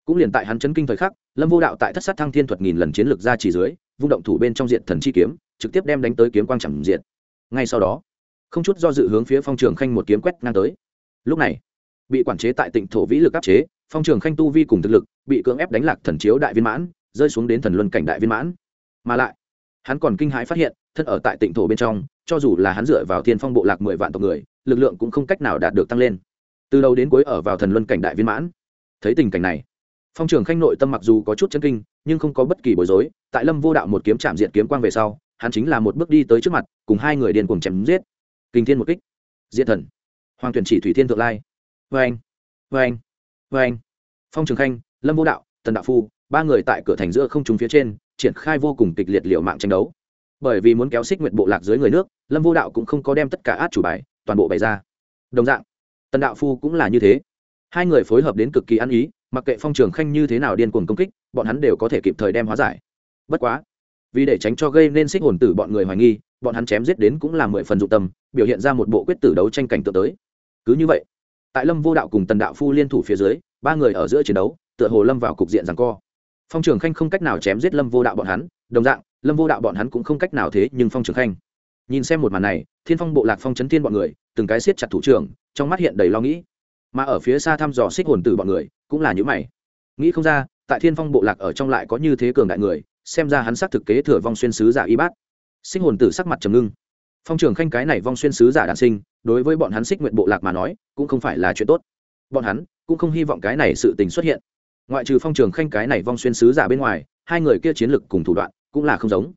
cũng liền tại hắn chấn kinh thời khắc, lâm vô đạo tại thất sát thăng thiên thuật nghìn lần chiến lược ra chỉ dưới, vung động thủ bên trong diện thần chi kiếm, trực tiếp đem đánh tới kiếm quang chẳng diện. Ngay sau đó, không chút do dự hướng phía phong trường khanh một kiếm quét ngang tới. Lúc này, bị quản chế tại tịnh thổ vĩ lực áp chế, phong trường khanh tu vi cùng thực lực, bị cưỡng ép đánh lạc thần chiếu đại viên mãn, rơi xuống đến thần luân cảnh đại viên mãn. Mà lại, hắn còn kinh hãi phát hiện, thân ở tại tịnh thổ bên trong, cho dù là hắn dựa vào thiên phong bộ lạc mười vạn tộc người lực lượng cũng không cách nào đạt được tăng lên. Từ đầu đến cuối ở vào thần luân cảnh đại viên mãn. Thấy tình cảnh này, phong trường khanh nội tâm mặc dù có chút chân kinh, nhưng không có bất kỳ bối rối. Tại lâm vô đạo một kiếm chạm diện kiếm quang về sau, hắn chính là một bước đi tới trước mặt, cùng hai người điên cùng chém giết. Kinh thiên một kích diện thần. Hoàng tuyển chỉ thủy thiên thượng lai. Vê anh vê anh vê anh phong trường khanh, lâm vô đạo, tần đạo phu, ba người tại cửa thành giữa không trúng phía trên, triển khai vô cùng kịch liệt liệu mạng tranh đấu. Bởi vì muốn kéo xích nguyện bộ lạc dưới người nước, lâm vô đạo cũng không có đem tất cả át chủ bài toàn bộ bày ra. Đồng dạng, tần đạo phu cũng là như thế. Hai người phối hợp đến cực kỳ ăn ý, mặc kệ phong trường khanh như thế nào điên cuồng công kích, bọn hắn đều có thể kịp thời đem hóa giải. Bất quá, vì để tránh cho gây nên xích hồn tử bọn người hoài nghi, bọn hắn chém giết đến cũng là mười phần dụng tâm, biểu hiện ra một bộ quyết tử đấu tranh cảnh tượng tới. Cứ như vậy, tại lâm vô đạo cùng tần đạo phu liên thủ phía dưới, ba người ở giữa chiến đấu, tựa hồ lâm vào cục diện rằng co. Phong trường khanh không cách nào chém giết lâm vô đạo bọn hắn, đồng dạng, lâm vô đạo bọn hắn cũng không cách nào thế, nhưng phong trường khanh, nhìn xem một màn này thiên phong bộ lạc phong chấn thiên bọn người, từng cái siết chặt thủ trưởng, trong mắt hiện đầy lo nghĩ. Mà ở phía xa thăm dò xích hồn tử bọn người, cũng là những mày. Nghĩ không ra, tại thiên phong bộ lạc ở trong lại có như thế cường đại người, xem ra hắn xác thực kế thừa vong xuyên sứ giả y bát. Xích hồn tử sắc mặt trầm ngưng. Phong trường khanh cái này vong xuyên sứ giả đản sinh, đối với bọn hắn xích nguyện bộ lạc mà nói, cũng không phải là chuyện tốt. Bọn hắn cũng không hy vọng cái này sự tình xuất hiện. Ngoại trừ phong trường khanh cái này vong xuyên sứ giả bên ngoài, hai người kia chiến lực cùng thủ đoạn cũng là không giống.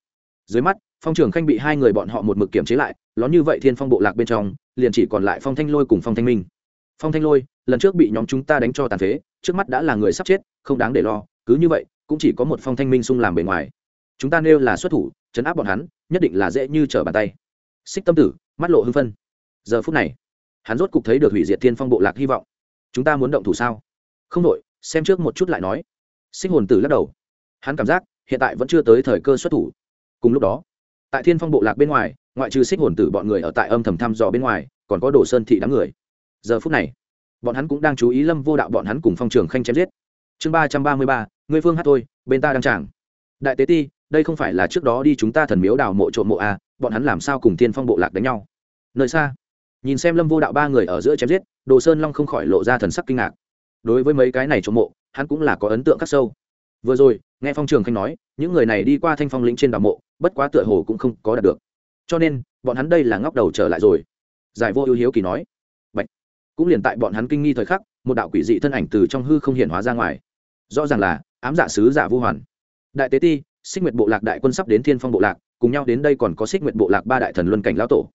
Dưới mắt phong trường khanh bị hai người bọn họ một mực kiểm chế lại, ló như vậy thiên phong bộ lạc bên trong, liền chỉ còn lại phong thanh lôi cùng phong thanh minh. Phong thanh lôi, lần trước bị nhóm chúng ta đánh cho tàn phế, trước mắt đã là người sắp chết, không đáng để lo, cứ như vậy, cũng chỉ có một phong thanh minh sung làm bề ngoài. Chúng ta nêu là xuất thủ, chấn áp bọn hắn, nhất định là dễ như trở bàn tay. Xích tâm tử, mắt lộ hưng phân giờ phút này, hắn rốt cục thấy được hủy diệt thiên phong bộ lạc hy vọng. Chúng ta muốn động thủ sao? Không đội xem trước một chút lại nói. Xích hồn tử lắc đầu. Hắn cảm giác, hiện tại vẫn chưa tới thời cơ xuất thủ. Cùng lúc đó tại thiên phong bộ lạc bên ngoài ngoại trừ xích hồn tử bọn người ở tại âm thầm thăm dò bên ngoài còn có đồ sơn thị đám người. Giờ phút này bọn hắn cũng đang chú ý lâm vô đạo bọn hắn cùng phong trường khanh chém giết. Chương ba trăm ba mươi ba ngươi phương hát thôi bên ta đang tràng. Đại tế ti đây không phải là trước đó đi chúng ta thần miếu đào mộ trộm mộ à, bọn hắn làm sao cùng thiên phong bộ lạc đánh nhau? Nơi xa nhìn xem lâm vô đạo ba người ở giữa chém giết đồ sơn long không khỏi lộ ra thần sắc kinh ngạc. Đối với mấy cái này trộm mộ hắn cũng là có ấn tượng khắc sâu vừa rồi, nghe phong trường khanh nói, những người này đi qua thanh phong lĩnh trên đảo mộ, bất quá tựa hồ cũng không có đạt được. Cho nên, bọn hắn đây là ngóc đầu trở lại rồi. Giải vô ưu hiếu kỳ nói. Bạch. cũng liền tại bọn hắn kinh nghi thời khắc, một đạo quỷ dị thân ảnh từ trong hư không hiện hóa ra ngoài. Rõ ràng là, ám giả sứ giả vu hoàn. Đại tế ti, xích nguyệt bộ lạc đại quân sắp đến thiên phong bộ lạc, cùng nhau đến đây còn có xích nguyệt bộ lạc ba đại thần luân cảnh lão tổ.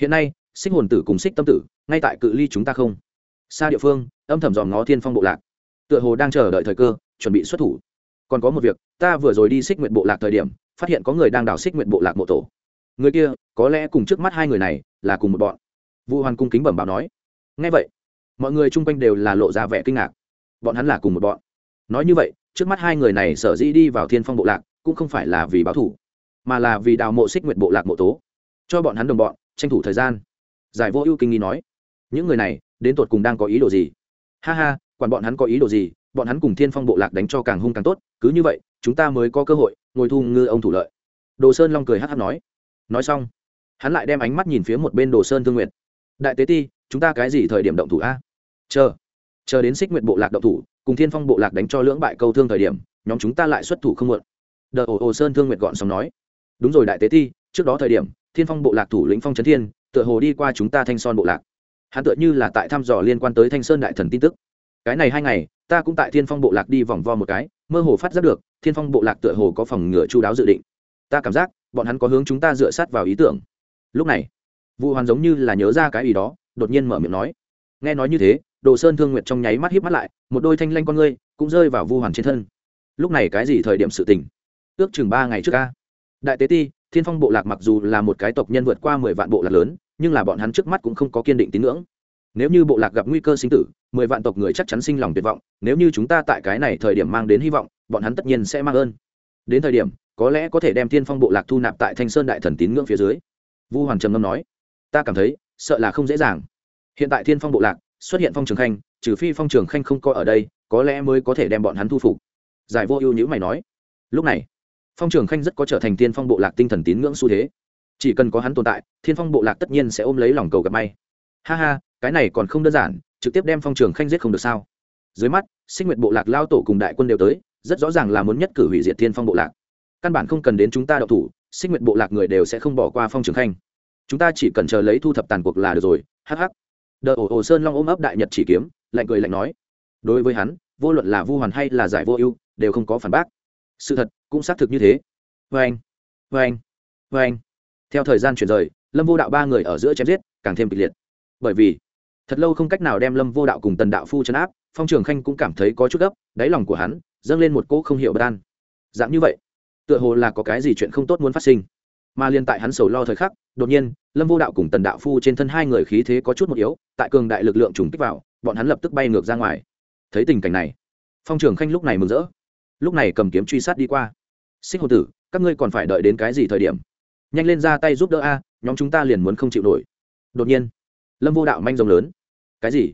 Hiện nay, xích hồn tử cùng xích tâm tử, ngay tại cự ly chúng ta không. Xa địa phương, âm thầm dòm ngó thiên phong bộ lạc. Tựa hồ đang chờ đợi thời cơ, chuẩn bị xuất thủ còn có một việc, ta vừa rồi đi xích nguyện bộ lạc thời điểm, phát hiện có người đang đào xích nguyện bộ lạc mộ tổ. Người kia, có lẽ cùng trước mắt hai người này, là cùng một bọn. Vu hoàn cung kính bẩm báo nói. Ngay vậy, mọi người chung quanh đều là lộ ra vẻ kinh ngạc. Bọn hắn là cùng một bọn. Nói như vậy, trước mắt hai người này sở dĩ đi vào thiên phong bộ lạc, cũng không phải là vì báo thủ, mà là vì đào mộ xích nguyện bộ lạc mộ tố cho bọn hắn đồng bọn, tranh thủ thời gian. Giải vô ưu kinh nghi nói. Những người này, đến tột cùng đang có ý đồ gì? Ha ha, quản bọn hắn có ý đồ gì bọn hắn cùng thiên phong bộ lạc đánh cho càng hung càng tốt, cứ như vậy, chúng ta mới có cơ hội, ngồi thu ngư ông thủ lợi. Đồ sơn long cười hát hát nói. Nói xong, hắn lại đem ánh mắt nhìn phía một bên đồ sơn thương nguyện đại tế ti, chúng ta cái gì thời điểm động thủ a? Chờ chờ đến xích nguyện bộ lạc động thủ, cùng thiên phong bộ lạc đánh cho lưỡng bại câu thương thời điểm, nhóm chúng ta lại xuất thủ không muộn. Đờ ổ hồ sơn thương nguyện gọn xong nói. Đúng rồi đại tế ti, trước đó thời điểm, thiên phong bộ lạc thủ lĩnh phong trấn thiên, tựa hồ đi qua chúng ta thanh son bộ lạc. Hắn tựa như là tại thăm dò liên quan tới thanh sơn đại thần tin tức. Cái này hai ngày ta cũng tại thiên phong bộ lạc đi vòng vo một cái, mơ hồ phát giác được, thiên phong bộ lạc tựa hồ có phòng ngựa chu đáo dự định. Ta cảm giác, bọn hắn có hướng chúng ta dựa sát vào ý tưởng. Lúc này vụ hoàn giống như là nhớ ra cái ý đó, đột nhiên mở miệng nói. Nghe nói như thế, đồ sơn thương nguyệt trong nháy mắt híp mắt lại, một đôi thanh lanh con ngươi cũng rơi vào vu hoàn trên thân. Lúc này cái gì thời điểm sự tình? Ước chừng ba ngày trước ca đại tế ti, thiên phong bộ lạc mặc dù là một cái tộc nhân vượt qua mười vạn bộ lạc lớn, nhưng là bọn hắn trước mắt cũng không có kiên định tín ngưỡng nếu như bộ lạc gặp nguy cơ sinh tử, mười vạn tộc người chắc chắn sinh lòng tuyệt vọng, nếu như chúng ta tại cái này thời điểm mang đến hy vọng, bọn hắn tất nhiên sẽ mang ơn. Đến thời điểm, có lẽ có thể đem thiên phong bộ lạc thu nạp tại thanh sơn đại thần tín ngưỡng phía dưới. Vu hoàn trầm ngâm nói. Ta cảm thấy, sợ là không dễ dàng. Hiện tại thiên phong bộ lạc xuất hiện phong trường khanh, trừ phi phong trường khanh không coi ở đây, có lẽ mới có thể đem bọn hắn thu phục. Giải vô ưu nhữ mày nói. Lúc này, phong trường khanh rất có trở thành tiên phong bộ lạc tinh thần tín ngưỡng xu thế. Chỉ cần có hắn tồn tại thiên phong bộ lạc tất nhiên sẽ ôm lấy lòng cầu gặp may. Ha ha cái này còn không đơn giản, trực tiếp đem phong trường khanh giết không được sao? Dưới mắt sinh nguyệt bộ lạc lao tổ cùng đại quân đều tới, rất rõ ràng là muốn nhất cử hủy diệt thiên phong bộ lạc. Căn bản không cần đến chúng ta đậu thủ sinh nguyệt bộ lạc người đều sẽ không bỏ qua phong trường khanh. Chúng ta chỉ cần chờ lấy thu thập tàn cuộc là được rồi hh đợi ổ hồ sơn long ôm ấp đại nhật chỉ kiếm, lạnh cười lạnh nói. Đối với hắn, vô luận là vu hoàn hay là giải vô ưu, đều không có phản bác. Sự thật cũng xác thực như thế. Vê anh vê anh vê anh. Theo thời gian chuyển rời, lâm vô đạo ba người ở giữa chém giết, càng thêm kịch liệt. Bởi vì thật lâu không cách nào đem lâm vô đạo cùng tần đạo phu chấn áp, phong trường khanh cũng cảm thấy có chút gấp, đáy lòng của hắn dâng lên một cỗ không hiểu bất an. Dạng như vậy, tựa hồ là có cái gì chuyện không tốt muốn phát sinh. Mà liên tại hắn sầu lo thời khắc, đột nhiên, lâm vô đạo cùng tần đạo phu trên thân hai người khí thế có chút một yếu, tại cường đại lực lượng trùng kích vào, bọn hắn lập tức bay ngược ra ngoài. Thấy tình cảnh này, phong trường khanh lúc này mừng rỡ. Lúc này cầm kiếm truy sát đi qua. Xích hồ tử, các ngươi còn phải đợi đến cái gì thời điểm? Nhanh lên ra tay giúp đỡ a, nhóm chúng ta liền muốn không chịu nổi. Đột nhiên lâm vô đạo manh rồng lớn. Cái gì?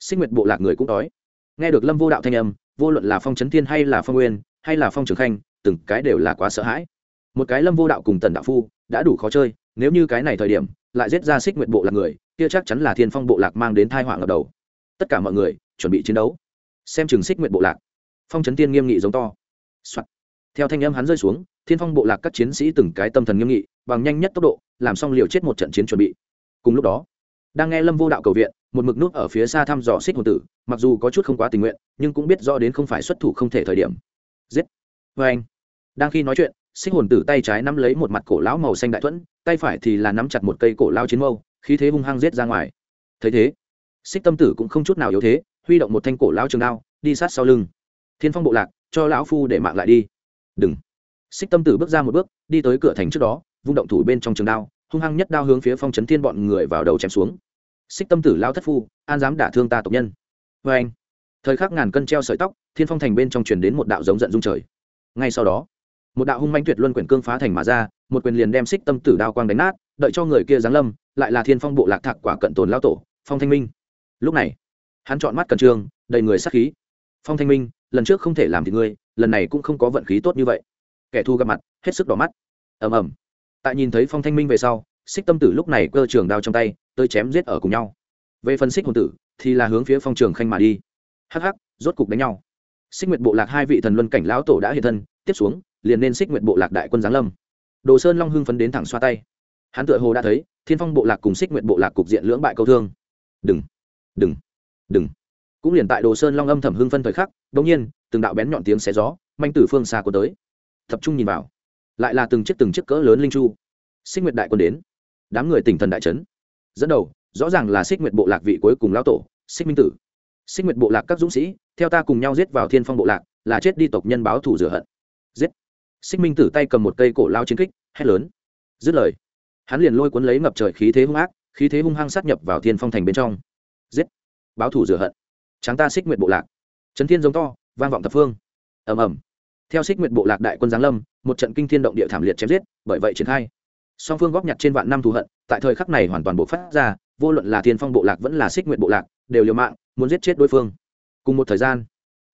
Sinh nguyệt bộ lạc người cũng đói. Nghe được lâm vô đạo thanh âm, vô luận là phong trấn thiên hay là phong nguyên, hay là phong trường khanh, từng cái đều là quá sợ hãi. Một cái lâm vô đạo cùng tần đạo phu đã đủ khó chơi, nếu như cái này thời điểm lại giết ra xích nguyện bộ lạc người, kia chắc chắn là thiên phong bộ lạc mang đến thai họa ngập đầu. Tất cả mọi người chuẩn bị chiến đấu. Xem chừng xích nguyện bộ lạc. Phong trấn tiên nghiêm nghị giống to、Soạn. theo thanh âm hắn rơi xuống, thiên phong bộ lạc các chiến sĩ từng cái tâm thần nghiêm nghị, bằng nhanh nhất tốc độ, làm xong liều chết một trận chiến chuẩn bị. Cùng lúc đó đang nghe lâm vô đạo cầu viện, một mực nút ở phía xa thăm dò xích hồn tử, mặc dù có chút không quá tình nguyện, nhưng cũng biết rõ đến không phải xuất thủ không thể thời điểm. Giết! Vê anh. Đang khi nói chuyện xích hồn tử tay trái nắm lấy một mặt cổ lão màu xanh đại thuẫn, tay phải thì là nắm chặt một cây cổ lao chiến mâu, khí thế hung hăng giết ra ngoài. Thấy thế xích tâm tử cũng không chút nào yếu thế, huy động một thanh cổ lao trường đao, đi sát sau lưng. Thiên phong bộ lạc, cho lão phu để mạng lại đi. Đừng. Xích tâm tử bước ra một bước, đi tới cửa thành trước đó, vung động thủ bên trong trường đao hung hăng nhất đao hướng phía phong trấn thiên bọn người vào đầu chém xuống. Xích tâm tử lao thất phu, an dám đả thương ta tộc nhân. Vê anh, thời khắc ngàn cân treo sợi tóc, thiên phong thành bên trong truyền đến một đạo giống giận dung trời. Ngay sau đó, một đạo hung manh tuyệt luân quyển cương phá thành mà ra, một quyền liền đem xích tâm tử đao quang đánh nát, đợi cho người kia giáng lâm, lại là thiên phong bộ lạc thạc quả cận tồn lao tổ, phong thanh minh. Lúc này, hắn chọn mắt cẩn trương, đầy người sắc khí. Phong thanh minh, lần trước không thể làm thì ngươi, lần này cũng không có vận khí tốt như vậy. Kẻ thù gặp mặt, hết sức đỏ mắt. Ầm ầm tại nhìn thấy phong thanh minh về sau, xích tâm tử lúc này cơ trường đao trong tay tôi chém giết ở cùng nhau. Về phần xích hồn tử, thì là hướng phía phong trường khanh mà đi. Hắc hắc, rốt cục đánh nhau. Xích nguyệt bộ lạc hai vị thần luân cảnh lão tổ đã hiện thân, tiếp xuống, liền nên xích nguyệt bộ lạc đại quân giáng lâm. Đồ sơn long hưng phấn đến thẳng xoa tay. Hắn tựa hồ đã thấy, thiên phong bộ lạc cùng xích nguyệt bộ lạc cục diện lưỡng bại câu thương. Đừng đừng đừng. Cũng liền tại đồ sơn long âm thầm hưng phân thời khắc, đột nhiên, từng đạo bén nhọn tiếng xé gió, manh từ phương xa của tới. Tập trung nhìn vào lại là từng chiếc từng chiếc cỡ lớn linh chu. Xích nguyệt đại quân đến. Đám người tỉnh thần đại trấn dẫn đầu, rõ ràng là xích nguyệt bộ lạc vị cuối cùng lão tổ, xích minh tử. Xích nguyệt bộ lạc các dũng sĩ, theo ta cùng nhau giết vào thiên phong bộ lạc, là chết đi tộc nhân báo thủ rửa hận. Giết. Xích minh tử tay cầm một cây cổ lao chiến kích, hét lớn. Dứt lời, hắn liền lôi cuốn lấy ngập trời khí thế hung ác, khí thế hung hăng sát nhập vào thiên phong thành bên trong. Giết. Báo thủ rửa hận. Tráng ta xích nguyệt bộ lạc. Trấn thiên giống to, vang vọng thập phương. Ầm ầm theo xích nguyệt bộ lạc đại quân giáng lâm, một trận kinh thiên động địa thảm liệt chém giết, bởi vậy triển khai. Song phương góp nhặt trên vạn năm thù hận, tại thời khắc này hoàn toàn bộ phát ra, vô luận là thiên phong bộ lạc vẫn là xích nguyện bộ lạc, đều liều mạng, muốn giết chết đối phương. Cùng một thời gian,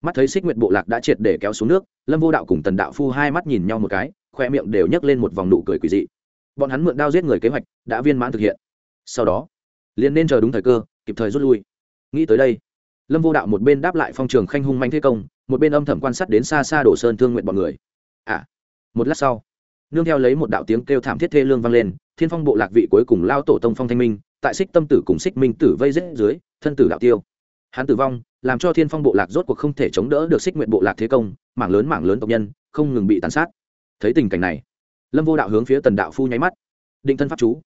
mắt thấy xích nguyện bộ lạc đã triệt để kéo xuống nước, lâm vô đạo cùng tần đạo phu hai mắt nhìn nhau một cái khoe miệng đều nhấc lên một vòng nụ cười quỳ dị. Bọn hắn mượn đao giết người kế hoạch, đã viên mãn thực hiện. Sau đó, liền nên chờ đúng thời cơ, kịp thời rút lui. Nghĩ tới đây, lâm vô đạo một bên đáp lại phong trường khanh hung manh thế công một bên âm thầm quan sát đến xa xa đổ sơn thương nguyện bọn người. À một lát sau, nương theo lấy một đạo tiếng kêu thảm thiết thê lương vang lên, thiên phong bộ lạc vị cuối cùng lao tổ tông phong thanh minh, tại xích tâm tử cùng xích minh tử vây rết dưới, thân tử đạo tiêu. Hắn tử vong, làm cho thiên phong bộ lạc rốt cuộc không thể chống đỡ được xích nguyện bộ lạc thế công, mảng lớn mảng lớn tộc nhân, không ngừng bị tàn sát. Thấy tình cảnh này, lâm vô đạo hướng phía tần đạo phu nháy mắt. Định thân pháp chú.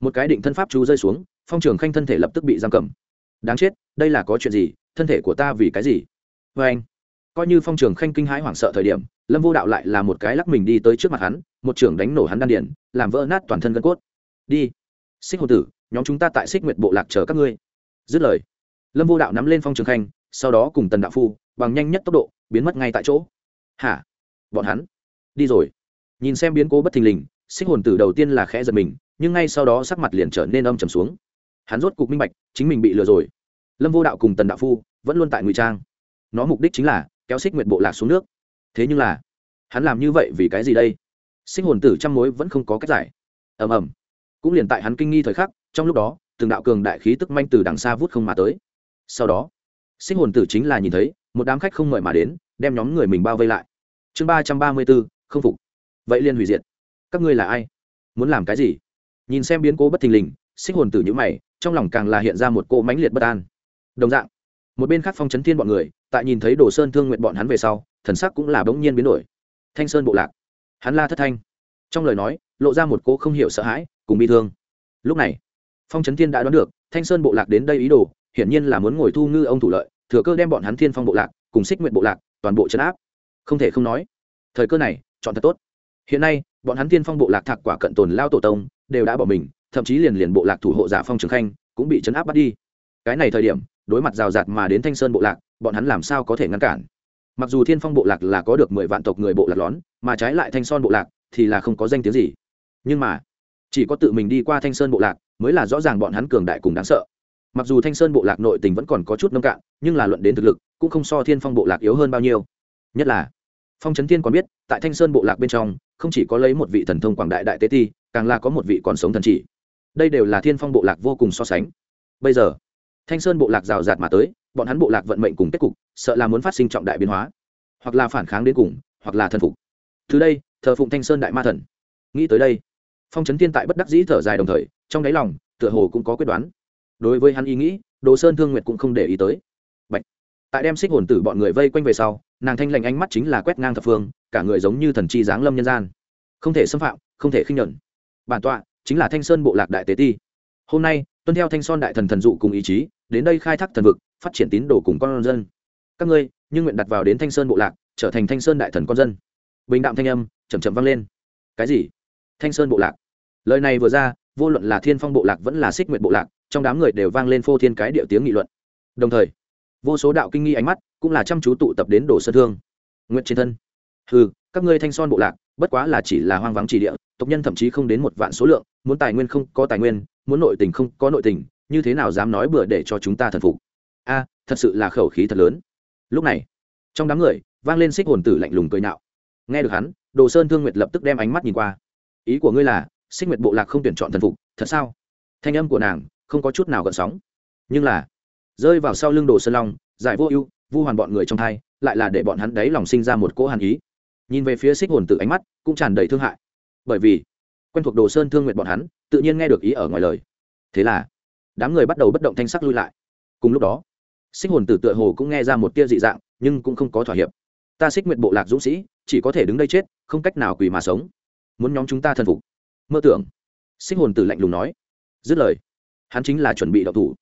Một cái định thân pháp chú rơi xuống, phong trường khanh thân thể lập tức bị giam cầm. Đáng chết, đây là có chuyện gì? Thân thể của ta vì cái gì? Vê anh coi như phong trường khanh kinh hãi hoảng sợ thời điểm, lâm vô đạo lại là một cái lắc mình đi tới trước mặt hắn, một trưởng đánh nổ hắn đan điển làm vỡ nát toàn thân gân cốt. Đi, xích hồ tử, nhóm chúng ta tại xích nguyệt bộ lạc chờ các ngươi. Dứt lời, lâm vô đạo nắm lên phong trường khanh, sau đó cùng tần đạo phu, bằng nhanh nhất tốc độ, biến mất ngay tại chỗ. Hả? Bọn hắn? Đi rồi. Nhìn xem biến cố bất thình lình, xích hồn tử đầu tiên là khẽ giật mình, nhưng ngay sau đó sắc mặt liền trở nên âm trầm xuống. Hắn rốt cục minh bạch, chính mình bị lừa rồi. Lâm vô đạo cùng tần đạo phu vẫn luôn tại ngụy trang. Nó mục đích chính là kéo xích nguyệt bộ lạc xuống nước. Thế nhưng là, hắn làm như vậy vì cái gì đây? Sinh hồn tử trăm mối vẫn không có cách giải. Ầm ầm. Cũng liền tại hắn kinh nghi thời khắc, trong lúc đó, từng đạo cường đại khí tức manh từ đằng xa vút không mà tới. Sau đó sinh hồn tử chính là nhìn thấy, một đám khách không mời mà đến, đem nhóm người mình bao vây lại. Chương ba trăm ba mươi bốn, không phục. Vậy liền hủy diệt. Các ngươi là ai? Muốn làm cái gì? Nhìn xem biến cố bất thình lình sinh hồn tử nhữ mày, trong lòng càng là hiện ra một cô mãnh liệt bất an. Đồng dạng, một bên khác phong chấn thiên bọn người tại nhìn thấy đồ sơn thương nguyện bọn hắn về sau, thần sắc cũng là bỗng nhiên biến đổi. Thanh sơn bộ lạc. Hắn la thất thanh. Trong lời nói, lộ ra một cô không hiểu sợ hãi, cùng bi thương. Lúc này, phong trấn thiên đã đoán được, thanh sơn bộ lạc đến đây ý đồ, hiển nhiên là muốn ngồi thu ngư ông thủ lợi, thừa cơ đem bọn hắn thiên phong bộ lạc cùng xích nguyện bộ lạc toàn bộ chấn áp. Không thể không nói, thời cơ này chọn thật tốt. Hiện nay, bọn hắn thiên phong bộ lạc thạc quả cận tồn lao tổ tông đều đã bỏ mình, thậm chí liền liền bộ lạc thủ hộ giả phong trường khanh cũng bị chấn áp bắt đi. Cái này thời điểm, đối mặt rào rạt mà đến thanh sơn bộ lạc bọn hắn làm sao có thể ngăn cản? Mặc dù thiên phong bộ lạc là có được mười vạn tộc người bộ lạc lón, mà trái lại thanh son bộ lạc thì là không có danh tiếng gì. Nhưng mà, chỉ có tự mình đi qua thanh sơn bộ lạc mới là rõ ràng bọn hắn cường đại cùng đáng sợ. Mặc dù thanh sơn bộ lạc nội tình vẫn còn có chút nông cạn, nhưng là luận đến thực lực, cũng không so thiên phong bộ lạc yếu hơn bao nhiêu. Nhất là, phong trấn thiên còn biết, tại thanh sơn bộ lạc bên trong, không chỉ có lấy một vị thần thông quảng đại đại tế ti, càng là có một vị còn sống thần chỉ. Đây đều là thiên phong bộ lạc vô cùng so sánh. Bây giờ, thanh sơn bộ lạc rào rạt mà tới bọn hắn bộ lạc vận mệnh cùng kết cục, sợ là muốn phát sinh trọng đại biến hóa. Hoặc là phản kháng đến cùng, hoặc là thần phục. Từ đây, thờ phụng thanh sơn đại ma thần. Nghĩ tới đây, phong trấn thiên tại bất đắc dĩ thở dài đồng thời, trong đáy lòng, tựa hồ cũng có quyết đoán. Đối với hắn ý nghĩ, đồ sơn thương nguyệt cũng không để ý tới. Bạch. tại đem xích hồn tử bọn người vây quanh về sau, nàng thanh lành ánh mắt chính là quét ngang thập phương, cả người giống như thần chi giáng lâm nhân gian. Không thể xâm phạm, không thể khinh nhuận. Bản tọa chính là thanh sơn bộ lạc đại tế ti. Hôm nay, tuân theo thanh son đại thần thần dụ cùng ý chí, đến đây khai thác thần vực phát triển tín đồ cùng con dân. Các ngươi, nhưng nguyện đặt vào đến thanh sơn bộ lạc, trở thành thanh sơn đại thần con dân. Bình đạm thanh âm chầm chậm vang lên. Cái gì? Thanh sơn bộ lạc. Lời này vừa ra, vô luận là thiên phong bộ lạc vẫn là xích nguyện bộ lạc, trong đám người đều vang lên phô thiên cái điệu tiếng nghị luận. Đồng thời, vô số đạo kinh nghi ánh mắt cũng là chăm chú tụ tập đến đồ sơn thương. Nguyện trên thân. Ừ các ngươi thanh son bộ lạc, bất quá là chỉ là hoang vắng chỉ địa, tộc nhân thậm chí không đến một vạn số lượng, muốn tài nguyên không có tài nguyên, muốn nội tình không có nội tình, như thế nào dám nói bừa để cho chúng ta thần phục? A, thật sự là khẩu khí thật lớn. Lúc này, trong đám người, vang lên xích hồn tử lạnh lùng cười nạo nghe được hắn, đồ sơn thương nguyệt lập tức đem ánh mắt nhìn qua. Ý của ngươi là, xích nguyệt bộ lạc không tuyển chọn thần phục, thật sao? Thanh âm của nàng không có chút nào gợn sóng. Nhưng là, rơi vào sau lưng đồ sơn long, giải vô ưu, vu hoàn bọn người trong thai, lại là để bọn hắn đấy lòng sinh ra một cỗ hàn ý. Nhìn về phía xích hồn tử ánh mắt, cũng tràn đầy thương hại. Bởi vì, quen thuộc đồ sơn thương nguyện bọn hắn, tự nhiên nghe được ý ở ngoài lời. Thế là, đám người bắt đầu bất động thanh sắc lui lại. Cùng lúc đó xích hồn tử tựa hồ cũng nghe ra một tia dị dạng, nhưng cũng không có thỏa hiệp. Ta xích nguyện bộ lạc dũng sĩ, chỉ có thể đứng đây chết, không cách nào quỳ mà sống. Muốn nhóm chúng ta thân phục. Mơ tưởng. Xích hồn tử lạnh lùng nói. Dứt lời, hắn chính là chuẩn bị đậu thủ.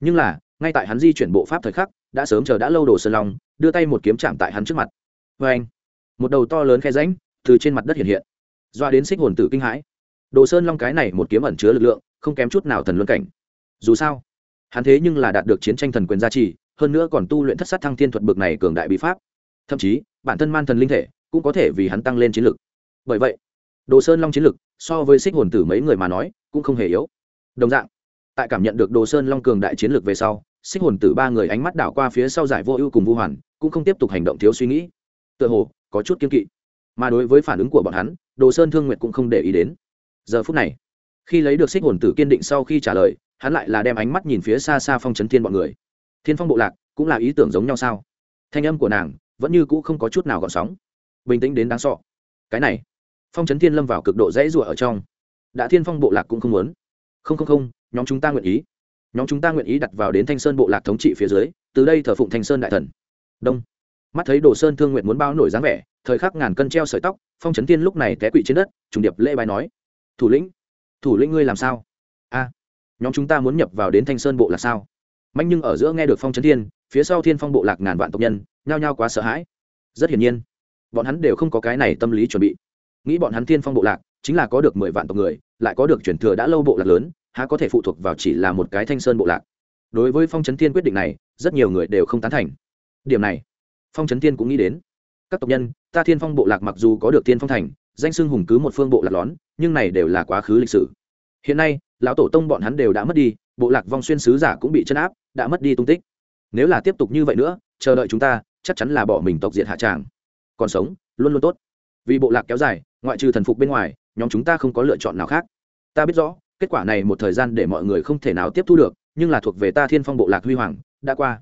Nhưng là, ngay tại hắn di chuyển bộ pháp thời khắc, đã sớm chờ đã lâu đồ sơn long, đưa tay một kiếm chạm tại hắn trước mặt. Vê anh, một đầu to lớn khe ránh từ trên mặt đất hiện hiện. Doa đến xích hồn tử kinh hãi. Đồ sơn long cái này một kiếm ẩn chứa lực lượng, không kém chút nào thần luân cảnh. Dù sao, hắn thế nhưng là đạt được chiến tranh thần quyền gia trì hơn nữa còn tu luyện thất sát thăng thiên thuật bực này cường đại bí pháp. Thậm chí, bản thân man thần linh thể cũng có thể vì hắn tăng lên chiến lực. Bởi vậy, đồ sơn long chiến lực so với xích hồn tử mấy người mà nói cũng không hề yếu. Đồng dạng, tại cảm nhận được đồ sơn long cường đại chiến lược về sau, xích hồn tử ba người ánh mắt đảo qua phía sau giải vô ưu cùng vu hoàn, cũng không tiếp tục hành động thiếu suy nghĩ. Tựa hồ, có chút kiên kỵ. Mà đối với phản ứng của bọn hắn, đồ sơn thương nguyệt cũng không để ý đến. Giờ phút này, khi lấy được xích hồn tử kiên định sau khi trả lời, hắn lại là đem ánh mắt nhìn phía xa xa phong trấn thiên bọn người thiên phong bộ lạc cũng là ý tưởng giống nhau sao? Thanh âm của nàng vẫn như cũ không có chút nào gọn sóng. Bình tĩnh đến đáng sọ cái này, phong trấn thiên lâm vào cực độ dễ rụa ở trong. Đã thiên phong bộ lạc cũng không muốn. Không không không, nhóm chúng ta nguyện ý. Nhóm chúng ta nguyện ý đặt vào đến thanh sơn bộ lạc thống trị phía dưới, từ đây thờ phụng thanh sơn đại thần. Đông. Mắt thấy đồ sơn thương nguyện muốn bao nổi dáng vẻ, thời khắc ngàn cân treo sợi tóc, phong trấn tiên lúc này té quỵ trên đất, trùng điệp lễ bài nói, thủ lĩnh thủ lĩnh ngươi làm sao? A, nhóm chúng ta muốn nhập vào đến thanh sơn bộ lạc sao? Mạnh nhưng ở giữa nghe được phong trấn thiên, phía sau thiên phong bộ lạc ngàn vạn tộc nhân, nhao nhao quá sợ hãi. Rất hiển nhiên, bọn hắn đều không có cái này tâm lý chuẩn bị. Nghĩ bọn hắn thiên phong bộ lạc, chính là có được mười vạn tộc người, lại có được chuyển thừa đã lâu bộ lạc lớn, há có thể phụ thuộc vào chỉ là một cái thanh sơn bộ lạc. Đối với phong trấn thiên quyết định này, rất nhiều người đều không tán thành. Điểm này, phong trấn thiên cũng nghĩ đến. Các tộc nhân, ta thiên phong bộ lạc mặc dù có được tiên phong thành, danh xưng hùng cứ một phương bộ lạc lón, nhưng này đều là quá khứ lịch sử. Hiện nay, lão tổ tông bọn hắn đều đã mất đi bộ lạc vong xuyên sứ giả cũng bị chân áp, đã mất đi tung tích. Nếu là tiếp tục như vậy nữa, chờ đợi chúng ta, chắc chắn là bỏ mình tộc diệt hạ tràng. Còn sống, luôn luôn tốt. Vì bộ lạc kéo dài, ngoại trừ thần phục bên ngoài, nhóm chúng ta không có lựa chọn nào khác. Ta biết rõ, kết quả này một thời gian để mọi người không thể nào tiếp thu được, nhưng là thuộc về ta thiên phong bộ lạc huy hoàng, đã qua.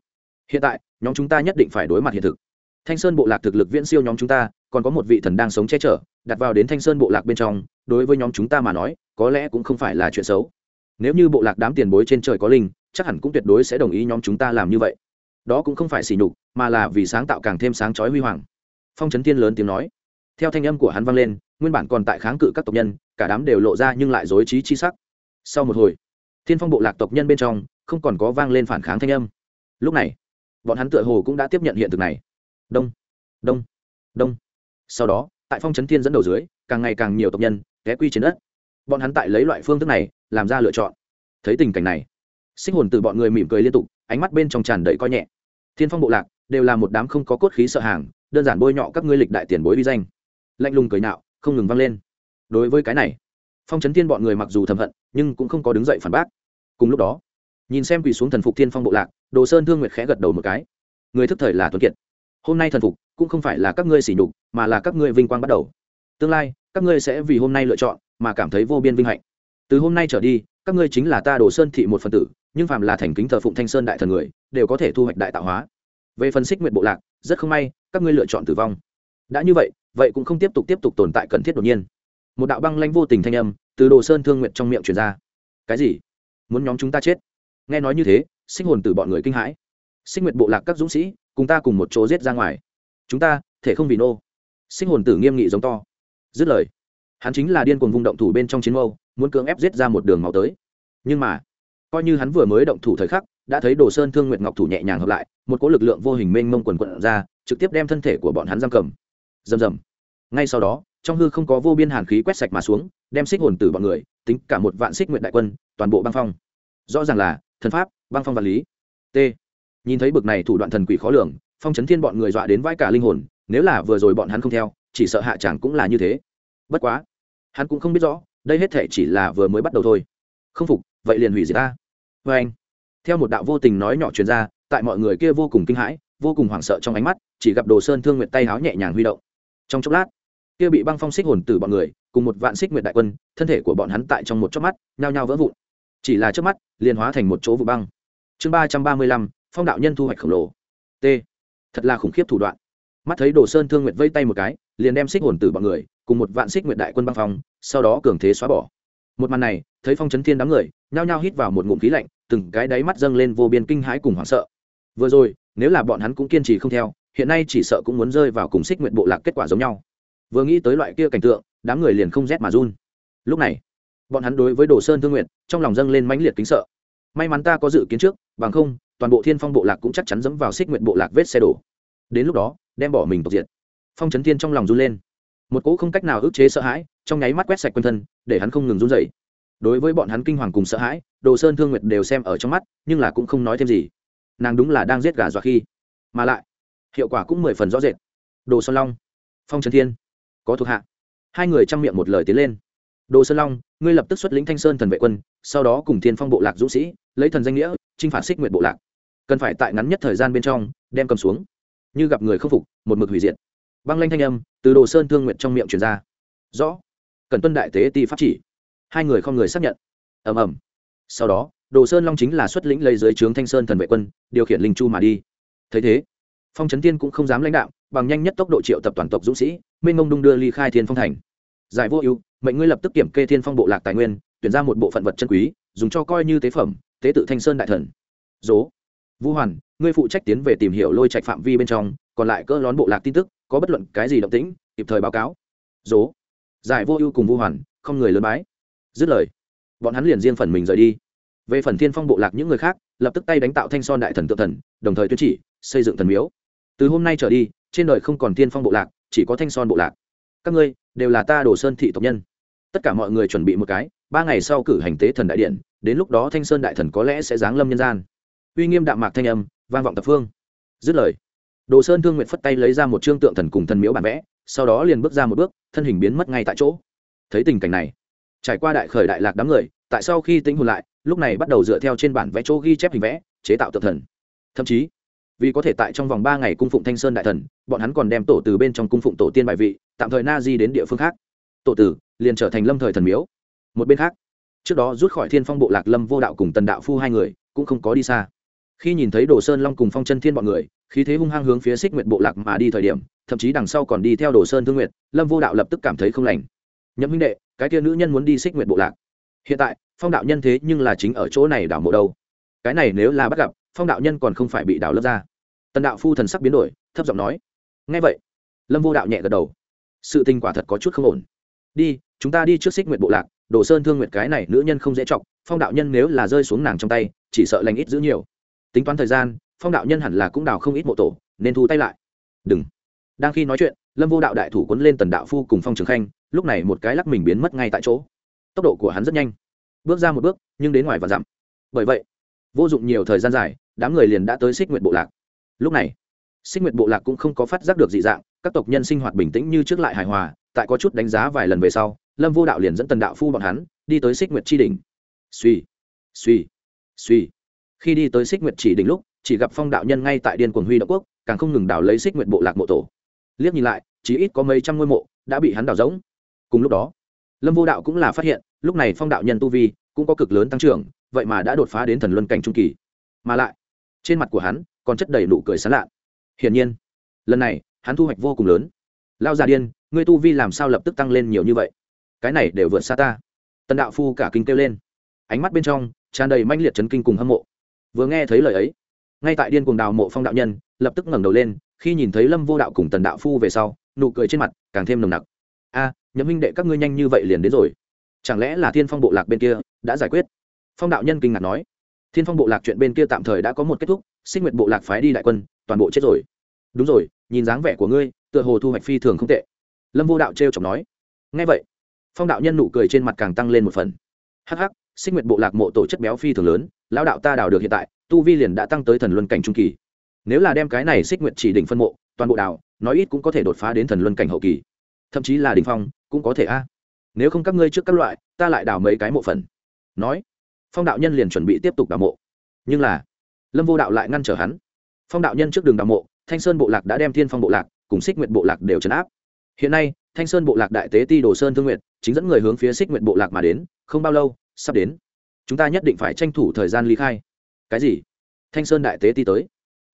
Hiện tại, nhóm chúng ta nhất định phải đối mặt hiện thực. Thanh sơn bộ lạc thực lực viễn siêu nhóm chúng ta, còn có một vị thần đang sống che chở, đặt vào đến thanh sơn bộ lạc bên trong, đối với nhóm chúng ta mà nói, có lẽ cũng không phải là chuyện xấu nếu như bộ lạc đám tiền bối trên trời có linh, chắc hẳn cũng tuyệt đối sẽ đồng ý nhóm chúng ta làm như vậy. Đó cũng không phải xỉ nhục, mà là vì sáng tạo càng thêm sáng chói huy hoàng. Phong trấn tiên lớn tiếng nói. Theo thanh âm của hắn vang lên, nguyên bản còn tại kháng cự các tộc nhân, cả đám đều lộ ra nhưng lại dối trí chi sắc. Sau một hồi, thiên phong bộ lạc tộc nhân bên trong, không còn có vang lên phản kháng thanh âm. Lúc này, bọn hắn tựa hồ cũng đã tiếp nhận hiện thực này. Đông đông đông. Sau đó, tại phong trấn thiên dẫn đầu dưới, càng ngày càng nhiều tộc nhân ghé quy trên đất bọn hắn tại lấy loại phương thức này làm ra lựa chọn. Thấy tình cảnh này sinh hồn từ bọn người mỉm cười liên tục, ánh mắt bên trong tràn đầy coi nhẹ. Thiên phong bộ lạc đều là một đám không có cốt khí sợ hàng, đơn giản bôi nhọ các ngươi lịch đại tiền bối vi danh. Lạnh lùng cười nạo, không ngừng vang lên. Đối với cái này, phong trấn thiên bọn người mặc dù thầm hận, nhưng cũng không có đứng dậy phản bác. Cùng lúc đó, nhìn xem quỳ xuống thần phục thiên phong bộ lạc, đồ sơn thương nguyệt khẽ gật đầu một cái. Người thức thời là tuấn kiệt. Hôm nay thần phục cũng không phải là các ngươi sỉ nhục, mà là các ngươi vinh quang bắt đầu. Tương lai, các ngươi sẽ vì hôm nay lựa chọn mà cảm thấy vô biên vinh hạnh. Từ hôm nay trở đi, các ngươi chính là ta đồ sơn thị một phần tử, nhưng phàm là thành kính thờ phụng thanh sơn đại thần người, đều có thể thu hoạch đại tạo hóa. Về phần xích nguyện bộ lạc, rất không may, các ngươi lựa chọn tử vong. Đã như vậy vậy cũng không tiếp tục tiếp tục tồn tại cần thiết đột nhiên. Một đạo băng lanh vô tình thanh âm từ đồ sơn thương nguyện trong miệng truyền ra. Cái gì? Muốn nhóm chúng ta chết? Nghe nói như thế sinh hồn từ bọn người kinh hãi. Sinh nguyện bộ lạc các dũng sĩ, cùng ta cùng một chỗ giết ra ngoài. Chúng ta, thể không vì nô. Sinh hồn tử nghiêm nghị giống to. Dứt lời hắn chính là điên cuồng vung động thủ bên trong chiến mâu, muốn cưỡng ép giết ra một đường máu tới. Nhưng mà, coi như hắn vừa mới động thủ thời khắc, đã thấy đồ sơn thương nguyệt ngọc thủ nhẹ nhàng hợp lại, một cỗ lực lượng vô hình mênh mông quần quận ra, trực tiếp đem thân thể của bọn hắn giam cầm. Rầm rầm. Ngay sau đó, trong hư không có vô biên hàn khí quét sạch mà xuống, đem xích hồn tử bọn người, tính cả một vạn xích nguyện đại quân, toàn bộ băng phong. Rõ ràng là, thần pháp, băng phong vật lý. T. Nhìn thấy bực này thủ đoạn thần quỷ khó lường, phong chấn thiên bọn người dọa đến vãi cả linh hồn, nếu là vừa rồi bọn hắn không theo, chỉ sợ hạ chẳng cũng là như thế bất quá, hắn cũng không biết rõ, đây hết thể chỉ là vừa mới bắt đầu thôi. Không phục, vậy liền hủy diệt ta. Vê anh, theo một đạo vô tình nói nhỏ truyền ra, tại mọi người kia vô cùng kinh hãi, vô cùng hoảng sợ trong ánh mắt, chỉ gặp đồ sơn thương nguyện tay háo nhẹ nhàng huy động. Trong chốc lát, kia bị băng phong xích hồn từ bọn người, cùng một vạn xích nguyện đại quân, thân thể của bọn hắn tại trong một chớp mắt, nhao nhao vỡ vụn. Chỉ là trước mắt, liền hóa thành một chỗ vụ băng. Chương ba trăm ba mươi lăm, phong đạo nhân thu hoạch khổng lồ. T. Thật là khủng khiếp thủ đoạn. Mắt thấy đồ sơn thương nguyện vây tay một cái, liền đem xích hồn từ bọn người cùng một vạn xích nguyện đại quân băng phong, sau đó cường thế xóa bỏ. Một màn này, thấy phong chấn thiên đám người, nhao nhao hít vào một ngụm khí lạnh, từng cái đáy mắt dâng lên vô biên kinh hãi cùng hoảng sợ. Vừa rồi, nếu là bọn hắn cũng kiên trì không theo, hiện nay chỉ sợ cũng muốn rơi vào cùng xích nguyện bộ lạc kết quả giống nhau. Vừa nghĩ tới loại kia cảnh tượng, đám người liền không rét mà run. Lúc này, bọn hắn đối với đồ sơn thương nguyện trong lòng dâng lên mãnh liệt kính sợ. May mắn ta có dự kiến trước, bằng không, toàn bộ thiên phong bộ lạc cũng chắc chắn dẫm vào xích nguyện bộ lạc vết xe đổ. Đến lúc đó, đem bỏ mình tộc diệt. Phong trấn thiên trong lòng run lên một cỗ không cách nào ức chế sợ hãi, trong nháy mắt quét sạch quanh thân, để hắn không ngừng run dậy đối với bọn hắn kinh hoàng cùng sợ hãi, đồ sơn thương nguyệt đều xem ở trong mắt, nhưng là cũng không nói thêm gì. Nàng đúng là đang giết gà dọa khi. Mà lại, hiệu quả cũng mười phần rõ rệt. Đồ sơn long, phong trần thiên, có thuộc hạ. Hai người chăm miệng một lời tiến lên. Đồ sơn long, ngươi lập tức xuất lĩnh thanh sơn thần vệ quân, sau đó cùng thiên phong bộ lạc dũng sĩ, lấy thần danh nghĩa, chinh phản phạt xích nguyệt bộ lạc. Cần phải tại ngắn nhất thời gian bên trong, đem cầm xuống. Như gặp người không phục, một mực hủy diệt băng lanh thanh âm từ đồ sơn thương nguyện trong miệng truyền ra. Rõ. Cần tuân đại tế ti pháp chỉ. Hai người không người xác nhận. Ầm ầm. Sau đó, đồ sơn long chính là xuất lĩnh lấy dưới trướng thanh sơn thần vệ quân, điều khiển linh chu mà đi. Thấy thế, phong trấn tiên cũng không dám lãnh đạo, bằng nhanh nhất tốc độ triệu tập toàn tộc dũng sĩ, minh ngông đung đưa ly khai thiên phong thành. Giải vô ưu, mệnh ngươi lập tức kiểm kê thiên phong bộ lạc tài nguyên, tuyển ra một bộ phận vật chân quý, dùng cho coi như tế phẩm, tế tự thanh sơn đại thần. Dố vũ hoàn, ngươi phụ trách tiến về tìm hiểu lôi trạch phạm vi bên trong, còn lại cỡ lón bộ lạc tin tức có bất luận cái gì động tĩnh, kịp thời báo cáo. Dố. Giải vô ưu cùng vô hoàn, không người lớn bái. Dứt lời, bọn hắn liền riêng phần mình rời đi. Về phần thiên phong bộ lạc những người khác, lập tức tay đánh tạo thanh son đại thần tự thần, đồng thời tuyên chỉ, xây dựng thần miếu. Từ hôm nay trở đi, trên đời không còn thiên phong bộ lạc, chỉ có thanh son bộ lạc. Các ngươi, đều là ta đồ sơn thị tộc nhân. Tất cả mọi người chuẩn bị một cái, ba ngày sau cử hành tế thần đại điện, đến lúc đó thanh sơn đại thần có lẽ sẽ giáng lâm nhân gian. Uy nghiêm đạm mạc thanh âm, vang vọng tập phương. Dứt lời đồ sơn thương nguyện phất tay lấy ra một trương tượng thần cùng thần miếu bản vẽ, sau đó liền bước ra một bước, thân hình biến mất ngay tại chỗ. Thấy tình cảnh này, trải qua đại khởi đại lạc đám người, tại sau khi tính hồn lại, lúc này bắt đầu dựa theo trên bản vẽ chỗ ghi chép hình vẽ, chế tạo tượng thần. Thậm chí, vì có thể tại trong vòng ba ngày cung phụng thanh sơn đại thần, bọn hắn còn đem tổ từ bên trong cung phụng tổ tiên bài vị, tạm thời na di đến địa phương khác. Tổ tử liền trở thành lâm thời thần miếu. Một bên khác, trước đó rút khỏi thiên phong bộ lạc lâm vô đạo cùng tần đạo phu hai người cũng không có đi xa. Khi nhìn thấy đồ sơn long cùng phong chân thiên bọn người khí thế hung hăng hướng phía xích nguyệt bộ lạc mà đi thời điểm, thậm chí đằng sau còn đi theo đồ sơn thương nguyệt, lâm vô đạo lập tức cảm thấy không lành. Nhậm minh đệ, cái kia nữ nhân muốn đi xích nguyệt bộ lạc. Hiện tại, phong đạo nhân thế nhưng là chính ở chỗ này đảo mộ đâu. Cái này nếu là bắt gặp, phong đạo nhân còn không phải bị đảo lớp ra. Tần đạo phu thần sắc biến đổi, thấp giọng nói. Ngay vậy. Lâm vô đạo nhẹ gật đầu. Sự tình quả thật có chút không ổn. Đi, chúng ta đi trước xích nguyệt bộ lạc, đồ sơn thương nguyệt cái này nữ nhân không dễ chọc, phong đạo nhân nếu là rơi xuống nàng trong tay, chỉ sợ lành ít giữ nhiều. Tính toán thời gian phong đạo nhân hẳn là cũng đào không ít mộ tổ, nên thu tay lại. Đừng. Đang khi nói chuyện, lâm vô đạo đại thủ quấn lên tần đạo phu cùng phong trường khanh, lúc này một cái lắc mình biến mất ngay tại chỗ. Tốc độ của hắn rất nhanh. Bước ra một bước, nhưng đến ngoài và dặm. Bởi vậy, vô dụng nhiều thời gian dài, đám người liền đã tới xích nguyệt bộ lạc. Lúc này, xích nguyệt bộ lạc cũng không có phát giác được dị dạng, các tộc nhân sinh hoạt bình tĩnh như trước lại hài hòa, tại có chút đánh giá vài lần về sau, lâm vô đạo liền dẫn tần đạo phu bọn hắn đi tới xích nguyệt chi đỉnh. Suy suy suy khi đi tới xích nguyệt chỉ đỉnh lúc chỉ gặp phong đạo nhân ngay tại điên quần huy đạo quốc, càng không ngừng đào lấy xích nguyện bộ lạc mộ tổ. Liếc nhìn lại, chỉ ít có mấy trăm ngôi mộ đã bị hắn đào rỗng. Cùng lúc đó, lâm vô đạo cũng là phát hiện, lúc này phong đạo nhân tu vi cũng có cực lớn tăng trưởng, vậy mà đã đột phá đến thần luân cảnh trung kỳ. Mà lại, trên mặt của hắn còn chất đầy nụ cười sán lạ. Hiển nhiên, lần này, hắn thu hoạch vô cùng lớn. Lao già điên, ngươi tu vi làm sao lập tức tăng lên nhiều như vậy? Cái này đều vượt xa ta. Tần đạo phu cả kinh kêu lên. Ánh mắt bên trong tràn đầy manh liệt chấn kinh cùng hâm mộ. Vừa nghe thấy lời ấy ngay tại điên cuồng đào mộ phong đạo nhân lập tức ngẩng đầu lên khi nhìn thấy lâm vô đạo cùng tần đạo phu về sau nụ cười trên mặt càng thêm nồng nặc. A à, nhậm huynh đệ các ngươi nhanh như vậy liền đến rồi. Chẳng lẽ là thiên phong bộ lạc bên kia đã giải quyết? Phong đạo nhân kinh ngạc nói. Thiên phong bộ lạc chuyện bên kia tạm thời đã có một kết thúc sinh nguyệt bộ lạc phái đi đại quân toàn bộ chết rồi. Đúng rồi nhìn dáng vẻ của ngươi tựa hồ thu hoạch phi thường không tệ. Lâm vô đạo t r e o chọc nói. Ngay vậy. Phong đạo nhân nụ cười trên mặt càng tăng lên một phần. Hh sinh nguyệt bộ lạc mộ tổ chất béo phi thường lớn lão đạo ta đào được hiện tại tu vi liền đã tăng tới thần luân cảnh trung kỳ. Nếu là đem cái này xích nguyện chỉ đỉnh phân mộ, toàn bộ đào nói ít cũng có thể đột phá đến thần luân cảnh hậu kỳ. Thậm chí là đình phong, cũng có thể a. Nếu không các ngươi trước các loại, ta lại đào mấy cái mộ phần. Nói, phong đạo nhân liền chuẩn bị tiếp tục đào mộ. Nhưng là, lâm vô đạo lại ngăn trở hắn. Phong đạo nhân trước đường đào mộ, thanh sơn bộ lạc đã đem thiên phong bộ lạc cùng xích nguyện bộ lạc đều trấn áp. Hiện nay, thanh sơn bộ lạc đại tế ti đồ sơn thương nguyện chính dẫn người hướng phía xích nguyện bộ lạc mà đến, không bao lâu, sắp đến. Chúng ta nhất định phải tranh thủ thời gian ly khai cái gì? Thanh sơn đại tế ti tới.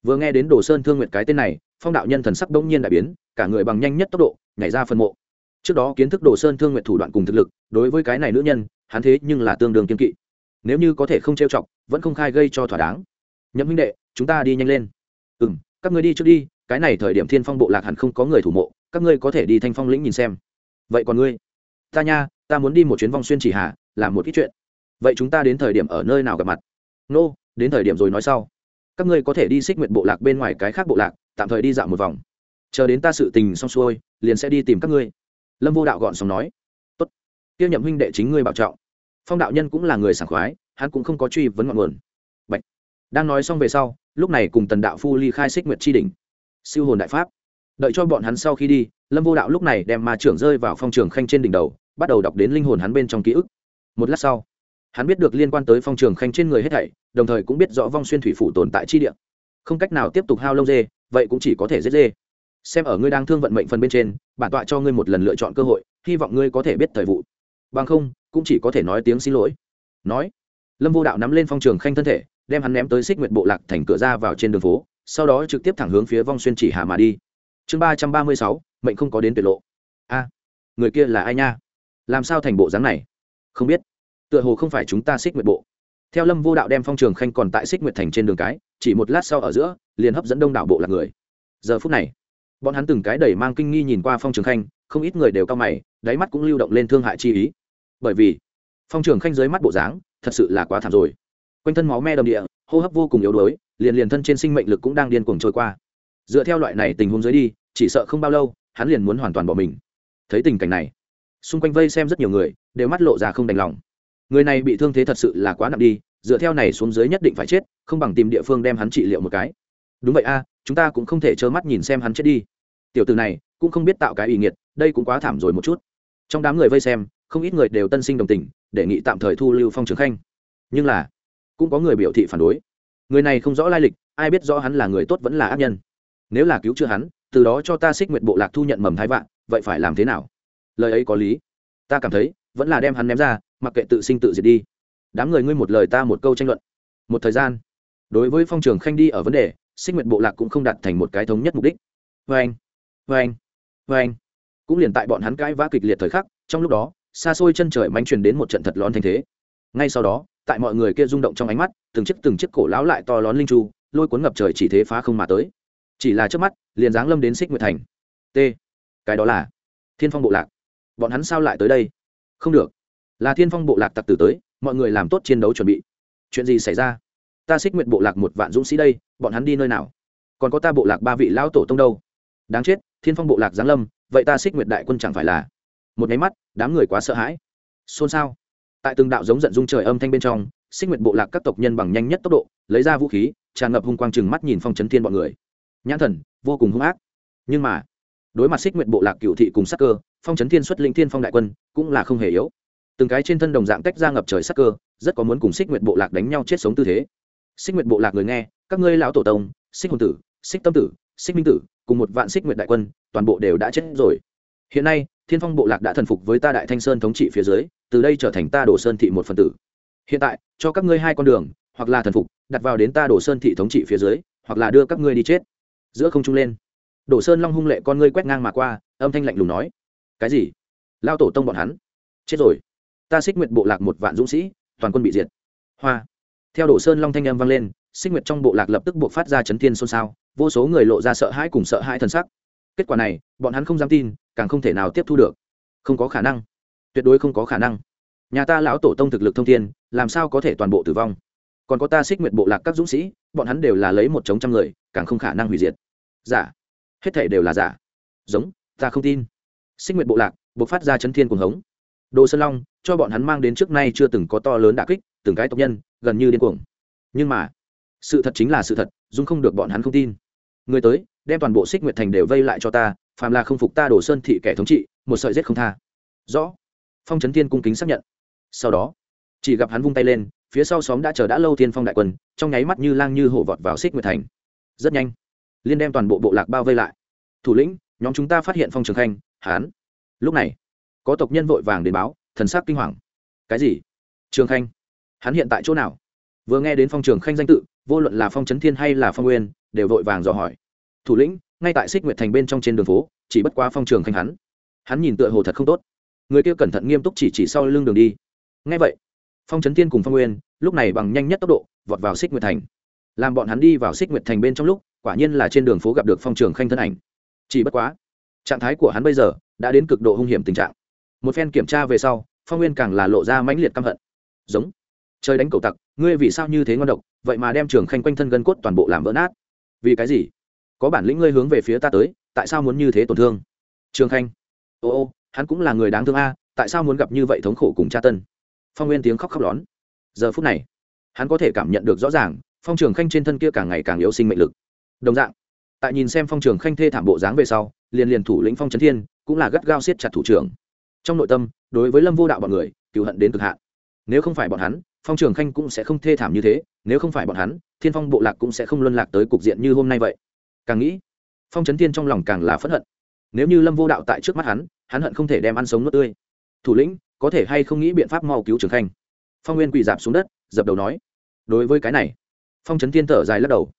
Vừa nghe đến đồ sơn thương nguyện cái tên này phong đạo nhân thần sắc đông nhiên đại biến cả người bằng nhanh nhất tốc độ nhảy ra phân mộ. Trước đó kiến thức đồ sơn thương nguyện thủ đoạn cùng thực lực đối với cái này nữ nhân hắn thế nhưng là tương đương kiên kỵ. Nếu như có thể không trêu chọc vẫn không khai gây cho thỏa đáng. Nhậm minh đệ chúng ta đi nhanh lên. Ừ m các ngươi đi trước đi cái này thời điểm thiên phong bộ lạc hẳn không có người thủ mộ các ngươi có thể đi thanh phong lĩnh nhìn xem. Vậy còn ngươi? Ta nha ta muốn đi một chuyến vong xuyên chỉ hà làm một ít chuyện. Vậy chúng ta đến thời điểm ở nơi nào gặp mặt? Nô、no, đến thời điểm rồi nói sau. Các ngươi có thể đi xích nguyện bộ lạc bên ngoài cái khác bộ lạc, tạm thời đi dạo một vòng. Chờ đến ta sự tình xong xuôi, liền sẽ đi tìm các ngươi. Lâm vô đạo gọn xong nói. Tốt. Tiêu nhậm huynh đệ chính ngươi bảo trọng. Phong đạo nhân cũng là người sảng khoái, hắn cũng không có truy vấn ngọn nguồn. Bạch. đang nói xong về sau, lúc này cùng tần đạo phu ly khai xích nguyệt chi đỉnh. Siêu hồn đại pháp. Đợi cho bọn hắn sau khi đi, lâm vô đạo lúc này đem ma trưởng rơi vào phong trường khanh trên đỉnh đầu, bắt đầu đọc đến linh hồn hắn bên trong ký ức. Một lát sau hắn biết được liên quan tới phong trường khanh trên người hết thảy, đồng thời cũng biết rõ vong xuyên thủy phủ tồn tại chi địa. Không cách nào tiếp tục hao lông dê, vậy cũng chỉ có thể giết dê. Xem ở ngươi đang thương vận mệnh phần bên trên, bản tọa cho ngươi một lần lựa chọn cơ hội, hy vọng ngươi có thể biết thời vụ. Bằng không, cũng chỉ có thể nói tiếng xin lỗi. Nói, lâm vô đạo nắm lên phong trường khanh thân thể, đem hắn ném tới xích nguyện bộ lạc thành cửa ra vào trên đường phố, sau đó trực tiếp thẳng hướng phía vong xuyên chỉ hạ mà đi. Chương ba trăm ba mươi sáu, mệnh không có đến tuyệt lộ. A, người kia là ai nha? Làm sao thành bộ dáng này? Không biết tựa hồ không phải chúng ta xích nguyện bộ. Theo lâm vô đạo đem phong trường khanh còn tại xích nguyệt thành trên đường cái, chỉ một lát sau ở giữa, liền hấp dẫn đông đảo bộ lạc người. Giờ phút này, bọn hắn từng cái đẩy mang kinh nghi nhìn qua phong trường khanh, không ít người đều cao mày, đáy mắt cũng lưu động lên thương hại chi ý. Bởi vì, phong trường khanh dưới mắt bộ dáng, thật sự là quá thảm rồi. Quanh thân máu me đầm địa, hô hấp vô cùng yếu đuối, liền liền thân trên sinh mệnh lực cũng đang điên cuồng trôi qua. Dựa theo loại này tình huống dưới đi, chỉ sợ không bao lâu, hắn liền muốn hoàn toàn bỏ mình. Thấy tình cảnh này, xung quanh vây xem rất nhiều người, đều mắt lộ ra không đành lòng người này bị thương thế thật sự là quá nặng đi, dựa theo này xuống dưới nhất định phải chết, không bằng tìm địa phương đem hắn trị liệu một cái. Đúng vậy a, chúng ta cũng không thể trơ mắt nhìn xem hắn chết đi. Tiểu từ này cũng không biết tạo cái ý nghiệt, đây cũng quá thảm rồi một chút. Trong đám người vây xem, không ít người đều tân sinh đồng tình, đề nghị tạm thời thu lưu phong trường khanh. Nhưng là, cũng có người biểu thị phản đối. Người này không rõ lai lịch, ai biết rõ hắn là người tốt vẫn là ác nhân. Nếu là cứu chữa hắn, từ đó cho ta xích nguyện bộ lạc thu nhận mầm thái vạn, vậy phải làm thế nào? Lời ấy có lý. Ta cảm thấy vẫn là đem hắn ném ra, mặc kệ tự sinh tự diệt đi. Đám người ngươi một lời ta một câu tranh luận. Một thời gian, đối với phong trường khanh đi ở vấn đề sinh nguyện bộ lạc cũng không đạt thành một cái thống nhất mục đích. Vê anh vê anh vê anh. Cũng liền tại bọn hắn cãi vã kịch liệt thời khắc, trong lúc đó, xa xôi chân trời mánh truyền đến một trận thật lón thanh thế. Ngay sau đó, tại mọi người kia rung động trong ánh mắt, từng chiếc từng chiếc cổ lão lại to lón linh chu lôi cuốn ngập trời chỉ thế phá không mà tới. Chỉ là trước mắt, liền giáng lâm đến xích nguyệt thành. T, cái đó là thiên phong bộ lạc. Bọn hắn sao lại tới đây? Không được. Là thiên phong bộ lạc tặc tử tới, mọi người làm tốt chiến đấu chuẩn bị. Chuyện gì xảy ra? Ta xích nguyệt bộ lạc một vạn dũng sĩ đây, bọn hắn đi nơi nào? Còn có ta bộ lạc ba vị lão tổ tông đâu? Đáng chết, thiên phong bộ lạc giáng lâm, vậy ta xích nguyệt đại quân chẳng phải là? Một máy mắt, đám người quá sợ hãi. Xôn xao. Tại từng đạo giống giận dung trời âm thanh bên trong, xích nguyệt bộ lạc các tộc nhân bằng nhanh nhất tốc độ, lấy ra vũ khí, tràn ngập hung quang chừng mắt nhìn phong chấn thiên bọn người. Nhãn thần, vô cùng hung ác. Nhưng mà đối mặt xích nguyện bộ lạc cựu thị cùng sắc cơ, phong trấn thiên xuất linh thiên phong đại quân cũng là không hề yếu. Từng cái trên thân đồng dạng tách ra ngập trời sắc cơ, rất có muốn cùng xích nguyện bộ lạc đánh nhau chết sống tư thế. Xích nguyện bộ lạc người nghe, các ngươi lão tổ tông, xích hồn tử, xích tâm tử, xích minh tử, cùng một vạn xích nguyện đại quân, toàn bộ đều đã chết rồi. Hiện nay, thiên phong bộ lạc đã thần phục với ta đại thanh sơn thống trị phía dưới, từ đây trở thành ta đồ sơn thị một phần tử. Hiện tại, cho các ngươi hai con đường, hoặc là thần phục, đặt vào đến ta đồ sơn thị thống trị phía dưới, hoặc là đưa các ngươi đi chết. Giữa không trung lên đổ sơn long hung lệ con ngươi quét ngang mà qua, âm thanh lạnh lùng nói, cái gì? Lao tổ tông bọn hắn? Chết rồi. Ta xích nguyệt bộ lạc một vạn dũng sĩ, toàn quân bị diệt. Hoa. Theo đổ sơn long thanh âm vang lên, xích nguyệt trong bộ lạc lập tức buộc phát ra chấn thiên xôn xao, vô số người lộ ra sợ hãi cùng sợ hãi thần sắc. Kết quả này, bọn hắn không dám tin, càng không thể nào tiếp thu được. Không có khả năng. Tuyệt đối không có khả năng. Nhà ta lão tổ tông thực lực thông thiên, làm sao có thể toàn bộ tử vong? Còn có ta xích nguyệt bộ lạc các dũng sĩ, bọn hắn đều là lấy một chống trăm người, càng không khả năng hủy diệt. Giả hết thể đều là giả. Giống, ta không tin. Xích nguyện bộ lạc buộc phát ra chấn thiên cuồng hống. Đồ sơn long, cho bọn hắn mang đến trước nay chưa từng có to lớn đả kích, từng cái tộc nhân, gần như điên cuồng. Nhưng mà, sự thật chính là sự thật, dung không được bọn hắn không tin. Người tới, đem toàn bộ xích nguyệt thành đều vây lại cho ta, phàm là không phục ta đổ sơn thị kẻ thống trị, một sợi rết không tha. Rõ. Phong trấn thiên cung kính xác nhận. Sau đó, chỉ gặp hắn vung tay lên, phía sau xóm đã chờ đã lâu thiên phong đại quân, trong nháy mắt như lang như hổ vọt vào xích nguyệt thành. Rất nhanh liên đem toàn bộ bộ lạc bao vây lại. Thủ lĩnh, nhóm chúng ta phát hiện phong trường khanh hán lúc này, có tộc nhân vội vàng đến báo, thần sắc kinh hoàng. Cái gì? Trường khanh, hắn hiện tại chỗ nào? Vừa nghe đến phong trường khanh danh tự, vô luận là phong trấn thiên hay là phong nguyên, đều vội vàng dò hỏi. Thủ lĩnh, ngay tại xích nguyệt thành bên trong trên đường phố, chỉ bất quá phong trường khanh hắn. Hắn nhìn tựa hồ thật không tốt. Người kia cẩn thận nghiêm túc chỉ chỉ sau lưng đường đi. Ngay vậy, phong trấn thiên cùng phong nguyên, lúc này bằng nhanh nhất tốc độ, vọt vào xích nguyệt thành. Làm bọn hắn đi vào xích nguyệt thành bên trong lúc quả nhiên là trên đường phố gặp được phong trường khanh thân ảnh. Chỉ bất quá, trạng thái của hắn bây giờ đã đến cực độ hung hiểm tình trạng. Một phen kiểm tra về sau, phong nguyên càng là lộ ra mãnh liệt căm hận. Giống chơi đánh cầu tặc, ngươi vì sao như thế ngon độc, vậy mà đem trường khanh quanh thân gân cốt toàn bộ làm vỡ nát. Vì cái gì? Có bản lĩnh ngươi hướng về phía ta tới, tại sao muốn như thế tổn thương? Trường khanh, ô ô, hắn cũng là người đáng thương a, tại sao muốn gặp như vậy thống khổ cùng cha tân phong nguyên tiếng khóc khóc lón. Giờ phút này, hắn có thể cảm nhận được rõ ràng, phong trường khanh trên thân kia càng ngày càng yếu sinh mệnh lực đồng dạng, tại nhìn xem phong trường khanh thê thảm bộ dáng về sau, liền liền thủ lĩnh phong trấn thiên, cũng là gắt gao siết chặt thủ trưởng. Trong nội tâm, đối với lâm vô đạo bọn người cựu hận đến cực hạn. Nếu không phải bọn hắn, phong trường khanh cũng sẽ không thê thảm như thế, nếu không phải bọn hắn, thiên phong bộ lạc cũng sẽ không luân lạc tới cục diện như hôm nay vậy. Càng nghĩ, phong trấn thiên trong lòng càng là phẫn hận. Nếu như lâm vô đạo tại trước mắt hắn hắn hận không thể đem ăn sống nước tươi. Thủ lĩnh, có thể hay không nghĩ biện pháp mau cứu trường khanh? Phong nguyên quỳ dạp xuống đất, dập đầu nói. Đối với cái này, phong trấn thiên thở dài lắc đầu.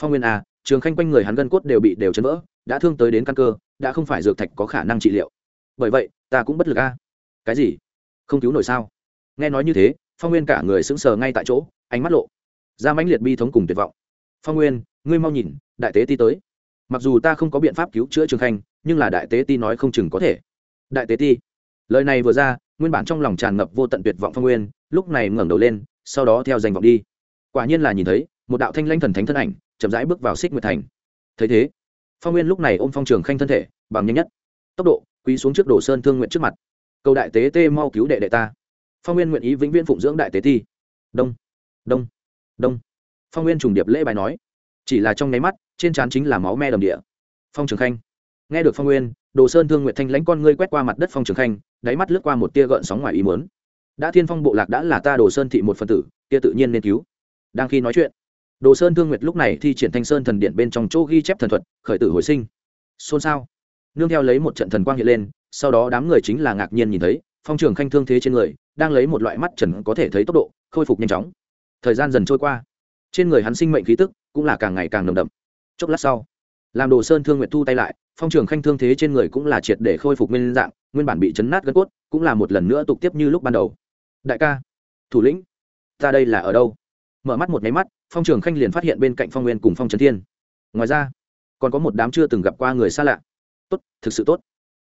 Phong nguyên à trường khanh quanh người hắn gân cốt đều bị đều chấn vỡ, đã thương tới đến căn cơ, đã không phải dược thạch có khả năng trị liệu. Bởi vậy, ta cũng bất lực a. Cái gì? Không cứu nổi sao? Nghe nói như thế, phong nguyên cả người sững sờ ngay tại chỗ, ánh mắt lộ ra mãnh liệt bi thống cùng tuyệt vọng. Phong nguyên, ngươi mau nhìn, đại tế ti tới. Mặc dù ta không có biện pháp cứu chữa trường khanh, nhưng là đại tế ti nói không chừng có thể. Đại tế ti, lời này vừa ra, nguyên bản trong lòng tràn ngập vô tận tuyệt vọng phong nguyên, lúc này ngẩng đầu lên, sau đó theo danh vọng đi. Quả nhiên là nhìn thấy một đạo thanh lãnh thần thánh thân ảnh, chậm rãi bước vào xích nguyệt thành. Thấy thế, phong nguyên lúc này ôm phong trường khanh thân thể, bằng nhanh nhất. Tốc độ quý xuống trước đồ sơn thương nguyện trước mặt. Cầu đại tế tê mau cứu đệ đệ ta. Phong nguyên nguyện ý vĩnh viễn phụng dưỡng đại tế ti đông đông đông. Phong nguyên trùng điệp lễ bài nói. Chỉ là trong nháy mắt, trên trán chính là máu me đầm địa. Phong trường khanh. Nghe được phong nguyên, đồ sơn thương nguyện thanh lãnh con ngươi quét qua mặt đất phong trường khanh, đáy mắt lướt qua một tia gợn sóng ngoài ý muốn. Đã thiên phong bộ lạc đã là ta đồ sơn thị một phần tử tia tự nhiên nên cứu. Đang khi nói chuyện đồ sơn thương nguyệt lúc này thi triển thanh sơn thần điện bên trong chỗ ghi chép thần thuật, khởi tử hồi sinh. Xôn xao. Nương theo lấy một trận thần quang hiện lên, sau đó đám người chính là ngạc nhiên nhìn thấy, phong trường khanh thương thế trên người, đang lấy một loại mắt trần có thể thấy tốc độ, khôi phục nhanh chóng. Thời gian dần trôi qua, trên người hắn sinh mệnh khí tức cũng là càng ngày càng nồng đậm. Chốc lát sau, làm đồ sơn thương nguyện thu tay lại, phong trường khanh thương thế trên người cũng là triệt để khôi phục nguyên dạng, nguyên bản bị chấn nát gân cốt, cũng là một lần nữa tục tiếp như lúc ban đầu. Đại ca, thủ lĩnh, ta đây là ở đâu? Mở mắt một máy mắt phong trường khanh liền phát hiện bên cạnh phong nguyên cùng phong trấn thiên. Ngoài ra, còn có một đám chưa từng gặp qua người xa lạ. Tốt, thực sự tốt.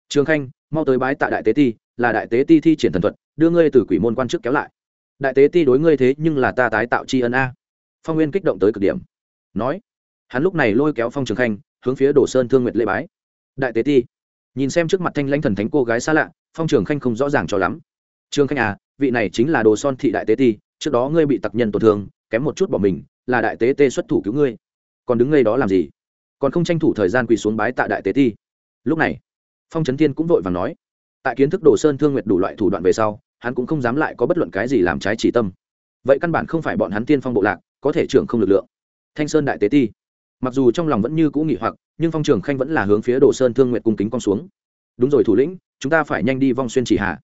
Trường khanh, mau tới bái tại đại tế ti, là đại tế ti thi triển thần thuật, đưa ngươi từ quỷ môn quan chức kéo lại. Đại tế ti đối ngươi thế nhưng là ta tái tạo tri ân a. Phong nguyên kích động tới cực điểm. Nói, hắn lúc này lôi kéo phong trường khanh, hướng phía đồ sơn thương nguyệt lễ bái. Đại tế ti, nhìn xem trước mặt thanh lãnh thần thánh cô gái xa lạ, phong trường khanh không rõ ràng cho lắm. Trường khanh à vị này chính là đồ son thị đại tế ti, trước đó ngươi bị tặc nhân tổn thương, kém một chút bỏ mình là đại tế tê xuất thủ cứu ngươi. Còn đứng ngay đó làm gì? Còn không tranh thủ thời gian quỳ xuống bái tạ đại tế ti. Lúc này, phong trấn thiên cũng vội vàng nói, tại kiến thức đồ sơn thương nguyệt đủ loại thủ đoạn về sau, hắn cũng không dám lại có bất luận cái gì làm trái chỉ tâm. Vậy căn bản không phải bọn hắn tiên phong bộ lạc, có thể trưởng không lực lượng. Thanh sơn đại tế ti. Mặc dù trong lòng vẫn như cũ nghỉ hoặc, nhưng phong trường khanh vẫn là hướng phía đồ sơn thương nguyện cung kính con xuống. Đúng rồi thủ lĩnh, chúng ta phải nhanh đi vong xuyên chỉ hạ.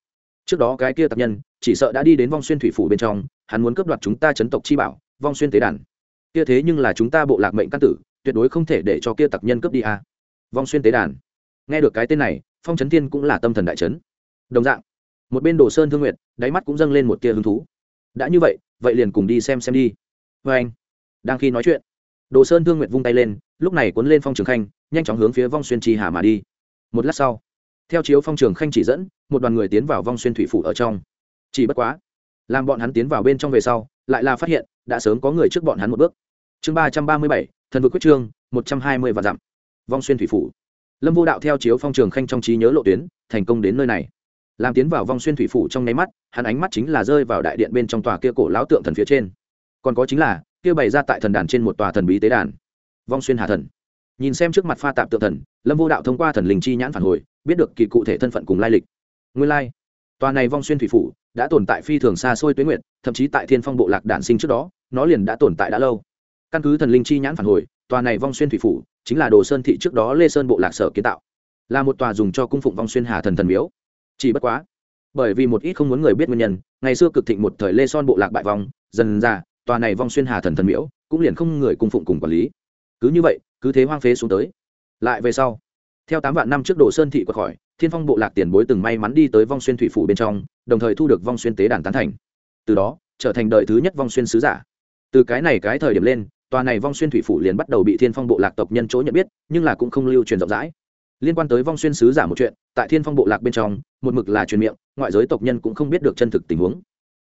Trước đó cái kia tập nhân, chỉ sợ đã đi đến vong xuyên thủy phủ bên trong, hắn muốn cướp đoạt chúng ta chấn tộc chi bảo, vong xuyên tế đàn kia thế nhưng là chúng ta bộ lạc mệnh căn tử, tuyệt đối không thể để cho kia tặc nhân cướp đi a à. vong xuyên tế đàn. Nghe được cái tên này, phong trấn thiên cũng là tâm thần đại trấn đồng dạng, một bên đồ sơn thương nguyệt, đáy mắt cũng dâng lên một tia hứng thú. Đã như vậy vậy liền cùng đi xem xem đi. Vê anh, đang khi nói chuyện, đồ sơn thương nguyệt vung tay lên, lúc này cuốn lên phong trường khanh, nhanh chóng hướng phía vong xuyên trì hà mà đi. Một lát sau, theo chiếu phong trường khanh chỉ dẫn, một đoàn người tiến vào vong xuyên thủy phủ ở trong. Chỉ bất quá, làm bọn hắn tiến vào bên trong về sau, lại là phát hiện đã sớm có người trước bọn hắn một bước. Chương ba trăm ba mươi bảy, thần vực quyết trương, một trăm hai mươi và dặm. Vong xuyên thủy phủ. Lâm vô đạo theo chiếu phong trường khanh trong trí nhớ lộ tuyến, thành công đến nơi này. Làm tiến vào vong xuyên thủy phủ trong nháy mắt, hắn ánh mắt chính là rơi vào đại điện bên trong tòa kia cổ lão tượng thần phía trên. Còn có chính là, kia bày ra tại thần đàn trên một tòa thần bí tế đàn. Vong xuyên hà thần. Nhìn xem trước mặt pha tạp tượng thần, lâm vô đạo thông qua thần linh chi nhãn phản hồi, biết được kỳ cụ thể thân phận cùng lai lịch. Nguyên lai, tòa này vong xuyên thủy phủ đã tồn tại phi thường xa xôi tuyến nguyện thậm chí tại thiên phong bộ lạc đản sinh trước đó nó liền đã tồn tại đã lâu. Căn cứ thần linh chi nhãn phản hồi, tòa này vong xuyên thủy phủ chính là đồ sơn thị trước đó lê sơn bộ lạc sở kiến tạo. Là một tòa dùng cho cung phụng vong xuyên hà thần thần miếu. Chỉ bất quá, bởi vì một ít không muốn người biết nguyên nhân, ngày xưa cực thịnh một thời lê son bộ lạc bại vong, dần ra, tòa này vong xuyên hà thần thần miễu cũng liền không người cung phụng cùng quản lý. Cứ như vậy, cứ thế hoang phế xuống tới. Lại về sau, theo tám vạn năm trước đồ sơn thị qua khỏi thiên phong bộ lạc tiền bối từng may mắn đi tới vong xuyên thủy phủ bên trong, đồng thời thu được vong xuyên tế đàn tán thành. Từ đó, trở thành đời thứ nhất vong xuyên sứ giả từ cái này cái thời điểm lên, tòa này vong xuyên thủy phủ liền bắt đầu bị thiên phong bộ lạc tộc nhân chỗ nhận biết, nhưng là cũng không lưu truyền rộng rãi. Liên quan tới vong xuyên sứ giả một chuyện, tại thiên phong bộ lạc bên trong, một mực là truyền miệng, ngoại giới tộc nhân cũng không biết được chân thực tình huống.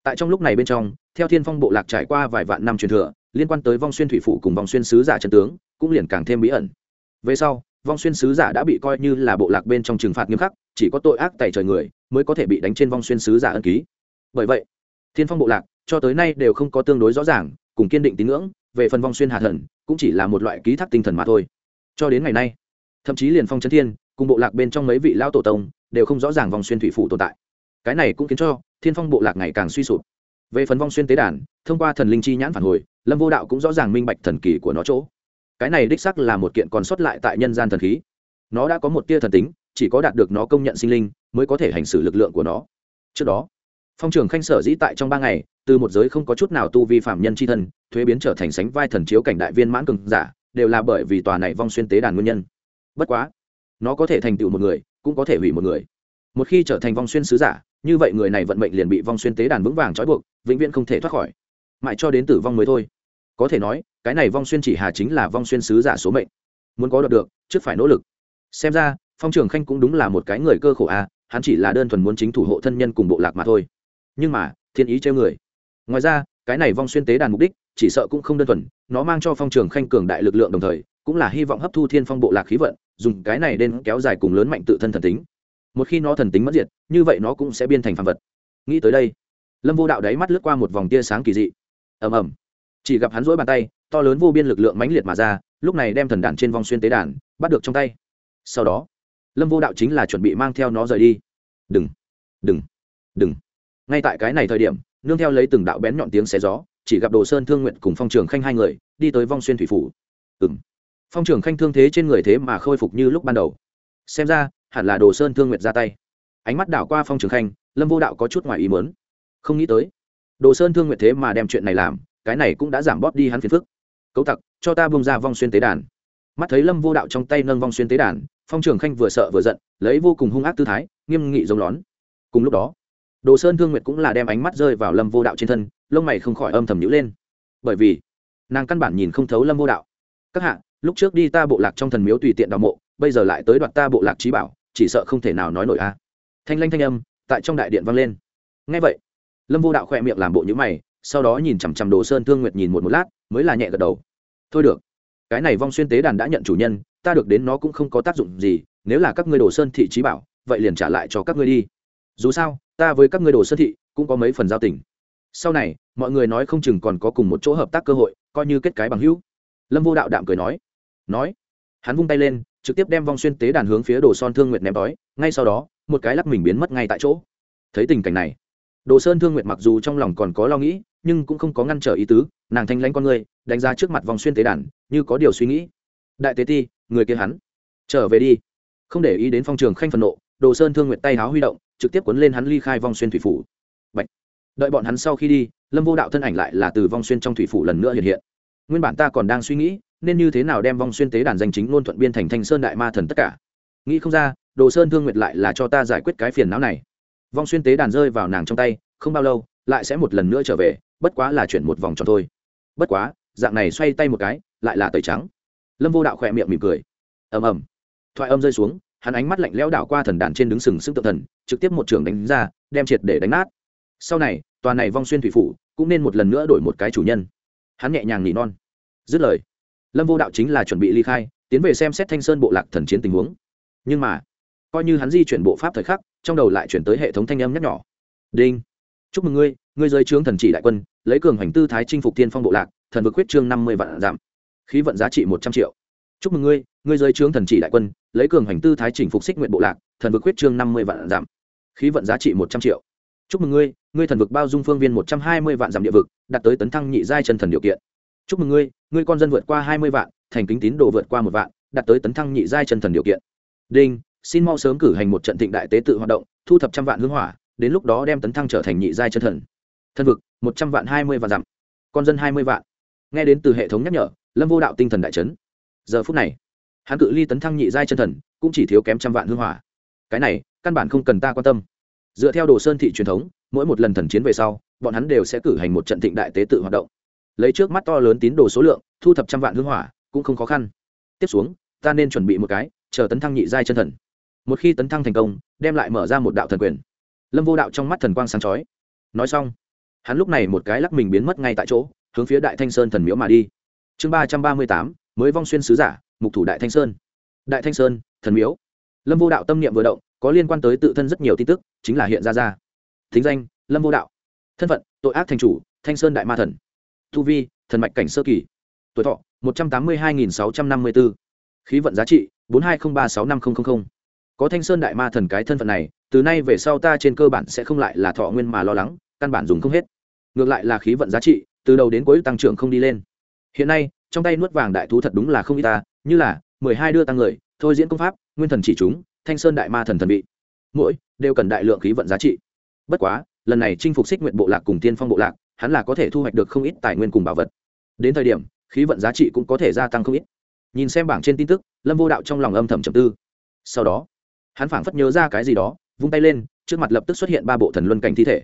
Tại trong lúc này bên trong, theo thiên phong bộ lạc trải qua vài vạn năm truyền thừa, liên quan tới vong xuyên thủy phủ cùng vong xuyên sứ giả chân tướng, cũng liền càng thêm bí ẩn. Về sau, vong xuyên sứ giả đã bị coi như là bộ lạc bên trong trừng phạt nghiêm khắc, chỉ có tội ác tẩy trời người mới có thể bị đánh trên vong xuyên sứ giả ân ký. Bởi vậy, thiên phong bộ lạc cho tới nay đều không có tương đối rõ ràng cùng kiên định tín ngưỡng, về phần vong xuyên hạ thần, cũng chỉ là một loại ký thác tinh thần mà thôi. Cho đến ngày nay, thậm chí liền phong trấn thiên, cùng bộ lạc bên trong mấy vị lão tổ tông, đều không rõ ràng vòng xuyên thủy phủ tồn tại. Cái này cũng khiến cho thiên phong bộ lạc ngày càng suy sụp. Về phần vong xuyên tế đàn, thông qua thần linh chi nhãn phản hồi, lâm vô đạo cũng rõ ràng minh bạch thần kỳ của nó chỗ. Cái này đích sắc là một kiện còn sót lại tại nhân gian thần khí. Nó đã có một tia thần tính, chỉ có đạt được nó công nhận sinh linh, mới có thể hành xử lực lượng của nó. Trước đó phong trưởng khanh sở dĩ tại trong ba ngày, từ một giới không có chút nào tu vi phạm nhân c h i thân, thuế biến trở thành sánh vai thần chiếu cảnh đại viên mãn cường giả, đều là bởi vì tòa này vong xuyên tế đàn nguyên nhân. Bất quá, nó có thể thành tựu một người, cũng có thể hủy một người. Một khi trở thành vong xuyên sứ giả, như vậy người này vận mệnh liền bị vong xuyên tế đàn vững vàng trói buộc, vĩnh viễn không thể thoát khỏi. Mãi cho đến tử vong mới thôi. Có thể nói, cái này vong xuyên chỉ hà chính là vong xuyên sứ giả số mệnh. Muốn có được được, trước phải nỗ lực. Xem ra, phong trường khanh cũng đúng là một cái người cơ khổ a, hắn chỉ là đơn thuần muốn chính thủ hộ thân nhân cùng bộ lạc mà thôi nhưng mà, thiên ý treo người. Ngoài ra, cái này vong xuyên tế đàn mục đích, chỉ sợ cũng không đơn thuần, nó mang cho phong trường khanh cường đại lực lượng đồng thời, cũng là hy vọng hấp thu thiên phong bộ lạc khí vận, dùng cái này đến kéo dài cùng lớn mạnh tự thân thần tính. Một khi nó thần tính mất diệt, như vậy nó cũng sẽ biên thành phàm vật. Nghĩ tới đây, lâm vô đạo đáy mắt lướt qua một vòng tia sáng kỳ dị. Ầm ầm. Chỉ gặp hắn rỗi bàn tay, to lớn vô biên lực lượng mãnh liệt mà ra, lúc này đem thần đàn trên vong xuyên tế đàn, bắt được trong tay. Sau đó, lâm vô đạo chính là chuẩn bị mang theo nó rời đi. Đừng. Đừng. Đừng ngay tại cái này thời điểm, nương theo lấy từng đạo bén nhọn tiếng xé gió, chỉ gặp đồ sơn, thương nguyện cùng phong trường khanh hai người đi tới vong xuyên thủy phủ. Ừ m phong trường khanh thương thế trên người thế mà khôi phục như lúc ban đầu. Xem ra, hẳn là đồ sơn, thương nguyện ra tay. Ánh mắt đảo qua phong trường khanh, lâm vô đạo có chút ngoài ý mớn không nghĩ tới, đồ sơn, thương nguyện thế mà đem chuyện này làm, cái này cũng đã giảm bóp đi hắn phiền phức. Cấu tặc, cho ta bông ra vong xuyên tế đàn. Mắt thấy lâm vô đạo trong tay nâng vong xuyên tế đàn, phong trường khanh vừa sợ vừa giận, lấy vô cùng hung ác tư thái, nghiêm nghị giống lón. Cùng lúc đó đồ sơn thương nguyệt cũng là đem ánh mắt rơi vào lâm vô đạo trên thân, lông mày không khỏi âm thầm nhữ lên. Bởi vì, nàng căn bản nhìn không thấu lâm vô đạo. Các hạ, lúc trước đi ta bộ lạc trong thần miếu tùy tiện đào mộ, bây giờ lại tới đoạt ta bộ lạc trí bảo, chỉ sợ không thể nào nói nổi a. Thanh lanh thanh âm tại trong đại điện vang lên. Ngay vậy, lâm vô đạo khẽ miệng làm bộ nhữ mày, sau đó nhìn chằm chằm đồ sơn thương nguyệt nhìn một một lát, mới là nhẹ gật đầu. Thôi được, cái này vong xuyên tế đàn đã nhận chủ nhân, ta được đến nó cũng không có tác dụng gì, nếu là các ngươi đồ sơn thị trí bảo, vậy liền trả lại cho các ngươi đi dù sao, ta với các ngươi đồ sơn thị cũng có mấy phần giao tình. Sau này, mọi người nói không chừng còn có cùng một chỗ hợp tác cơ hội, coi như kết cái bằng hữu. Lâm vô đạo đạm cười nói. Nói, hắn vung tay lên, trực tiếp đem vong xuyên tế đàn hướng phía đồ son thương nguyệt ném đói, ngay sau đó, một cái lắc mình biến mất ngay tại chỗ. Thấy tình cảnh này, đồ sơn thương nguyệt mặc dù trong lòng còn có lo nghĩ, nhưng cũng không có ngăn trở ý tứ, nàng thanh lãnh con người, đánh ra trước mặt vòng xuyên tế đàn, như có điều suy nghĩ. Đại tế ti, người kia hắn, trở về đi. Không để ý đến phong trường khanh phần nộ, đồ sơn thương nguyện tay háo huy động trực tiếp cuốn lên hắn ly khai vong xuyên thủy phủ. Bạch. đợi bọn hắn sau khi đi, lâm vô đạo thân ảnh lại là từ vong xuyên trong thủy phủ lần nữa hiện hiện. Nguyên bản ta còn đang suy nghĩ, nên như thế nào đem vong xuyên tế đàn danh chính ngôn thuận biên thành thanh sơn đại ma thần tất cả. Nghĩ không ra, đồ sơn thương nguyệt lại là cho ta giải quyết cái phiền não này. Vong xuyên tế đàn rơi vào nàng trong tay, không bao lâu, lại sẽ một lần nữa trở về, bất quá là chuyển một vòng tròn thôi. Bất quá, dạng này xoay tay một cái, lại là tẩy trắng. Lâm vô đạo khỏe miệng mỉm cười. Ầm ầm. Thoại âm rơi xuống hắn ánh mắt lạnh lẽo đảo qua thần đàn trên đứng sừng sững tượng thần, trực tiếp một trường đánh ra, đem triệt để đánh nát. Sau này, tòa này vong xuyên thủy phủ cũng nên một lần nữa đổi một cái chủ nhân. Hắn nhẹ nhàng nỉ non. Dứt lời, lâm vô đạo chính là chuẩn bị ly khai, tiến về xem xét thanh sơn bộ lạc thần chiến tình huống. Nhưng mà, coi như hắn di chuyển bộ pháp thời khắc, trong đầu lại chuyển tới hệ thống thanh âm nhắc nhỏ đinh. Chúc mừng ngươi ngươi giới trướng thần chỉ đại quân, lấy cường hành tư thái chinh phục tiên phong bộ lạc, thần vực huyết trương năm mươi vạn giảm. Khí vận giá trị một trăm triệu chúc mừng ngươi ngươi giới trướng thần chỉ đại quân, lấy cường hành tư thái chỉnh phục xích nguyện bộ lạc, thần vực huyết trương năm mươi vạn giảm. Khí vận giá trị một trăm triệu. Chúc mừng ngươi ngươi thần vực bao dung phương viên một trăm hai mươi vạn giảm địa vực, đạt tới tấn thăng nhị giai chân thần điều kiện. Chúc mừng ngươi ngươi con dân vượt qua hai mươi vạn, thành kính tín đồ vượt qua một vạn, đạt tới tấn thăng nhị giai chân thần điều kiện. Đinh, xin mau sớm cử hành một trận thịnh đại tế tự hoạt động, thu thập trăm vạn hương hỏa, đến lúc đó đem tấn thăng trở thành nhị giai chân thần. Thân vực, một trăm vạn hai mươi vạn dặm con dân hai mươi vạn. Nghe đến từ hệ thống nhắc nhở, lâm vô đạo tinh thần đại trấn giờ phút này, hắn cự ly tấn thăng nhị giai chân thần, cũng chỉ thiếu kém trăm vạn hương hỏa. Cái này, căn bản không cần ta quan tâm. Dựa theo đồ sơn thị truyền thống, mỗi một lần thần chiến về sau, bọn hắn đều sẽ cử hành một trận thịnh đại tế tự hoạt động. Lấy trước mắt to lớn tín đồ số lượng, thu thập trăm vạn hương hỏa, cũng không khó khăn. Tiếp xuống, ta nên chuẩn bị một cái, chờ tấn thăng nhị giai chân thần. Một khi tấn thăng thành công, đem lại mở ra một đạo thần quyền. Lâm vô đạo trong mắt thần quang sáng chói. Nói xong, hắn lúc này một cái lắc mình biến mất ngay tại chỗ, hướng phía đại thanh sơn thần miếu mà đi. Chương ba trăm ba mươi tám mới vong xuyên sứ giả, mục thủ đại thanh sơn. Đại thanh sơn, thần miếu. Lâm vô đạo tâm niệm vừa động, có liên quan tới tự thân rất nhiều tin tức, chính là hiện ra ra. Thính danh, lâm vô đạo. Thân phận, tội ác thành chủ, thanh sơn đại ma thần. Thu vi, thần mạch cảnh sơ kỳ. Tuổi thọ, một trăm tám mươi hai nghìn sáu trăm năm mươi bốn khí vận giá trị, bốn hai không ba sáu năm nghìn có thanh sơn đại ma thần cái thân phận này, từ nay về sau ta trên cơ bản sẽ không lại là thọ nguyên mà lo lắng, căn bản dùng không hết. Ngược lại là khí vận giá trị, từ đầu đến cuối tăng trưởng không đi lên hiện nay, trong tay nuốt vàng đại thú thật đúng là không y ta, như là, mười hai đưa tăng người, thôi diễn công pháp, nguyên thần chỉ chúng, thanh sơn đại ma thần thần vị. Mỗi, đều cần đại lượng khí vận giá trị. Bất quá, lần này chinh phục xích nguyện bộ lạc cùng tiên phong bộ lạc, hắn là có thể thu hoạch được không ít tài nguyên cùng bảo vật. Đến thời điểm, khí vận giá trị cũng có thể gia tăng không ít. Nhìn xem bảng trên tin tức, lâm vô đạo trong lòng âm thầm trầm tư. Sau đó, hắn phảng phất nhớ ra cái gì đó, vung tay lên, trước mặt lập tức xuất hiện ba bộ thần luân cảnh thi thể.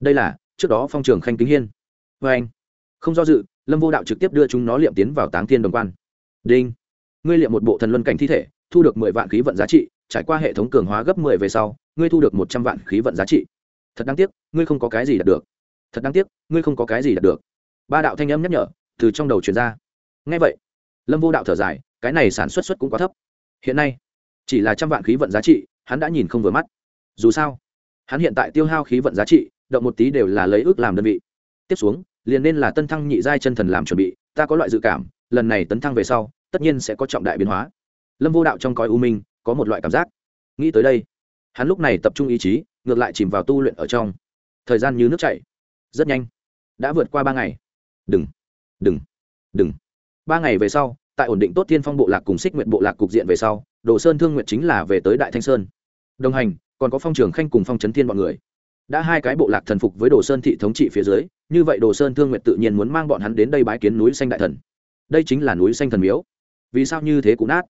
Đây là, trước đó phong trường khanh kính hiên. Vê anh không do dự lâm vô đạo trực tiếp đưa chúng nó liệm tiến vào táng thiên đồng quan. Đinh. Ngươi liệm một bộ thần luân cảnh thi thể, thu được mười vạn khí vận giá trị, trải qua hệ thống cường hóa gấp mười về sau, ngươi thu được một trăm vạn khí vận giá trị. Thật đáng tiếc, ngươi không có cái gì đạt được. Thật đáng tiếc, ngươi không có cái gì đạt được. Ba đạo thanh âm nhắc nhở, từ trong đầu truyền ra. Ngay vậy, lâm vô đạo thở dài, cái này sản xuất xuất cũng quá thấp. Hiện nay, chỉ là trăm vạn khí vận giá trị, hắn đã nhìn không vừa mắt. Dù sao, hắn hiện tại tiêu hao khí vận giá trị, động một tí đều là lấy ước làm đơn vị. Tiếp xuống liền nên là tân thăng nhị giai chân thần làm chuẩn bị, ta có loại dự cảm, lần này tấn thăng về sau, tất nhiên sẽ có trọng đại biến hóa. Lâm vô đạo trong coi u minh có một loại cảm giác. Nghĩ tới đây, hắn lúc này tập trung ý chí, ngược lại chìm vào tu luyện ở trong. Thời gian như nước chảy. Rất nhanh. Đã vượt qua ba ngày. Đừng. Đừng. Đừng. Ba ngày về sau, tại ổn định tốt thiên phong bộ lạc cùng xích nguyện bộ lạc cục diện về sau, đồ sơn thương nguyện chính là về tới đại thanh sơn. Đồng hành, còn có phong trường khanh cùng phong trấn thiên bọn người đã hai cái bộ lạc thần phục với đồ sơn thị thống trị phía dưới, như vậy đồ sơn thương nguyện tự nhiên muốn mang bọn hắn đến đây bái kiến núi xanh đại thần. Đây chính là núi xanh thần miếu. Vì sao như thế cũng nát?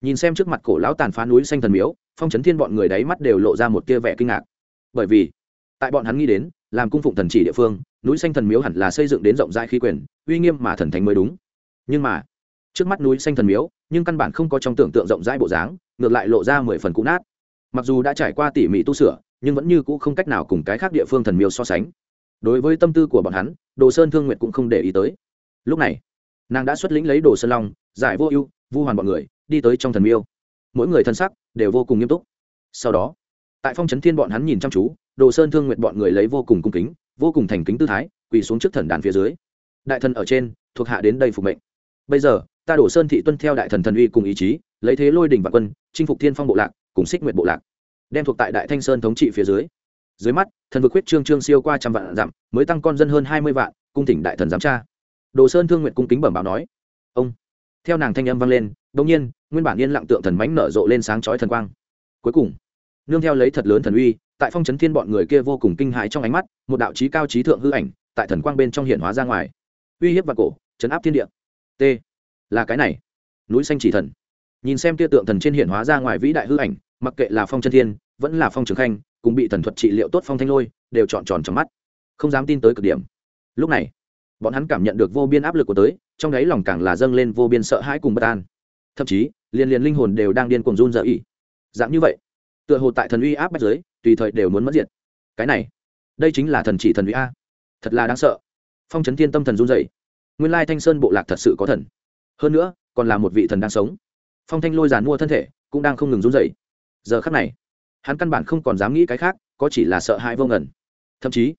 Nhìn xem trước mặt cổ lão tàn phá núi xanh thần miếu, phong trấn thiên bọn người đáy mắt đều lộ ra một tia vẻ kinh ngạc. Bởi vì, tại bọn hắn nghĩ đến, làm cung phụng thần chỉ địa phương, núi xanh thần miếu hẳn là xây dựng đến rộng rãi khí quyền, uy nghiêm mà thần thánh mới đúng. Nhưng mà, trước mắt núi xanh thần miếu, nhưng căn bản không có trong tưởng tượng rộng rãi bộ dáng, ngược lại lộ ra mười phần cũ nát. Mặc dù đã trải qua tỉ mỉ tu sửa nhưng vẫn như cũ không cách nào cùng cái khác địa phương thần miêu so sánh. Đối với tâm tư của bọn hắn, đồ sơn thương nguyện cũng không để ý tới. Lúc này, nàng đã xuất lĩnh lấy đồ sơn long, giải vô ưu, vu hoàn bọn người, đi tới trong thần miêu. Mỗi người thân sắc đều vô cùng nghiêm túc. Sau đó, tại phong trấn thiên bọn hắn nhìn chăm chú, đồ sơn thương nguyện bọn người lấy vô cùng cung kính, vô cùng thành kính tư thái, quỳ xuống trước thần đàn phía dưới. Đại thần ở trên, thuộc hạ đến đây phục mệnh. Bây giờ, ta đổ sơn thị tuân theo đại thần thần uy cùng ý chí, lấy thế lôi đình và quân, chinh phục thiên phong bộ lạc, cùng xích nguyện bộ lạc đem thuộc tại đại thanh sơn thống trị phía dưới. Dưới mắt, thần vực huyết trương trương siêu qua trăm vạn dặm, mới tăng con dân hơn hai mươi vạn, cung tỉnh đại thần giám tra. Đồ sơn thương nguyện cung kính bẩm báo nói. Ông. Theo nàng thanh âm vang lên đông nhiên, nguyên bản yên lặng tượng thần mánh nở rộ lên sáng chói thần quang. Cuối cùng, nương theo lấy thật lớn thần uy, tại phong trấn thiên bọn người kia vô cùng kinh hãi trong ánh mắt, một đạo trí cao trí thượng hư ảnh, tại thần quang bên trong hiện hóa ra ngoài. Uy hiếp và cổ, chấn áp thiên địa. T. Là cái này. Núi xanh chỉ thần. Nhìn xem tia tượng thần trên hiện hóa ra ngoài vĩ đại hư ảnh, mặc kệ là phong chân thiên vẫn là phong trường khanh, cùng bị thần thuật trị liệu tốt phong thanh lôi, đều chọn tròn trong mắt. Không dám tin tới cực điểm. Lúc này, bọn hắn cảm nhận được vô biên áp lực của tới, trong đấy lòng càng là dâng lên vô biên sợ hãi cùng bất an. Thậm chí liền liền linh hồn đều đang điên cuồng run dở ỉ dạng như vậy, tựa hồ tại thần uy áp bách giới tùy thời đều muốn mất diệt. Cái này, đây chính là thần chỉ thần uy a. Thật là đáng sợ. Phong trấn thiên tâm thần run dậy nguyên lai thanh sơn bộ lạc thật sự có thần. Hơn nữa, còn là một vị thần đang sống. Phong thanh lôi giàn mua thân thể, cũng đang không ngừng run dậy giờ khắc này hắn căn bản không còn dám nghĩ cái khác, có chỉ là sợ hãi vô ngẩn thậm chí,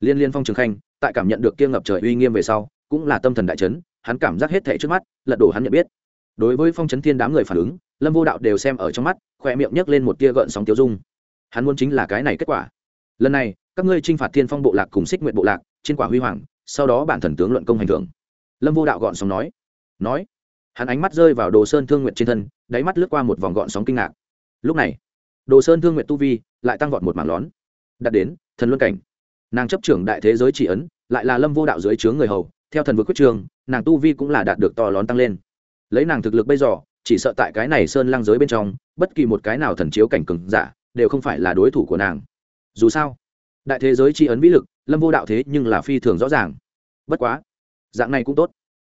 liên liên phong trường khanh, tại cảm nhận được kia ngập trời uy nghiêm về sau, cũng là tâm thần đại chấn, hắn cảm giác hết thể trước mắt, lật đổ hắn nhận biết. Đối với phong trấn thiên đám người phản ứng, lâm vô đạo đều xem ở trong mắt khoe miệng nhấc lên một tia gợn sóng tiêu dung. Hắn muốn chính là cái này kết quả. Lần này, các ngươi t r i n h phạt thiên phong bộ lạc cùng xích nguyện bộ lạc, trên quả huy hoàng, sau đó bản thần tướng luận công hành thưởng. Lâm vô đạo gọn sóng nói. Nói. Hắn ánh mắt rơi vào đồ sơn thương nguyện trên thân, đáy mắt lướt qua một vòng gọn sóng kinh ngạc. Lúc này đồ sơn thương nguyện tu vi lại tăng vọt một mảng lón. Đặt đến thần luân cảnh. Nàng chấp trưởng đại thế giới chỉ ấn, lại là lâm vô đạo dưới chướng người hầu, theo thần vực quyết trường, nàng tu vi cũng là đạt được to lón tăng lên. Lấy nàng thực lực bây giờ, chỉ sợ tại cái này sơn lang giới bên trong, bất kỳ một cái nào thần chiếu cảnh cừng giả đều không phải là đối thủ của nàng. Dù sao, đại thế giới tri ấn vĩ lực, lâm vô đạo thế nhưng là phi thường rõ ràng. Bất quá, dạng này cũng tốt.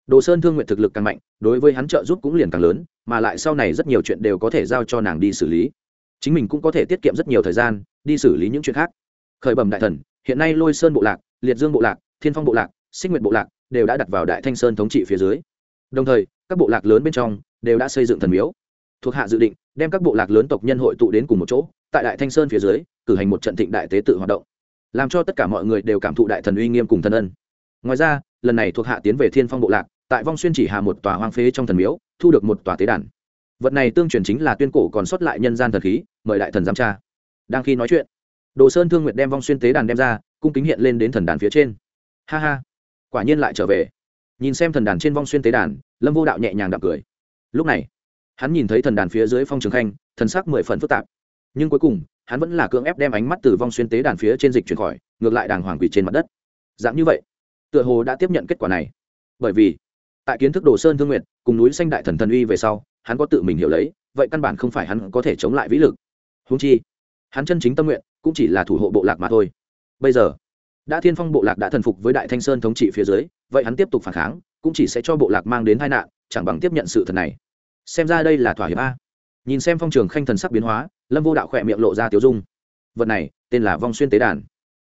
Đồ sơn thương nguyện thực lực càng mạnh, đối với hắn trợ giúp cũng liền càng lớn, mà lại sau này rất nhiều chuyện đều có thể giao cho nàng đi xử lý chính mình cũng có thể tiết kiệm rất nhiều thời gian đi xử lý những chuyện khác. Khởi bẩm đại thần, hiện nay lôi sơn bộ lạc, liệt dương bộ lạc, thiên phong bộ lạc sinh nguyện bộ lạc đều đã đặt vào đại thanh sơn thống trị phía dưới. Đồng thời, các bộ lạc lớn bên trong đều đã xây dựng thần miếu. Thuộc hạ dự định đem các bộ lạc lớn tộc nhân hội tụ đến cùng một chỗ, tại đại thanh sơn phía dưới, cử hành một trận thịnh đại tế tự hoạt động. Làm cho tất cả mọi người đều cảm thụ đại thần uy nghiêm cùng thần ân. Ngoài ra, lần này thuộc hạ tiến về thiên phong bộ lạc, tại vong xuyên chỉ hà một tòa hoang phế trong thần miếu, thu được một tòa tế đàn vật này tương truyền chính là tuyên cổ còn sót lại nhân gian thần khí, mời đại thần giám tra. Đang khi nói chuyện, đồ sơn thương nguyệt đem vong xuyên tế đàn đem ra, cung kính hiện lên đến thần đàn phía trên. Ha ha, quả nhiên lại trở về. Nhìn xem thần đàn trên vong xuyên tế đàn, lâm vô đạo nhẹ nhàng đạm cười. Lúc này, hắn nhìn thấy thần đàn phía dưới phong trường khanh, thần sắc mười phần phức tạp. Nhưng cuối cùng, hắn vẫn là cưỡng ép đem ánh mắt từ vong xuyên tế đàn phía trên dịch chuyển khỏi, ngược lại đàng hoàng quỷ trên mặt đất. Dạng như vậy, tựa hồ đã tiếp nhận kết quả này. Bởi vì, tại kiến thức đồ sơn thương nguyện cùng núi xanh đại thần thần uy về sau, hắn có tự mình hiểu lấy, vậy căn bản không phải hắn có thể chống lại vĩ lực. Húng chi, hắn chân chính tâm nguyện cũng chỉ là thủ hộ bộ lạc mà thôi. Bây giờ, đã thiên phong bộ lạc đã thần phục với đại thanh sơn thống trị phía dưới, vậy hắn tiếp tục phản kháng, cũng chỉ sẽ cho bộ lạc mang đến tai nạn, chẳng bằng tiếp nhận sự thật này. Xem ra đây là thỏa hiệp a. Nhìn xem phong trường khanh thần sắc biến hóa, lâm vô đạo khỏe miệng lộ ra tiểu dung. Vật này, tên là vong xuyên tế đàn.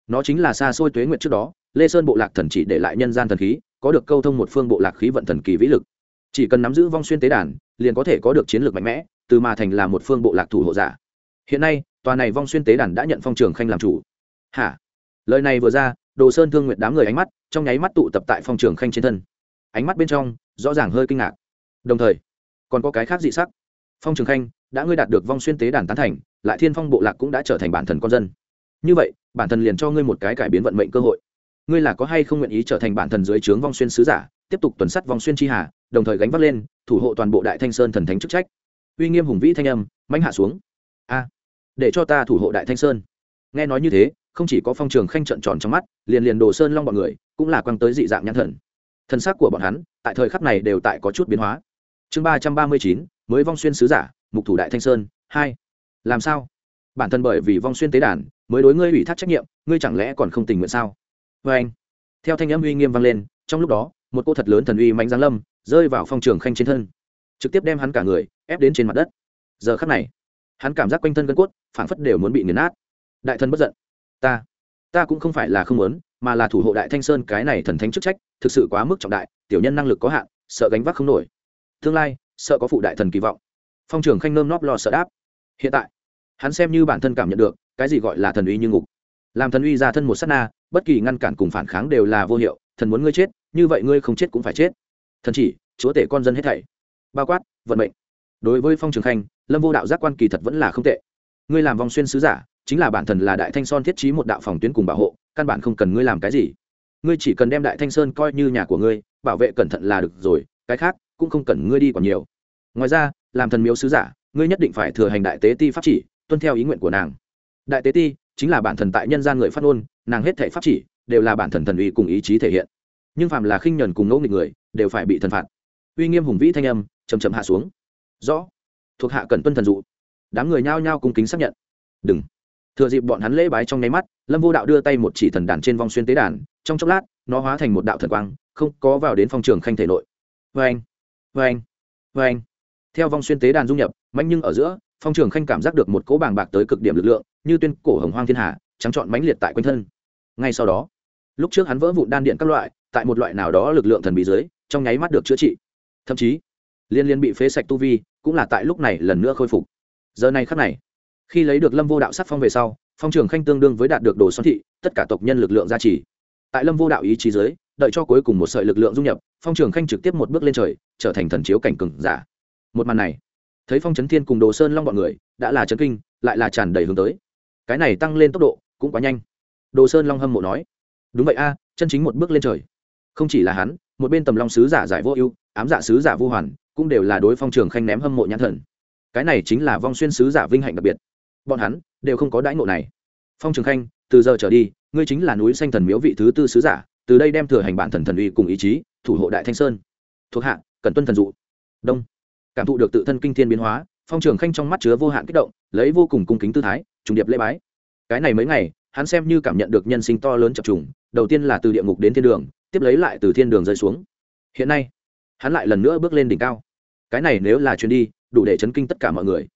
Nó chính là xa xôi tuế nguyện trước đó, lê sơn bộ lạc thần chỉ để lại nhân gian thần khí, có được câu thông một phương bộ lạc khí vận thần kỳ vĩ lực chỉ cần nắm giữ vong xuyên tế đàn, liền có thể có được chiến lược mạnh mẽ, từ mà thành là một phương bộ lạc thủ hộ giả. Hiện nay, tòa này vong xuyên tế đàn đã nhận phong trường khanh làm chủ. Hả? Lời này vừa ra, đồ sơn thương nguyện đám người ánh mắt, trong nháy mắt tụ tập tại phong trường khanh trên thân. Ánh mắt bên trong, rõ ràng hơi kinh ngạc. Đồng thời, còn có cái khác dị sắc. Phong trường khanh đã ngươi đạt được vong xuyên tế đàn tán thành, lại thiên phong bộ lạc cũng đã trở thành bản thần con dân. Như vậy, bản thần liền cho ngươi một cái cải biến vận mệnh cơ hội. Ngươi là có hay không nguyện ý trở thành bản thần dưới trướng vong xuyên sứ giả, tiếp tục tuần sắt vong xuyên tri hà đồng thời gánh vác lên, thủ hộ toàn bộ đại thanh sơn thần thánh chức trách. Uy nghiêm hùng vĩ thanh âm, mãnh hạ xuống. A à, để cho ta thủ hộ đại thanh sơn. Nghe nói như thế, không chỉ có phong trường khanh trận tròn trong mắt, liền liền đồ sơn long bọn người, cũng là quăng tới dị dạng nhãn thần. Thân xác của bọn hắn, tại thời khắc này đều tại có chút biến hóa. Chương ba trăm ba mươi chín, mới vong xuyên sứ giả, mục thủ đại thanh sơn, hai. Làm sao? Bản thân bởi vì vong xuyên tế đàn, mới đối ngươi ủy thác trách nhiệm, ngươi chẳng lẽ còn không tình nguyện sao? Vê anh theo thanh âm uy nghiêm vang lên, trong lúc đó, một cô thật lớn thần uy mạnh giáng lâm rơi vào phong trường khanh trên thân, trực tiếp đem hắn cả người ép đến trên mặt đất. Giờ khắc này, hắn cảm giác quanh thân gân cốt, phảng phất đều muốn bị nghiền nát. Đại thân bất giận. Ta ta cũng không phải là không muốn, mà là thủ hộ đại thanh sơn cái này thần thánh chức trách, thực sự quá mức trọng đại, tiểu nhân năng lực có hạn, sợ gánh vác không nổi. Tương lai, sợ có phụ đại thần kỳ vọng. Phong trường khanh nơm nóp lo sợ đáp. Hiện tại, hắn xem như bản thân cảm nhận được, cái gì gọi là thần uy như ngục. Làm thần uy ra thân một s á t na, bất kỳ ngăn cản cùng phản kháng đều là vô hiệu, thần muốn ngươi chết, như vậy ngươi không chết cũng phải chết thần chỉ, chúa tể con dân hết thảy. Bao quát, vận mệnh. Đối với phong trường khanh, lâm vô đạo giác quan kỳ thật vẫn là không tệ. Ngươi làm vòng xuyên sứ giả, chính là bản thân là đại thanh son thiết trí một đạo phòng tuyến cùng bảo hộ, căn bản không cần ngươi làm cái gì. Ngươi chỉ cần đem đại thanh sơn coi như nhà của ngươi, bảo vệ cẩn thận là được rồi, cái khác cũng không cần ngươi đi còn nhiều. Ngoài ra, làm thần miếu sứ giả, ngươi nhất định phải thừa hành đại tế ti pháp chỉ, tuân theo ý nguyện của nàng. Đại tế ti chính là bản thần tại nhân gian người phát ngôn, nàng hết thể pháp chỉ đều là bản thần thần uy cùng ý chí thể hiện. Nhưng phạm là khinh nhuần cùng ngẫu nghịch người đều phải bị thần phạt. Uy nghiêm hùng vĩ thanh âm chầm chậm hạ xuống. Rõ. Thuộc hạ cần tuân thần dụ. Đám người nhao nhao cung kính xác nhận. Đừng. Thừa dịp bọn hắn lễ bái trong nháy mắt, lâm vô đạo đưa tay một chỉ thần đàn trên vong xuyên tế đàn, trong chốc lát, nó hóa thành một đạo thần quang, không có vào đến phong trường khanh thể nội. Vê anh vê anh vê anh theo vong xuyên tế đàn dung nhập mạnh nhưng ở giữa, phong trường khanh cảm giác được một cỗ bàng bạc tới cực điểm lực lượng, như tuyên cổ hồng hoang thiên hạ, trắng trọn mãnh liệt tại quanh thân. Ngay sau đó, lúc trước hắn vỡ vụn đan điện các loại, tại một loại nào đó lực lượng thần bí dưới trong nháy mắt được chữa trị. Thậm chí, liên liên bị phế sạch tu vi, cũng là tại lúc này lần nữa khôi phục. Giờ này khắc này, khi lấy được lâm vô đạo sắc phong về sau, phong trường khanh tương đương với đạt được đồ xoắn thị, tất cả tộc nhân lực lượng gia trì. Tại lâm vô đạo ý chí dưới, đợi cho cuối cùng một sợi lực lượng dung nhập, phong trường khanh trực tiếp một bước lên trời, trở thành thần chiếu cảnh cừng giả. Một màn này, thấy phong trấn thiên cùng đồ sơn long bọn người, đã là trấn kinh, lại là tràn đầy hướng tới. Cái này tăng lên tốc độ, cũng quá nhanh. Đồ sơn long hâm mộ nói, đúng vậy a, chân chính một bước lên trời không chỉ là hắn, một bên tầm long sứ giả giải vô ưu, ám giả sứ giả vô hoàn, cũng đều là đối phong trường khanh ném hâm mộ nhãn thần. Cái này chính là vong xuyên sứ giả vinh hạnh đặc biệt. Bọn hắn đều không có đãi ngộ này. Phong trường khanh, từ giờ trở đi, ngươi chính là núi xanh thần miếu vị thứ tư sứ giả, từ đây đem thừa hành bản thần thần uy cùng ý chí, thủ hộ đại thanh sơn. Thuộc hạ cần tuân thần dụ. Đông. Cảm thụ được tự thân kinh thiên biến hóa, phong trường khanh trong mắt chứa vô hạn kích động, lấy vô cùng cung kính tư thái, trùng điệp lễ bái. Cái này mấy ngày, hắn xem như cảm nhận được nhân sinh to lớn chập trùng, đầu tiên là từ địa ngục đến thiên đường tiếp lấy lại từ thiên đường rơi xuống. Hiện nay, hắn lại lần nữa bước lên đỉnh cao. Cái này nếu là chuyến đi, đủ để chấn kinh tất cả mọi người.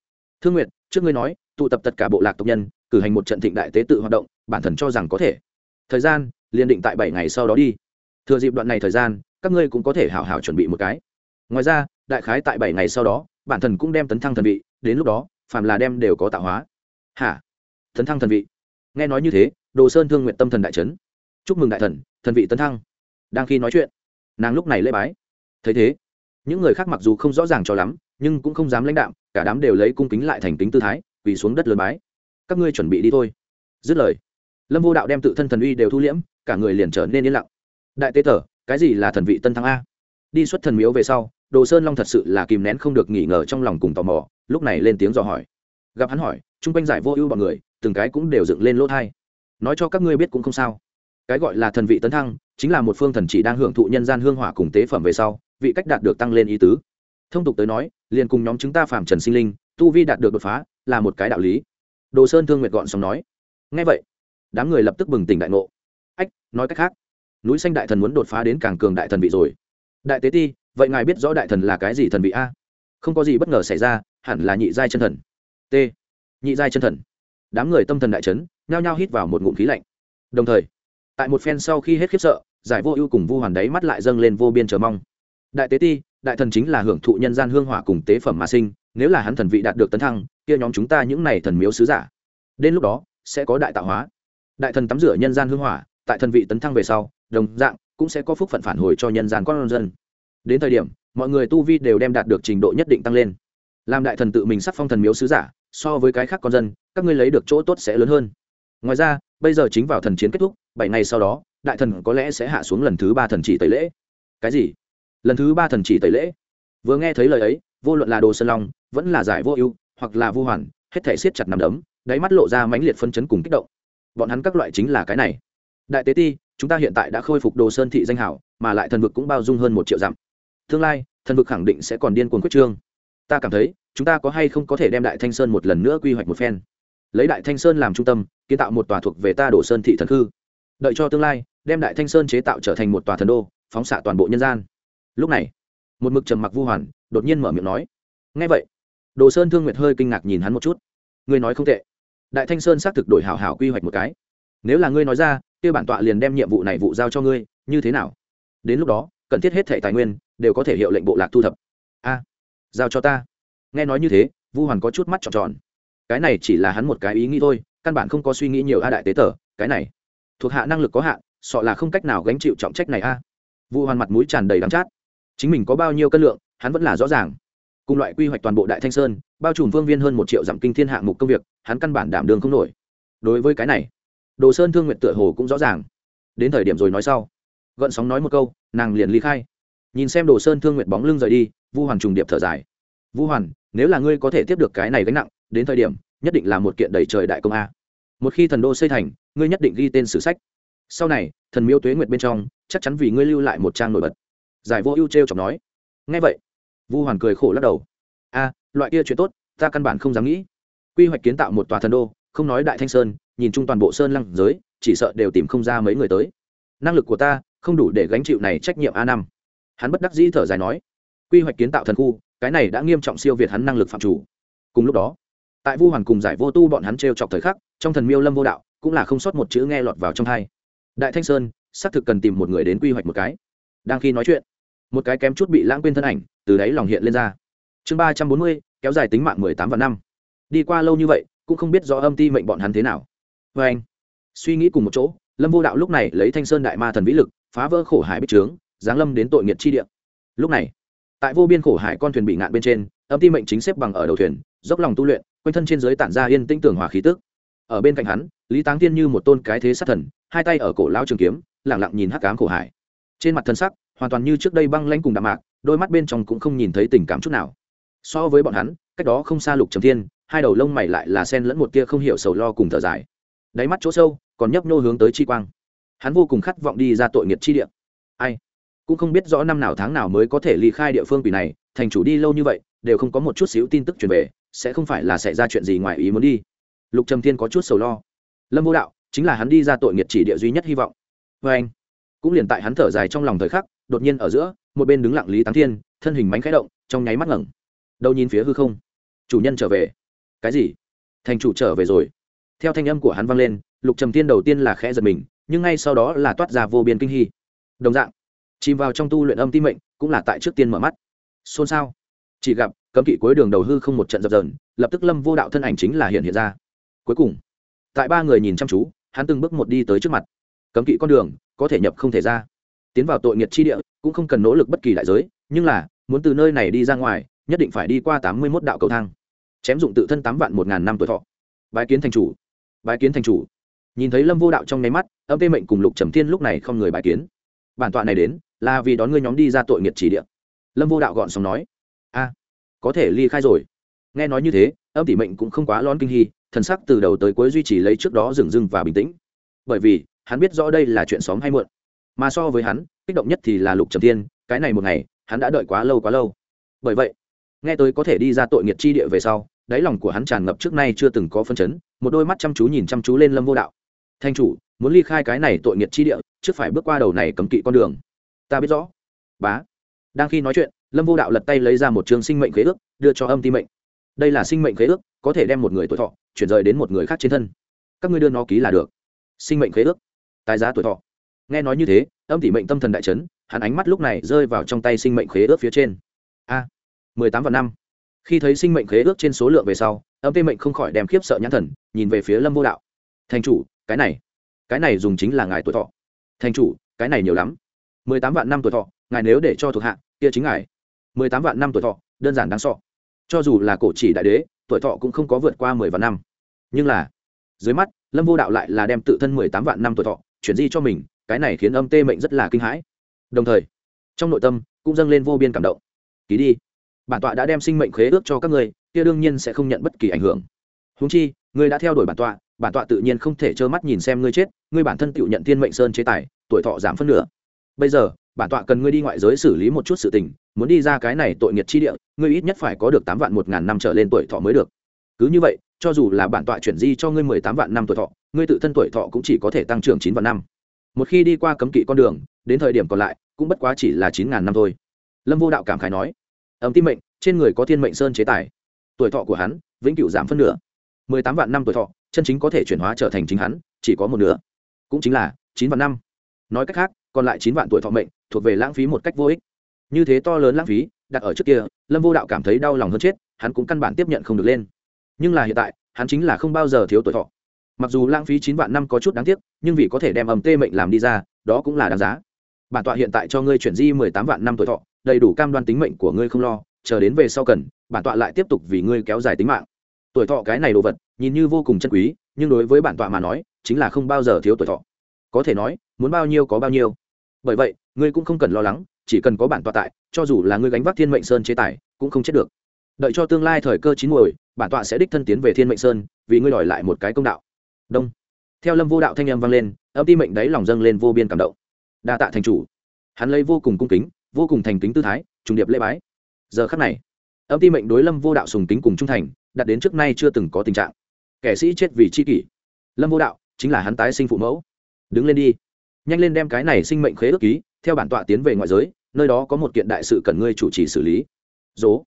Thương nguyện trước ngươi nói, tụ tập tất cả bộ lạc tộc nhân, cử hành một trận thịnh đại tế tự hoạt động, bản thần cho rằng có thể. Thời gian, liền định tại bảy ngày sau đó đi. Thừa dịp đoạn này thời gian, các ngươi cũng có thể hảo hảo chuẩn bị một cái. Ngoài ra, đại khái tại bảy ngày sau đó, bản thần cũng đem tấn thăng thần vị, đến lúc đó, phàm là đem đều có tạo hóa. Hả? Tấn thăng thần vị. Nghe nói như thế, đồ sơn thương nguyện tâm thần đại trấn chúc mừng đại thần thần vị tấn thăng đang khi nói chuyện. Nàng lúc này lễ bái. Thấy thế, những người khác mặc dù không rõ ràng cho lắm, nhưng cũng không dám lãnh đạm, cả đám đều lấy cung kính lại thành kính tư thái, quỳ xuống đất lớn bái. Các ngươi chuẩn bị đi thôi. Dứt lời, lâm vô đạo đem tự thân thần uy đều thu liễm, cả người liền trở nên yên lặng. Đại tế tở cái gì là thần vị tân thăng a? Đi xuất thần miếu về sau, đồ sơn long thật sự là kìm nén không được nghỉ ngờ trong lòng cùng tò mò, lúc này lên tiếng dò hỏi. Gặp hắn hỏi, chung quanh giải vô ưu bọn người, từng cái cũng đều dựng lên lỗ thai nói cho các ngươi biết cũng không sao cái gọi là thần vị tấn thăng, chính là một phương thần chỉ đang hưởng thụ nhân gian hương hỏa cùng tế phẩm về sau, vị cách đạt được tăng lên ý tứ. Thông tục tới nói, liền cùng nhóm chúng ta phạm trần sinh linh, tu vi đạt được đột phá, là một cái đạo lý. Đồ sơn thương nguyệt gọn xong nói. Ngay vậy, đám người lập tức bừng tỉnh đại ngộ. Ách, nói cách khác, núi xanh đại thần muốn đột phá đến càng cường đại thần vị rồi. Đại tế ti, vậy ngài biết rõ đại thần là cái gì thần vị a? Không có gì bất ngờ xảy ra, hẳn là nhị giai chân thần. T, nhị giai chân thần. Đám người tâm thần đại trấn nhao nhao hít vào một ngụm khí lạnh. Đồng thời tại một phen sau khi hết khiếp sợ, giải vô ưu cùng vu hoàn đáy mắt lại dâng lên vô biên chờ mong. Đại tế ti, đại thần chính là hưởng thụ nhân gian hương hỏa cùng tế phẩm mà sinh, nếu là hắn thần vị đạt được tấn thăng, kia nhóm chúng ta những này thần miếu sứ giả, đến lúc đó, sẽ có đại tạo hóa. Đại thần tắm rửa nhân gian hương hỏa, tại thần vị tấn thăng về sau, đồng dạng, cũng sẽ có phúc phận phản hồi cho nhân gian con dân. Đến thời điểm, mọi người tu vi đều đem đạt được trình độ nhất định tăng lên. Làm đại thần tự mình sắc phong thần miếu sứ giả, so với cái khác con dân, các ngươi lấy được chỗ tốt sẽ lớn hơn. Ngoài ra, bây giờ chính vào thần chiến kết thúc bảy ngày sau đó, đại thần có lẽ sẽ hạ xuống lần thứ ba thần chỉ tẩy lễ. Cái gì? Lần thứ ba thần chỉ tẩy lễ? Vừa nghe thấy lời ấy, vô luận là đồ sơn long, vẫn là giải vô ưu, hoặc là vu hoàn, hết thể siết chặt nằm đấm, đáy mắt lộ ra mãnh liệt phân chấn cùng kích động. Bọn hắn các loại chính là cái này. Đại tế ti, chúng ta hiện tại đã khôi phục đồ sơn thị danh hảo mà lại thần vực cũng bao dung hơn một triệu dặm. Tương lai, thần vực khẳng định sẽ còn điên cuồng quyết trương. Ta cảm thấy, chúng ta có hay không có thể đem đại thanh sơn một lần nữa quy hoạch một phen? Lấy đại thanh sơn làm trung tâm, kiến tạo một tòa thuộc về ta đồ sơn thị thần khư đợi cho tương lai, đem đại thanh sơn chế tạo trở thành một tòa thần đô, phóng xạ toàn bộ nhân gian. Lúc này, một mực trầm mặc vu hoàn, đột nhiên mở miệng nói ngay vậy. Đồ sơn thương nguyệt hơi kinh ngạc nhìn hắn một chút. Ngươi nói không tệ. Đại thanh sơn xác thực đổi hảo hảo quy hoạch một cái. Nếu là ngươi nói ra, kia bản tọa liền đem nhiệm vụ này vụ giao cho ngươi, như thế nào? Đến lúc đó, cần thiết hết thẻ tài nguyên đều có thể hiệu lệnh bộ lạc thu thập. A, giao cho ta. Nghe nói như thế, vu hoàn có chút mắt tròn tròn. Cái này chỉ là hắn một cái ý nghĩ thôi, căn bản không có suy nghĩ nhiều a đại tế tở, cái này thuộc hạ năng lực có hạn, sọ là không cách nào gánh chịu trọng trách này a. Vu hoàn mặt mũi tràn đầy đắm chát. Chính mình có bao nhiêu cân lượng, hắn vẫn là rõ ràng. Cùng loại quy hoạch toàn bộ đại thanh sơn, bao trùm vương viên hơn một triệu dặm kinh thiên hạng mục công việc, hắn căn bản đảm đường không nổi. Đối với cái này, đồ sơn thương nguyện tựa hồ cũng rõ ràng. Đến thời điểm rồi nói sau. Gợn sóng nói một câu, nàng liền ly khai. Nhìn xem đồ sơn thương nguyện bóng lưng rời đi, vu hoàn trùng điệp thở dài. Vu hoàn nếu là ngươi có thể tiếp được cái này gánh nặng, đến thời điểm, nhất định là một kiện đầy trời đại công a. Một khi thần đô xây thành ngươi nhất định ghi tên sử sách. Sau này, thần miêu tuế nguyệt bên trong, chắc chắn vì ngươi lưu lại một trang nổi bật. Giải vô ưu t r e o chọc nói. Ngay vậy, vu hoàn cười khổ lắc đầu. A, loại kia chuyện tốt, ta căn bản không dám nghĩ. Quy hoạch kiến tạo một tòa thần đô, không nói đại thanh sơn, nhìn chung toàn bộ sơn lăng giới, chỉ sợ đều tìm không ra mấy người tới. Năng lực của ta, không đủ để gánh chịu này trách nhiệm a năm. Hắn bất đắc dĩ thở dài nói. Quy hoạch kiến tạo thần khu, cái này đã nghiêm trọng siêu việt hắn năng lực phạm chủ. Cùng lúc đó, tại vu hoàn cùng giải vô tu bọn hắn t r e o chọc thời khắc, trong thần miêu lâm vô đạo cũng là không sót một chữ nghe lọt vào trong hai. Đại thanh sơn, xác thực cần tìm một người đến quy hoạch một cái. Đang khi nói chuyện, một cái kém chút bị lãng quên thân ảnh từ đáy lòng hiện lên ra. Chương ba trăm bốn mươi, kéo dài tính mạng mười tám và năm. Đi qua lâu như vậy, cũng không biết rõ âm ti mệnh bọn hắn thế nào. Vê anh, suy nghĩ cùng một chỗ, lâm vô đạo lúc này lấy thanh sơn đại ma thần vĩ lực, phá vỡ khổ hải bích trướng, giáng lâm đến tội nghiệt chi địa. Lúc này, tại vô biên khổ hải con thuyền bị ngạn bên trên, âm ti mệnh chính xếp bằng ở đầu thuyền, dốc lòng tu luyện, quanh thân trên dưới tản ra yên tĩnh tưởng hòa khí tức. Ở bên cạnh hắn lý táng tiên như một tôn cái thế sát thần, hai tay ở cổ lao trường kiếm lẳng lặng nhìn hắc cám khổ hải. Trên mặt thân sắc, hoàn toàn như trước đây băng lanh cùng đạm mạc, đôi mắt bên trong cũng không nhìn thấy tình cảm chút nào. So với bọn hắn, cách đó không xa lục trầm thiên, hai đầu lông mày lại là sen lẫn một tia không hiểu sầu lo cùng thở dài. Đáy mắt chỗ sâu, còn nhấp nhô hướng tới chi quang. Hắn vô cùng khát vọng đi ra tội nghiệt chi địa. Ai? Cũng không biết rõ năm nào tháng nào mới có thể ly khai địa phương quỷ này, thành chủ đi lâu như vậy, đều không có một chút xíu tin tức truyền về, sẽ không phải là xảy ra chuyện gì ngoài ý muốn đi. Lục trầm thiên có chút sầu lo lâm vô đạo, chính là hắn đi ra tội nghiệt chỉ địa duy nhất hy vọng. Vê anh, cũng liền tại hắn thở dài trong lòng thời khắc, đột nhiên ở giữa, một bên đứng lặng lý táng thiên, thân hình mánh khẽ động, trong nháy mắt ngẩng. Đâu nhìn phía hư không? Chủ nhân trở về. Cái gì? Thành chủ trở về rồi. Theo thanh âm của hắn vang lên, lục trầm thiên đầu tiên là khẽ giật mình, nhưng ngay sau đó là toát ra vô biên kinh hy đồng dạng, chìm vào trong tu luyện âm tim mệnh, cũng là tại trước tiên mở mắt. Xôn xao. Chỉ gặp, cấm kỵ cuối đường đầu hư không một trận dập dờn, lập tức lâm vô đạo thân ảnh chính là hiện hiện ra. Cuối cùng tại ba người nhìn chăm chú, hắn từng bước một đi tới trước mặt. Cấm kỵ con đường, có thể nhập không thể ra. Tiến vào tội nghiệt chi địa, cũng không cần nỗ lực bất kỳ đại giới, nhưng là, muốn từ nơi này đi ra ngoài, nhất định phải đi qua tám mươi mốt đạo cầu thang. Chém dụng tự thân tám vạn một ngàn năm tuổi thọ. Bái kiến thành chủ. Bái kiến thành chủ. Nhìn thấy lâm vô đạo trong nháy mắt, âm tê mệnh cùng lục trầm thiên lúc này không người bái kiến. Bản tọa này đến, là vì đón ngươi nhóm đi ra tội nghiệt chỉ địa. Lâm vô đạo gọn xong nói. A, có thể ly khai rồi. Nghe nói như thế, âm tỷ mệnh cũng không quá lon kinh hy thần sắc từ đầu tới cuối duy trì lấy trước đó dừng dưng và bình tĩnh. Bởi vì, hắn biết rõ đây là chuyện xóm hay muộn. Mà so với hắn, kích động nhất thì là lục trầm thiên, cái này một ngày, hắn đã đợi quá lâu quá lâu. Bởi vậy, nghe tới có thể đi ra tội nghiệt chi địa về sau, đáy lòng của hắn tràn ngập trước nay chưa từng có phân chấn, một đôi mắt chăm chú nhìn chăm chú lên lâm vô đạo. Thanh chủ, muốn ly khai cái này tội nghiệt chi địa, trước phải bước qua đầu này cấm kỵ con đường. Ta biết rõ. Bá. Đang khi nói chuyện, lâm vô đạo lật tay lấy ra một chương sinh mệnh khế ước, đưa cho âm ti mệnh. Đây là sinh mệnh khế ước, có thể đem một người tuổi thọ chuyển rời đến một người khác trên thân. Các ngươi đưa nó ký là được. Sinh mệnh khế ước. Tài giá tuổi thọ. Nghe nói như thế, âm tỷ mệnh tâm thần đại chấn, hắn ánh mắt lúc này rơi vào trong tay sinh mệnh khế ước phía trên. A, mười tám và năm. Khi thấy sinh mệnh khế ước trên số lượng về sau, âm tê mệnh không khỏi đem khiếp sợ nhãn thần nhìn về phía lâm vô đạo. Thành chủ, cái này cái này dùng chính là ngài tuổi thọ. Thành chủ, cái này nhiều lắm. mười tám vạn năm tuổi thọ, ngài nếu để cho thuộc hạ, kia chính ngài. mười tám vạn năm tuổi thọ, đơn giản đáng sọ cho dù là cổ chỉ đại đế tuổi thọ cũng không có vượt qua mười vạn năm. Nhưng là, dưới mắt, lâm vô đạo lại là đem tự thân mười tám vạn năm tuổi thọ chuyển di cho mình, cái này khiến âm tê mệnh rất là kinh hãi. Đồng thời, trong nội tâm cũng dâng lên vô biên cảm động. Ký đi. Bản tọa đã đem sinh mệnh khế ước cho các ngươi, kia đương nhiên sẽ không nhận bất kỳ ảnh hưởng. Húng chi, ngươi đã theo đuổi bản tọa bản tọa tự nhiên không thể trơ mắt nhìn xem ngươi chết, ngươi bản thân tự nhận thiên mệnh sơn chế tài, tuổi thọ giảm phân nửa. Bây giờ, bản tọa cần ngươi đi ngoại giới xử lý một chút sự tình muốn đi ra cái này tội nghiệt chi địa, ngươi ít nhất phải có được tám vạn một ngàn năm trở lên tuổi thọ mới được. Cứ như vậy, cho dù là bản tọa chuyển di cho ngươi mười tám vạn năm tuổi thọ, ngươi tự thân tuổi thọ cũng chỉ có thể tăng trưởng chín vạn năm. Một khi đi qua cấm kỵ con đường, đến thời điểm còn lại, cũng bất quá chỉ là chín ngàn năm thôi. Lâm vô đạo cảm khái nói. Ấm tim mệnh, trên người có thiên mệnh sơn chế tài. Tuổi thọ của hắn, vĩnh cửu giảm phân nửa. Mười tám vạn năm tuổi thọ, chân chính có thể chuyển hóa trở thành chính hắn, chỉ có một nửa. Cũng chính là chín vạn năm. Nói cách khác, còn lại chín vạn tuổi thọ mệnh, thuộc về lãng phí một cách vô ích như thế to lớn lãng phí, đặt ở trước kia, lâm vô đạo cảm thấy đau lòng hơn chết, hắn cũng căn bản tiếp nhận không được lên. Nhưng là hiện tại, hắn chính là không bao giờ thiếu tuổi thọ. Mặc dù lãng phí chín vạn năm có chút đáng tiếc, nhưng vì có thể đem ầm tê mệnh làm đi ra, đó cũng là đáng giá. Bản tọa hiện tại cho ngươi chuyển di mười tám vạn năm tuổi thọ, đầy đủ cam đoan tính mệnh của ngươi không lo, chờ đến về sau cần, bản tọa lại tiếp tục vì ngươi kéo dài tính mạng. Tuổi thọ cái này đồ vật, nhìn như vô cùng chân quý, nhưng đối với bản tọa mà nói, chính là không bao giờ thiếu tuổi thọ. Có thể nói, muốn bao nhiêu có bao nhiêu. Bởi vậy, ngươi cũng không cần lo lắng chỉ cần có bản tọa tại, cho dù là ngươi gánh vác thiên mệnh sơn chế tài, cũng không chết được. Đợi cho tương lai thời cơ chín muồi, bản tọa sẽ đích thân tiến về thiên mệnh sơn, vì ngươi đòi lại một cái công đạo. Đông. Theo lâm vô đạo thanh âm vang lên, âm ti mệnh đáy lòng dâng lên vô biên cảm động. Đa tạ thành chủ. Hắn lấy vô cùng cung kính, vô cùng thành kính tư thái, trùng điệp lễ bái. Giờ khắc này, âm ti mệnh đối lâm vô đạo sùng kính cùng trung thành đặt đến trước nay chưa từng có tình trạng. Kẻ sĩ chết vì chi kỷ. Lâm vô đạo chính là hắn tái sinh phụ mẫu. Đứng lên đi. Nhanh lên đem cái này sinh mệnh khế ước ký, theo bản tọa tiến về ngoại giới nơi đó có một kiện đại sự cần ngươi chủ trì xử lý. Dố.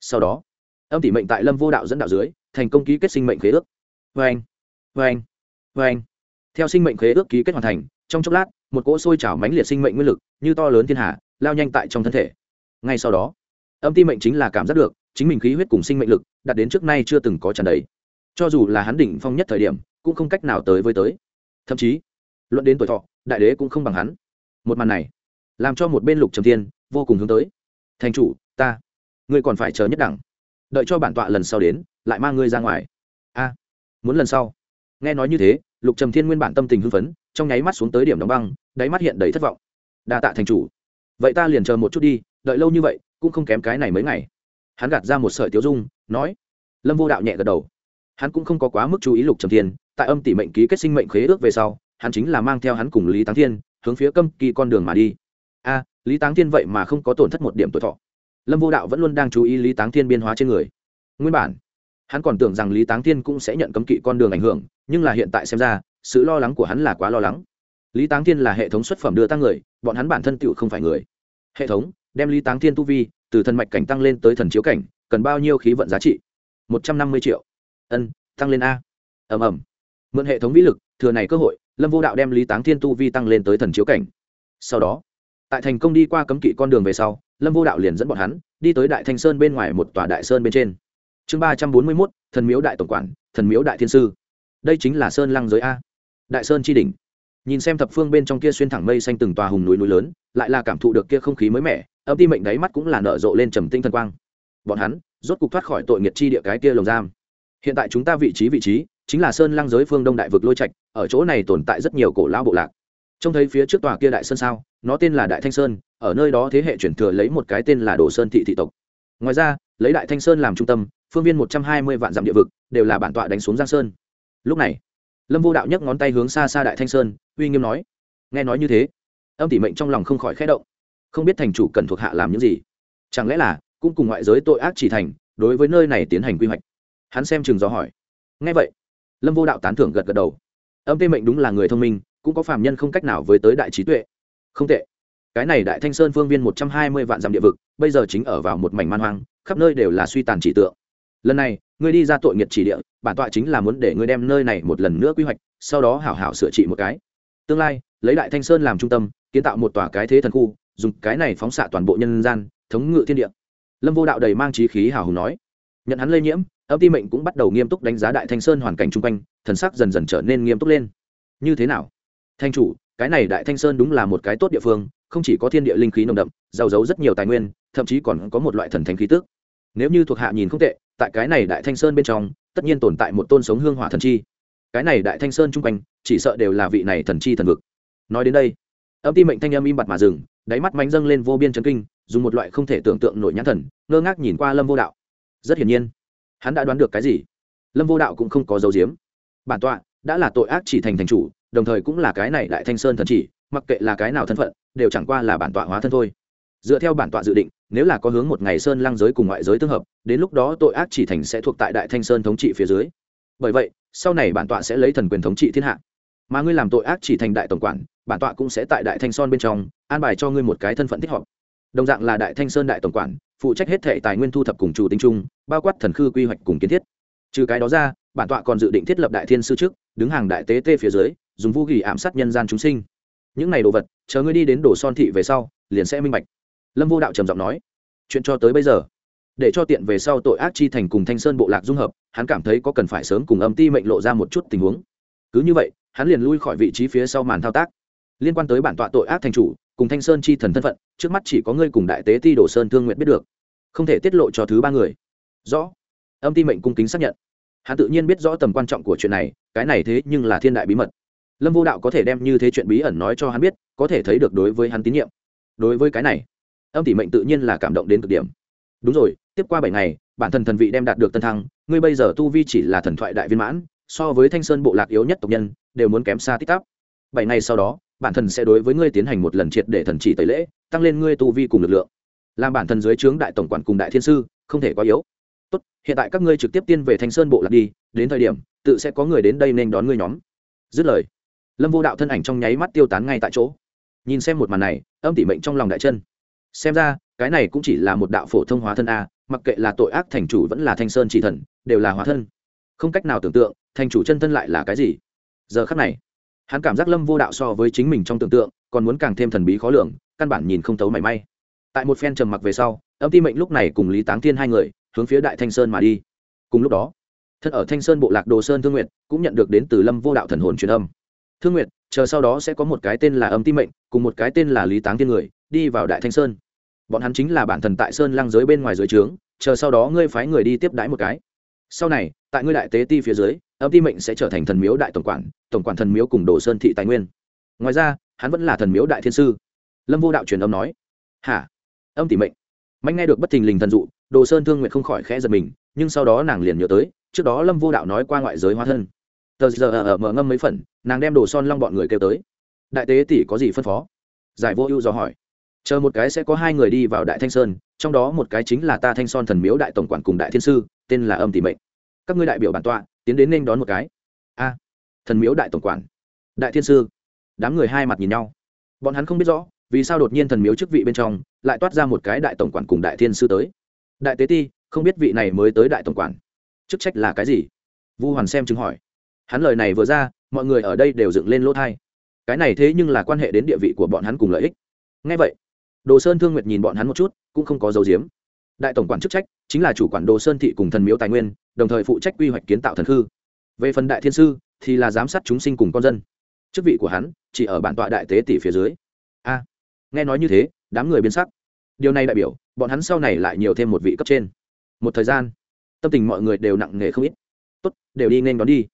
Sau đó, âm tỷ mệnh tại lâm vô đạo dẫn đạo dưới, thành công ký kết sinh mệnh khế ước. Vê anh vê anh vê anh. Theo sinh mệnh khế ước ký kết hoàn thành, trong chốc lát, một cỗ sôi trào mãnh liệt sinh mệnh nguyên lực, như to lớn thiên hạ lao nhanh tại trong thân thể. Ngay sau đó, âm ti mệnh chính là cảm giác được, chính mình khí huyết cùng sinh mệnh lực, đạt đến trước nay chưa từng có tràn đầy. Cho dù là hắn đỉnh phong nhất thời điểm, cũng không cách nào tới với tới. Thậm chí, luận đến tuổi thọ, đại đế cũng không bằng hắn. Một màn này làm cho một bên lục trầm thiên vô cùng hướng tới. Thành chủ, ta, ngươi còn phải chờ nhất đẳng. Đợi cho bản tọa lần sau đến, lại mang ngươi ra ngoài. A, muốn lần sau. Nghe nói như thế, lục trầm thiên nguyên bản tâm tình hưng phấn, trong nháy mắt xuống tới điểm đóng băng, đáy mắt hiện đầy thất vọng. Đa tạ thành chủ. Vậy ta liền chờ một chút đi, đợi lâu như vậy, cũng không kém cái này mấy ngày. Hắn gạt ra một sợi tiêu dung, nói. Lâm vô đạo nhẹ gật đầu. Hắn cũng không có quá mức chú ý lục trầm thiên, tại âm tỷ mệnh ký kết sinh mệnh khế ước về sau, hắn chính là mang theo hắn cùng lý táng thiên, hướng phía câm kỳ con đường mà đi a lý táng thiên vậy mà không có tổn thất một điểm tuổi thọ. Lâm vô đạo vẫn luôn đang chú ý lý táng thiên biên hóa trên người. Nguyên bản, hắn còn tưởng rằng lý táng thiên cũng sẽ nhận cấm kỵ con đường ảnh hưởng, nhưng là hiện tại xem ra, sự lo lắng của hắn là quá lo lắng. Lý táng thiên là hệ thống xuất phẩm đưa tăng người, bọn hắn bản thân tựu không phải người. Hệ thống, đem lý táng thiên tu vi, từ thần mạch cảnh tăng lên tới thần chiếu cảnh, cần bao nhiêu khí vận giá trị? Một trăm năm mươi triệu. Ân, tăng lên a. Ẩm ẩm mượn hệ thống vĩ lực, thừa này cơ hội, lâm vô đạo đem lý táng thiên tu vi tăng lên tới thần chiếu cảnh. Sau đó tại thành công đi qua cấm kỵ con đường về sau, lâm vô đạo liền dẫn bọn hắn đi tới đại thanh sơn bên ngoài một tòa đại sơn bên trên. Chương ba trăm bốn mươi mốt, thần miếu đại tổng quản, thần miếu đại thiên sư. Đây chính là sơn lăng giới a. Đại sơn tri đỉnh. Nhìn xem thập phương bên trong kia xuyên thẳng mây xanh từng tòa hùng núi núi lớn, lại là cảm thụ được kia không khí mới mẻ, âm ti mệnh đáy mắt cũng là nở rộ lên trầm tinh thần quang. Bọn hắn rốt cục thoát khỏi tội nghiệt chi địa cái kia lồng giam. Hiện tại chúng ta vị trí vị trí chính là sơn lăng giới phương đông đại vực lôi trạch, ở chỗ này tồn tại rất nhiều cổ lão bộ lạc trông thấy phía trước tòa kia đại sơn sao, nó tên là đại thanh sơn, ở nơi đó thế hệ chuyển thừa lấy một cái tên là đồ sơn thị thị tộc. Ngoài ra, lấy đại thanh sơn làm trung tâm, phương viên một trăm hai mươi vạn dặm địa vực, đều là bản tọa đánh xuống giang sơn. Lúc này, lâm vô đạo nhấc ngón tay hướng xa xa đại thanh sơn, uy nghiêm nói, nghe nói như thế. Âm tỷ mệnh trong lòng không khỏi khẽ động. Không biết thành chủ cần thuộc hạ làm những gì. Chẳng lẽ là, cũng cùng ngoại giới tội ác chỉ thành, đối với nơi này tiến hành quy hoạch? Hắn xem chừng gió hỏi. Nghe vậy, lâm vô đạo tán thưởng gật gật đầu. Âm tê mệnh đúng là người thông minh cũng có phàm nhân không cách nào với tới đại trí tuệ. Không tệ. Cái này đại thanh sơn phương viên một trăm hai mươi vạn dặm địa vực, bây giờ chính ở vào một mảnh man hoang, khắp nơi đều là suy tàn chỉ tượng. Lần này, ngươi đi ra tội nghiệt chỉ địa, bản tọa chính là muốn để ngươi đem nơi này một lần nữa quy hoạch, sau đó hảo hảo sửa trị một cái. Tương lai, lấy đại thanh sơn làm trung tâm, kiến tạo một tòa cái thế thần khu, dùng cái này phóng xạ toàn bộ nhân gian, thống ngự thiên địa. Lâm vô đạo đầy mang trí khí hào hùng nói. Nhận hắn lây nhiễm, âm ti mệnh cũng bắt đầu nghiêm túc đánh giá đại thanh sơn hoàn cảnh chung quanh, thần sắc dần dần trở nên nghiêm túc lên. Như thế nào? Thanh chủ, cái này đại thanh sơn đúng là một cái tốt địa phương, không chỉ có thiên địa linh khí nồng đậm, giàu giấu rất nhiều tài nguyên, thậm chí còn có một loại thần thánh khí tức. Nếu như thuộc hạ nhìn không tệ, tại cái này đại thanh sơn bên trong, tất nhiên tồn tại một tôn sống hương hỏa thần chi. Cái này đại thanh sơn chung quanh, chỉ sợ đều là vị này thần chi thần vực. Nói đến đây, âm ti mệnh thanh âm im bặt mà dừng, đáy mắt mánh dâng lên vô biên chấn kinh, dùng một loại không thể tưởng tượng nổi nhãn thần, ngơ ngác nhìn qua lâm vô đạo. Rất hiển nhiên, hắn đã đoán được cái gì? Lâm vô đạo cũng không có dấu diếm. Bản tọa, đã là tội ác chỉ thành thành chủ đồng thời cũng là cái này đại thanh sơn thần chỉ, mặc kệ là cái nào thân phận, đều chẳng qua là bản tọa hóa thân thôi. Dựa theo bản tọa dự định, nếu là có hướng một ngày sơn lăng giới cùng ngoại giới tương hợp, đến lúc đó tội ác chỉ thành sẽ thuộc tại đại thanh sơn thống trị phía dưới. Bởi vậy, sau này bản tọa sẽ lấy thần quyền thống trị thiên hạ. Mà ngươi làm tội ác chỉ thành đại tổng quản, bản tọa cũng sẽ tại đại thanh son bên trong, an bài cho ngươi một cái thân phận thích hợp. Đồng dạng là đại thanh sơn đại tổng quản, phụ trách hết thệ tài nguyên thu thập cùng chủ tính chung, bao quát thần khư quy hoạch cùng kiến thiết. Trừ cái đó ra, bản tọa còn dự định thiết lập đại thiên sư trước, đứng hàng đại tế tê phía dưới dùng vũ gỉ ám sát nhân gian chúng sinh. Những này đồ vật, chờ ngươi đi đến đồ son thị về sau, liền sẽ minh bạch. Lâm vô đạo trầm giọng nói. Chuyện cho tới bây giờ, để cho tiện về sau tội ác chi thành cùng thanh sơn bộ lạc dung hợp, hắn cảm thấy có cần phải sớm cùng âm ti mệnh lộ ra một chút tình huống. Cứ như vậy, hắn liền lui khỏi vị trí phía sau màn thao tác. Liên quan tới bản tọa tội ác thành chủ, cùng thanh sơn chi thần thân phận, trước mắt chỉ có ngươi cùng đại tế ti đồ sơn thương nguyện biết được. Không thể tiết lộ cho thứ ba người. Rõ. Âm ti mệnh cung kính xác nhận. Hắn tự nhiên biết rõ tầm quan trọng của chuyện này, cái này thế nhưng là thiên đại bí mật lâm vô đạo có thể đem như thế chuyện bí ẩn nói cho hắn biết, có thể thấy được đối với hắn tín nhiệm. Đối với cái này, âm tỷ mệnh tự nhiên là cảm động đến cực điểm. Đúng rồi, tiếp qua bảy ngày, bản thân thần vị đem đạt được tân thăng, ngươi bây giờ tu vi chỉ là thần thoại đại viên mãn, so với thanh sơn bộ lạc yếu nhất tộc nhân, đều muốn kém xa tích tắp bảy ngày sau đó, bản thân sẽ đối với ngươi tiến hành một lần triệt để thần chỉ tẩy lễ, tăng lên ngươi tu vi cùng lực lượng. Làm bản thân dưới trướng đại tổng quản cùng đại thiên sư, không thể quá yếu. Tốt, hiện tại các ngươi trực tiếp tiên về thanh sơn bộ lạc đi, đến thời điểm, tự sẽ có người đến đây nên đón ngươi nhóm. Dứt lời lâm vô đạo thân ảnh trong nháy mắt tiêu tán ngay tại chỗ. Nhìn xem một màn này, âm tỉ mệnh trong lòng đại chân. Xem ra, cái này cũng chỉ là một đạo phổ thông hóa thân a, mặc kệ là tội ác thành chủ vẫn là thanh sơn chỉ thần, đều là hóa thân. Không cách nào tưởng tượng, thành chủ chân thân lại là cái gì. Giờ khắc này, hắn cảm giác lâm vô đạo so với chính mình trong tưởng tượng, còn muốn càng thêm thần bí khó lường, căn bản nhìn không thấu mảy may. Tại một phen trầm mặc về sau, âm ti mệnh lúc này cùng lý táng thiên hai người, hướng phía đại thanh sơn mà đi. Cùng lúc đó, thân ở thanh sơn bộ lạc đồ sơn thương nguyện cũng nhận được đến từ lâm vô đạo thần hồn truyền âm thương nguyện chờ sau đó sẽ có một cái tên là âm ti mệnh, cùng một cái tên là lý táng thiên người, đi vào đại thanh sơn. Bọn hắn chính là bản thần tại sơn Lang giới bên ngoài dưới trướng, chờ sau đó ngươi phái người đi tiếp đãi một cái. Sau này, tại ngươi đại tế ti phía dưới, âm ti mệnh sẽ trở thành thần miếu đại tổng quản tổng quản thần miếu cùng đồ sơn thị tài nguyên. Ngoài ra, hắn vẫn là thần miếu đại thiên sư. Lâm vô đạo truyền âm nói, hả? Âm tỷ mệnh? Mạnh nghe được bất thình lình thần dụ, đồ sơn thương nguyện không khỏi khẽ giật mình, nhưng sau đó nàng liền nhớ tới, trước đó lâm vô đạo nói qua ngoại giới hóa thân tờ giờ ở mở ngâm mấy phần, nàng đem đồ son long bọn người kêu tới. Đại tế tỷ có gì phân phó? Giải vô ưu dò hỏi. Chờ một cái sẽ có hai người đi vào đại thanh sơn, trong đó một cái chính là ta thanh son thần miếu đại tổng quản cùng đại thiên sư, tên là âm tỷ mệnh. Các ngươi đại biểu bản tọa, tiến đến nên đón một cái. A, thần miếu đại tổng quản. Đại thiên sư, đám người hai mặt nhìn nhau. Bọn hắn không biết rõ, vì sao đột nhiên thần miếu chức vị bên trong lại toát ra một cái đại tổng quản cùng đại thiên sư tới. Đại tế ti, không biết vị này mới tới đại tổng quản. Chức trách là cái gì? Vu hoàn xem chứng hỏi hắn lời này vừa ra, mọi người ở đây đều dựng lên lỗ thai. Cái này thế nhưng là quan hệ đến địa vị của bọn hắn cùng lợi ích. Ngay vậy, đồ sơn thương nguyệt nhìn bọn hắn một chút, cũng không có dấu diếm đại tổng quản chức trách chính là chủ quản đồ sơn thị cùng thần miếu tài nguyên, đồng thời phụ trách quy hoạch kiến tạo thần khư. Về phần đại thiên sư, thì là giám sát chúng sinh cùng con dân. Chức vị của hắn chỉ ở bản tọa đại tế tỷ phía dưới. A, nghe nói như thế, đám người biến sắc. Điều này đại biểu, bọn hắn sau này lại nhiều thêm một vị cấp trên. Một thời gian, tâm tình mọi người đều nặng nề không ít. Tốt, đều đi nên đón đi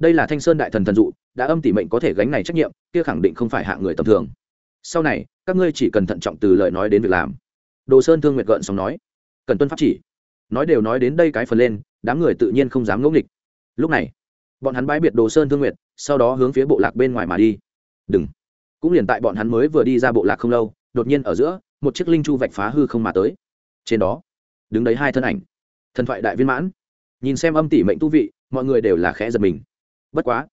đây là thanh sơn đại thần thần dụ, đã âm tỷ mệnh có thể gánh này trách nhiệm, kia khẳng định không phải hạ người tầm thường. Sau này, các ngươi chỉ cần thận trọng từ lời nói đến việc làm. Đồ sơn thương nguyệt gợn xong nói. Cần tuân pháp chỉ. Nói đều nói đến đây cái phần lên, đám người tự nhiên không dám ngẫu nghịch. Lúc này, bọn hắn bãi biệt đồ sơn thương nguyệt, sau đó hướng phía bộ lạc bên ngoài mà đi. Đừng. Cũng liền tại bọn hắn mới vừa đi ra bộ lạc không lâu, đột nhiên ở giữa, một chiếc linh chu vạch phá hư không mà tới. Trên đó, đứng đấy hai thân ảnh. Thần thoại đại viên mãn. Nhìn xem âm tỷ mệnh tu vị, mọi người đều là khẽ giật mình bất quá,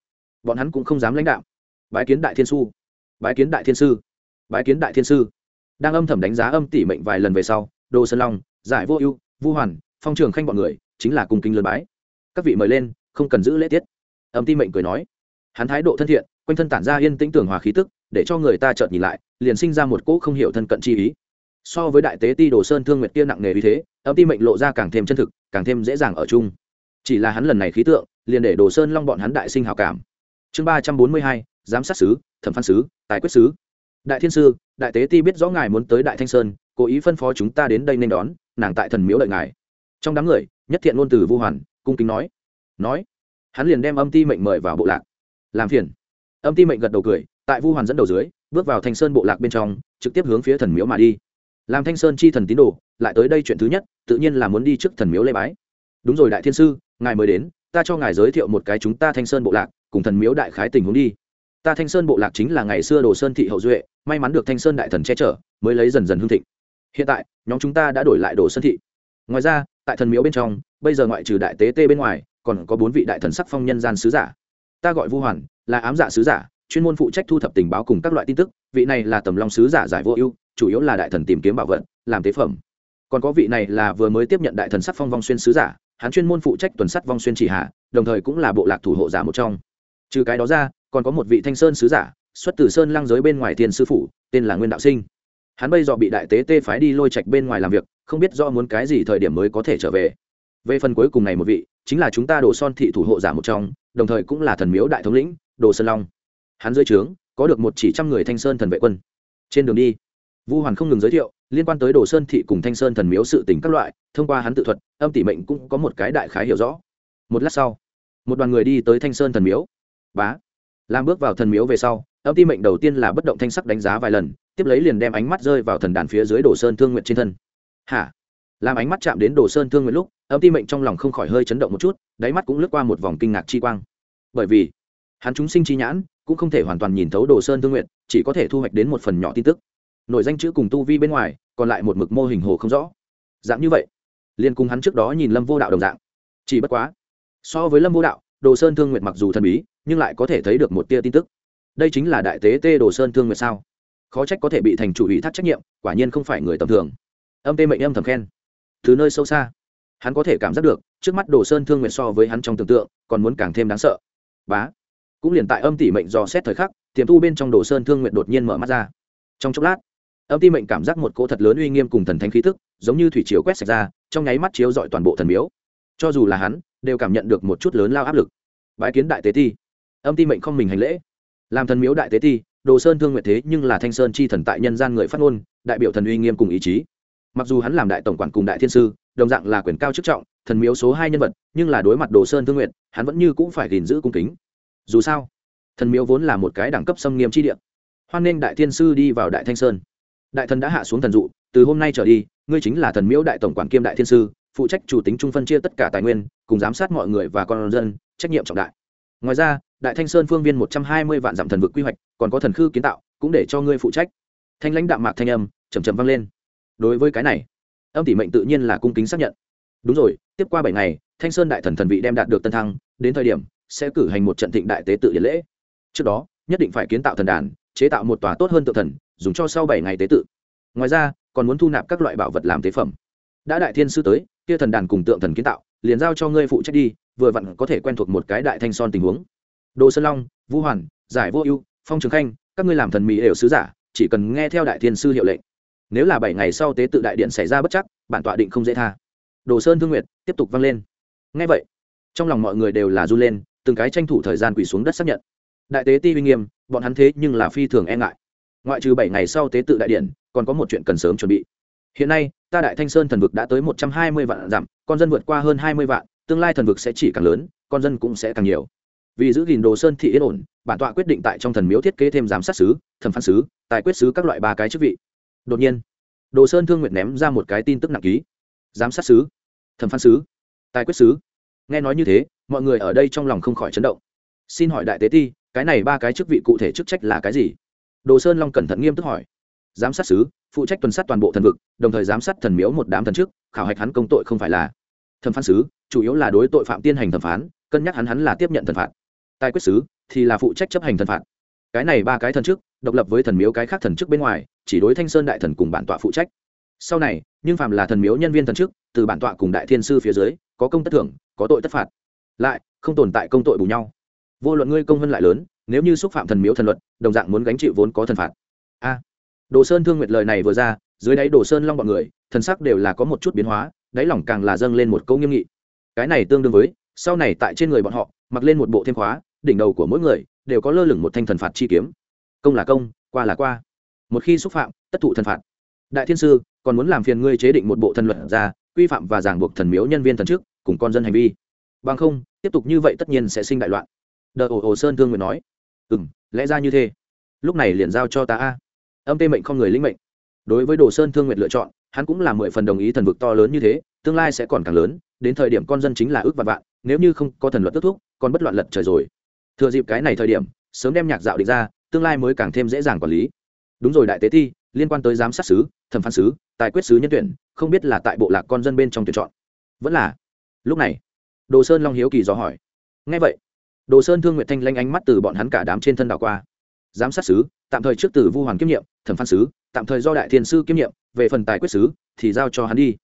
bọn hắn cũng không dám lãnh đạo. Bái kiến đại thiên su bái kiến đại thiên sư. Bái kiến đại thiên sư. Đang âm thầm đánh giá âm tỷ mệnh vài lần về sau, đồ sơn long, giải vô ưu, vu hoàn, phong trường khanh bọn người chính là cùng kinh lượt bái. Các vị mời lên, không cần giữ lễ tiết. Âm ti mệnh cười nói. Hắn thái độ thân thiện, quanh thân tản ra yên tĩnh tưởng hòa khí tức, để cho người ta chợt nhìn lại, liền sinh ra một cỗ không hiểu thân cận chi ý. So với đại tế ti đồ sơn thương nguyệt kia nặng nề vì thế, âm ti mệnh lộ ra càng thêm chân thực, càng thêm dễ dàng ở chung chỉ là hắn lần này khí tượng, liền để đồ sơn long bọn hắn đại sinh hào cảm. Chương ba trăm bốn mươi hai, giám sát sứ, thẩm phán sứ, tài quyết sứ. Đại thiên sư, đại tế ti biết rõ ngài muốn tới đại thanh sơn, cố ý phân phó chúng ta đến đây nên đón, nàng tại thần miếu đợi ngài. Trong đám người, nhất thiện ngôn từ vu hoàn, cung kính nói. Nói. Hắn liền đem âm ti mệnh mời vào bộ lạc. Làm phiền. Âm ti mệnh gật đầu cười, tại vu hoàn dẫn đầu dưới, bước vào thanh sơn bộ lạc bên trong, trực tiếp hướng phía thần miếu mà đi. Làm thanh sơn chi thần tín đồ, lại tới đây chuyện thứ nhất, tự nhiên là muốn đi trước thần miếu lễ bái. Đúng rồi, đại thiên sư ngài mới đến, ta cho ngài giới thiệu một cái chúng ta thanh sơn bộ lạc, cùng thần miếu đại khái tình huống đi. Ta thanh sơn bộ lạc chính là ngày xưa đồ sơn thị hậu duệ, may mắn được thanh sơn đại thần che chở, mới lấy dần dần hương thịnh. Hiện tại, nhóm chúng ta đã đổi lại đồ sơn thị. Ngoài ra, tại thần miếu bên trong, bây giờ ngoại trừ đại tế tê bên ngoài, còn có bốn vị đại thần sắc phong nhân gian sứ giả. Ta gọi vu hoàn, là ám dạ sứ giả, chuyên môn phụ trách thu thập tình báo cùng các loại tin tức, vị này là tầm long sứ giả giải vô ưu, chủ yếu là đại thần tìm kiếm bảo vật, làm tế phẩm. Còn có vị này là vừa mới tiếp nhận đại thần sắc phong vong xuyên sứ giả hắn chuyên môn phụ trách tuần sắt vong xuyên chỉ hạ đồng thời cũng là bộ lạc thủ hộ giả một trong. Trừ cái đó ra còn có một vị thanh sơn sứ giả xuất từ sơn lang giới bên ngoài tiền sư phủ, tên là nguyên đạo sinh. Hắn bây giờ bị đại tế tê phái đi lôi trạch bên ngoài làm việc không biết do muốn cái gì thời điểm mới có thể trở về. Về phần cuối cùng này một vị chính là chúng ta đồ son thị thủ hộ giả một trong đồng thời cũng là thần miếu đại thống lĩnh đồ sơn long. Hắn dưới trướng có được một chỉ trăm người thanh sơn thần vệ quân. Trên đường đi vu hoàn không ngừng giới thiệu, liên quan tới đồ sơn thị cùng thanh sơn thần miếu sự tình các loại, thông qua hắn tự thuật, âm tỷ mệnh cũng có một cái đại khái hiểu rõ. Một lát sau, một đoàn người đi tới thanh sơn thần miếu. Bá, làm bước vào thần miếu về sau, âm ti mệnh đầu tiên là bất động thanh sắc đánh giá vài lần, tiếp lấy liền đem ánh mắt rơi vào thần đàn phía dưới đồ sơn thương nguyện trên thân. Hả? Làm ánh mắt chạm đến đồ sơn thương nguyện lúc, âm ti mệnh trong lòng không khỏi hơi chấn động một chút, đáy mắt cũng lướt qua một vòng kinh ngạc chi quang. Bởi vì, hắn chúng sinh chi nhãn, cũng không thể hoàn toàn nhìn thấu đồ sơn thương nguyện chỉ có thể thu hoạch đến một phần nhỏ tin tức nội danh chữ cùng tu vi bên ngoài, còn lại một mực mô hình hồ không rõ. Dạng như vậy liên cùng hắn trước đó nhìn lâm vô đạo đồng dạng. Chỉ bất quá, so với lâm vô đạo, đồ sơn thương nguyện mặc dù thần bí, nhưng lại có thể thấy được một tia tin tức. Đây chính là đại tế tê đồ sơn thương nguyện sao? Khó trách có thể bị thành chủ ủy thác trách nhiệm, quả nhiên không phải người tầm thường. Âm tê mệnh âm thầm khen. Từ nơi sâu xa, hắn có thể cảm giác được, trước mắt đồ sơn thương nguyện so với hắn trong tưởng tượng, còn muốn càng thêm đáng sợ. Bá, cũng liền tại âm tỷ mệnh do xét thời khắc, tiềm thu bên trong đồ sơn thương nguyện đột nhiên mở mắt ra. Trong chốc lát âm ti mệnh cảm giác một cỗ thật lớn uy nghiêm cùng thần thánh khí thức giống như thủy chiếu quét sạch ra, trong nháy mắt chiếu dọi toàn bộ thần miếu. Cho dù là hắn, đều cảm nhận được một chút lớn lao áp lực. Bãi kiến đại tế ti. Âm ti mệnh không mình hành lễ. Làm thần miếu đại tế ti, đồ sơn thương nguyện thế nhưng là thanh sơn chi thần tại nhân gian người phát ngôn, đại biểu thần uy nghiêm cùng ý chí. Mặc dù hắn làm đại tổng quản cùng đại thiên sư, đồng dạng là quyền cao chức trọng, thần miếu số hai nhân vật, nhưng là đối mặt đồ sơn thương nguyện, hắn vẫn như cũng phải gìn giữ cung kính. Dù sao, thần miếu vốn là một cái đẳng cấp xâm nghiêm chi địa. Hoan nghênh đại thiên sư đi vào đại thanh sơn đại thần đã hạ xuống thần dụ, từ hôm nay trở đi, ngươi chính là thần miếu đại tổng quản kiêm đại thiên sư, phụ trách chủ tính trung phân chia tất cả tài nguyên, cùng giám sát mọi người và con dân, trách nhiệm trọng đại. Ngoài ra, đại thanh sơn phương viên một trăm hai mươi vạn dặm thần vực quy hoạch, còn có thần khư kiến tạo, cũng để cho ngươi phụ trách. Thanh lãnh đạm mạc thanh âm chầm chầm vang lên. Đối với cái này, âm tỷ mệnh tự nhiên là cung kính xác nhận. Đúng rồi, tiếp qua bảy ngày, thanh sơn đại thần thần vị đem đạt được tân thăng, đến thời điểm, sẽ cử hành một trận thịnh đại tế tự điện lễ. Trước đó, nhất định phải kiến tạo thần đàn, chế tạo một tòa tốt hơn tự thần dùng cho sau bảy ngày tế tự. Ngoài ra, còn muốn thu nạp các loại bảo vật làm tế phẩm. Đã đại thiên sư tới, kia thần đàn cùng tượng thần kiến tạo, liền giao cho ngươi phụ trách đi, vừa vặn có thể quen thuộc một cái đại thanh son tình huống. Đồ sơn long, vũ hoàn, giải vô ưu, phong trường khanh, các ngươi làm thần mỹ đều sứ giả, chỉ cần nghe theo đại thiên sư hiệu lệnh. Nếu là bảy ngày sau tế tự đại điện xảy ra bất chắc, bản tọa định không dễ tha. Đồ sơn thương nguyệt tiếp tục vang lên. Nghe vậy, trong lòng mọi người đều là run lên, từng cái tranh thủ thời gian quỳ xuống đất xác nhận. Đại tế ti uy nghiêm, bọn hắn thế nhưng là phi thường e ngại ngoại trừ bảy ngày sau tế tự đại điện còn có một chuyện cần sớm chuẩn bị. Hiện nay, ta đại thanh sơn thần vực đã tới một trăm hai mươi vạn dặm, con dân vượt qua hơn hai mươi vạn, tương lai thần vực sẽ chỉ càng lớn, con dân cũng sẽ càng nhiều. Vì giữ gìn đồ sơn thị yên ổn, bản tọa quyết định tại trong thần miếu thiết kế thêm giám sát sứ, thẩm phán sứ, tài quyết sứ các loại ba cái chức vị. Đột nhiên, đồ sơn thương nguyện ném ra một cái tin tức nặng ký. Giám sát sứ, thẩm phán sứ, tài quyết sứ. Nghe nói như thế, mọi người ở đây trong lòng không khỏi chấn động. Xin hỏi đại tế ti, cái này ba cái chức vị cụ thể chức trách là cái gì? Đồ sơn long cẩn thận nghiêm túc hỏi. Giám sát sứ, phụ trách tuần sát toàn bộ thần vực, đồng thời giám sát thần miếu một đám thần trước, khảo hạch hắn công tội không phải là thẩm phán sứ, chủ yếu là đối tội phạm tiên hành thẩm phán, cân nhắc hắn hắn là tiếp nhận thần phạt. Tài quyết sứ thì là phụ trách chấp hành thần phạt. Cái này ba cái thần trước, độc lập với thần miếu cái khác thần trước bên ngoài, chỉ đối thanh sơn đại thần cùng bản tọa phụ trách. Sau này, nhưng phạm là thần miếu nhân viên thần trước, từ bản tọa cùng đại thiên sư phía dưới, có công tất thưởng, có tội tất phạt. Lại, không tồn tại công tội bù nhau. Vô luận ngươi công vân lại lớn nếu như xúc phạm thần miếu thần luật, đồng dạng muốn gánh chịu vốn có thần phạt. A. Đồ sơn thương nguyệt lời này vừa ra, dưới đáy đồ sơn long bọn người, thần sắc đều là có một chút biến hóa, đáy lòng càng là dâng lên một câu nghiêm nghị. Cái này tương đương với, sau này tại trên người bọn họ, mặc lên một bộ thêm khóa, đỉnh đầu của mỗi người đều có lơ lửng một thanh thần phạt chi kiếm. Công là công, qua là qua. Một khi xúc phạm, tất thụ thần phạt. Đại thiên sư, còn muốn làm phiền ngươi chế định một bộ thần luật ra, quy phạm và giảng buộc thần miếu nhân viên thần trước, cùng con dân hành vi. Bằng không, tiếp tục như vậy tất nhiên sẽ sinh đại loạn. Đợi ổ hồ sơn thương nguyện nói ừ m lẽ ra như thế. Lúc này liền giao cho ta a. Âm tê mệnh không người linh mệnh. Đối với đồ sơn thương nguyện lựa chọn, hắn cũng là mười phần đồng ý thần vực to lớn như thế, tương lai sẽ còn càng lớn, đến thời điểm con dân chính là ước vạn vạn, nếu như không có thần luật tức thúc, còn bất loạn lật trời rồi. Thừa dịp cái này thời điểm, sớm đem nhạc dạo định ra, tương lai mới càng thêm dễ dàng quản lý. Đúng rồi đại tế thi liên quan tới giám sát sứ, thẩm phán sứ, tài quyết sứ nhân tuyển, không biết là tại bộ lạc con dân bên trong tuyển chọn. Vẫn là. Lúc này, đồ sơn long hiếu kỳ dò hỏi. Ngay vậy đồ sơn thương nguyện thanh lanh ánh mắt từ bọn hắn cả đám trên thân đảo qua. Giám sát sứ, tạm thời trước từ vu hoàng kiêm nhiệm, thẩm phán sứ, tạm thời do đại thiên sư kiêm nhiệm, về phần tài quyết sứ, thì giao cho hắn đi.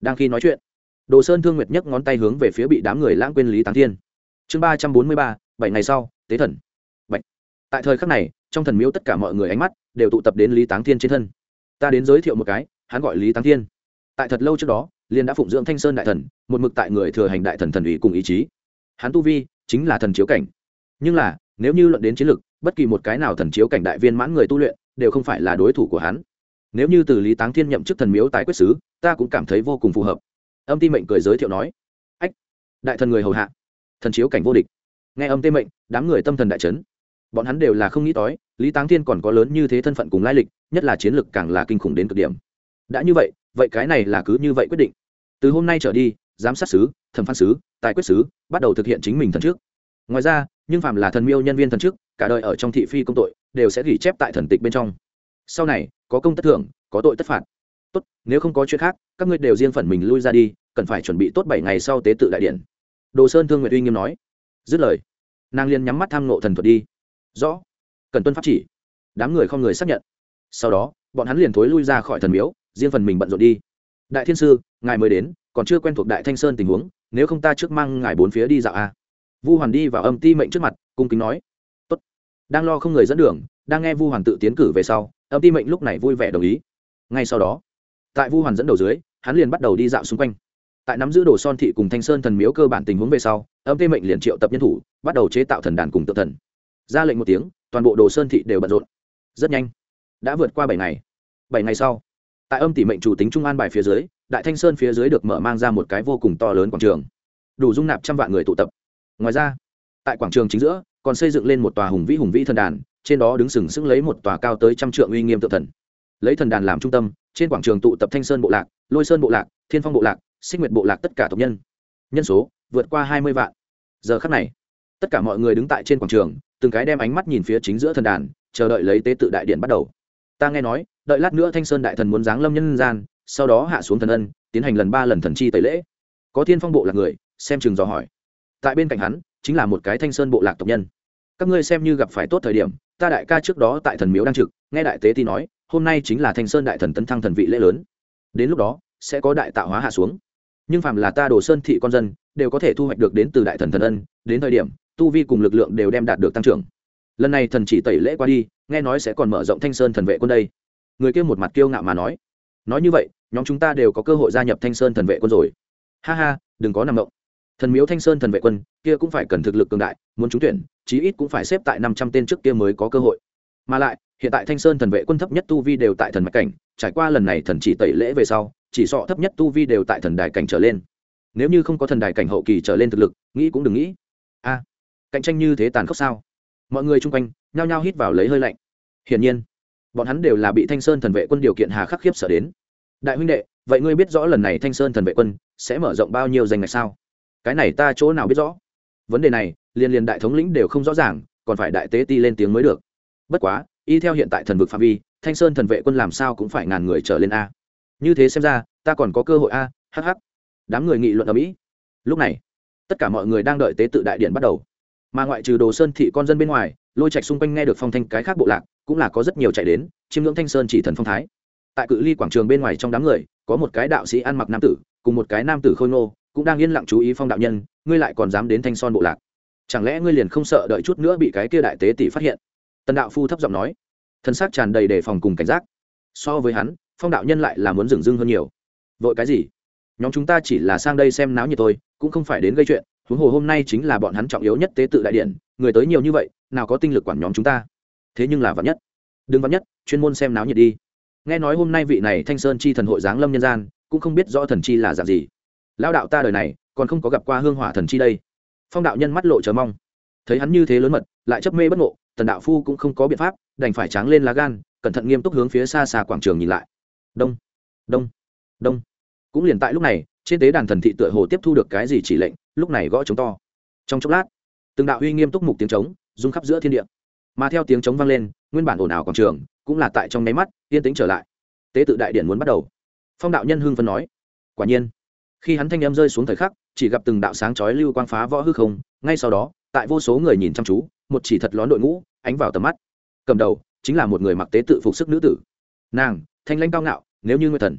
Đang khi nói chuyện, đồ sơn thương nguyệt nhấc ngón tay hướng về phía bị đám người lãng quên lý táng thiên. Chương ba trăm bốn mươi ba, bảy ngày sau, tế thần. Bạch. tại thời khắc này, trong thần miếu tất cả mọi người ánh mắt đều tụ tập đến lý táng thiên trên thân. Ta đến giới thiệu một cái, hắn gọi lý táng thiên. Tại thật lâu trước đó liên đã phụng dưỡng thanh sơn đại thần, một mực tại người thừa hành đại thần thần ủy cùng ý chí. Hắn tu vi chính là thần chiếu cảnh. Nhưng là, nếu như luận đến chiến lược bất kỳ một cái nào thần chiếu cảnh đại viên mãn người tu luyện, đều không phải là đối thủ của hắn. Nếu như từ lý táng thiên nhậm chức thần miếu tái quyết sứ, ta cũng cảm thấy vô cùng phù hợp. Âm ti mệnh cười giới thiệu nói. Ách, đại thần người hầu hạ, thần chiếu cảnh vô địch. Nghe âm tê mệnh, đám người tâm thần đại trấn bọn hắn đều là không nghĩ tới, lý táng thiên còn có lớn như thế thân phận cùng lai lịch, nhất là chiến lược càng là kinh khủng đến cực điểm. Đã như vậy vậy cái này là cứ như vậy quyết định. Từ hôm nay trở đi giám sát sứ, thẩm phán sứ, tài quyết sứ, bắt đầu thực hiện chính mình thần trước ngoài ra, nhưng phạm là thần miêu nhân viên thần trước cả đời ở trong thị phi công tội, đều sẽ ghi chép tại thần tịch bên trong. Sau này, có công tất thưởng, có tội tất phạt. Tốt, nếu không có chuyện khác, các ngươi đều riêng phần mình lui ra đi, cần phải chuẩn bị tốt bảy ngày sau tế tự đại điện. Đồ sơn thương nguyện uy nghiêm nói. Dứt lời, nàng liên nhắm mắt tham nộ thần thuật đi. Rõ, cần tuân pháp chỉ. Đám người không người xác nhận. Sau đó, bọn hắn liền thối lui ra khỏi thần miếu, riêng phần mình bận rộn đi. Đại thiên sư, ngài mới đến còn chưa quen thuộc đại thanh sơn tình huống, nếu không ta trước mang ngài bốn phía đi dạo a. Vu hoàn đi vào âm ti mệnh trước mặt, cung kính nói. Tốt. Đang lo không người dẫn đường, đang nghe vu hoàn tự tiến cử về sau, âm ti mệnh lúc này vui vẻ đồng ý. Ngay sau đó, tại vu hoàn dẫn đầu dưới, hắn liền bắt đầu đi dạo xung quanh. Tại nắm giữ đồ son thị cùng thanh sơn thần miếu cơ bản tình huống về sau, âm ti mệnh liền triệu tập nhân thủ, bắt đầu chế tạo thần đàn cùng tự thần. Ra lệnh một tiếng, toàn bộ đồ sơn thị đều bận rộn. Rất nhanh. Đã vượt qua bảy ngày. Bảy ngày sau, tại âm tỷ mệnh chủ tính trung an bài phía dưới đại thanh sơn phía dưới được mở mang ra một cái vô cùng to lớn quảng trường. Đủ dung nạp trăm vạn người tụ tập. Ngoài ra, tại quảng trường chính giữa, còn xây dựng lên một tòa hùng vĩ hùng vĩ thần đàn, trên đó đứng sừng sững lấy một tòa cao tới trăm trượng uy nghiêm tự thần. Lấy thần đàn làm trung tâm, trên quảng trường tụ tập thanh sơn bộ lạc, lôi sơn bộ lạc, thiên phong bộ lạc sinh nguyệt bộ lạc tất cả tộc nhân. Nhân số vượt qua hai mươi vạn. Giờ khắc này, tất cả mọi người đứng tại trên quảng trường, từng cái đem ánh mắt nhìn phía chính giữa thần đàn, chờ đợi lấy tế tự đại điện bắt đầu. Ta nghe nói, đợi lát nữa thanh sơn đại thần muốn giáng lâm nhân gian sau đó hạ xuống thần ân, tiến hành lần ba lần thần chi tẩy lễ. Có thiên phong bộ là người, xem chừng dò hỏi. Tại bên cạnh hắn, chính là một cái thanh sơn bộ lạc tộc nhân. Các ngươi xem như gặp phải tốt thời điểm, ta đại ca trước đó tại thần miếu đang trực, nghe đại tế thì nói, hôm nay chính là thanh sơn đại thần tấn thăng thần vị lễ lớn. Đến lúc đó, sẽ có đại tạo hóa hạ xuống. Nhưng phàm là ta đồ sơn thị con dân, đều có thể thu hoạch được đến từ đại thần thần ân, đến thời điểm, tu vi cùng lực lượng đều đem đạt được tăng trưởng. Lần này thần chỉ tẩy lễ qua đi, nghe nói sẽ còn mở rộng thanh sơn thần vệ quân đây. Người kia một mặt kiêu ngạo mà nói nói như vậy, nhóm chúng ta đều có cơ hội gia nhập thanh sơn thần vệ quân rồi. Ha ha, đừng có nằm động. Thần miếu thanh sơn thần vệ quân, kia cũng phải cần thực lực cường đại, muốn trúng tuyển, chí ít cũng phải xếp tại năm trăm tên trước kia mới có cơ hội. Mà lại, hiện tại thanh sơn thần vệ quân thấp nhất tu vi đều tại thần mạch cảnh, trải qua lần này thần chỉ tẩy lễ về sau, chỉ sọ thấp nhất tu vi đều tại thần đài cảnh trở lên. Nếu như không có thần đài cảnh hậu kỳ trở lên thực lực, nghĩ cũng đừng nghĩ. A, cạnh tranh như thế tàn khốc sao? Mọi người chung quanh, nhao nhao hít vào lấy hơi lạnh. Hiển nhiên bọn hắn đều là bị thanh sơn thần vệ quân điều kiện hà khắc khiếp sợ đến. Đại huynh đệ, vậy ngươi biết rõ lần này thanh sơn thần vệ quân sẽ mở rộng bao nhiêu danh ngạch sao? Cái này ta chỗ nào biết rõ? Vấn đề này liên liên đại thống lĩnh đều không rõ ràng, còn phải đại tế ti lên tiếng mới được. Bất quá, y theo hiện tại thần vực phạm vi, thanh sơn thần vệ quân làm sao cũng phải ngàn người trở lên a. Như thế xem ra, ta còn có cơ hội a hh đám người nghị luận ở mỹ. Lúc này, tất cả mọi người đang đợi tế tự đại điện bắt đầu. Mà ngoại trừ đồ sơn thị con dân bên ngoài, lôi trạch xung quanh nghe được phong thanh cái khác bộ lạc cũng là có rất nhiều chạy đến, chiêm ngưỡng thanh sơn chỉ thần phong thái. Tại cự ly quảng trường bên ngoài trong đám người, có một cái đạo sĩ ăn mặc nam tử, cùng một cái nam tử khôi ngô, cũng đang yên lặng chú ý phong đạo nhân, ngươi lại còn dám đến thanh son bộ lạc. Chẳng lẽ ngươi liền không sợ đợi chút nữa bị cái kia đại tế tỷ phát hiện? Tần đạo phu thấp giọng nói. Thân xác tràn đầy đề phòng cùng cảnh giác. So với hắn, phong đạo nhân lại là muốn dừng dưng hơn nhiều. Vội cái gì? Nhóm chúng ta chỉ là sang đây xem náo nhiệt thôi, cũng không phải đến gây chuyện, huống hồ hôm nay chính là bọn hắn trọng yếu nhất tế tự đại điện, người tới nhiều như vậy, nào có tinh lực quản nhóm chúng ta? Thế nhưng là vắn nhất. Đừng vắn nhất, chuyên môn xem náo nhiệt đi. Nghe nói hôm nay vị này thanh sơn chi thần hội giáng lâm nhân gian, cũng không biết rõ thần chi là dạng gì. Lao đạo ta đời này, còn không có gặp qua hương hỏa thần chi đây. Phong đạo nhân mắt lộ chờ mong. Thấy hắn như thế lớn mật, lại chấp mê bất ngộ, tần đạo phu cũng không có biện pháp, đành phải tráng lên lá gan, cẩn thận nghiêm túc hướng phía xa xa quảng trường nhìn lại. Đông đông đông. Cũng liền tại lúc này, trên tế đàn thần thị tựa hồ tiếp thu được cái gì chỉ lệnh, lúc này gõ trống to. Trong chốc lát, từng đạo uy nghiêm túc mục tiếng trống, rung khắp giữa thiên địa mà theo tiếng trống vang lên, nguyên bản ồn ào quảng trường cũng là tại trong nháy mắt yên tĩnh trở lại. Tế tự đại điện muốn bắt đầu. Phong đạo nhân hưng phân nói, quả nhiên, khi hắn thanh em rơi xuống thời khắc, chỉ gặp từng đạo sáng chói lưu quang phá võ hư không, ngay sau đó, tại vô số người nhìn chăm chú, một chỉ thật lón đội ngũ ánh vào tầm mắt. Cầm đầu chính là một người mặc tế tự phục sức nữ tử. Nàng, thanh lãnh cao ngạo, nếu như người thần.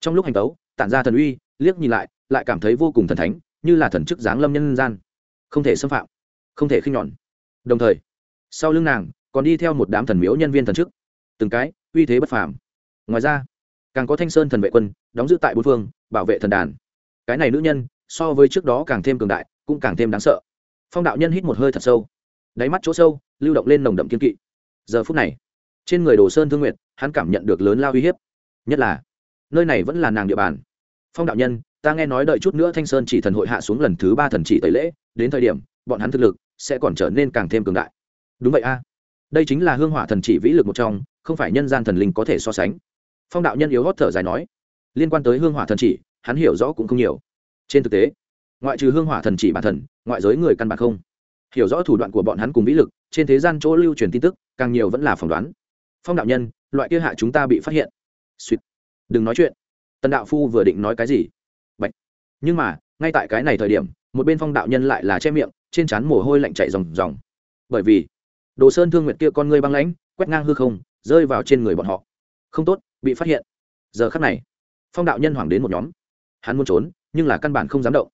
Trong lúc hành tấu, tản ra thần uy, liếc nhìn lại lại cảm thấy vô cùng thần thánh, như là thần chức giáng lâm nhân gian. Không thể xâm phạm, không thể khinh nhọn. Đồng thời sau lưng nàng còn đi theo một đám thần miếu nhân viên thần chức. Từng cái, uy thế bất phàm. Ngoài ra, càng có thanh sơn thần vệ quân đóng giữ tại bốn phương, bảo vệ thần đàn. Cái này nữ nhân, so với trước đó càng thêm cường đại, cũng càng thêm đáng sợ. Phong đạo nhân hít một hơi thật sâu. Đáy mắt chỗ sâu, lưu động lên nồng đậm kiên kỵ. Giờ phút này, trên người đồ sơn thương nguyệt, hắn cảm nhận được lớn lao uy hiếp. Nhất là, nơi này vẫn là nàng địa bàn. Phong đạo nhân, ta nghe nói đợi chút nữa thanh sơn chỉ thần hội hạ xuống lần thứ ba thần chỉ tẩy lễ, đến thời điểm, bọn hắn thực lực sẽ còn trở nên càng thêm cường đại đúng vậy a. Đây chính là hương hỏa thần chỉ vĩ lực một trong, không phải nhân gian thần linh có thể so sánh. Phong đạo nhân yếu hót thở dài nói, liên quan tới hương hỏa thần chỉ, hắn hiểu rõ cũng không nhiều. Trên thực tế, ngoại trừ hương hỏa thần chỉ bản thần, ngoại giới người căn bản không. Hiểu rõ thủ đoạn của bọn hắn cùng vĩ lực, trên thế gian chỗ lưu truyền tin tức, càng nhiều vẫn là phỏng đoán. Phong đạo nhân, loại kia hạ chúng ta bị phát hiện. Suýt. Đừng nói chuyện. Tần đạo phu vừa định nói cái gì? Bạch. nhưng mà, ngay tại cái này thời điểm, một bên phong đạo nhân lại là che miệng, trên trán mồ hôi lạnh chạy ròng ròng. Bởi vì đồ sơn thương nguyệt kia con ngươi băng lãnh, quét ngang hư không, rơi vào trên người bọn họ. Không tốt, bị phát hiện. Giờ khắc này, phong đạo nhân hoảng đến một nhóm. Hắn muốn trốn, nhưng là căn bản không dám động.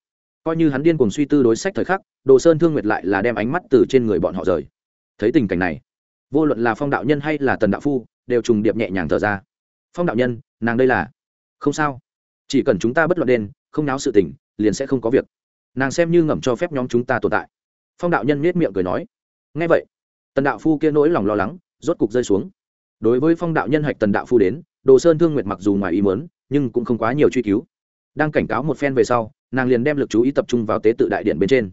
Coi như hắn điên cùng suy tư đối sách thời khắc, đồ sơn thương nguyệt lại là đem ánh mắt từ trên người bọn họ rời. Thấy tình cảnh này, vô luận là phong đạo nhân hay là tần đạo phu, đều trùng điệp nhẹ nhàng thở ra. Phong đạo nhân, nàng đây là? Không sao. Chỉ cần chúng ta bất luận đen, không náo sự tình, liền sẽ không có việc. Nàng xem như ngầm cho phép nhóm chúng ta tồn tại. Phong đạo nhân miết miệng cười nói. Ngay vậy tần đạo phu kia nỗi lòng lo lắng, rốt cục rơi xuống. Đối với phong đạo nhân hạch tần đạo phu đến, đồ sơn thương nguyệt mặc dù ngoài ý mớn nhưng cũng không quá nhiều truy cứu. Đang cảnh cáo một phen về sau, nàng liền đem l ự c chú ý tập trung vào tế tự đại điện bên trên.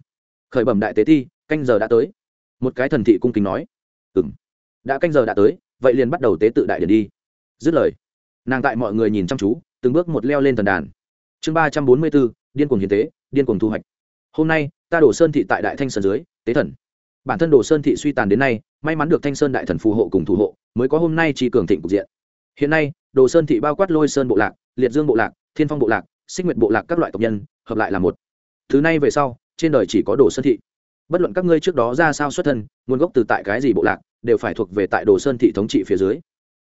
Khởi bẩm đại tế thi canh giờ đã tới. Một cái thần thị cung kính nói. Ừ m đã canh giờ đã tới, vậy liền bắt đầu tế tự đại điện đi. Dứt lời, nàng tại mọi người nhìn chăm chú, từng bước một leo lên thần đàn. Chương ba trăm bốn mươi b ố điên cuồng hiến tế, điên cuồng thu hoạch. Hôm nay, ta đổ sơn thị tại đại thanh sơn dưới, tế thần bản thân đồ sơn thị suy tàn đến nay, may mắn được thanh sơn đại thần phù hộ cùng thủ hộ, mới có hôm nay chỉ cường thịnh cục diện. Hiện nay, đồ sơn thị bao quát lôi sơn bộ lạc, liệt dương bộ lạc, thiên phong bộ lạc, xích nguyệt bộ lạc các loại tộc nhân, hợp lại là một. Thứ này về sau, trên đời chỉ có đồ sơn thị. Bất luận các ngươi trước đó ra sao xuất thân, nguồn gốc từ tại cái gì bộ lạc, đều phải thuộc về tại đồ sơn thị thống trị phía dưới.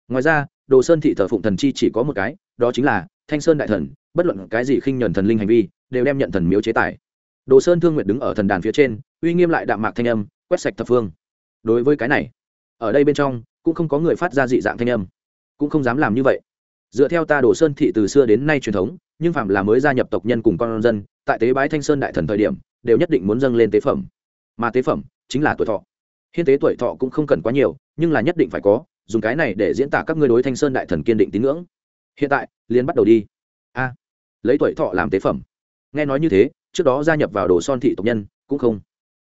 Ngoài ra, đồ sơn thị thờ phụng thần chi chỉ có một cái, đó chính là thanh sơn đại thần, bất luận cái gì khinh nhuần thần linh hành vi, đều đem nhận thần miếu chế tài đồ sơn thương nguyệt đứng ở thần đàn phía trên, uy nghiêm lại đạm mạc thanh âm, quét sạch thập phương. Đối với cái này, ở đây bên trong, cũng không có người phát ra dị dạng thanh âm. Cũng không dám làm như vậy. Dựa theo ta đồ sơn thị từ xưa đến nay truyền thống, nhưng phạm là mới gia nhập tộc nhân cùng con dân, tại tế bái thanh sơn đại thần thời điểm, đều nhất định muốn dâng lên tế phẩm. Mà tế phẩm chính là tuổi thọ. Hiên tế tuổi thọ cũng không cần quá nhiều, nhưng là nhất định phải có, dùng cái này để diễn tả các ngươi đối thanh sơn đại thần kiên định tín ngưỡng. Hiện tại, liền bắt đầu đi. A, lấy tuổi thọ làm tế phẩm nghe nói như thế, trước đó gia nhập vào đồ son thị tộc nhân, cũng không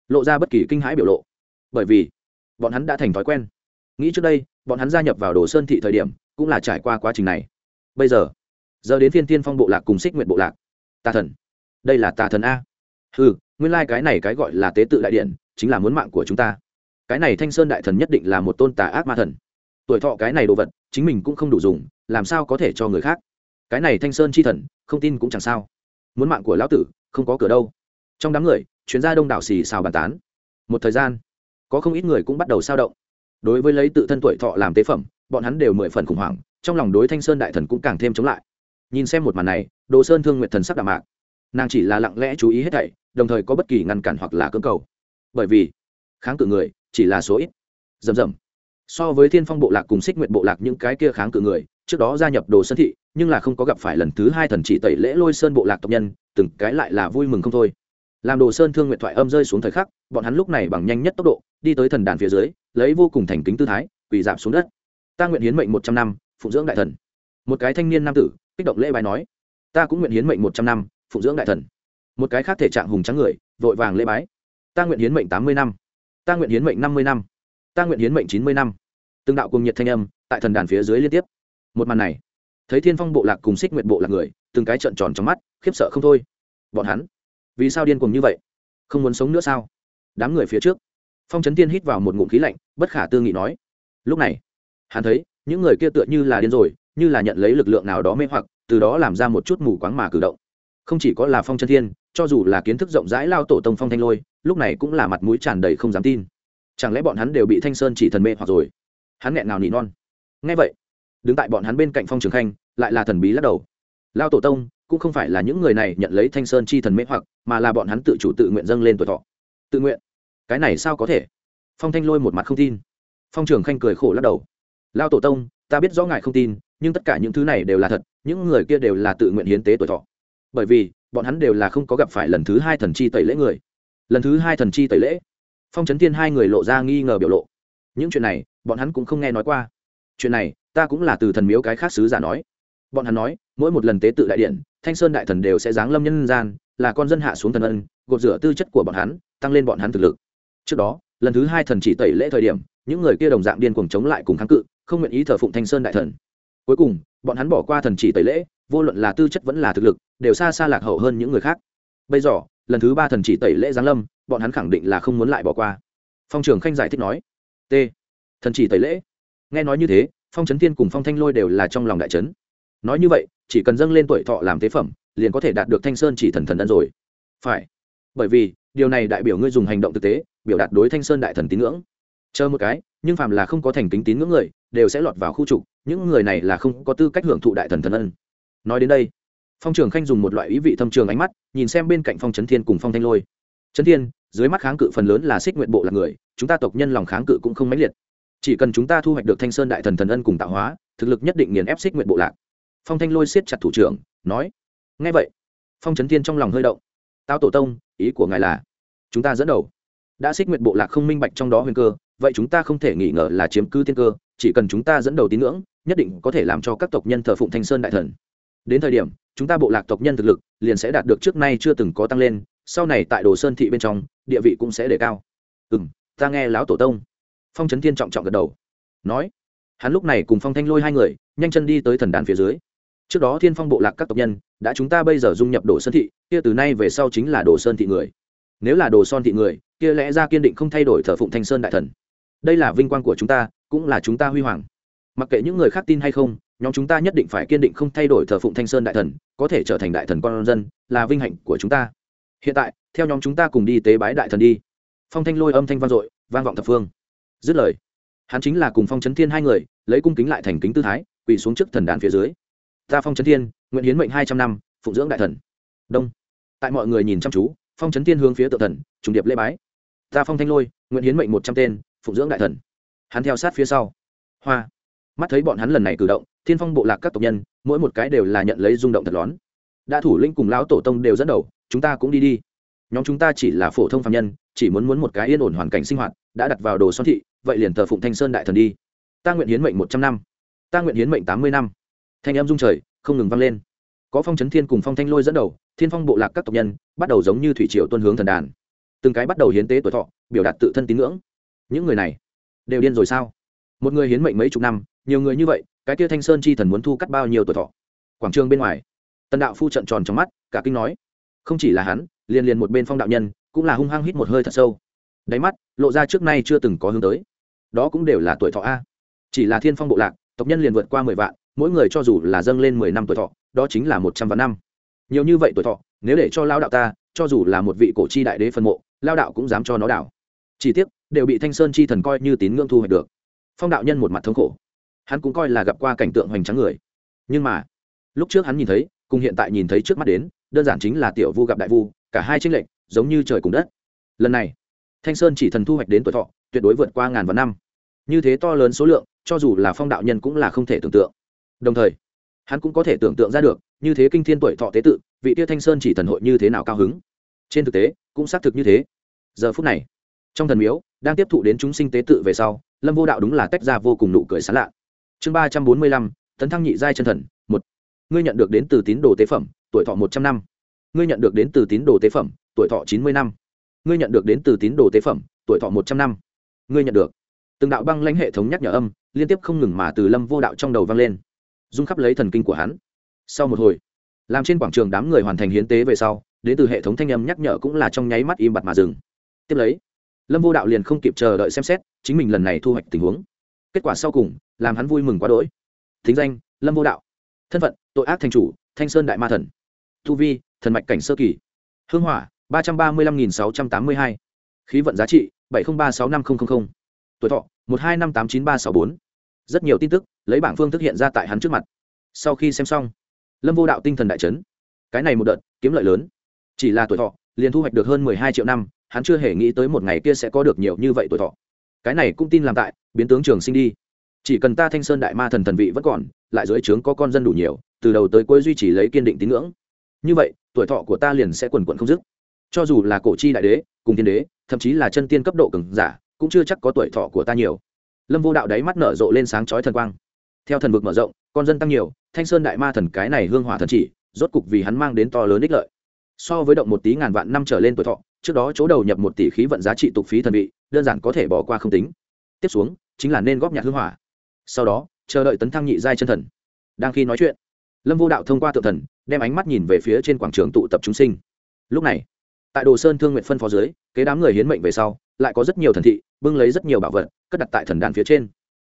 lộ ra bất kỳ kinh hãi biểu lộ. Bởi vì, bọn hắn đã thành thói quen. Nghĩ trước đây, bọn hắn gia nhập vào đồ sơn thị thời điểm, cũng là trải qua quá trình này. Bây giờ giờ đến phiên tiên phong bộ lạc cùng xích nguyện bộ lạc. Tà thần. Đây là tà thần a. Ừ nguyên lai、like、cái này cái gọi là tế tự đại điện, chính là muốn mạng của chúng ta. Cái này thanh sơn đại thần nhất định là một tôn tà ác ma thần. Tuổi thọ cái này đồ vật, chính mình cũng không đủ dùng, làm sao có thể cho người khác? Cái này thanh sơn chi thần, không tin cũng chẳng sao muốn mạng của lão tử, không có cửa đâu. Trong đám người, chuyến gia đông đảo xì xào bàn tán. Một thời gian, có không ít người cũng bắt đầu sao động. Đối với lấy tự thân tuổi thọ làm tế phẩm, bọn hắn đều mười phần khủng hoảng, trong lòng đối thanh sơn đại thần cũng càng thêm chống lại. Nhìn xem một màn này, đồ sơn thương nguyện thần sắc đạm mạc. Nàng chỉ là lặng lẽ chú ý hết thảy, đồng thời có bất kỳ ngăn cản hoặc là cưỡng cầu. Bởi vì, kháng cự người chỉ là số ít. Rầm rầm. So với thiên phong bộ lạc cùng xích nguyện bộ lạc những cái kia kháng cự người trước đó gia nhập đồ sơn thị, nhưng là không có gặp phải lần thứ hai thần chỉ tẩy lễ lôi sơn bộ lạc tộc nhân, từng cái lại là vui mừng không thôi. Làm đồ sơn thương nguyện thoại âm rơi xuống thời khắc, bọn hắn lúc này bằng nhanh nhất tốc độ, đi tới thần đàn phía dưới, lấy vô cùng thành kính tư thái, quỳ giảm xuống đất. Ta nguyện hiến mệnh một trăm năm, phụng dưỡng đại thần. Một cái thanh niên nam tử, kích động lễ bài nói, ta cũng nguyện hiến mệnh một trăm năm, phụng dưỡng đại thần. Một cái khác thể trạng hùng trắng người, vội vàng lễ bái, ta nguyện hiến mệnh tám mươi năm, ta nguyện hiến mệnh năm mươi năm, ta nguyện hiến mệnh chín mươi năm. Từng đạo cùng nhiệt thanh âm, tại thần đàn phía dưới liên tiếp một màn này, thấy thiên phong bộ lạc cùng xích nguyện bộ lạc người, từng cái trợn tròn trong mắt, khiếp sợ không thôi. Bọn hắn, vì sao điên cuồng như vậy? Không muốn sống nữa sao? Đám người phía trước, phong trấn tiên hít vào một ngụm khí lạnh, bất khả tư nghị nói. Lúc này, hắn thấy, những người kia tựa như là điên rồi, như là nhận lấy lực lượng nào đó mê hoặc, từ đó làm ra một chút mù quáng mà cử động. Không chỉ có là phong chân thiên, cho dù là kiến thức rộng rãi lao tổ tông phong thanh lôi, lúc này cũng là mặt mũi tràn đầy không dám tin. Chẳng lẽ bọn hắn đều bị thanh sơn chỉ thần mê hoặc rồi? Hắn nghẹn nào nỉ non. Ngay vậy đứng tại bọn hắn bên cạnh phong trường khanh, lại là thần bí lắc đầu. Lao tổ tông, cũng không phải là những người này nhận lấy thanh sơn chi thần mễ hoặc, mà là bọn hắn tự chủ tự nguyện dâng lên tuổi thọ. Tự nguyện? Cái này sao có thể? Phong thanh lôi một mặt không tin. Phong trường khanh cười khổ lắc đầu. Lao tổ tông, ta biết rõ ngài không tin, nhưng tất cả những thứ này đều là thật, những người kia đều là tự nguyện hiến tế tuổi thọ. Bởi vì, bọn hắn đều là không có gặp phải lần thứ hai thần chi tẩy lễ người. Lần thứ hai thần chi tẩy lễ. Phong trấn thiên hai người lộ ra nghi ngờ biểu lộ. Những chuyện này, bọn hắn cũng không nghe nói qua. Chuyện này ta cũng là từ thần miếu cái khác sứ giả nói. Bọn hắn nói, mỗi một lần tế tự đại điện, thanh sơn đại thần đều sẽ giáng lâm nhân gian, là con dân hạ xuống thần ân, gột rửa tư chất của bọn hắn, tăng lên bọn hắn thực lực. Trước đó, lần thứ hai thần chỉ tẩy lễ thời điểm, những người kia đồng dạng điên cuồng chống lại cùng kháng cự, không nguyện ý thờ phụng thanh sơn đại thần. Cuối cùng, bọn hắn bỏ qua thần chỉ tẩy lễ, vô luận là tư chất vẫn là thực lực, đều xa xa lạc hậu hơn những người khác. Bây giờ, lần thứ ba thần chỉ tẩy lễ giáng lâm, bọn hắn khẳng định là không muốn lại bỏ qua. Phong trường khanh giải thích nói, t, thần chỉ tẩy lễ. Nghe nói như thế phong trấn thiên cùng phong thanh lôi đều là trong lòng đại trấn. Nói như vậy, chỉ cần dâng lên tuổi thọ làm tế phẩm, liền có thể đạt được thanh sơn chỉ thần thần ân rồi. Phải. Bởi vì, điều này đại biểu ngươi dùng hành động thực tế, biểu đạt đối thanh sơn đại thần tín ngưỡng. Chờ một cái, nhưng phàm là không có thành kính tín ngưỡng người, đều sẽ lọt vào khu trục, những người này là không có tư cách hưởng thụ đại thần thần ân. Nói đến đây, phong trường khanh dùng một loại ý vị thâm trường ánh mắt, nhìn xem bên cạnh phong trấn thiên cùng phong thanh lôi. Trấn thiên, dưới mắt kháng cự phần lớn là xích nguyện bộ là người, chúng ta tộc nhân lòng kháng cự cũng không mãnh liệt chỉ cần chúng ta thu hoạch được thanh sơn đại thần thần ân cùng tạo hóa, thực lực nhất định nghiền ép xích nguyện bộ lạc. Phong thanh lôi siết chặt thủ trưởng, nói ngay vậy. Phong trấn thiên trong lòng hơi động. Tao tổ tông, ý của ngài là, chúng ta dẫn đầu. Đã xích nguyện bộ lạc không minh bạch trong đó huyền cơ, vậy chúng ta không thể nghi ngờ là chiếm cứ thiên cơ, chỉ cần chúng ta dẫn đầu tín ngưỡng, nhất định có thể làm cho các tộc nhân thờ phụng thanh sơn đại thần. Đến thời điểm, chúng ta bộ lạc tộc nhân thực lực liền sẽ đạt được trước nay chưa từng có tăng lên, sau này tại đồ sơn thị bên trong, địa vị cũng sẽ đề cao. Ừ m ta nghe lão tổ tông phong trấn thiên trọng trọng gật đầu. Nói, hắn lúc này cùng phong thanh lôi hai người, nhanh chân đi tới thần đàn phía dưới. Trước đó thiên phong bộ lạc các tộc nhân, đã chúng ta bây giờ dung nhập đồ sơn thị, kia từ nay về sau chính là đồ sơn thị người. Nếu là đồ son thị người, kia lẽ ra kiên định không thay đổi thờ phụng thanh sơn đại thần. Đây là vinh quang của chúng ta, cũng là chúng ta huy hoàng. Mặc kệ những người khác tin hay không, nhóm chúng ta nhất định phải kiên định không thay đổi thờ phụng thanh sơn đại thần, có thể trở thành đại thần con dân, là vinh hạnh của chúng ta. Hiện tại, theo nhóm chúng ta cùng đi tế bái đại thần đi. Phong thanh lôi âm thanh vang dội, vang vọng thập phương dứt lời, hắn chính là cùng phong trấn thiên hai người, lấy cung kính lại thành kính tư thái, quỳ xuống trước thần đàn phía dưới. Ta phong trấn thiên, nguyện hiến mệnh hai trăm năm, phụng dưỡng đại thần. Đông. Tại mọi người nhìn chăm chú, phong trấn thiên hướng phía tự thần, trùng điệp lễ bái. Ta phong thanh lôi, nguyện hiến mệnh một trăm tên, phụng dưỡng đại thần. Hắn theo sát phía sau. Hoa. Mắt thấy bọn hắn lần này cử động, thiên phong bộ lạc các tộc nhân, mỗi một cái đều là nhận lấy rung động thật lón đã thủ linh cùng lão tổ tông đều dẫn đầu, chúng ta cũng đi đi. Nhóm chúng ta chỉ là phổ thông phạm nhân, chỉ muốn muốn một cái yên ổn hoàn cảnh sinh hoạt, đã đặt vào đồ xoắn thị vậy liền thờ phụng thanh sơn đại thần đi. Ta nguyện hiến mệnh một trăm năm. Ta nguyện hiến mệnh tám mươi năm. Thanh em dung trời, không ngừng vang lên. Có phong trấn thiên cùng phong thanh lôi dẫn đầu, thiên phong bộ lạc các tộc nhân bắt đầu giống như thủy triều tuân hướng thần đàn. Từng cái bắt đầu hiến tế tuổi thọ, biểu đạt tự thân tín ngưỡng. Những người này đều điên rồi sao? Một người hiến mệnh mấy chục năm, nhiều người như vậy, cái kia thanh sơn chi thần muốn thu cắt bao nhiêu tuổi thọ? Quảng trường bên ngoài, tần đạo phu trận tròn trong mắt, cả kinh nói. Không chỉ là hắn, liền liền một bên phong đạo nhân cũng là hung hăng hít một hơi thật sâu. Đáy mắt, lộ ra trước nay chưa từng có hướng tới đó cũng đều là tuổi thọ a. Chỉ là thiên phong bộ lạc, tộc nhân liền vượt qua mười vạn, mỗi người cho dù là dâng lên mười năm tuổi thọ, đó chính là một trăm vạn năm. Nhiều như vậy tuổi thọ, nếu để cho lao đạo ta, cho dù là một vị cổ chi đại đế phân mộ lao đạo cũng dám cho nó đảo. Chỉ tiếc, đều bị thanh sơn chi thần coi như tín ngưỡng thu hoạch được. Phong đạo nhân một mặt thống khổ. Hắn cũng coi là gặp qua cảnh tượng hoành tráng người. Nhưng mà, lúc trước hắn nhìn thấy, cùng hiện tại nhìn thấy trước mắt đến, đơn giản chính là tiểu vu gặp đại vu, cả hai tranh lệch, giống như trời cùng đất. Lần này thanh sơn chỉ thần thu hoạch đến tuổi thọ, tuyệt đối vượt qua ngàn vạn năm. Như thế to lớn số lượng, cho dù là phong đạo nhân cũng là không thể tưởng tượng. Đồng thời, hắn cũng có thể tưởng tượng ra được, như thế kinh thiên tuổi thọ tế tự, vị tia thanh sơn chỉ thần hội như thế nào cao hứng. Trên thực tế, cũng xác thực như thế. Giờ phút này, trong thần miếu, đang tiếp thụ đến chúng sinh tế tự về sau, lâm vô đạo đúng là tách ra vô cùng nụ cười sán lạ. Chương ba trăm bốn mươi lăm, tấn thăng nhị giai chân thần, một. Ngươi nhận được đến từ tín đồ tế phẩm, tuổi thọ một trăm năm. Ngươi nhận được đến từ tín đồ tế phẩm, tuổi thọ chín mươi năm ngươi nhận được đến từ tín đồ tế phẩm, tuổi thọ một trăm năm. Ngươi nhận được. Từng đạo băng lãnh hệ thống nhắc nhở âm, liên tiếp không ngừng mà từ lâm vô đạo trong đầu vang lên. Dung khắp lấy thần kinh của hắn. Sau một hồi, làm trên quảng trường đám người hoàn thành hiến tế về sau, đến từ hệ thống thanh âm nhắc nhở cũng là trong nháy mắt im bặt mà dừng. Tiếp lấy, lâm vô đạo liền không kịp chờ đợi xem xét, chính mình lần này thu hoạch tình huống. Kết quả sau cùng, làm hắn vui mừng quá đỗi. Thính danh, lâm vô đạo. Thân phận, tội ác thành chủ, thanh sơn đại ma thần. Thu vi, thần mạch cảnh sơ kỳ. Hương hỏa ba trăm ba mươi lăm nghìn sáu trăm tám mươi hai. Khí vận giá trị, bảy trăm ba sáu năm nghìn tuổi thọ, một hai năm tám chín ba sáu bốn. Rất nhiều tin tức, lấy bảng phương thức hiện ra tại hắn trước mặt. Sau khi xem xong, lâm vô đạo tinh thần đại chấn. Cái này một đợt, kiếm lợi lớn. Chỉ là tuổi thọ, liền thu hoạch được hơn mười hai triệu năm, hắn chưa hề nghĩ tới một ngày kia sẽ có được nhiều như vậy tuổi thọ. Cái này cũng tin làm tại, biến tướng trường sinh đi. Chỉ cần ta thanh sơn đại ma thần thần vị vẫn còn, lại dưới trướng có con dân đủ nhiều, từ đầu tới cuối duy trì lấy kiên định tín ngưỡng. Như vậy, tuổi thọ của ta liền sẽ quần quận không dứt cho dù là cổ chi đại đế, cùng thiên đế, thậm chí là chân tiên cấp độ cường giả, cũng chưa chắc có tuổi thọ của ta nhiều. Lâm vô đạo đáy mắt nở rộ lên sáng chói thần quang. Theo thần vực mở rộng, con dân tăng nhiều, thanh sơn đại ma thần cái này hương hỏa thần chỉ, rốt cục vì hắn mang đến to lớn ích lợi. So với động một tí ngàn vạn năm trở lên tuổi thọ, trước đó chỗ đầu nhập một tỷ khí vận giá trị tục phí thần vị, đơn giản có thể bỏ qua không tính. Tiếp xuống, chính là nên góp nhặt hương hỏa. Sau đó, chờ đợi tấn thăng nhị giai chân thần. Đang khi nói chuyện, lâm vô đạo thông qua tự thần, đem ánh mắt nhìn về phía trên quảng trường tụ tập chúng sinh. Lúc này tại đồ sơn thương nguyện phân phó dưới, kế đám người hiến mệnh về sau, lại có rất nhiều thần thị, bưng lấy rất nhiều bảo vật, cất đặt tại thần đàn phía trên.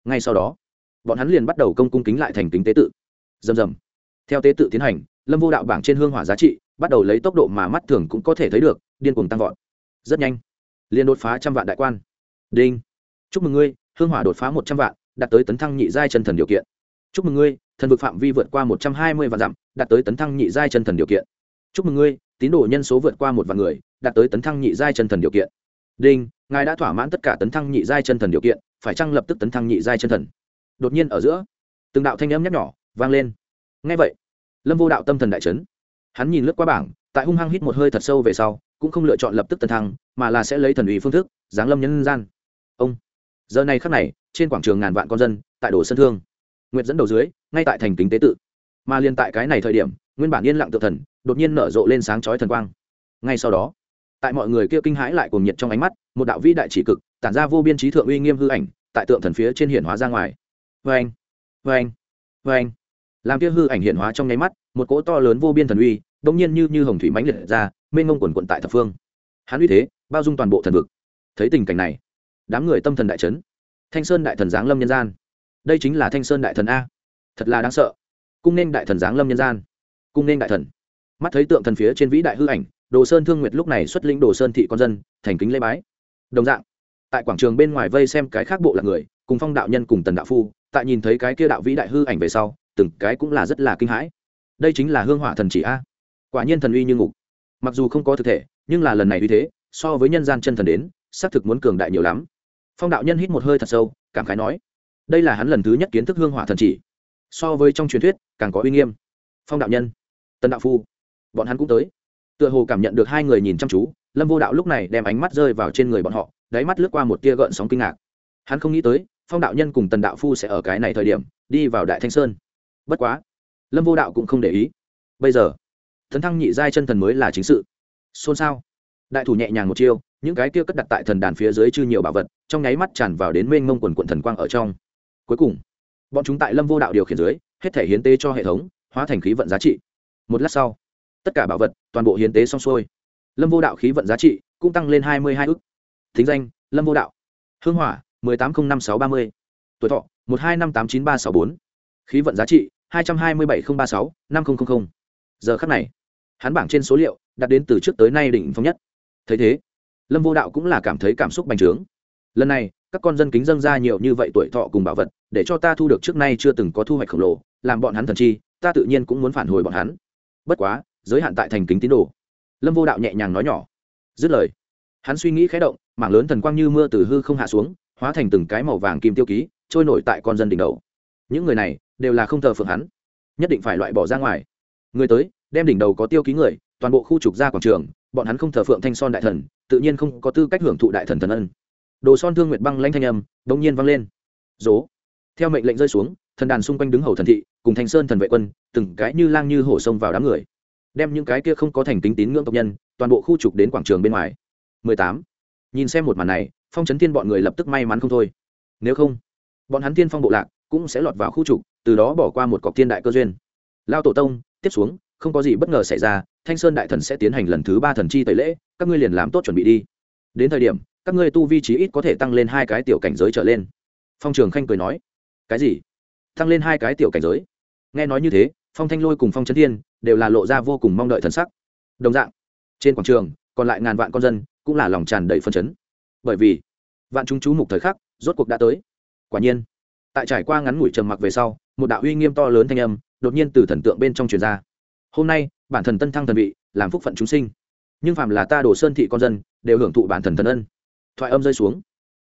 Ngay sau đó, bọn hắn liền bắt đầu công cung kính lại thành kính tế tự. Dầm dầm theo tế tự tiến hành, lâm vô đạo bảng trên hương hỏa giá trị, bắt đầu lấy tốc độ mà mắt thường cũng có thể thấy được, điên cuồng tăng vọt. Rất nhanh, liền đột phá trăm vạn đại quan. Đinh. Chúc mừng ngươi, hương hỏa đột phá một trăm vạn, đạt tới tấn thăng nhị giai chân thần điều kiện. Chúc mừng ngươi, thần vực phạm vi vượt qua một trăm hai mươi vạn dặm, đạt tới tấn thăng nhị giai chân thần điều kiện. Chúc mừng ngươi tín đồ nhân số vượt qua một vạn người, đạt tới tấn thăng nhị giai chân thần điều kiện. Đinh, ngài đã thỏa mãn tất cả tấn thăng nhị giai chân thần điều kiện, phải chăng lập tức tấn thăng nhị giai chân thần? Đột nhiên ở giữa, từng đạo thanh âm nhắc nhỏ vang lên. Ngay vậy, lâm vô đạo tâm thần đại chấn. Hắn nhìn lướt qua bảng, tại hung hăng hít một hơi thật sâu về sau, cũng không lựa chọn lập tức tấn thăng, mà là sẽ lấy thần ủy phương thức, giáng lâm nhân gian. Ông, giờ này khắc này, trên quảng trường ngàn vạn con dân, tại đồ sân thương. Nguyệt dẫn đầu dưới, ngay tại thành kính tế tự. Mà liên tại cái này thời điểm, nguyên bản yên lặng tự thần đột nhiên nở rộ lên sáng chói thần quang. Ngay sau đó, tại mọi người kia kinh hãi lại cùng nhiệt trong ánh mắt, một đạo vĩ đại chỉ cực, tản ra vô biên trí thượng uy nghiêm hư ảnh, tại tượng thần phía trên hiển hóa ra ngoài. Vê anh vê anh vê anh làm kia hư ảnh hiển hóa trong nháy mắt, một cỗ to lớn vô biên thần uy đông nhiên như như hồng thủy mãnh liệt ra, mênh mông quần quận tại thập phương. Hắn uy thế, bao dung toàn bộ thần vực. Thấy tình cảnh này, đám người tâm thần đại trấn thanh sơn đại thần giáng lâm nhân gian. Đây chính là thanh sơn đại thần a. Thật là đáng sợ. Cung nên đại thần giáng lâm nhân gian. Cung nên đại thần mắt thấy tượng thần phía trên vĩ đại hư ảnh, đồ sơn thương nguyệt lúc này xuất lĩnh đồ sơn thị con dân, thành kính lễ bái. Đồng dạng, tại quảng trường bên ngoài vây xem cái khác bộ là người, cùng phong đạo nhân cùng tần đạo phu, tại nhìn thấy cái kia đạo vĩ đại hư ảnh về sau, từng cái cũng là rất là kinh hãi. Đây chính là hương hỏa thần chỉ a. Quả nhiên thần uy như ngục. Mặc dù không có thực thể, nhưng là lần này uy thế, so với nhân gian chân thần đến, xác thực muốn cường đại nhiều lắm. Phong đạo nhân hít một hơi thật sâu, cảm khái nói, đây là hắn lần thứ nhất kiến thức hương hỏa thần chỉ. So với trong truyền thuyết, càng có uy nghiêm. Phong đạo nhân, tần đạo phu bọn hắn cũng tới. Tựa hồ cảm nhận được hai người nhìn chăm chú, lâm vô đạo lúc này đem ánh mắt rơi vào trên người bọn họ, đáy mắt lướt qua một tia gợn sóng kinh ngạc. Hắn không nghĩ tới, phong đạo nhân cùng tần đạo phu sẽ ở cái này thời điểm, đi vào đại thanh sơn. Bất quá, lâm vô đạo cũng không để ý. Bây giờ, thần thăng nhị giai chân thần mới là chính sự. Xôn xao. Đại thủ nhẹ nhàng một chiêu, những cái kia cất đặt tại thần đàn phía dưới chư nhiều bảo vật, trong nháy mắt tràn vào đến mênh mông quần quận thần quang ở trong. Cuối cùng, bọn chúng tại lâm vô đạo điều khiển dưới, hết thể hiến tế cho hệ thống, hóa thành khí vận giá trị. Một lát sau tất cả bảo vật, toàn bộ hiến tế xong xuôi. Lâm vô đạo khí vận giá trị cũng tăng lên hai mươi hai ức. Thính danh, lâm vô đạo. Hương hỏa, mười tám không năm sáu ba mươi. Tuổi thọ, một hai năm tám chín ba sáu bốn. Khí vận giá trị, hai trăm hai mươi bảy không ba sáu, năm nghìn giờ khắc này, hắn bảng trên số liệu đạt đến từ trước tới nay đỉnh phong nhất. Thấy thế, lâm vô đạo cũng là cảm thấy cảm xúc bành trướng. Lần này, các con dân kính dân ra nhiều như vậy tuổi thọ cùng bảo vật, để cho ta thu được trước nay chưa từng có thu hoạch khổng lồ, làm bọn hắn thần chi, ta tự nhiên cũng muốn phản hồi bọn hắn. Bất quá giới hạn tại thành kính tín đồ. Lâm vô đạo nhẹ nhàng nói nhỏ. Dứt lời, hắn suy nghĩ khé động, mảng lớn thần quang như mưa từ hư không hạ xuống, hóa thành từng cái màu vàng kim tiêu ký, trôi nổi tại con dân đỉnh đầu. Những người này đều là không thờ phượng hắn. Nhất định phải loại bỏ ra ngoài. Người tới, đem đỉnh đầu có tiêu ký người, toàn bộ khu trục ra quảng trường, bọn hắn không thờ phượng thanh son đại thần, tự nhiên không có tư cách hưởng thụ đại thần thần ân. Đồ son thương nguyệt băng lanh thanh âm đông nhiên vang lên. Dố theo mệnh lệnh rơi xuống, thần đàn xung quanh đứng hầu thần thị, cùng thanh sơn thần vệ quân, từng cái như lang như hổ sông vào đám người đem những cái kia không có thành tính tín ngưỡng tộc nhân, toàn bộ khu trục đến quảng trường bên ngoài. 18. nhìn xem một màn này, phong trấn thiên bọn người lập tức may mắn không thôi. Nếu không, bọn hắn thiên phong bộ lạc cũng sẽ lọt vào khu trục, từ đó bỏ qua một cọc thiên đại cơ duyên. Lao tổ tông, tiếp xuống, không có gì bất ngờ xảy ra, thanh sơn đại thần sẽ tiến hành lần thứ ba thần chi tẩy lễ, các ngươi liền làm tốt chuẩn bị đi. Đến thời điểm, các ngươi tu vi trí ít có thể tăng lên hai cái tiểu cảnh giới trở lên. Phong trường khanh cười nói. Cái gì? Tăng lên hai cái tiểu cảnh giới? Nghe nói như thế, phong thanh lôi cùng phong trấn thiên đều là lộ ra vô cùng mong đợi thần sắc. Đồng dạng, trên quảng trường, còn lại ngàn vạn con dân cũng là lòng tràn đầy phân chấn. Bởi vì, vạn chúng chú mục thời khắc, rốt cuộc đã tới. Quả nhiên, tại trải qua ngắn ngủi trầm mặc về sau, một đạo uy nghiêm to lớn thanh âm đột nhiên từ thần tượng bên trong truyền ra. Hôm nay, bản thần tân thăng thần vị, làm phúc phận chúng sinh. Nhưng phàm là ta đổ sơn thị con dân, đều hưởng thụ bản thần thần ân. Thoại âm rơi xuống.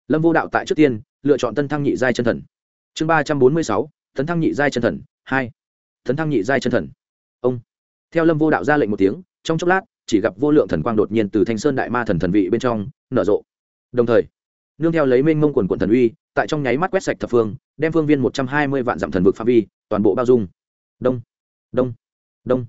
Lâm vô đạo tại trước tiên, lựa chọn tân thăng nhị giai chân thần. Chương ba trăm bốn mươi sáu, tấn thăng nhị giai chân thần, hai. Tấn thăng nhị giai chân thần. Ông theo lâm vô đạo ra lệnh một tiếng, trong chốc lát, chỉ gặp vô lượng thần quang đột nhiên từ thanh sơn đại ma thần thần vị bên trong nở rộ. Đồng thời, nương theo lấy mênh mông quần quận thần uy, tại trong nháy mắt quét sạch thập phương, đem phương viên một trăm hai mươi vạn dặm thần vực phạm vi, toàn bộ bao dung. Đông đông đông.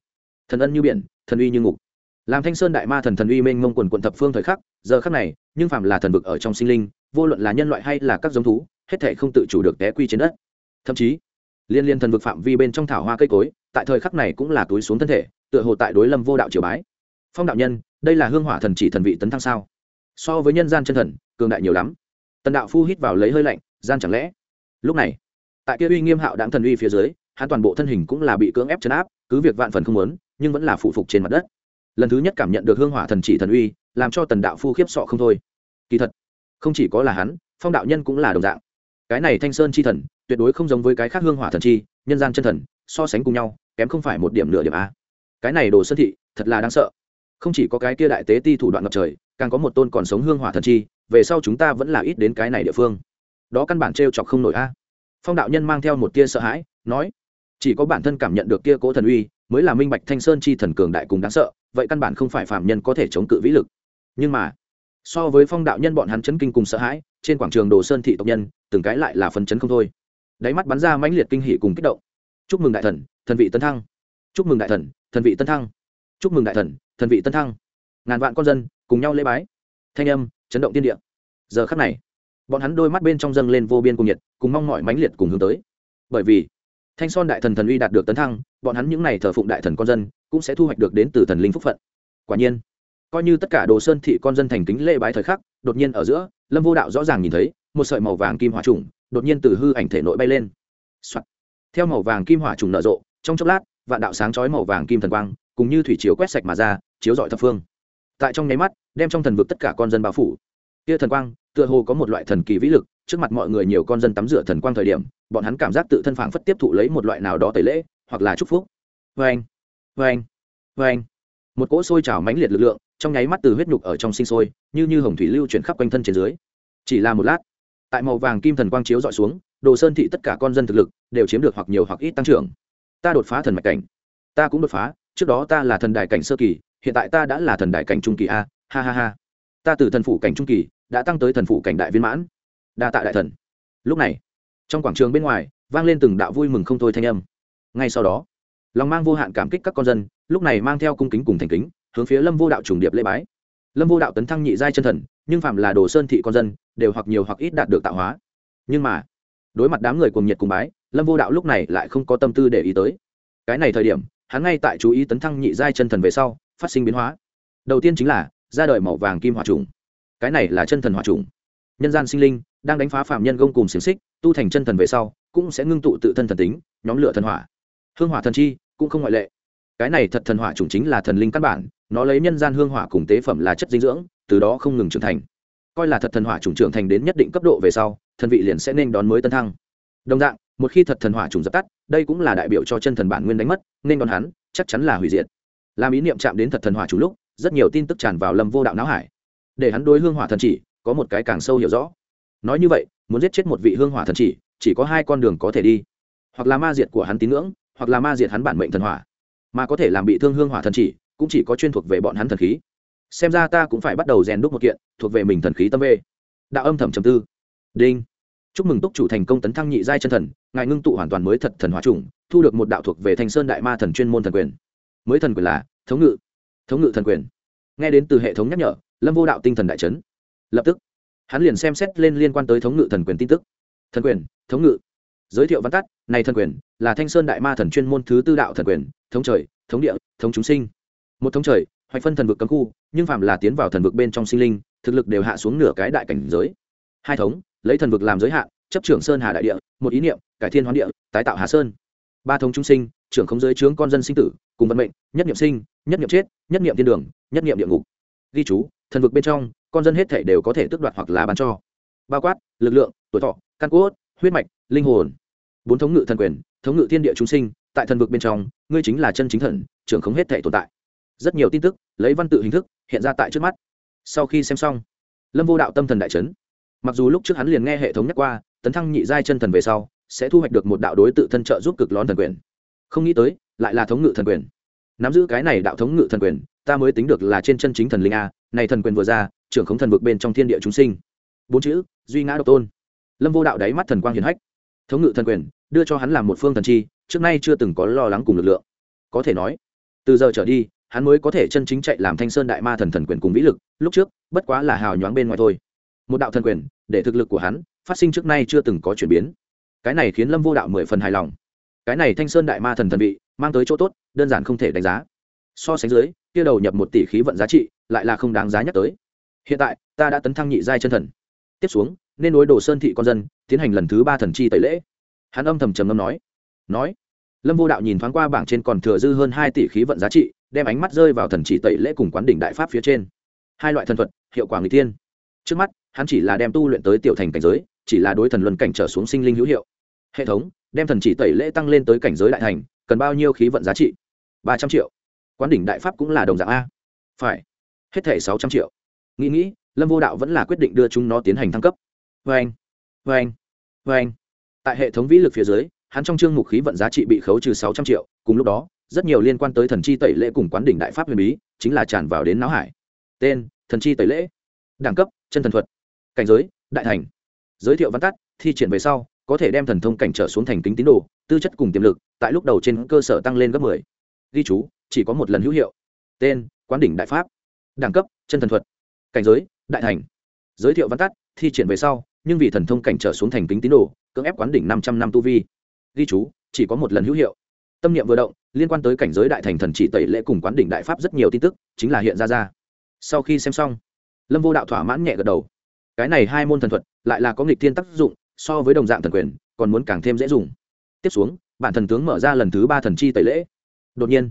Thần ân như biển, thần uy như ngục. Làm thanh sơn đại ma thần thần uy mênh mông quần quận thập phương thời khắc, giờ khắc này, nhưng phạm là thần vực ở trong sinh linh, vô luận là nhân loại hay là các giống thú, hết thể không tự chủ được té quy trên đất. Thậm chí, liên liên thần vực phạm vi bên trong thảo hoa cây cối tại thời khắc này cũng là túi xuống thân thể, tựa hồ tại đối lâm vô đạo triều bái. Phong đạo nhân, đây là hương hỏa thần chỉ thần vị tấn thăng sao? So với nhân gian chân thần, cường đại nhiều lắm. Tần đạo phu hít vào lấy hơi lạnh, gian chẳng lẽ? Lúc này, tại kia uy nghiêm hạo đáng thần uy phía dưới, hắn toàn bộ thân hình cũng là bị cưỡng ép chấn áp, cứ việc vạn phần không muốn, nhưng vẫn là phụ phục trên mặt đất. Lần thứ nhất cảm nhận được hương hỏa thần chỉ thần uy, làm cho tần đạo phu khiếp sọ không thôi. Kỳ thật, không chỉ có là hắn, phong đạo nhân cũng là đồng dạng. Cái này thanh sơn chi thần, tuyệt đối không giống với cái khác hương hỏa thần chi, nhân gian chân thần so sánh cùng nhau, kém không phải một điểm nửa điểm a. Cái này đồ sơn thị, thật là đáng sợ. Không chỉ có cái kia đại tế ti thủ đoạn ngập trời, càng có một tôn còn sống hương hỏa thần chi, về sau chúng ta vẫn là ít đến cái này địa phương. Đó căn bản t r e o chọc không nổi a. Phong đạo nhân mang theo một tia sợ hãi, nói, chỉ có bản thân cảm nhận được kia cố thần uy, mới là minh bạch thanh sơn chi thần cường đại cùng đáng sợ, vậy căn bản không phải phạm nhân có thể chống cự vĩ lực. Nhưng mà, so với phong đạo nhân bọn hắn chấn kinh cùng sợ hãi, trên quảng trường đồ sơn thị tộc nhân, từng cái lại là phần chấn không thôi. Đáy mắt bắn ra mãnh liệt kinh hỷ cùng kích động chúc mừng đại thần thần vị tân thăng. Chúc mừng đại thần thần vị tân thăng. Chúc mừng đại thần thần vị tân thăng. Ngàn vạn con dân cùng nhau lễ bái. Thanh âm chấn động tiên địa. Giờ khắc này, bọn hắn đôi mắt bên trong dâng lên vô biên cùng nhiệt, cùng mong mỏi mãnh liệt cùng hướng tới. Bởi vì, thanh son đại thần thần uy đạt được tấn thăng, bọn hắn những n à y thờ phụng đại thần con dân cũng sẽ thu hoạch được đến từ thần linh phúc phận. Quả nhiên, coi như tất cả đồ sơn thị con dân thành kính lễ bái thời khắc, đột nhiên ở giữa, lâm vô đạo rõ ràng nhìn thấy một sợi màu vàng kim hỏa trùng đột nhiên từ hư ảnh thể nội bay lên、Soạn theo màu vàng kim hỏa trùng nở rộ, trong chốc lát, vạn đạo sáng chói màu vàng kim thần quang, cùng như thủy chiếu quét sạch mà ra, chiếu rọi thập phương. Tại trong nháy mắt, đem trong thần vực tất cả con dân bao phủ. Kia thần quang, tựa hồ có một loại thần kỳ vĩ lực, trước mặt mọi người nhiều con dân tắm rửa thần quang thời điểm, bọn hắn cảm giác tự thân phảng phất tiếp thụ lấy một loại nào đó tẩy lễ, hoặc là chúc phúc. Vê anh vê anh vê anh một cỗ sôi trào mãnh liệt lực lượng, trong nháy mắt từ huyết nhục ở trong sinh sôi, như như hồng thủy lưu chuyển khắp quanh thân trên dưới. Chỉ là một lát, tại màu vàng kim thần quang chiếu dọi xuống đồ sơn thị tất cả con dân thực lực đều chiếm được hoặc nhiều hoặc ít tăng trưởng. Ta đột phá thần mạch cảnh. Ta cũng đột phá, trước đó ta là thần đại cảnh sơ kỳ, hiện tại ta đã là thần đại cảnh trung kỳ a, ha ha ha. Ta từ thần phủ cảnh trung kỳ, đã tăng tới thần phủ cảnh đại viên mãn. Đa tạ đại thần. Lúc này, trong quảng trường bên ngoài, vang lên từng đạo vui mừng không thôi thanh âm. Ngay sau đó, lòng mang vô hạn cảm kích các con dân, lúc này mang theo cung kính cùng thành kính, hướng phía lâm vô đạo trùng điệp lễ bái. Lâm vô đạo tấn thăng nhị giai chân thần, nhưng phạm là đồ sơn thị con dân, đều hoặc nhiều hoặc ít đạt được tạo hóa. Nhưng mà đối mặt đám người cùng nhiệt cùng bái, lâm vô đạo lúc này lại không có tâm tư để ý tới. Cái này thời điểm, hắn ngay tại chú ý tấn thăng nhị giai chân thần về sau, phát sinh biến hóa. Đầu tiên chính là, ra đời màu vàng kim hỏa trùng. Cái này là chân thần hỏa trùng. Nhân gian sinh linh, đang đánh phá phạm nhân gông cùng xiềng xích, tu thành chân thần về sau, cũng sẽ ngưng tụ tự thân thần tính, nhóm lửa thần hỏa. Hương hỏa thần chi, cũng không ngoại lệ. Cái này thật thần hỏa trùng chính là thần linh căn bản, nó lấy nhân gian hương hỏa cùng tế phẩm là chất dinh dưỡng, từ đó không ngừng trưởng thành coi là thật thần hỏa trùng trưởng thành đến nhất định cấp độ về sau, thần vị liền sẽ nên đón mới tân thăng. Đồng dạng, một khi thật thần hỏa trùng dập tắt, đây cũng là đại biểu cho chân thần bản nguyên đánh mất, nên đón hắn, chắc chắn là hủy diệt. Làm ý niệm chạm đến thật thần hỏa chủ lúc, rất nhiều tin tức tràn vào lâm vô đạo não hải. Để hắn đối hương hỏa thần chỉ, có một cái càng sâu hiểu rõ. Nói như vậy, muốn giết chết một vị hương hỏa thần chỉ chỉ có hai con đường có thể đi. Hoặc là ma diệt của hắn tín ngưỡng, hoặc là ma diệt hắn bản mệnh thần hỏa. Mà có thể làm bị thương hương hỏa thần chỉ, cũng chỉ có chuyên thuộc về bọn hắn thần khí xem ra ta cũng phải bắt đầu rèn đúc một kiện, thuộc về mình thần khí tâm vê đạo âm thầm trầm tư. Đinh. Chúc mừng túc chủ thành công tấn thăng nhị giai chân thần, ngài ngưng tụ hoàn toàn mới thật thần hóa trùng thu được một đạo thuộc về thanh sơn đại ma thần chuyên môn thần quyền. Mới thần quyền là thống ngự. Thống ngự thần quyền. Nghe đến từ hệ thống nhắc nhở, lâm vô đạo tinh thần đại trấn lập tức, hắn liền xem xét lên liên quan tới thống ngự thần quyền tin tức. Thần quyền, thống ngự. Giới thiệu văn tắt, này thần quyền là thanh sơn đại ma thần chuyên môn thứ tư đạo thần quyền, thống trời, thống địa, thống chúng sinh. Một thống trời hoạch phân thần vực cấm khu, nhưng phạm là tiến vào thần vực bên trong sinh linh, thực lực đều hạ xuống nửa cái đại cảnh giới. Hai thống, lấy thần vực làm giới hạn, chấp trưởng sơn hà đại địa, một ý niệm, cải thiên hoán địa, tái tạo hà sơn. Ba thống chúng sinh, trưởng không giới trướng con dân sinh tử, cùng vận mệnh, nhất niệm sinh, nhất niệm chết, nhất niệm thiên đường, nhất niệm địa ngục. Ghi chú, thần vực bên trong, con dân hết thể đều có thể tước đoạt hoặc là bán cho. Bao quát, lực lượng, tuổi thọ, căn cốt, huyết mạch, linh hồn. Bốn thống ngự thần quyền, thống ngự thiên địa chúng sinh, tại thần vực bên trong, ngươi chính là chân chính thần, trưởng không hết thể tồn tại rất nhiều tin tức, lấy văn tự hình thức, hiện ra tại trước mắt. Sau khi xem xong, lâm vô đạo tâm thần đại trấn mặc dù lúc trước hắn liền nghe hệ thống nhắc qua, tấn thăng nhị giai chân thần về sau, sẽ thu hoạch được một đạo đối tự thân trợ giúp cực lón thần quyền. Không nghĩ tới, lại là thống ngự thần quyền. Nắm giữ cái này đạo thống ngự thần quyền, ta mới tính được là trên chân chính thần linh a, này thần quyền vừa ra, trưởng khống thần vực bên trong thiên địa chúng sinh. Bốn chữ, duy ngã độc tôn. Lâm vô đạo đáy mắt thần quang hiền hách. Thống ngự thần quyền, đưa cho hắn làm một phương thần chi, trước nay chưa từng có lo lắng cùng lực lượng. Có thể nói, từ giờ trở đi hắn mới có thể chân chính chạy làm thanh sơn đại ma thần thần quyền cùng vĩ lực, lúc trước, bất quá là hào nhoáng bên ngoài thôi. Một đạo thần quyền, để thực lực của hắn phát sinh trước nay chưa từng có chuyển biến. Cái này khiến lâm vô đạo mười phần hài lòng. Cái này thanh sơn đại ma thần thần vị, mang tới chỗ tốt, đơn giản không thể đánh giá. So sánh dưới, kia đầu nhập một tỷ khí vận giá trị, lại là không đáng giá nhắc tới. Hiện tại, ta đã tấn thăng nhị giai chân thần. Tiếp xuống, nên đối đồ sơn thị con dân, tiến hành lần thứ ba thần chi tẩy lễ. Hắn âm thầm trầm ngâm nói. Nói lâm vô đạo nhìn thoáng qua bảng trên còn thừa dư hơn hai tỷ khí vận giá trị, đem ánh mắt rơi vào thần chỉ tẩy lễ cùng quán đỉnh đại pháp phía trên. Hai loại thần thuật, hiệu quả người tiên trước mắt, hắn chỉ là đem tu luyện tới tiểu thành cảnh giới, chỉ là đối thần luân cảnh trở xuống sinh linh hữu hiệu. Hệ thống, đem thần chỉ tẩy lễ tăng lên tới cảnh giới đại thành, cần bao nhiêu khí vận giá trị? Ba trăm triệu. Quán đỉnh đại pháp cũng là đồng dạng a. Phải. Hết thẻ sáu trăm triệu. Nghĩ nghĩ, lâm vô đạo vẫn là quyết định đưa chúng nó tiến hành thăng cấp. Vê anh vê anh vê anh tại hệ thống vĩ lực phía dưới hắn trong chương mục khí vận giá trị bị khấu trừ sáu trăm triệu, cùng lúc đó, rất nhiều liên quan tới thần chi tẩy lễ cùng quán đỉnh đại pháp huyền bí, chính là tràn vào đến não hải. Tên, thần chi tẩy lễ. Đẳng cấp, chân thần thuật. Cảnh giới, đại thành. Giới thiệu văn tắt, thi triển về sau, có thể đem thần thông cảnh trở xuống thành kính tín đồ, tư chất cùng tiềm lực, tại lúc đầu trên cơ sở tăng lên gấp mười. Ghi chú, chỉ có một lần hữu hiệu. Tên, quán đỉnh đại pháp. Đẳng cấp, chân thần thuật. Cảnh giới, đại thành. Giới thiệu văn tắt, thi triển về sau, nhưng vì thần thông cảnh trở xuống thành kính tín đồ, cưỡng ép quán đỉnh năm trăm năm tu vi ghi chú, chỉ có một lần hữu hiệu. Tâm niệm vừa động, liên quan tới cảnh giới đại thành thần chỉ tẩy lễ cùng quán đỉnh đại pháp rất nhiều tin tức, chính là hiện ra ra. Sau khi xem xong, lâm vô đạo thỏa mãn nhẹ gật đầu. Cái này hai môn thần thuật, lại là có nghịch thiên tác dụng, so với đồng dạng thần quyền, còn muốn càng thêm dễ dùng. Tiếp xuống, bản thần tướng mở ra lần thứ ba thần chi tẩy lễ. Đột nhiên,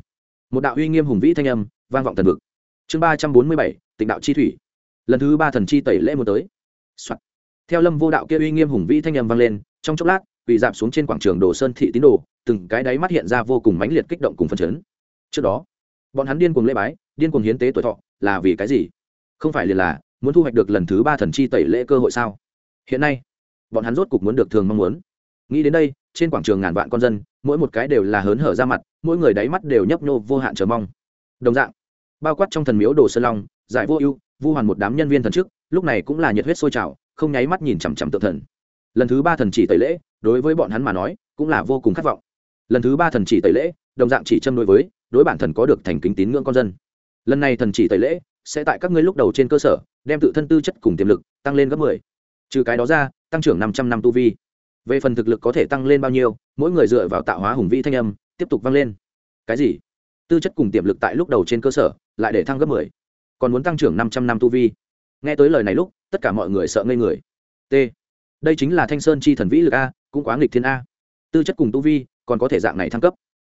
một đạo uy nghiêm hùng vĩ thanh âm vang vọng thần vực. Chương ba trăm bốn mươi bảy, tịnh đạo chi thủy. Lần thứ ba thần chi tẩy lễ một tới、Soạn. theo lâm vô đạo kia uy nghiêm hùng vĩ thanh âm vang lên, trong chốc lát quỳ dạp xuống trên quảng trường đồ sơn thị tín đồ, từng cái đáy mắt hiện ra vô cùng mãnh liệt kích động cùng phân chấn. Trước đó, bọn hắn điên cuồng lễ bái, điên cuồng hiến tế tuổi thọ, là vì cái gì? Không phải liền là muốn thu hoạch được lần thứ ba thần chi tẩy lễ cơ hội sao? Hiện nay, bọn hắn rốt cục muốn được thường mong muốn. Nghĩ đến đây, trên quảng trường ngàn vạn con dân, mỗi một cái đều là hớn hở ra mặt, mỗi người đáy mắt đều nhấp nhô vô hạn chờ mong. Đồng dạng, bao quát trong thần miếu đồ sơn long, giải vô ưu, vu hoàn một đám nhân viên thần chức lúc này cũng là nhiệt huyết sôi trào, không nháy mắt nhìn chằm chằm tự thần lần thứ ba thần chỉ tẩy lễ, đối với bọn hắn mà nói, cũng là vô cùng khát vọng. Lần thứ ba thần chỉ tẩy lễ, đồng dạng chỉ châm đối với, đối bản thần có được thành kính tín ngưỡng con dân. Lần này thần chỉ tẩy lễ, sẽ tại các ngươi lúc đầu trên cơ sở, đem tự thân tư chất cùng tiềm lực tăng lên gấp mười. Trừ cái đó ra, tăng trưởng năm trăm năm tu vi. Về phần thực lực có thể tăng lên bao nhiêu, mỗi người dựa vào tạo hóa hùng vĩ thanh âm, tiếp tục vang lên. Cái gì? Tư chất cùng tiềm lực tại lúc đầu trên cơ sở, lại để thăng gấp mười. Còn muốn tăng trưởng năm trăm năm tu vi. Nghe tới lời này lúc, tất cả mọi người sợ ngây người. T đây chính là thanh sơn chi thần vĩ lực a, cũng quá nghịch thiên a. Tư chất cùng tu vi, còn có thể dạng này thăng cấp.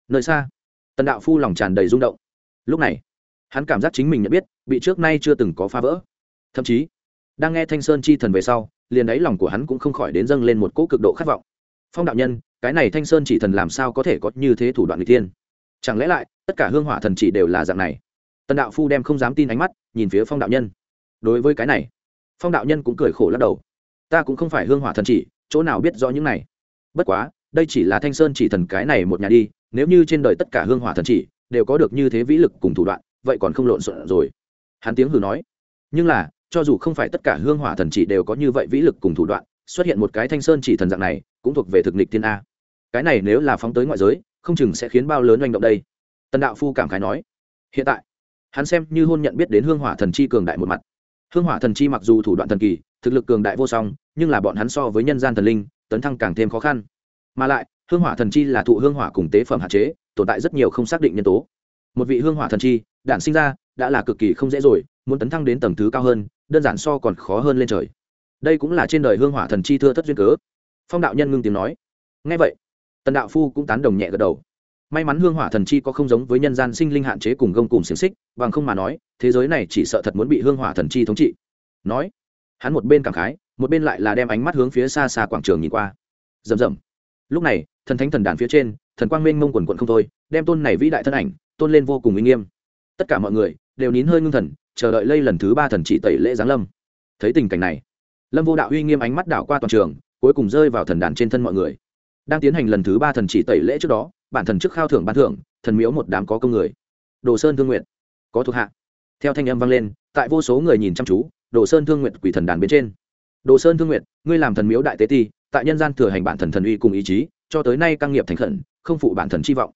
Nơi xa, tần đạo phu lòng tràn đầy rung động. Lúc này, hắn cảm giác chính mình nhận biết, bị trước nay chưa từng có phá vỡ. Thậm chí, đang nghe thanh sơn chi thần về sau, liền ấy lòng của hắn cũng không khỏi đến dâng lên một cỗ cực độ khát vọng. Phong đạo nhân, cái này thanh sơn chỉ thần làm sao có thể có như thế thủ đoạn người tiên chẳng lẽ lại, tất cả hương hỏa thần chỉ đều là dạng này? Tần đạo phu đem không dám tin ánh mắt, nhìn phía phong đạo nhân. Đối với cái này, phong đạo nhân cũng cười khổ lắc đầu ta cũng không phải hương hỏa thần chỉ, chỗ nào biết rõ những này. Bất quá, đây chỉ là thanh sơn chỉ thần cái này một nhà đi, nếu như trên đời tất cả hương hỏa thần chỉ đều có được như thế vĩ lực cùng thủ đoạn, vậy còn không lộn xộn rồi. Hắn tiếng hừ nói. Nhưng là, cho dù không phải tất cả hương hỏa thần chỉ đều có như vậy vĩ lực cùng thủ đoạn, xuất hiện một cái thanh sơn chỉ thần dạng này, cũng thuộc về thực nịch thiên a. Cái này nếu là phóng tới ngoại giới, không chừng sẽ khiến bao lớn oanh động đây. Tần đạo phu cảm khái nói. Hiện tại, hắn xem như hôn nhận biết đến hương hỏa thần chi cường đại một mặt hương hỏa thần chi mặc dù thủ đoạn thần kỳ, thực lực cường đại vô song, nhưng là bọn hắn so với nhân gian thần linh, tấn thăng càng thêm khó khăn. Mà lại, hương hỏa thần chi là thụ hương hỏa cùng tế phẩm hạn chế, tồn tại rất nhiều không xác định nhân tố. Một vị hương hỏa thần chi, đản sinh ra, đã là cực kỳ không dễ rồi, muốn tấn thăng đến tầng thứ cao hơn, đơn giản so còn khó hơn lên trời. Đây cũng là trên đời hương hỏa thần chi thưa thất duyên cớ. Phong đạo nhân ngưng tiếng nói. Ngay vậy, tần đạo phu cũng tán đồng nhẹ gật đầu may mắn hương hỏa thần chi có không giống với nhân gian sinh linh hạn chế cùng gông cùng xiềng xích, bằng không mà nói, thế giới này chỉ sợ thật muốn bị hương hỏa thần chi thống trị. Nói, hắn một bên cảm khái, một bên lại là đem ánh mắt hướng phía xa xa quảng trường nhìn qua. Rầm rầm. Lúc này, thần thánh thần đàn phía trên, thần quang minh mông quần quận không thôi, đem tôn này vĩ đại thân ảnh, tôn lên vô cùng uy nghiêm. Tất cả mọi người đều nín hơi ngưng thần, chờ đợi lây lần thứ ba thần chỉ tẩy lễ giáng lâm. Thấy tình cảnh này, lâm vô đạo uy nghiêm ánh mắt đảo qua toàn trường, cuối cùng rơi vào thần đàn trên thân mọi người. Đang tiến hành lần thứ ba thần chỉ tẩy lễ trước đó bản thần trước khao thưởng ban thưởng, thần miếu một đám có công người. Đồ sơn thương nguyện có thuộc hạ. Theo thanh âm vang lên, tại vô số người nhìn chăm chú, đồ sơn thương nguyện quỷ thần đàn bên trên. Đồ sơn thương nguyện ngươi làm thần miếu đại tế ti, tại nhân gian thừa hành bản thần thần uy cùng ý chí, cho tới nay căng nghiệp thành khẩn, không phụ bản thần chi vọng.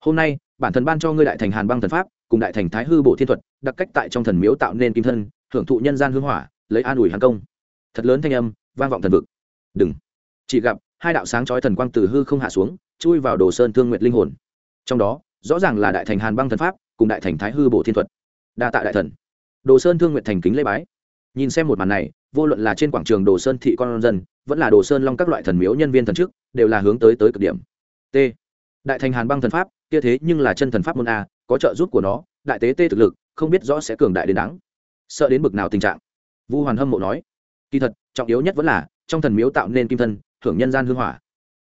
Hôm nay, bản thần ban cho ngươi đại thành hàn băng thần pháp, cùng đại thành thái hư bộ thiên thuật, đặc cách tại trong thần miếu tạo nên kim thân, hưởng thụ nhân gian hương hỏa, lấy an ủi hàng công. Thật lớn thanh âm, vang vọng thần vực. Đừng. Chỉ gặp hai đạo sáng chói thần quang từ hư không hạ xuống, chui vào đồ sơn thương nguyệt linh hồn. Trong đó, rõ ràng là đại thành hàn băng thần pháp, cùng đại thành thái hư bộ thiên thuật. Đa tạ đại thần. Đồ sơn thương nguyệt thành kính lễ bái. Nhìn xem một màn này, vô luận là trên quảng trường đồ sơn thị con dân, vẫn là đồ sơn long các loại thần miếu nhân viên thần chức đều là hướng tới tới cực điểm. T. Đại thành hàn băng thần pháp, kia thế nhưng là chân thần pháp môn a, có trợ giúp của nó, đại tế tê thực lực, không biết rõ sẽ cường đại đến đáng. Sợ đến bực nào tình trạng. Vu hoàn hâm mộ nói. Kỳ thật, trọng yếu nhất vẫn là, trong thần miếu tạo nên kim thân thưởng nhân gian hương hỏa.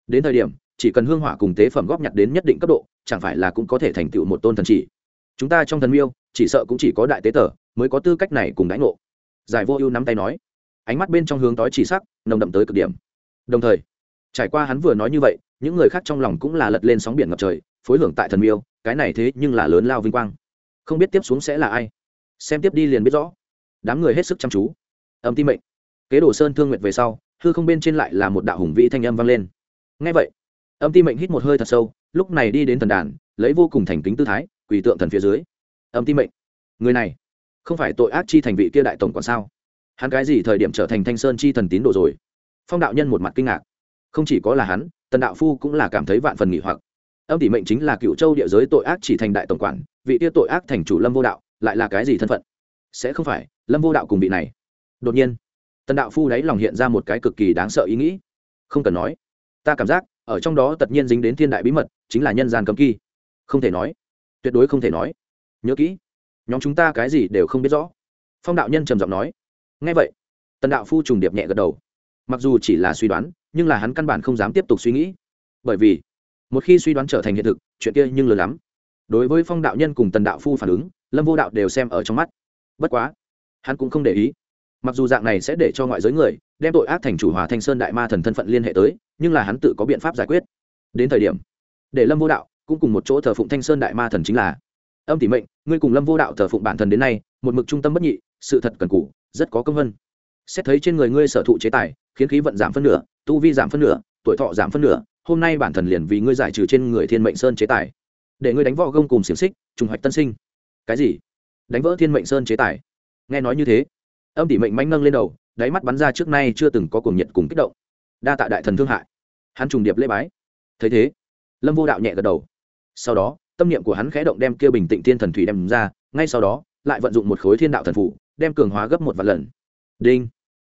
Đến thời điểm, chỉ cần hương hỏa cùng tế phẩm góp nhặt đến nhất định cấp độ, chẳng phải là cũng có thể thành tựu một tôn thần chỉ. Chúng ta trong thần miêu, chỉ sợ cũng chỉ có đại tế tờ mới có tư cách này cùng đánh ngộ. Giải vô ưu nắm tay nói. Ánh mắt bên trong hướng tối chỉ sắc, nồng đậm tới cực điểm. Đồng thời, trải qua hắn vừa nói như vậy, những người khác trong lòng cũng là lật lên sóng biển ngập trời, phối hưởng tại thần miêu, cái này thế nhưng là lớn lao vinh quang. Không biết tiếp xuống sẽ là ai. Xem tiếp đi liền biết rõ. Đám người hết sức chăm chú. Âm ti mệnh. Kế đồ sơn thương nguyệt về sau hư không bên trên lại là một đạo hùng vĩ thanh âm vang lên. Ngay vậy, âm ti mệnh hít một hơi thật sâu, lúc này đi đến thần đàn, lấy vô cùng thành kính tư thái, quỳ tượng thần phía dưới. Âm ti mệnh, người này không phải tội ác chi thành vị kia đại tổng còn sao? Hắn cái gì thời điểm trở thành thanh sơn chi thần tín đồ rồi? Phong đạo nhân một mặt kinh ngạc. Không chỉ có là hắn, tần đạo phu cũng là cảm thấy vạn phần nghỉ hoặc. Âm tỷ mệnh chính là cựu châu địa giới tội ác chỉ thành đại tổng quản, vị kia tội ác thành chủ lâm vô đạo, lại là cái gì thân phận? Sẽ không phải lâm vô đạo cùng vị này. Đột nhiên tần đạo phu đáy lòng hiện ra một cái cực kỳ đáng sợ ý nghĩ. Không cần nói. Ta cảm giác, ở trong đó tất nhiên dính đến thiên đại bí mật, chính là nhân gian cấm kỳ không thể nói. Tuyệt đối không thể nói. Nhớ kỹ. Nhóm chúng ta cái gì đều không biết rõ. Phong đạo nhân trầm giọng nói. Ngay vậy, tần đạo phu trùng điệp nhẹ gật đầu. Mặc dù chỉ là suy đoán, nhưng là hắn căn bản không dám tiếp tục suy nghĩ. Bởi vì, một khi suy đoán trở thành hiện thực, chuyện kia nhưng lớn lắm. Đối với phong đạo nhân cùng tần đạo phu phản ứng, lâm vô đạo đều xem ở trong mắt. Bất quá, hắn cũng không để ý mặc dù dạng này sẽ để cho ngoại giới người đem tội ác thành chủ hòa thanh sơn đại ma thần thân phận liên hệ tới, nhưng là hắn tự có biện pháp giải quyết. Đến thời điểm, để lâm vô đạo cũng cùng một chỗ thờ phụng thanh sơn đại ma thần chính là, âm tỷ mệnh, ngươi cùng lâm vô đạo thờ phụng bản thần đến nay, một mực trung tâm bất nhị, sự thật cần cũ rất có công vân. Xét thấy trên người ngươi sở thụ chế tài, khiến khí vận giảm phân nửa, tu vi giảm phân nửa, tuổi thọ giảm phân nửa, hôm nay bản thần liền vì ngươi giải trừ trên người thiên mệnh sơn chế tài. Để ngươi đánh võ gông cùng xiềng xích, trùng hoạch tân sinh. Cái gì? Đánh vỡ thiên mệnh sơn chế tài? Nghe nói như thế âm tỷ mệnh manh nâng lên đầu, đáy mắt bắn ra trước nay chưa từng có cuồng nhiệt cùng kích động. Đa tạ đại thần thương hại. Hắn trùng điệp lễ bái. Thấy thế, lâm vô đạo nhẹ gật đầu. Sau đó, tâm niệm của hắn khẽ động đem kia bình tĩnh thiên thần thủy đem ra, ngay sau đó, lại vận dụng một khối thiên đạo thần phủ, đem cường hóa gấp một vạn lần. Đinh.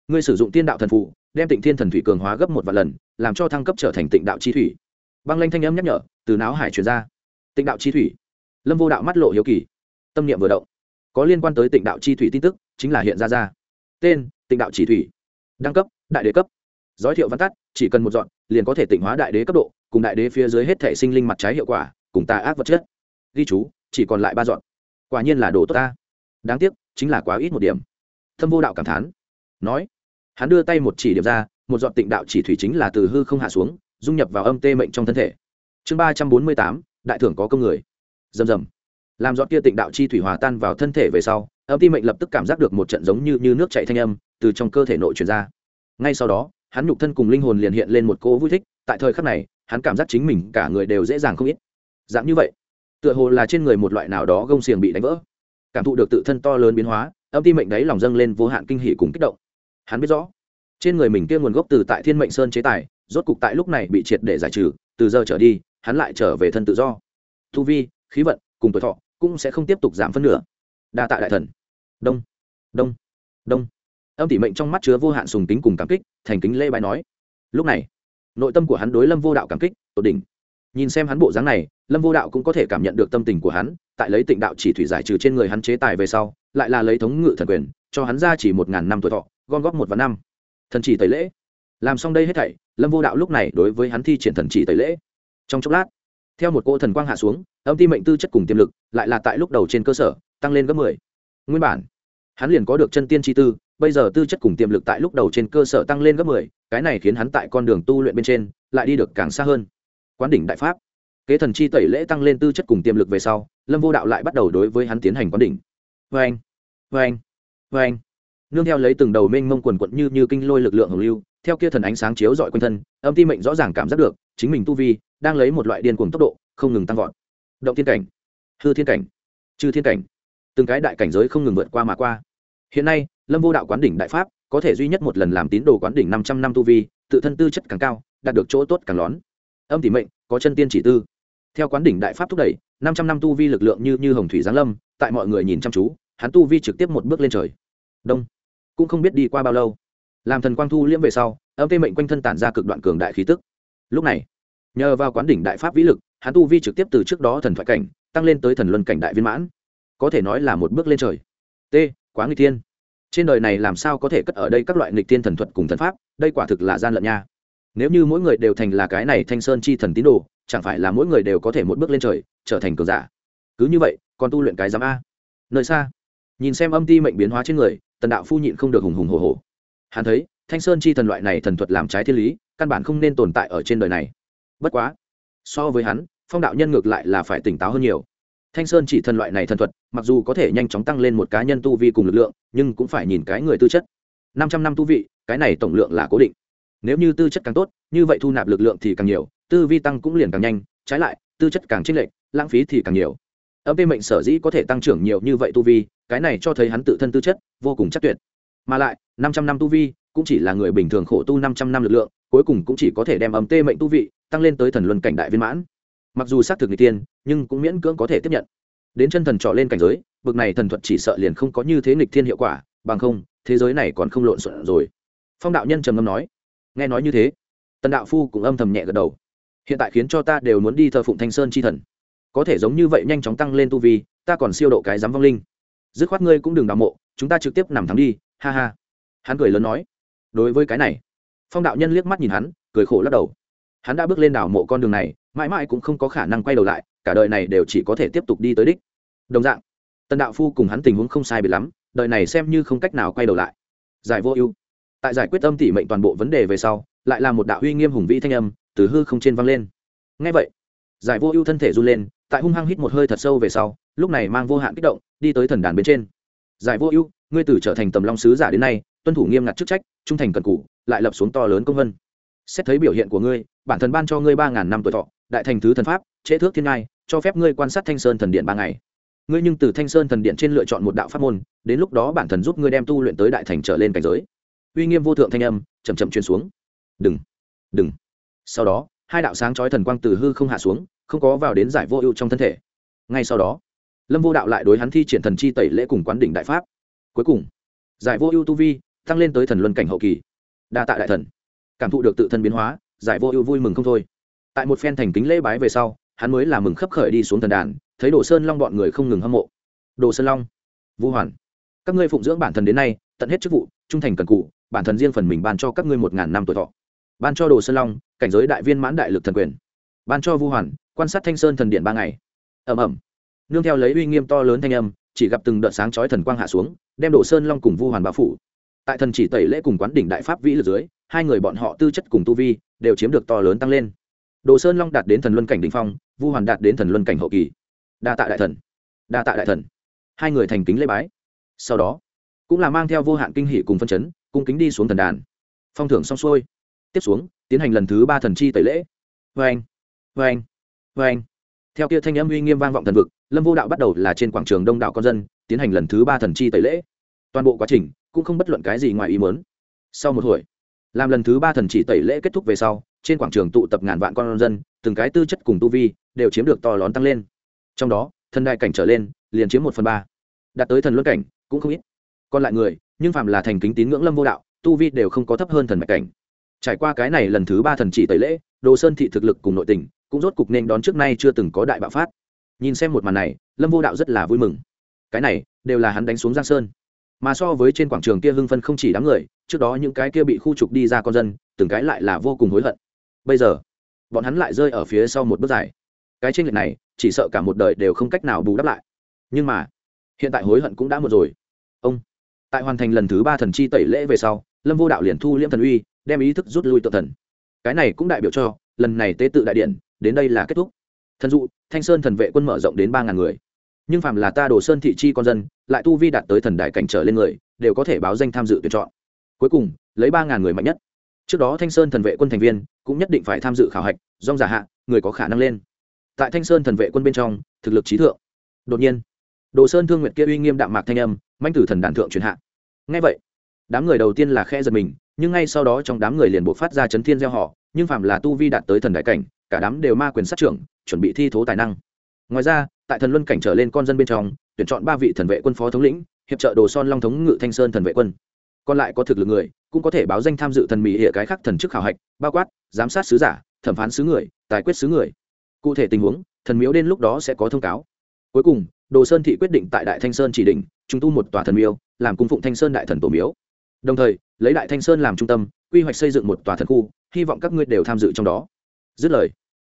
Ngươi sử dụng thiên đạo thần phủ, đem tịnh thiên thần thủy cường hóa gấp một vạn lần, làm cho thăng cấp trở thành tịnh đạo chi thủy. Băng lanh thanh âm nhắc nhở, từ não hải truyền ra. Tịnh đạo chi thủy. Lâm vô đạo mắt lộ hiếu kỳ. Tâm niệm vừa động. Có liên quan tới tịnh đạo chi thủy tin tức chính là hiện ra ra. Tên, tịnh đạo chỉ thủy. Đăng cấp, đại đế cấp. Giới thiệu văn tắt, chỉ cần một dọn, liền có thể tịnh hóa đại đế cấp độ, cùng đại đế phía dưới hết thể sinh linh mặt trái hiệu quả, cùng tà ác vật chất. Ghi chú, chỉ còn lại ba dọn. Quả nhiên là đồ tốt ta. Đáng tiếc, chính là quá ít một điểm. Thâm vô đạo cảm thán. Nói, hắn đưa tay một chỉ điểm ra, một dọn tịnh đạo chỉ thủy chính là từ hư không hạ xuống, dung nhập vào âm tê mệnh trong thân thể. Chương ba trăm bốn mươi tám, đại thưởng có công người. Rầm rầm. Làm dọn kia tịnh đạo chi thủy hòa tan vào thân thể về sau âm ti mệnh lập tức cảm giác được một trận giống như, như nước chạy thanh âm từ trong cơ thể nội truyền ra. Ngay sau đó hắn nhục thân cùng linh hồn liền hiện lên một cỗ vui thích tại thời khắc này hắn cảm giác chính mình cả người đều dễ dàng không ít. Dạng như vậy tựa hồ là trên người một loại nào đó gông xiềng bị đánh vỡ. Cảm thụ được tự thân to lớn biến hóa âm ti mệnh đấy lòng dâng lên vô hạn kinh hỉ cùng kích động. Hắn biết rõ trên người mình kia nguồn gốc từ tại thiên mệnh sơn chế tài rốt cục tại lúc này bị triệt để giải trừ từ giờ trở đi hắn lại trở về thân tự do. Thu vi khí vận cùng tuổi thọ cũng sẽ không tiếp tục giảm phân nửa đa tạ đại thần. Đông đông đông. Âm tỷ mệnh trong mắt chứa vô hạn sùng kính cùng cảm kích, thành kính lê bài nói. Lúc này, nội tâm của hắn đối lâm vô đạo cảm kích, tột đỉnh. Nhìn xem hắn bộ dáng này, lâm vô đạo cũng có thể cảm nhận được tâm tình của hắn, tại lấy tịnh đạo chỉ thủy giải trừ trên người hắn chế tài về sau, lại là lấy thống ngự thần quyền, cho hắn ra chỉ một ngàn năm tuổi thọ, gom góp một và năm. Thần chỉ tẩy lễ. Làm xong đây hết thảy, lâm vô đạo lúc này đối với hắn thi triển thần chỉ tẩy lễ. Trong chốc lát, theo một cô thần quang hạ xuống, âm ti mệnh tư chất cùng tiềm lực, lại là tại lúc đầu trên cơ sở tăng lên gấp mười. Nguyên bản, hắn liền có được chân tiên chi tư, bây giờ tư chất cùng tiềm lực tại lúc đầu trên cơ sở tăng lên gấp mười, cái này khiến hắn tại con đường tu luyện bên trên lại đi được càng xa hơn. Quán đỉnh đại pháp. Kế thần chi tẩy lễ tăng lên tư chất cùng tiềm lực về sau, lâm vô đạo lại bắt đầu đối với hắn tiến hành quán đỉnh. Vê anh vê anh vê anh nương theo lấy từng đầu mênh mông quần quận như như kinh lôi lực lượng hồng lưu, theo kia thần ánh sáng chiếu dọi quanh thân, âm ti mệnh rõ ràng cảm giác được, chính mình tu vi đang lấy một loại điên cuồng tốc độ, không ngừng tăng vọt. Động thiên cảnh, hư thiên cảnh chư thiên cảnh từng cái đại cảnh giới không ngừng vượt qua mà qua. Hiện nay, lâm vô đạo quán đỉnh đại pháp, có thể duy nhất một lần làm tín đồ quán đỉnh năm trăm năm tu vi, tự thân tư chất càng cao, đạt được chỗ tốt càng lón âm tỷ mệnh, có chân tiên chỉ tư. Theo quán đỉnh đại pháp thúc đẩy, năm trăm năm tu vi lực lượng như như hồng thủy giáng lâm, tại mọi người nhìn chăm chú, hắn tu vi trực tiếp một bước lên trời. Đông. Cũng không biết đi qua bao lâu. Làm thần quang thu liễm về sau, âm tê mệnh quanh thân tản ra cực đoạn cường đại khí tức. Lúc này, nhờ vào quán đỉnh đại pháp vĩ lực, hắn tu vi trực tiếp từ trước đó thần thoại cảnh, tăng lên tới thần luân cảnh đại viên mãn có thể nói là một bước lên trời. T, quá nghịch thiên. Trên đời này làm sao có thể cất ở đây các loại nghịch thiên thần thuật cùng thần pháp? Đây quả thực là gian lận nha. Nếu như mỗi người đều thành là cái này thanh sơn chi thần tín đồ, chẳng phải là mỗi người đều có thể một bước lên trời, trở thành cường giả? Cứ như vậy, còn tu luyện cái giám a. Nơi xa, nhìn xem âm ti mệnh biến hóa trên người, tần đạo phu nhịn không được hùng hùng hồ hồ hắn thấy, thanh sơn chi thần loại này thần thuật làm trái thiên lý, căn bản không nên tồn tại ở trên đời này. Bất quá, so với hắn, phong đạo nhân ngược lại là phải tỉnh táo hơn nhiều thanh sơn chỉ thần loại này thần thuật, mặc dù có thể nhanh chóng tăng lên một cá nhân tu vi cùng lực lượng, nhưng cũng phải nhìn cái người tư chất. Năm trăm năm tu vị, cái này tổng lượng là cố định. Nếu như tư chất càng tốt, như vậy thu nạp lực lượng thì càng nhiều, tư vi tăng cũng liền càng nhanh, trái lại, tư chất càng chênh lệch, lãng phí thì càng nhiều. Âm tê mệnh sở dĩ có thể tăng trưởng nhiều như vậy tu vi, cái này cho thấy hắn tự thân tư chất vô cùng chắc tuyệt. Mà lại, năm trăm năm tu vi cũng chỉ là người bình thường khổ tu năm trăm năm lực lượng, cuối cùng cũng chỉ có thể đem âm tê mệnh tu vị tăng lên tới thần luân cảnh đại viên mãn mặc dù xác thực người tiên, nhưng cũng miễn cưỡng có thể tiếp nhận. Đến chân thần trọ lên cảnh giới, bực này thần thuật chỉ sợ liền không có như thế nghịch thiên hiệu quả, bằng không, thế giới này còn không lộn xộn rồi. Phong đạo nhân trầm ngâm nói, nghe nói như thế. Tần đạo phu cũng âm thầm nhẹ gật đầu. Hiện tại khiến cho ta đều muốn đi thờ phụng thanh sơn chi thần. Có thể giống như vậy nhanh chóng tăng lên tu vi, ta còn siêu độ cái dám vong linh. Dứt khoát ngươi cũng đừng đạo mộ, chúng ta trực tiếp nằm thắng đi, ha ha. Hắn cười lớn nói. Đối với cái này, phong đạo nhân liếc mắt nhìn hắn, cười khổ lắc đầu hắn đã bước lên đảo mộ con đường này, mãi mãi cũng không có khả năng quay đầu lại, cả đời này đều chỉ có thể tiếp tục đi tới đích. Đồng dạng, tần đạo phu cùng hắn tình huống không sai bị lắm, đời này xem như không cách nào quay đầu lại. Giải vô ưu. Tại giải quyết âm tỉ mệnh toàn bộ vấn đề về sau, lại là một đạo uy nghiêm hùng vĩ thanh âm từ hư không trên văng lên. Ngay vậy, giải vô ưu thân thể run lên, tại hung hăng hít một hơi thật sâu về sau, lúc này mang vô hạn kích động, đi tới thần đàn bên trên. Giải vô ưu, ngươi từ trở thành tầm long sứ giả đến nay, tuân thủ nghiêm ngặt chức trách, trung thành cần cũ lại lập xuống to lớn công vân xét thấy biểu hiện của ngươi, bản thân ban cho ngươi ba ngàn năm tuổi thọ, đại thành thứ thần pháp, chế thước thiên ngai, cho phép ngươi quan sát thanh sơn thần điện ba ngày. Ngươi nhưng từ thanh sơn thần điện trên lựa chọn một đạo pháp môn, đến lúc đó bản thần giúp ngươi đem tu luyện tới đại thành trở lên cảnh giới. Uy nghiêm vô thượng thanh âm chầm chậm truyền xuống. Đừng đừng. Sau đó, hai đạo sáng chói thần quang từ hư không hạ xuống, không có vào đến giải vô ưu trong thân thể. Ngay sau đó, lâm vô đạo lại đối hắn thi triển thần chi tẩy lễ cùng quán đỉnh đại pháp. Cuối cùng, giải vô ưu tu vi, tăng lên tới thần luân cảnh hậu kỳ. Đa tạ đại thần cảm thụ được tự thân biến hóa, giải vô ưu vui mừng không thôi. Tại một phen thành kính lễ bái về sau, hắn mới là mừng khấp khởi đi xuống thần đàn, thấy đồ sơn long bọn người không ngừng hâm mộ. Đồ sơn long vũ hoàn, các ngươi phụng dưỡng bản thân đến nay, tận hết chức vụ, trung thành cần cụ, bản thân riêng phần mình ban cho các ngươi một ngàn năm tuổi thọ. Ban cho đồ sơn long, cảnh giới đại viên mãn đại lực thần quyền. Ban cho vu hoàn, quan sát thanh sơn thần điện ba ngày. Ẩm ẩm nương theo lấy uy nghiêm to lớn thanh âm, chỉ gặp từng đợt sáng chói thần quang hạ xuống, đem đồ sơn long cùng vu hoàn bao phủ. Tại thần chỉ tẩy lễ cùng quán đỉnh đại pháp vĩ lực dưới hai người bọn họ tư chất cùng tu vi đều chiếm được to lớn tăng lên. Đồ sơn long đạt đến thần luân cảnh đ ỉ n h phong, vu hoàn đạt đến thần luân cảnh hậu kỳ. Đa tạ đại thần. Đa tạ đại thần. Hai người thành kính lễ bái. Sau đó, cũng là mang theo vô hạn kinh hỷ cùng phân chấn, cung kính đi xuống thần đàn. Phong thưởng xong xuôi, tiếp xuống, tiến hành lần thứ ba thần chi tẩy lễ. Vê anh vê anh vê anh theo kia thanh âm uy nghiêm vang vọng thần vực, lâm vô đạo bắt đầu là trên quảng trường đông đảo con dân, tiến hành lần thứ ba thần chi tẩy lễ. Toàn bộ quá trình cũng không bất luận cái gì ngoài ý muốn. Sau một hồi làm lần thứ ba thần chỉ tẩy lễ kết thúc về sau, trên quảng trường tụ tập ngàn vạn con dân, từng cái tư chất cùng tu vi, đều chiếm được to lớn tăng lên. Trong đó, thần đại cảnh trở lên, liền chiếm một phần ba. Đạt tới thần luân cảnh, cũng không ít. Còn lại người, nhưng phạm là thành kính tín ngưỡng lâm vô đạo, tu vi đều không có thấp hơn thần mạch cảnh. Trải qua cái này lần thứ ba thần chỉ tẩy lễ, đồ sơn thị thực lực cùng nội tình, cũng rốt cục nên đón trước nay chưa từng có đại bạo phát. Nhìn xem một màn này, lâm vô đạo rất là vui mừng. Cái này, đều là hắn đánh xuống giang sơn. Mà so với trên quảng trường kia hưng phân không chỉ đám người trước đó những cái kia bị khu trục đi ra con dân, từng cái lại là vô cùng hối hận. Bây giờ, bọn hắn lại rơi ở phía sau một bước dài. Cái tranh lệch này, chỉ sợ cả một đời đều không cách nào bù đắp lại. Nhưng mà, hiện tại hối hận cũng đã một rồi. Ông, tại hoàn thành lần thứ ba thần chi tẩy lễ về sau, lâm vô đạo liền thu liễm thần uy, đem ý thức rút lui tự thần. Cái này cũng đại biểu cho, lần này tế tự đại điện, đến đây là kết thúc. Thần dụ, thanh sơn thần vệ quân mở rộng đến ba ngàn người. Nhưng phàm là ta đồ sơn thị chi con dân, lại tu vi đạt tới thần đại cảnh trở lên người, đều có thể báo danh tham dự tuyển chọn cuối cùng, lấy ba ngàn người mạnh nhất. Trước đó thanh sơn thần vệ quân thành viên cũng nhất định phải tham dự khảo hạch dong giả hạ, người có khả năng lên. Tại thanh sơn thần vệ quân bên trong, thực lực trí thượng. Đột nhiên, đồ sơn thương nguyện kia uy nghiêm đạm mạc thanh âm manh tử thần đàn thượng truyền hạ. Ngay vậy, đám người đầu tiên là khe giật mình, nhưng ngay sau đó trong đám người liền buộc phát ra chấn thiên gieo họ, nhưng phạm là tu vi đạt tới thần đại cảnh, cả đám đều ma quyền sát trưởng, chuẩn bị thi thố tài năng. Ngoài ra, tại thần luân cảnh trở lên con dân bên trong, tuyển chọn ba vị thần vệ quân phó thống lĩnh, hiệp trợ đồ son long thống ngự thanh sơn thần vệ quân còn lại có thực lực người, cũng có thể báo danh tham dự thần mỹ hệ cái khác thần chức khảo hạch, bao quát, giám sát sứ giả, thẩm phán sứ người, tài quyết sứ người. Cụ thể tình huống, thần miếu đến lúc đó sẽ có thông cáo. Cuối cùng, đồ sơn thị quyết định tại đại thanh sơn chỉ định, trung tu một tòa thần miếu, làm cung phụng thanh sơn đại thần tổ miếu. Đồng thời, lấy đại thanh sơn làm trung tâm, quy hoạch xây dựng một tòa thần khu, hy vọng các ngươi đều tham dự trong đó. Dứt lời,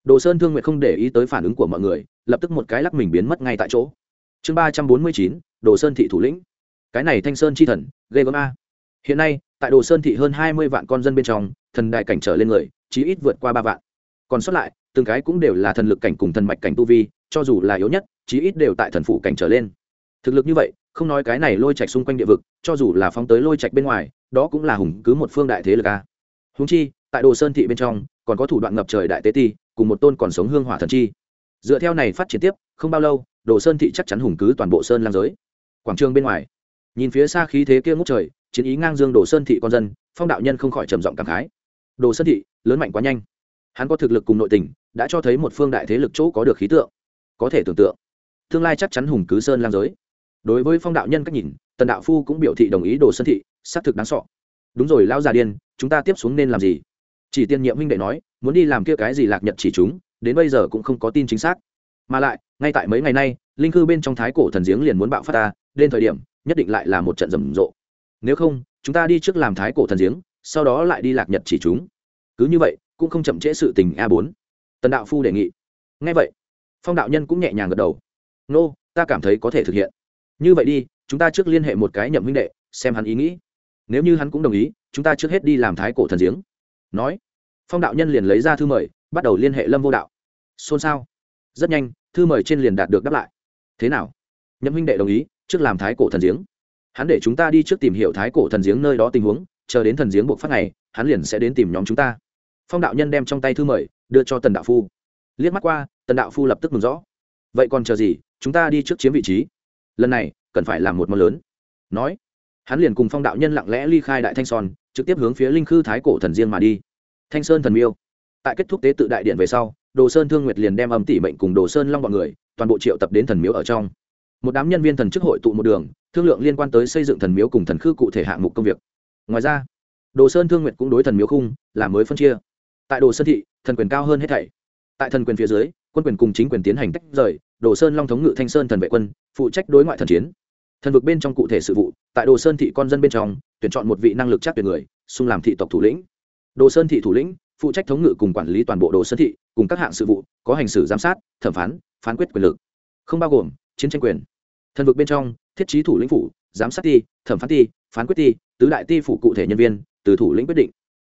đồ sơn thương nguyện không để ý tới phản ứng của mọi người, lập tức một cái lắc mình biến mất ngay tại chỗ. Chương ba trăm bốn mươi chín, đồ sơn thị thủ lĩnh. Cái này thanh sơn chi thần ghê gớm a hiện nay, tại đồ sơn thị hơn hai mươi vạn con dân bên trong, thần đại cảnh trở lên người, chí ít vượt qua ba vạn. Còn sót lại, từng cái cũng đều là thần lực cảnh cùng thần mạch cảnh tu vi, cho dù là yếu nhất, chí ít đều tại thần phủ cảnh trở lên. Thực lực như vậy, không nói cái này lôi trạch xung quanh địa vực, cho dù là phóng tới lôi trạch bên ngoài, đó cũng là hùng cứ một phương đại thế lực a. Húng chi, tại đồ sơn thị bên trong, còn có thủ đoạn ngập trời đại tế ti, cùng một tôn còn sống hương hỏa thần chi. Dựa theo này phát triển tiếp, không bao lâu, đồ sơn thị chắc chắn hùng cứ toàn bộ sơn lang giới. Quảng trường bên ngoài, nhìn phía xa khí thế kia ngút trời chiến ý ngang dương đồ sơn thị con dân, phong đạo nhân không khỏi trầm giọng cảm khái. Đồ sơn thị, lớn mạnh quá nhanh. Hắn có thực lực cùng nội tình, đã cho thấy một phương đại thế lực chỗ có được khí tượng. Có thể tưởng tượng, tương lai chắc chắn hùng cứ sơn lang giới. Đối với phong đạo nhân cách nhìn, tần đạo phu cũng biểu thị đồng ý đồ sơn thị, xác thực đáng sọ đúng rồi, lão già điên, chúng ta tiếp xuống nên làm gì? Chỉ tiên nhiệm huynh đệ nói, muốn đi làm kia cái gì lạc nhật chỉ chúng, đến bây giờ cũng không có tin chính xác. Mà lại, ngay tại mấy ngày nay, linh cư bên trong thái cổ thần giếng liền muốn bạo phát ta, đến thời điểm, nhất định lại là một trận rầm rộ nếu không, chúng ta đi trước làm thái cổ thần giếng, sau đó lại đi lạc nhật chỉ chúng. Cứ như vậy, cũng không chậm trễ sự tình a bốn. Tần đạo phu đề nghị. Ngay vậy, phong đạo nhân cũng nhẹ nhàng gật đầu. Nô, ta cảm thấy có thể thực hiện. Như vậy đi, chúng ta trước liên hệ một cái nhậm huynh đệ, xem hắn ý nghĩ. Nếu như hắn cũng đồng ý, chúng ta trước hết đi làm thái cổ thần giếng. Nói, phong đạo nhân liền lấy ra thư mời, bắt đầu liên hệ lâm vô đạo. Xôn xao. Rất nhanh, thư mời trên liền đạt được đáp lại. Thế nào? Nhậm huynh đệ đồng ý, trước làm thái cổ thần giếng hắn để chúng ta đi trước tìm hiểu thái cổ thần giếng nơi đó tình huống, chờ đến thần giếng buộc phát này hắn liền sẽ đến tìm nhóm chúng ta. Phong đạo nhân đem trong tay thư mời, đưa cho tần đạo phu. Liếc mắt qua, tần đạo phu lập tức mừng rõ. Vậy còn chờ gì, chúng ta đi trước chiếm vị trí. Lần này, cần phải làm một món lớn. Nói, hắn liền cùng phong đạo nhân lặng lẽ ly khai đại thanh son trực tiếp hướng phía linh khư thái cổ thần riêng mà đi. Thanh sơn thần miêu. Tại kết thúc tế tự đại điện về sau, đồ sơn thương nguyệt liền đem âm tỷ mệnh cùng đồ sơn long b ọ n người, toàn bộ triệu tập đến thần miếu ở trong. Một đám nhân viên thần chức hội tụ một đường thương lượng liên quan tới xây dựng thần miếu cùng thần khư cụ thể hạng mục công việc. Ngoài ra, đồ sơn thương nguyện cũng đối thần miếu khung làm mới phân chia. Tại đồ sơn thị, thần quyền cao hơn hết thảy. Tại thần quyền phía dưới, quân quyền cùng chính quyền tiến hành tách rời, đồ sơn long thống ngự thanh sơn thần vệ quân, phụ trách đối ngoại thần chiến. Thần vực bên trong cụ thể sự vụ, tại đồ sơn thị con dân bên trong, tuyển chọn một vị năng lực chắc tuyệt người, xung làm thị tộc thủ lĩnh. Đồ sơn thị thủ lĩnh, phụ trách thống ngự cùng quản lý toàn bộ đồ sơn thị, cùng các hạng sự vụ, có hành xử giám sát, thẩm phán phán quyết quyền lực. Không bao gồm chiến tranh quyền. Thần vực bên trong thiết trí thủ lĩnh phủ, giám sát ti, thẩm phán ti, phán quyết ti, tứ đại ti phủ cụ thể nhân viên, từ thủ lĩnh quyết định.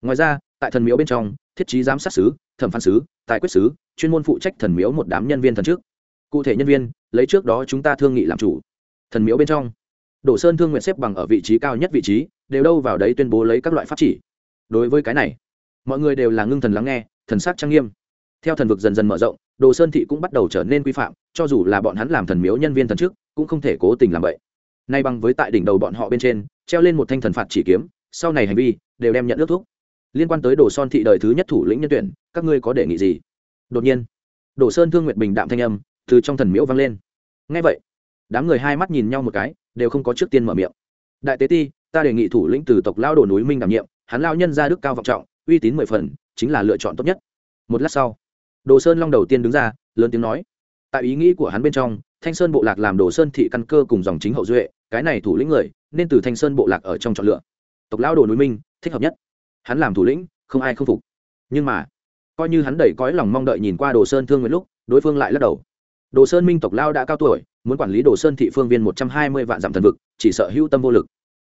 Ngoài ra, tại thần miếu bên trong, thiết trí giám sát sứ, thẩm phán sứ, tài quyết sứ, chuyên môn phụ trách thần miếu một đám nhân viên thần trước. Cụ thể nhân viên, lấy trước đó chúng ta thương nghị làm chủ. Thần miếu bên trong đổ sơn thương nguyện xếp bằng ở vị trí cao nhất vị trí, đều đâu vào đấy tuyên bố lấy các loại pháp chỉ. Đối với cái này, mọi người đều là ngưng thần lắng nghe, thần sắc trang nghiêm. Theo thần vực dần dần mở rộng đồ sơn thị cũng bắt đầu trở nên quy phạm, cho dù là bọn hắn làm thần miếu nhân viên thần trước cũng không thể cố tình làm vậy. Nay bằng với tại đỉnh đầu bọn họ bên trên, treo lên một thanh thần phạt chỉ kiếm, sau này hành vi đều đem nhận ước thuốc liên quan tới đồ son thị đời thứ nhất thủ lĩnh nhân tuyển, các ngươi có đề nghị gì? Đột nhiên, đồ sơn thương nguyệt bình đạm thanh âm từ trong thần miếu vang lên. Ngay vậy, đám người hai mắt nhìn nhau một cái, đều không có trước tiên mở miệng. Đại tế ti, ta đề nghị thủ lĩnh từ tộc lao đồ núi minh đảm nhiệm, hắn lao nhân ra đức cao vọng trọng, uy tín mười phần, chính là lựa chọn tốt nhất. Một lát sau, đồ sơn long đầu tiên đứng ra, lớn tiếng nói, tại ý nghĩ của hắn bên trong thanh sơn bộ lạc làm đồ sơn thị căn cơ cùng dòng chính hậu duệ, cái này thủ lĩnh người, nên từ thanh sơn bộ lạc ở trong chọn lựa. Tộc lão đồ núi minh, thích hợp nhất. Hắn làm thủ lĩnh, không ai không phục. Nhưng mà, coi như hắn đẩy cõi lòng mong đợi nhìn qua đồ sơn thương nguyện lúc, đối phương lại lắc đầu. Đồ sơn minh tộc lao đã cao tuổi, muốn quản lý đồ sơn thị phương viên một trăm hai mươi vạn dặm thần vực, chỉ sợ hữu tâm vô lực.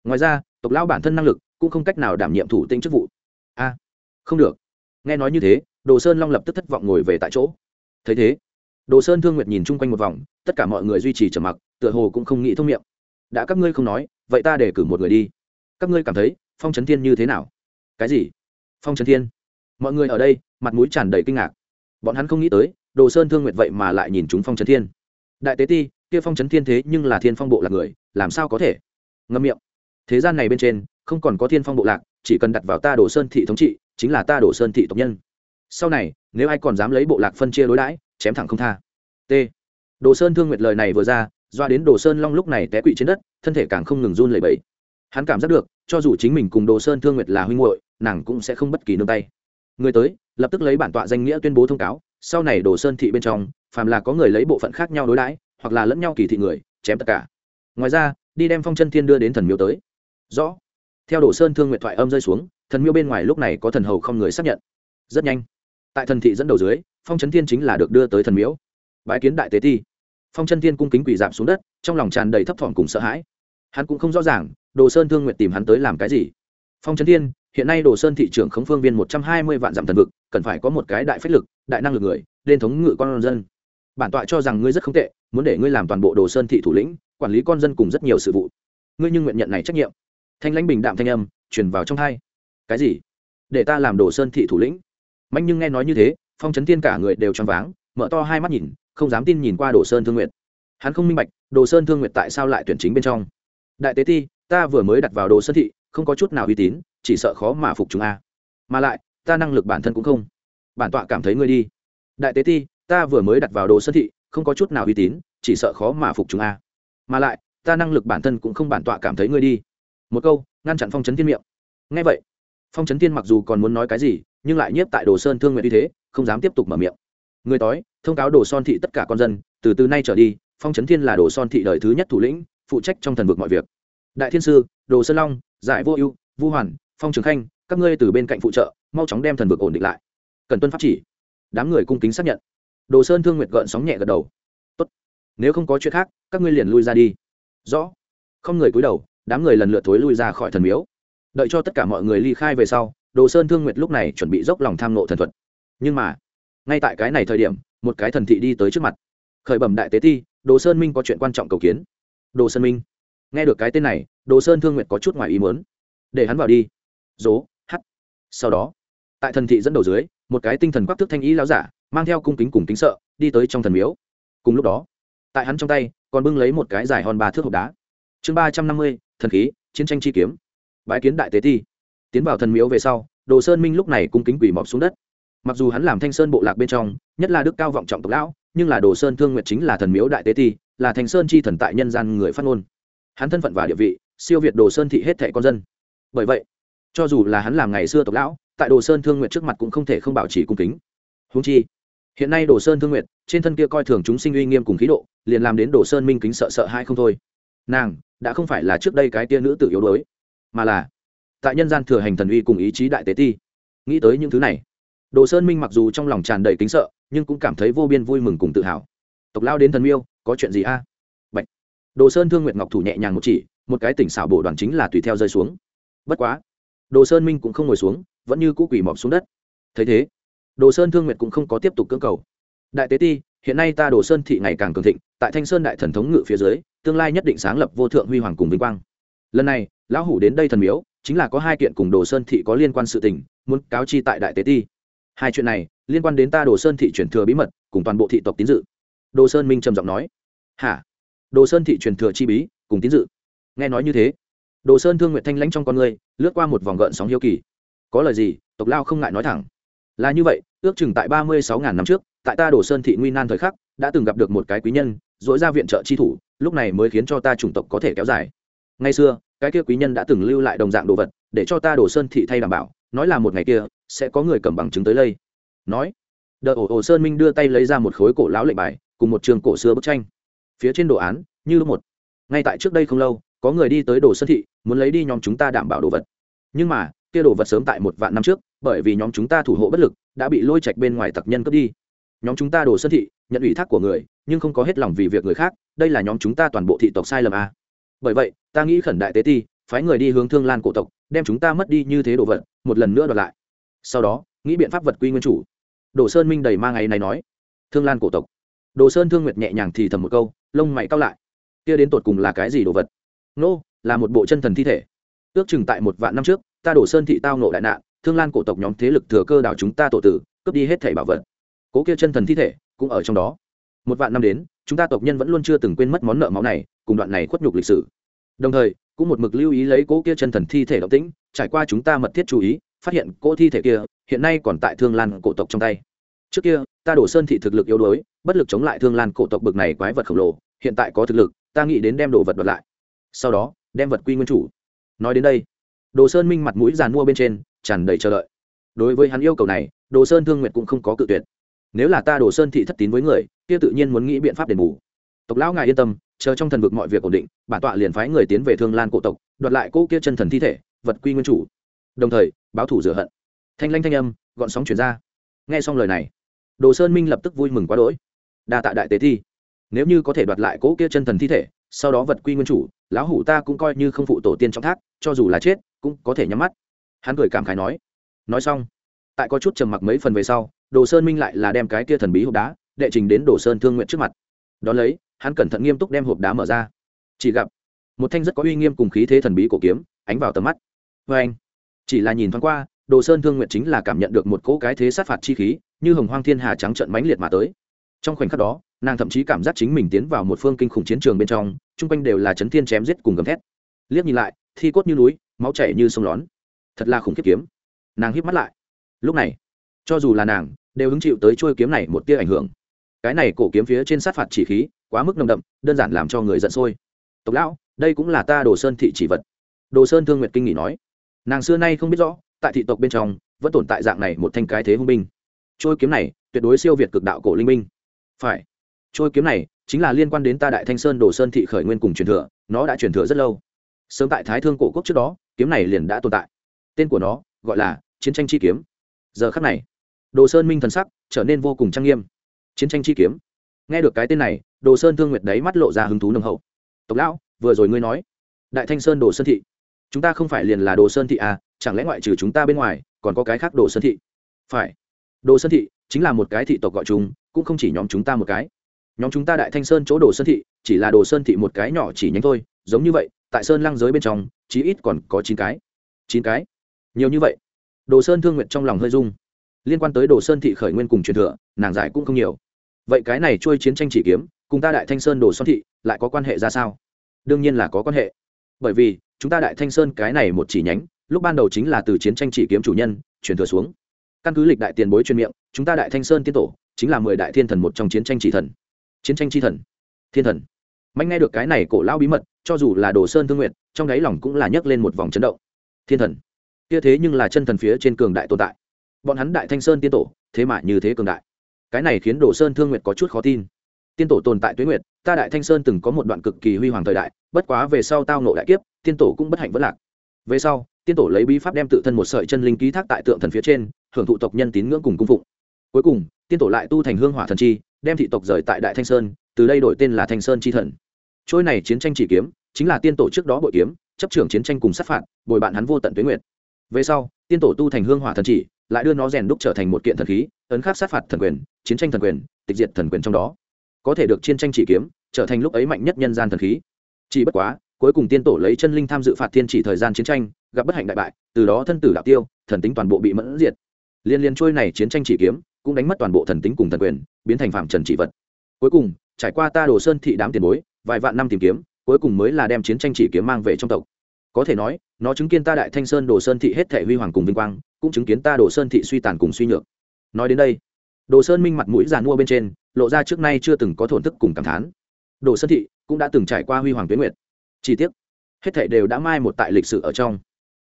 Ngoài ra, tộc lao bản thân năng lực cũng không cách nào đảm nhiệm thủ tinh chức vụ. A, không được. Nghe nói như thế, đồ sơn long lập tức thất vọng ngồi về tại chỗ. Thấy thế, đồ sơn thương nguyệt nhìn chung quanh một vòng tất cả mọi người duy trì trầm mặc, tựa hồ cũng không nghĩ thông miệng. Đã các ngươi không nói, vậy ta để cử một người đi. Các ngươi cảm thấy, phong trấn thiên như thế nào? Cái gì? Phong trấn thiên. Mọi người ở đây, mặt mũi tràn đầy kinh ngạc. Bọn hắn không nghĩ tới, đồ sơn thương nguyệt vậy mà lại nhìn chúng phong trấn thiên. Đại tế ti, kia phong trấn thiên thế nhưng là thiên phong bộ là người, làm sao có thể? Ngâm miệng. Thế gian này bên trên, không còn có thiên phong bộ lạc, chỉ cần đặt vào ta đồ sơn thị thống trị, chính là ta đồ sơn thị tộc nhân. Sau này, nếu ai còn dám lấy bộ lạc phân chia đối đãi, chém thẳng không tha. T đồ sơn thương nguyệt lời này vừa ra, doa đến đồ sơn long lúc này té quỵ trên đất, thân thể càng không ngừng run lẩy bẩy. Hắn cảm giác được, cho dù chính mình cùng đồ sơn thương nguyệt là huynh hội nàng cũng sẽ không bất kỳ nương tay. Người tới, lập tức lấy bản tọa danh nghĩa tuyên bố thông cáo, sau này đồ sơn thị bên trong, phàm là có người lấy bộ phận khác nhau đối đãi, hoặc là lẫn nhau kỳ thị người, chém tất cả. Ngoài ra, đi đem phong chân thiên đưa đến thần miếu tới. Rõ. Theo đồ sơn thương nguyện thoại âm rơi xuống, thần miếu bên ngoài lúc này có thần hầu không người xác nhận. Rất nhanh. Tại thần thị dẫn đầu dưới, phong trấn thiên chính là được đưa tới thần miếu bái kiến đại tế ti. Phong chân thiên cung kính quỳ giảm xuống đất, trong lòng tràn đầy thấp thỏm cùng sợ hãi. Hắn cũng không rõ ràng, đồ sơn thương nguyện tìm hắn tới làm cái gì. Phong chân thiên, hiện nay đồ sơn thị trưởng khống phương viên một trăm hai mươi vạn dặm thần vực, cần phải có một cái đại phách lực, đại năng lực người lên thống ngự con dân. Bản tọa cho rằng ngươi rất không tệ, muốn để ngươi làm toàn bộ đồ sơn thị thủ lĩnh, quản lý con dân cùng rất nhiều sự vụ. Ngươi nhưng nguyện nhận này trách nhiệm. Thanh lãnh bình đạm thanh âm truyền vào trong hai. Cái gì? Để ta làm đồ sơn thị thủ lĩnh. Mạnh nhưng nghe nói như thế, phong trấn thiên cả người đều choáng váng, mở to hai mắt nhìn không dám tin nhìn qua đồ sơn thương nguyện hắn không minh bạch, đồ sơn thương nguyện tại sao lại tuyển chính bên trong. Đại tế ti, ta vừa mới đặt vào đồ sơn thị, không có chút nào uy tín, chỉ sợ khó mà phục chúng a. Mà lại, ta năng lực bản thân cũng không. Bản tọa cảm thấy ngươi đi. Đại tế ti, ta vừa mới đặt vào đồ sơn thị, không có chút nào uy tín, chỉ sợ khó mà phục chúng a. Mà lại, ta năng lực bản thân cũng không bản tọa cảm thấy ngươi đi. Một câu, ngăn chặn phong trấn thiên miệng. Ngay vậy, phong trấn thiên mặc dù còn muốn nói cái gì, nhưng lại nhiếp tại đồ sơn thương nguyện uy thế, không dám tiếp tục mở miệng người tối thông cáo đồ son thị tất cả con dân, từ từ nay trở đi, phong trấn thiên là đồ son thị đời thứ nhất thủ lĩnh, phụ trách trong thần vực mọi việc. Đại thiên sư, đồ sơn long, giải vô ưu, vu hoàn, phong trường khanh, các ngươi từ bên cạnh phụ trợ, mau chóng đem thần vực ổn định lại. Cần tuân pháp chỉ. Đám người cung kính xác nhận. Đồ sơn thương nguyệt gợn sóng nhẹ gật đầu. Tốt. Nếu không có chuyện khác, các ngươi liền lui ra đi. Rõ. Không người cúi đầu, đám người lần lượt thối lui ra khỏi thần miếu. Đợi cho tất cả mọi người ly khai về sau, đồ sơn thương nguyệt lúc này chuẩn bị dốc lòng tham nộ thần thuật. Nhưng mà ngay tại cái này thời điểm, một cái thần thị đi tới trước mặt. Khởi bẩm đại tế ti, đồ sơn minh có chuyện quan trọng cầu kiến. Đồ sơn minh? Nghe được cái tên này, đồ sơn thương nguyện có chút ngoài ý muốn. Để hắn vào đi. Dố hắt sau đó, tại thần thị dẫn đầu dưới, một cái tinh thần quắc thức thanh ý láo giả, mang theo cung kính cùng kính sợ, đi tới trong thần miếu. Cùng lúc đó, tại hắn trong tay, còn bưng lấy một cái dài hòn ba thước hộp đá. Chương ba trăm năm mươi, thần khí, chiến tranh chi kiếm. Bãi kiến đại tế ti. Tiến vào thần miếu về sau, đồ sơn minh lúc này cung kính quỷ mọc xuống đất mặc dù hắn làm thanh sơn bộ lạc bên trong, nhất là đức cao vọng trọng tộc lão, nhưng là đồ sơn thương nguyệt chính là thần miếu đại tế ti, là thanh sơn chi thần tại nhân gian người phát ngôn. Hắn thân phận và địa vị, siêu việt đồ sơn thị hết thẻ con dân. Bởi vậy, cho dù là hắn làm ngày xưa tộc lão, tại đồ sơn thương nguyệt trước mặt cũng không thể không bảo trì cung kính. Húng chi, hiện nay đồ sơn thương nguyệt, trên thân kia coi thường chúng sinh uy nghiêm cùng khí độ, liền làm đến đồ sơn minh kính sợ sợ hai không thôi. Nàng, đã không phải là trước đây cái tia nữ tự yếu đuối, mà là, tại nhân gian thừa hành thần uy cùng ý chí đại tế ti. Nghĩ tới những thứ này đồ sơn minh mặc dù trong lòng tràn đầy kính sợ, nhưng cũng cảm thấy vô biên vui mừng cùng tự hào. Tộc lao đến thần miêu, có chuyện gì a? Bạch. đồ sơn thương nguyệt ngọc thủ nhẹ nhàng một chỉ, một cái tỉnh xảo bổ đoàn chính là tùy theo rơi xuống. Bất quá, đồ sơn minh cũng không ngồi xuống, vẫn như cũ quỷ mọc xuống đất. Thấy thế, đồ sơn thương nguyệt cũng không có tiếp tục cưỡng cầu. Đại tế ti, hiện nay ta đồ sơn thị ngày càng cường thịnh, tại thanh sơn đại thần thống ngự phía dưới, tương lai nhất định sáng lập vô thượng huy hoàng cùng vinh quang. Lần này, lão hủ đến đây thần miếu, chính là có hai kiện cùng đồ sơn thị có liên quan sự tình, muốn cáo chi tại đại tế ti hai chuyện này liên quan đến ta đồ sơn thị truyền thừa bí mật, cùng toàn bộ thị tộc tín dự. Đồ sơn minh trầm giọng nói. Hả? Đồ sơn thị truyền thừa chi bí, cùng tín dự. Nghe nói như thế, đồ sơn thương nguyện thanh lãnh trong con người, lướt qua một vòng gợn sóng hiếu kỳ. Có lời gì, tộc lao không ngại nói thẳng. Là như vậy, ước chừng tại ba mươi sáu ngàn năm trước, tại ta đồ sơn thị nguy nan thời khắc, đã từng gặp được một cái quý nhân dỗi ra viện trợ chi thủ, lúc này mới khiến cho ta chủng tộc có thể kéo dài. Ngay xưa, cái kia quý nhân đã từng lưu lại đồng dạng đồ vật, để cho ta đồ sơn thị thay đảm bảo nói là một ngày kia, sẽ có người cầm bằng chứng tới lây. Nói đợi ổ ổ sơn minh đưa tay lấy ra một khối cổ lão lệnh bài, cùng một trường cổ xưa bức tranh. Phía trên đồ án, như lúc một. Ngay tại trước đây không lâu, có người đi tới đồ sơn thị, muốn lấy đi nhóm chúng ta đảm bảo đồ vật. Nhưng mà, kia đồ vật sớm tại một vạn năm trước, bởi vì nhóm chúng ta thủ hộ bất lực, đã bị lôi chạch bên ngoài tặc nhân cướp đi. Nhóm chúng ta đồ sơn thị, nhận ủy thác của người, nhưng không có hết lòng vì việc người khác, đây là nhóm chúng ta toàn bộ thị tộc sai lầm a bởi vậy, ta nghĩ khẩn đại tế ti phái người đi hướng thương lan cổ tộc, đem chúng ta mất đi như thế đồ vật, một lần nữa đoạt lại. Sau đó, nghĩ biện pháp vật quy nguyên chủ. Đồ sơn minh đầy ma ngày này nói. Thương lan cổ tộc. Đồ sơn thương nguyệt nhẹ nhàng thì thầm một câu, lông mày cao lại. Kia đến tột cùng là cái gì đồ vật? Nô, là một bộ chân thần thi thể. Ước chừng tại một vạn năm trước, ta đổ sơn thị tao nộ đại nạn, thương lan cổ tộc nhóm thế lực thừa cơ đảo chúng ta tổ tử, cướp đi hết thảy bảo vật. Cố kia chân thần thi thể, cũng ở trong đó. Một vạn năm đến, chúng ta tộc nhân vẫn luôn chưa từng quên mất món nợ máu này, cùng đoạn này khuất nhục lịch sử đồng thời, cũng một mực lưu ý lấy cỗ kia chân thần thi thể động tĩnh, trải qua chúng ta mật thiết chú ý, phát hiện cỗ thi thể kia, hiện nay còn tại thương lan cổ tộc trong tay. Trước kia, ta đổ sơn thị thực lực yếu đuối, bất lực chống lại thương lan cổ tộc bực này quái vật khổng lồ, hiện tại có thực lực, ta nghĩ đến đem đồ vật vật lại. Sau đó, đem vật quy nguyên chủ. Nói đến đây, đồ sơn minh mặt mũi giàn mua bên trên, tràn đầy chờ đợi. Đối với hắn yêu cầu này, đồ sơn thương nguyện cũng không có cự tuyệt. Nếu là ta đồ sơn thị thất tín với người, kia tự nhiên muốn nghĩ biện pháp đền bù. Tộc lão ngài yên tâm chờ trong thần vực mọi việc ổn định, bản tọa liền phái người tiến về thương lan cổ tộc, đoạt lại cỗ kia chân thần thi thể, vật quy nguyên chủ. Đồng thời, báo thủ rửa hận. Thanh lanh thanh âm, gọn sóng chuyển ra. Nghe xong lời này, đồ sơn minh lập tức vui mừng quá đỗi. Đa tạ đại tế thi. Nếu như có thể đoạt lại cỗ kia chân thần thi thể, sau đó vật quy nguyên chủ, lão hủ ta cũng coi như không phụ tổ tiên trong thác, cho dù là chết, cũng có thể nhắm mắt. Hắn cười cảm khái nói. Nói xong, tại có chút trầm mặc mấy phần về sau, đồ sơn minh lại là đem cái kia thần bí hộp đá, đệ trình đến đồ sơn thương nguyện trước mặt. Đón lấy hắn cẩn thận nghiêm túc đem hộp đá mở ra. Chỉ gặp, một thanh rất có uy nghiêm cùng khí thế thần bí cổ kiếm, ánh vào tầm mắt. Vê anh, chỉ là nhìn thoáng qua, đồ sơn thương nguyện chính là cảm nhận được một cỗ cái thế sát phạt chi khí, như hồng hoang thiên hà trắng trận mãnh liệt mà tới. Trong khoảnh khắc đó, nàng thậm chí cảm giác chính mình tiến vào một phương kinh khủng chiến trường bên trong, chung quanh đều là chấn thiên chém giết cùng gầm thét. Liếc nhìn lại, thi cốt như núi, máu chảy như sông lón. Thật là khủng khiếp kiếm. Nàng híp mắt lại. Lúc này, cho dù là nàng, đều hứng chịu tới trôi kiếm này một tia ảnh hưởng. Cái này cổ kiếm phía trên sát phạt chỉ khí quá mức nồng đậm, đơn giản làm cho người giận sôi. Tộc lão, đây cũng là ta đồ sơn thị chỉ vật. Đồ sơn thương nguyệt kinh nghỉ nói. Nàng xưa nay không biết rõ, tại thị tộc bên trong, vẫn tồn tại dạng này một thanh cái thế hung binh. Trôi kiếm này, tuyệt đối siêu việt cực đạo cổ linh binh. Phải. Trôi kiếm này, chính là liên quan đến ta đại thanh sơn đồ sơn thị khởi nguyên cùng truyền thừa, nó đã truyền thừa rất lâu. Sớm tại thái thương cổ quốc trước đó, kiếm này liền đã tồn tại. Tên của nó, gọi là chiến tranh chi kiếm. Giờ khắc này, đồ sơn minh thần sắc trở nên vô cùng trang nghiêm. Chiến tranh chi kiếm nghe được cái tên này, đồ sơn thương nguyệt đấy mắt lộ ra hứng thú nồng hậu. Tộc lão, vừa rồi ngươi nói, đại thanh sơn đồ sơn thị. Chúng ta không phải liền là đồ sơn thị à chẳng lẽ ngoại trừ chúng ta bên ngoài, còn có cái khác đồ sơn thị? Phải. Đồ sơn thị chính là một cái thị tộc gọi chúng, cũng không chỉ nhóm chúng ta một cái. Nhóm chúng ta đại thanh sơn chỗ đồ sơn thị, chỉ là đồ sơn thị một cái nhỏ chỉ nhánh thôi, giống như vậy, tại sơn lăng giới bên trong, chí ít còn có chín cái. Chín cái? Nhiều như vậy? Đồ sơn thương nguyện trong lòng hơi dung liên quan tới đồ sơn thị khởi nguyên cùng truyền thừa, nàng giải cũng không nhiều vậy cái này trôi chiến tranh chỉ kiếm, cùng ta đại thanh sơn đồ xoan thị, lại có quan hệ ra sao? Đương nhiên là có quan hệ. Bởi vì, chúng ta đại thanh sơn cái này một chỉ nhánh, lúc ban đầu chính là từ chiến tranh chỉ kiếm chủ nhân, truyền thừa xuống. Căn cứ lịch đại tiền bối truyền miệng, chúng ta đại thanh sơn tiên tổ, chính là mười đại thiên thần một trong chiến tranh chỉ thần. Chiến tranh chi thần. Thiên thần. Mạnh nghe được cái này cổ lao bí mật, cho dù là đồ sơn thương nguyện, trong đáy lòng cũng là nhấc lên một vòng chấn động. Thiên thần. Kia thế nhưng là chân thần phía trên cường đại tồn tại. Bọn hắn đại thanh sơn tiên tổ, thế mà như thế cường đại cái này khiến đồ sơn thương nguyệt có chút khó tin. Tiên tổ tồn tại tuế nguyệt, ta đại thanh sơn từng có một đoạn cực kỳ huy hoàng thời đại, bất quá về sau tao nộ đại kiếp, tiên tổ cũng bất hạnh vất lạc. Về sau, tiên tổ lấy bí pháp đem tự thân một sợi chân linh ký thác tại tượng thần phía trên hưởng thụ tộc nhân tín ngưỡng cùng cung phụng. Cuối cùng, tiên tổ lại tu thành hương hỏa thần chi, đem thị tộc rời tại đại thanh sơn, từ đây đổi tên là thanh sơn chi thần. Trôi này chiến tranh chỉ kiếm, chính là tiên tổ trước đó bội kiếm, chấp trưởng chiến tranh cùng sát phạt, bồi bạn hắn vô tận tuế nguyệt. Về sau, tiên tổ tu thành hương hỏa thần chỉ, lại đưa nó rèn đúc trở thành một kiện thần khí, ấn khắc sát phạt thần quyền chiến tranh thần quyền, tịch diệt thần quyền trong đó. Có thể được chiến tranh chỉ kiếm, trở thành lúc ấy mạnh nhất nhân gian thần khí. Chỉ bất quá, cuối cùng tiên tổ lấy chân linh tham dự phạt thiên chỉ thời gian chiến tranh, gặp bất hạnh đại bại, từ đó thân tử đạo tiêu, thần tính toàn bộ bị mẫn diệt. Liên liên trôi này chiến tranh chỉ kiếm, cũng đánh mất toàn bộ thần tính cùng thần quyền, biến thành phạm trần chỉ vật. Cuối cùng, trải qua ta đồ sơn thị đám tiền bối, vài vạn năm tìm kiếm, cuối cùng mới là đem chiến tranh chỉ kiếm mang về trong tộc. Có thể nói, nó chứng kiến ta đại thanh sơn đồ sơn thị hết thể huy hoàng cùng vinh quang, cũng chứng kiến ta đồ sơn thị suy tàn cùng suy nhược. Nói đến đây đồ sơn minh mặt mũi giàn mua bên trên, lộ ra trước nay chưa từng có thổn thức cùng cảm thán. Đồ sơn thị cũng đã từng trải qua huy hoàng tuyến nguyệt. Chi tiết hết thảy đều đã mai một tại lịch sử ở trong.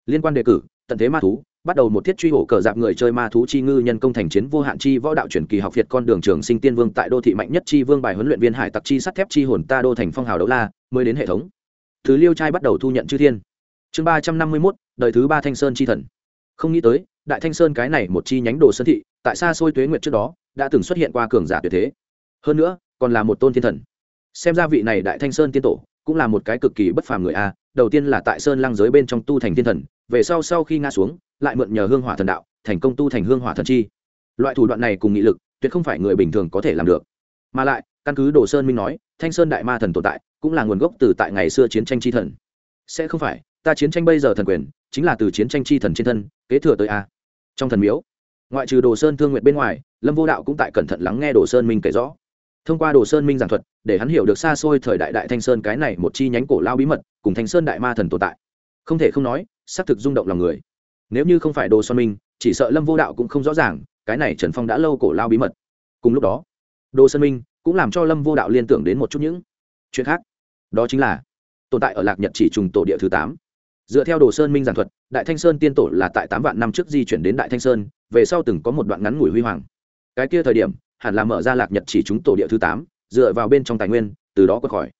Liên quan đề cử, tận thế ma thú, bắt đầu một thiết truy hổ cờ dạp người chơi ma thú chi ngư nhân công thành chiến vô hạn chi võ đạo truyền kỳ học việt con đường trường sinh tiên vương tại đô thị mạnh nhất chi vương bài huấn luyện viên hải tặc chi sắt thép chi hồn ta đô thành phong hào đấu la, mới đến hệ thống. Thứ liêu trai bắt đầu thu nhận chư thiên. Chương ba trăm năm mươi mốt, đời thứ ba thanh sơn chi thần. Không nghĩ tới đại thanh sơn cái này một chi nhánh đồ sơn thị, tại xa xôi tuế nguyệt trước đó, đã từng xuất hiện qua cường giả tuyệt thế. Hơn nữa, còn là một tôn thiên thần. Xem ra vị này đại thanh sơn tiên tổ, cũng là một cái cực kỳ bất phàm người a. Đầu tiên là tại sơn lăng giới bên trong tu thành thiên thần, về sau sau khi ngã xuống, lại mượn nhờ hương hỏa thần đạo, thành công tu thành hương hỏa thần chi. Loại thủ đoạn này cùng nghị lực, tuyệt không phải người bình thường có thể làm được. Mà lại, căn cứ đồ sơn minh nói, thanh sơn đại ma thần tồn tại, cũng là nguồn gốc từ tại ngày xưa chiến tranh chi thần. Sẽ không phải, ta chiến tranh bây giờ thần quyền, chính là từ chiến tranh chi thần trên thân, kế thừa tới a trong thần miếu. Ngoại trừ đồ sơn thương nguyện bên ngoài, lâm vô đạo cũng tại cẩn thận lắng nghe đồ sơn minh kể rõ. Thông qua đồ sơn minh giảng thuật, để hắn hiểu được xa xôi thời đại đại thanh sơn cái này một chi nhánh cổ lao bí mật, cùng thanh sơn đại ma thần tồn tại. Không thể không nói, xác thực rung động lòng người. Nếu như không phải đồ sơn minh, chỉ sợ lâm vô đạo cũng không rõ ràng, cái này trần phong đã lâu cổ lao bí mật. Cùng lúc đó, đồ sơn minh cũng làm cho lâm vô đạo liên tưởng đến một chút những chuyện khác. Đó chính là tồn tại ở lạc nhật chỉ trùng tổ địa thứ tám dựa theo đồ sơn minh giảng thuật, đại thanh sơn tiên tổ là tại tám vạn năm trước di chuyển đến đại thanh sơn, về sau từng có một đoạn ngắn ngủi huy hoàng. Cái kia thời điểm, hẳn là mở ra lạc nhật chỉ chúng tổ địa thứ tám, dựa vào bên trong tài nguyên, từ đó quật khỏi.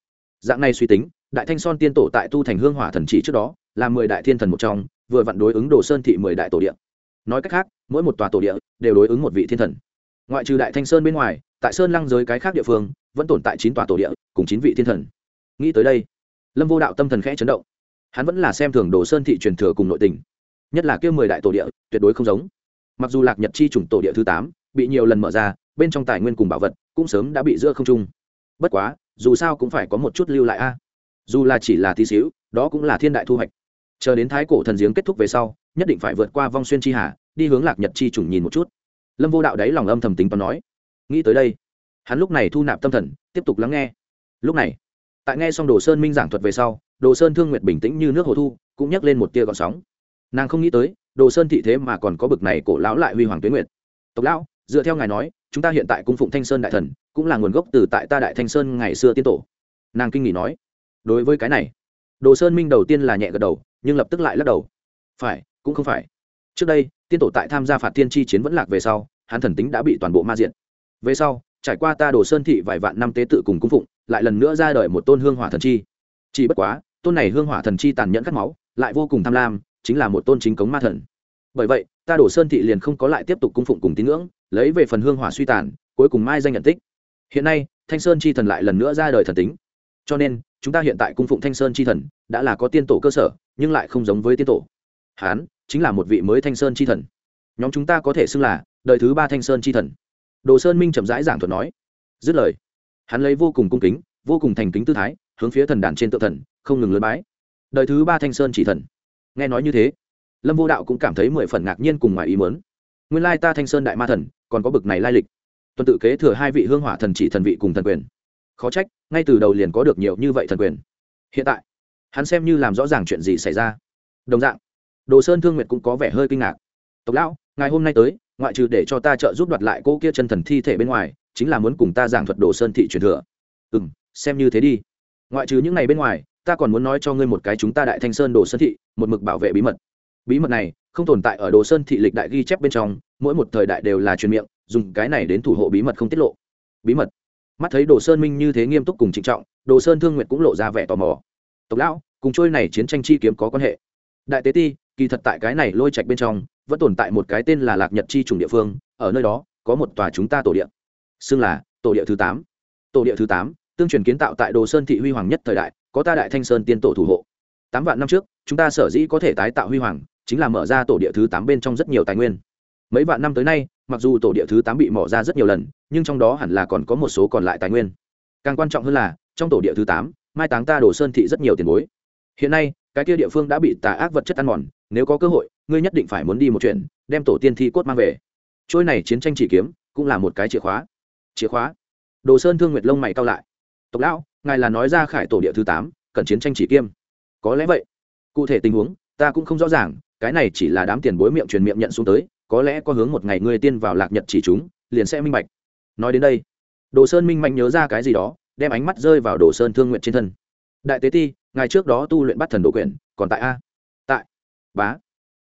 Dạng này suy tính, đại thanh son tiên tổ tại tu thành hương hỏa thần chỉ trước đó, là mười đại thiên thần một trong, vừa vặn đối ứng đồ sơn thị mười đại tổ địa. Nói cách khác, mỗi một tòa tổ địa đều đối ứng một vị thiên thần. Ngoại trừ đại thanh sơn bên ngoài, tại sơn lăng giới cái khác địa phương, vẫn tồn tại chín tòa tổ địa, cùng chín vị thiên thần. Nghĩ tới đây, lâm vô đạo tâm thần khẽ chấn động hắn vẫn là xem thường đồ sơn thị truyền thừa cùng nội tình. Nhất là kêu mười đại tổ địa, tuyệt đối không giống. Mặc dù lạc nhật chi chủng tổ địa thứ tám bị nhiều lần mở ra, bên trong tài nguyên cùng bảo vật cũng sớm đã bị giữa không trung. Bất quá, dù sao cũng phải có một chút lưu lại a. Dù là chỉ là tí xíu, đó cũng là thiên đại thu hoạch. Chờ đến thái cổ thần giếng kết thúc về sau, nhất định phải vượt qua vong xuyên chi hà, đi hướng lạc nhật chi chủng nhìn một chút. Lâm vô đạo đấy lòng âm thầm tính toán nói. Nghĩ tới đây, hắn lúc này thu nạp tâm thần, tiếp tục lắng nghe. Lúc này, tại nghe xong đồ sơn minh giảng thuật về sau đồ sơn thương nguyệt bình tĩnh như nước hồ thu, cũng nhắc lên một tia gọn sóng. Nàng không nghĩ tới, đồ sơn thị thế mà còn có bực này cổ lão lại huy hoàng tuyến nguyệt. Tộc lão, dựa theo ngài nói, chúng ta hiện tại cung phụng thanh sơn đại thần, cũng là nguồn gốc từ tại ta đại thanh sơn ngày xưa tiên tổ. Nàng kinh nghỉ nói. Đối với cái này, đồ sơn minh đầu tiên là nhẹ gật đầu, nhưng lập tức lại lắc đầu. Phải, cũng không phải. Trước đây, tiên tổ tại tham gia phạt tiên tri chiến vẫn lạc về sau, hắn thần tính đã bị toàn bộ ma diện. Về sau, trải qua ta đồ sơn thị vài vạn năm tế tự cùng cung phụng, lại lần nữa ra đời một tôn hương hỏa thần chi. Chỉ bất quá tôn này hương hỏa thần chi tàn nhẫn cắt máu, lại vô cùng tham lam, chính là một tôn chính cống ma thần. Bởi vậy, ta đổ sơn thị liền không có lại tiếp tục cung phụng cùng tín ngưỡng, lấy về phần hương hỏa suy tàn, cuối cùng mai danh nhận tích. Hiện nay, thanh sơn chi thần lại lần nữa ra đời thần tính. Cho nên, chúng ta hiện tại cung phụng thanh sơn chi thần, đã là có tiên tổ cơ sở, nhưng lại không giống với tiên tổ. Hán, chính là một vị mới thanh sơn chi thần. Nhóm chúng ta có thể xưng là đời thứ ba thanh sơn chi thần. Đồ sơn minh chậm rãi giảng thuật nói. Dứt lời, hắn lấy vô cùng cung kính, vô cùng thành kính tư thái, hướng phía thần đàn trên tự thần không ngừng lớn bái. Đời thứ ba thanh sơn chỉ thần. Nghe nói như thế, lâm vô đạo cũng cảm thấy mười phần ngạc nhiên cùng ngoài ý mớn nguyên lai ta thanh sơn đại ma thần, còn có bực này lai lịch. Tuần tự kế thừa hai vị hương hỏa thần chỉ thần vị cùng thần quyền. Khó trách, ngay từ đầu liền có được nhiều như vậy thần quyền. Hiện tại, hắn xem như làm rõ ràng chuyện gì xảy ra. Đồng dạng, đồ sơn thương nguyệt cũng có vẻ hơi kinh ngạc. Tộc lão, ngày hôm nay tới, ngoại trừ để cho ta trợ giúp đoạt lại cô kia chân thần thi thể bên ngoài, chính là muốn cùng ta giảng thuật đồ sơn thị truyền thừa. Ừ m xem như thế đi. Ngoại trừ những ngày bên ngoài ta còn muốn nói cho ngươi một cái chúng ta đại thanh sơn đồ sơn thị, một mực bảo vệ bí mật. Bí mật này không tồn tại ở đồ sơn thị lịch đại ghi chép bên trong, mỗi một thời đại đều là truyền miệng, dùng cái này đến thủ hộ bí mật không tiết lộ. Bí mật. Mắt thấy đồ sơn minh như thế nghiêm túc cùng trịnh trọng, đồ sơn thương nguyện cũng lộ ra vẻ tò mò. Tộc lão, cùng trôi này chiến tranh chi kiếm có quan hệ? Đại tế ti, kỳ thật tại cái này lôi trạch bên trong, vẫn tồn tại một cái tên là lạc nhật chi trùng địa phương, ở nơi đó, có một tòa chúng ta tổ địa. Xưng là tổ địa thứ tám. Tổ địa thứ tám, tương truyền kiến tạo tại đồ sơn thị huy hoàng nhất thời đại có ta đại thanh sơn tiên tổ thủ hộ. Tám vạn năm trước, chúng ta sở dĩ có thể tái tạo huy hoàng, chính là mở ra tổ địa thứ tám bên trong rất nhiều tài nguyên. Mấy vạn năm tới nay, mặc dù tổ địa thứ tám bị mỏ ra rất nhiều lần, nhưng trong đó hẳn là còn có một số còn lại tài nguyên. Càng quan trọng hơn là, trong tổ địa thứ tám, mai táng ta đổ sơn thị rất nhiều tiền bối. Hiện nay, cái kia địa phương đã bị tà ác vật chất ăn mòn, nếu có cơ hội, ngươi nhất định phải muốn đi một chuyện, đem tổ tiên thi cốt mang về. Trôi này chiến tranh chỉ kiếm, cũng là một cái chìa khóa. Chìa khóa. Đồ sơn thương nguyệt lông mày cao lại. Tộc lão ngài là nói ra khải tổ địa thứ tám cần chiến tranh chỉ kiêm. Có lẽ vậy. Cụ thể tình huống, ta cũng không rõ ràng, cái này chỉ là đám tiền bối miệng truyền miệng nhận xuống tới, có lẽ có hướng một ngày ngươi tiên vào lạc nhật chỉ chúng, liền sẽ minh bạch. Nói đến đây, đồ sơn minh mạnh nhớ ra cái gì đó, đem ánh mắt rơi vào đồ sơn thương nguyện trên thân. Đại tế ti ngày trước đó tu luyện bắt thần đồ quyển, còn tại a? Tại. Bá.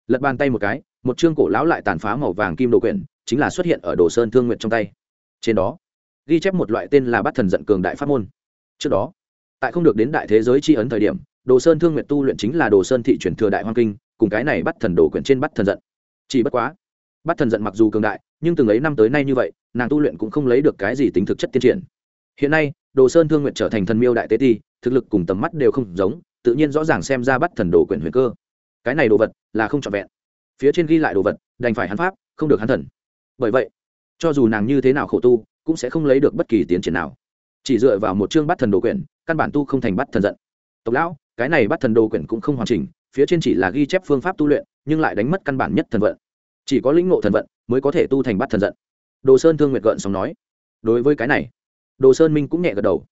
Lật bàn tay một cái, một chương cổ lão lại tàn phá màu vàng kim đồ quyển, chính là xuất hiện ở đồ sơn thương nguyện trong tay. Trên đó, ghi chép một loại tên là bắt thần giận cường đại pháp môn trước đó, tại không được đến đại thế giới tri ấn thời điểm, đồ sơn thương nguyện tu luyện chính là đồ sơn thị truyền thừa đại hoang kinh, cùng cái này bắt thần đồ quyển trên bắt thần giận. Chỉ bất quá, bắt thần giận mặc dù cường đại, nhưng từng ấy năm tới nay như vậy, nàng tu luyện cũng không lấy được cái gì tính thực chất tiên triển. Hiện nay, đồ sơn thương nguyện trở thành thần miêu đại tế ti, thực lực cùng tầm mắt đều không giống, tự nhiên rõ ràng xem ra bắt thần đồ quyển huyền cơ. Cái này đồ vật là không trọn vẹn. Phía trên ghi lại đồ vật, đành phải hắn pháp, không được hắn thần. Bởi vậy, cho dù nàng như thế nào khổ tu, cũng sẽ không lấy được bất kỳ tiến triển nào chỉ dựa vào một chương bắt thần đồ quyển, căn bản tu không thành bắt thần giận. Tộc lão, cái này bắt thần đồ quyển cũng không hoàn chỉnh, phía trên chỉ là ghi chép phương pháp tu luyện, nhưng lại đánh mất căn bản nhất thần vận. Chỉ có lĩnh ngộ thần vận mới có thể tu thành bắt thần giận. Đồ sơn thương nguyệt gợn xong nói. Đối với cái này, đồ sơn minh cũng nhẹ gật đầu.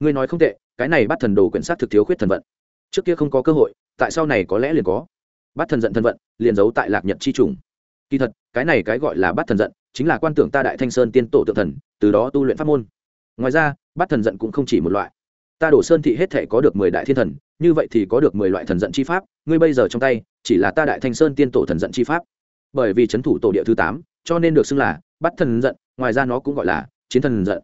Ngươi nói không tệ, cái này bắt thần đồ quyển sát thực thiếu khuyết thần vận. Trước kia không có cơ hội, tại sau này có lẽ liền có. Bắt thần giận thần vận, liền giấu tại lạc nhật chi trùng. Kỳ thật, cái này cái gọi là bắt thần giận, chính là quan tưởng ta đại thanh sơn tiên tổ tự thần, từ đó tu luyện pháp môn. Ngoài ra bắt thần giận cũng không chỉ một loại. Ta đổ sơn thị hết thể có được mười đại thiên thần, như vậy thì có được mười loại thần giận chi pháp, ngươi bây giờ trong tay, chỉ là ta đại thanh sơn tiên tổ thần giận chi pháp. Bởi vì c h ấ n thủ tổ địa thứ tám, cho nên được xưng là bắt thần giận, ngoài ra nó cũng gọi là chiến thần giận.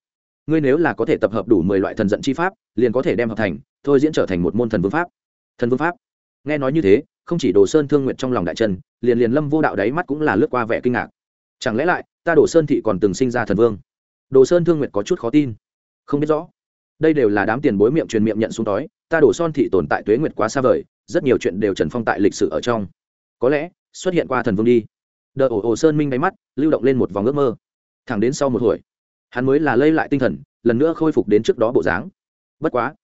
Ngươi nếu là có thể tập hợp đủ mười loại thần giận chi pháp, liền có thể đem hợp thành, thôi diễn trở thành một môn thần vương pháp. Thần vương pháp. Nghe nói như thế, không chỉ đồ sơn thương nguyện trong lòng đại chân, liền liền lâm vô đạo đáy mắt cũng là lướt qua vẻ kinh ngạc. Chẳng lẽ lại, ta đồ sơn thị còn từng sinh ra thần vương? Đồ sơn thương nguyện có chút khó tin không biết rõ. Đây đều là đám tiền bối miệng truyền miệng nhận xuống đói ta đổ son thị tồn tại tuế nguyệt quá xa vời, rất nhiều chuyện đều trần phong tại lịch sử ở trong. Có lẽ, xuất hiện qua thần vương đi. Đợi ổ ổ sơn minh đáy mắt, lưu động lên một vòng ước mơ. Thẳng đến sau một hồi, hắn mới là lây lại tinh thần, lần nữa khôi phục đến trước đó bộ dáng. Bất quá,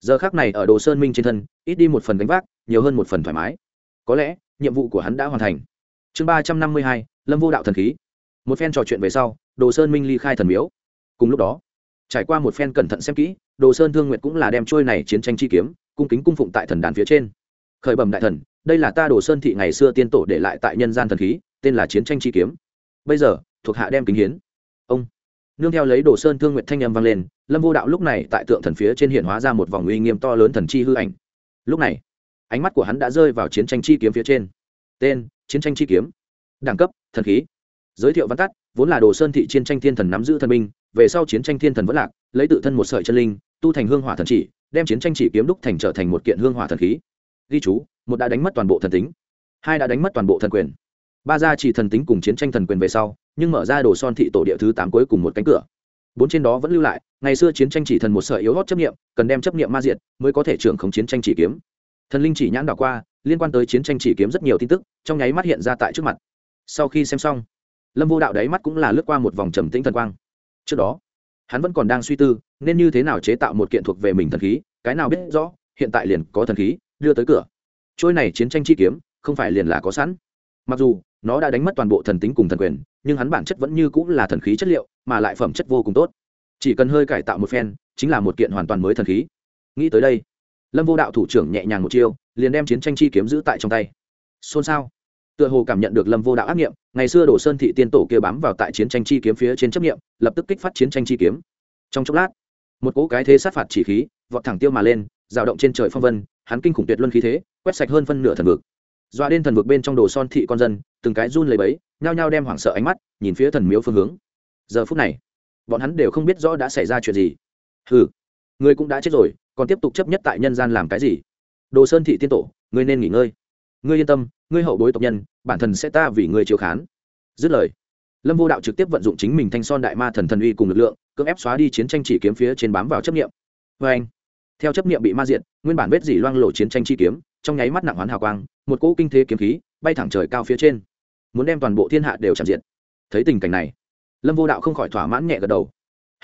giờ khác này ở đồ sơn minh trên thân, ít đi một phần gánh vác, nhiều hơn một phần thoải mái. Có lẽ, nhiệm vụ của hắn đã hoàn thành. Chương ba trăm năm mươi hai, lâm vô đạo thần khí. Một phen trò chuyện về sau, đồ sơn minh ly khai thần miếu. Cùng lúc đó trải qua một phen cẩn thận xem kỹ, đồ sơn thương nguyệt cũng là đem trôi này chiến tranh chi kiếm, cung kính cung phụng tại thần đàn phía trên. Khởi bẩm đại thần, đây là ta đồ sơn thị ngày xưa tiên tổ để lại tại nhân gian thần khí, tên là chiến tranh chi kiếm. Bây giờ, thuộc hạ đem kính hiến. Ông. Nương theo lấy đồ sơn thương nguyệt thanh âm vang lên, lâm vô đạo lúc này tại tượng thần phía trên hiện hóa ra một vòng uy nghiêm to lớn thần chi hư ảnh. Lúc này, ánh mắt của hắn đã rơi vào chiến tranh chi kiếm phía trên. Tên, chiến tranh chi kiếm. Đẳng cấp, thần khí giới thiệu văn tắt, vốn là đồ sơn thị chiến tranh thiên thần nắm giữ thần binh, về sau chiến tranh thiên thần vẫn lạc, lấy tự thân một sợi chân linh, tu thành hương hỏa thần chỉ, đem chiến tranh chỉ kiếm đúc thành trở thành một kiện hương hỏa thần khí. Ghi chú, một đã đánh mất toàn bộ thần tính, hai đã đánh mất toàn bộ thần quyền. Ba gia chỉ thần tính cùng chiến tranh thần quyền về sau, nhưng mở ra đồ son thị tổ địa thứ tám cuối cùng một cánh cửa. Bốn trên đó vẫn lưu lại, ngày xưa chiến tranh chỉ thần một sợi yếu hót chấp nghiệm cần đem chấp nghiệm ma diệt, mới có thể trưởng khống chiến tranh chỉ kiếm. Thần linh chỉ nhãn đảo qua, liên quan tới chiến tranh chỉ kiếm rất nhiều tin tức, trong nháy mắt hiện ra tại trước mặt. Sau khi xem xong lâm vô đạo đáy mắt cũng là lướt qua một vòng trầm tĩnh thần quang trước đó hắn vẫn còn đang suy tư nên như thế nào chế tạo một kiện thuộc về mình thần khí cái nào biết rõ hiện tại liền có thần khí đưa tới cửa trôi này chiến tranh chi kiếm không phải liền là có sẵn mặc dù nó đã đánh mất toàn bộ thần tính cùng thần quyền nhưng hắn bản chất vẫn như cũng là thần khí chất liệu mà lại phẩm chất vô cùng tốt chỉ cần hơi cải tạo một phen chính là một kiện hoàn toàn mới thần khí nghĩ tới đây lâm vô đạo thủ trưởng nhẹ nhàng một chiêu liền đem chiến tranh chi kiếm giữ tại trong tay xôn xao tựa hồ cảm nhận được lâm vô đạo ác nghiệm, ngày xưa đổ sơn thị tiên tổ kia bám vào tại chiến tranh chi kiếm phía trên chấp nghiệm, lập tức kích phát chiến tranh chi kiếm. Trong chốc lát, một cỗ cái thế sát phạt chỉ khí, vọt thẳng tiêu mà lên rào động trên trời phong vân, hắn kinh khủng tuyệt luân khí thế, quét sạch hơn phân nửa thần vực. Dọa đến thần vực bên trong đồ son thị con dân, từng cái run lấy bấy nhao nhao đem hoảng sợ ánh mắt nhìn phía thần miếu phương hướng. Giờ phút này, bọn hắn đều không biết rõ đã xảy ra chuyện gì. Hừ, người cũng đã chết rồi, còn tiếp tục chấp nhất tại nhân gian làm cái gì? Đồ sơn thị tiên tổ ngươi nên nghỉ ngơi. Ngươi yên tâm ngươi hậu bối tộc nhân, bản thân sẽ ta vì ngươi chiếu khán. Dứt lời, lâm vô đạo trực tiếp vận dụng chính mình thanh son đại ma thần thần uy cùng lực lượng, cưỡng ép xóa đi chiến tranh chỉ kiếm phía trên bám vào chấp nghiệm vê anh, theo chấp nghiệm bị ma diện nguyên bản vết dỉ loang lộ chiến tranh chi kiếm, trong nháy mắt nặng hoán hào quang, một cỗ kinh thế kiếm khí bay thẳng trời cao phía trên. Muốn đem toàn bộ thiên hạ đều chạm diện thấy tình cảnh này, lâm vô đạo không khỏi thỏa mãn nhẹ gật đầu.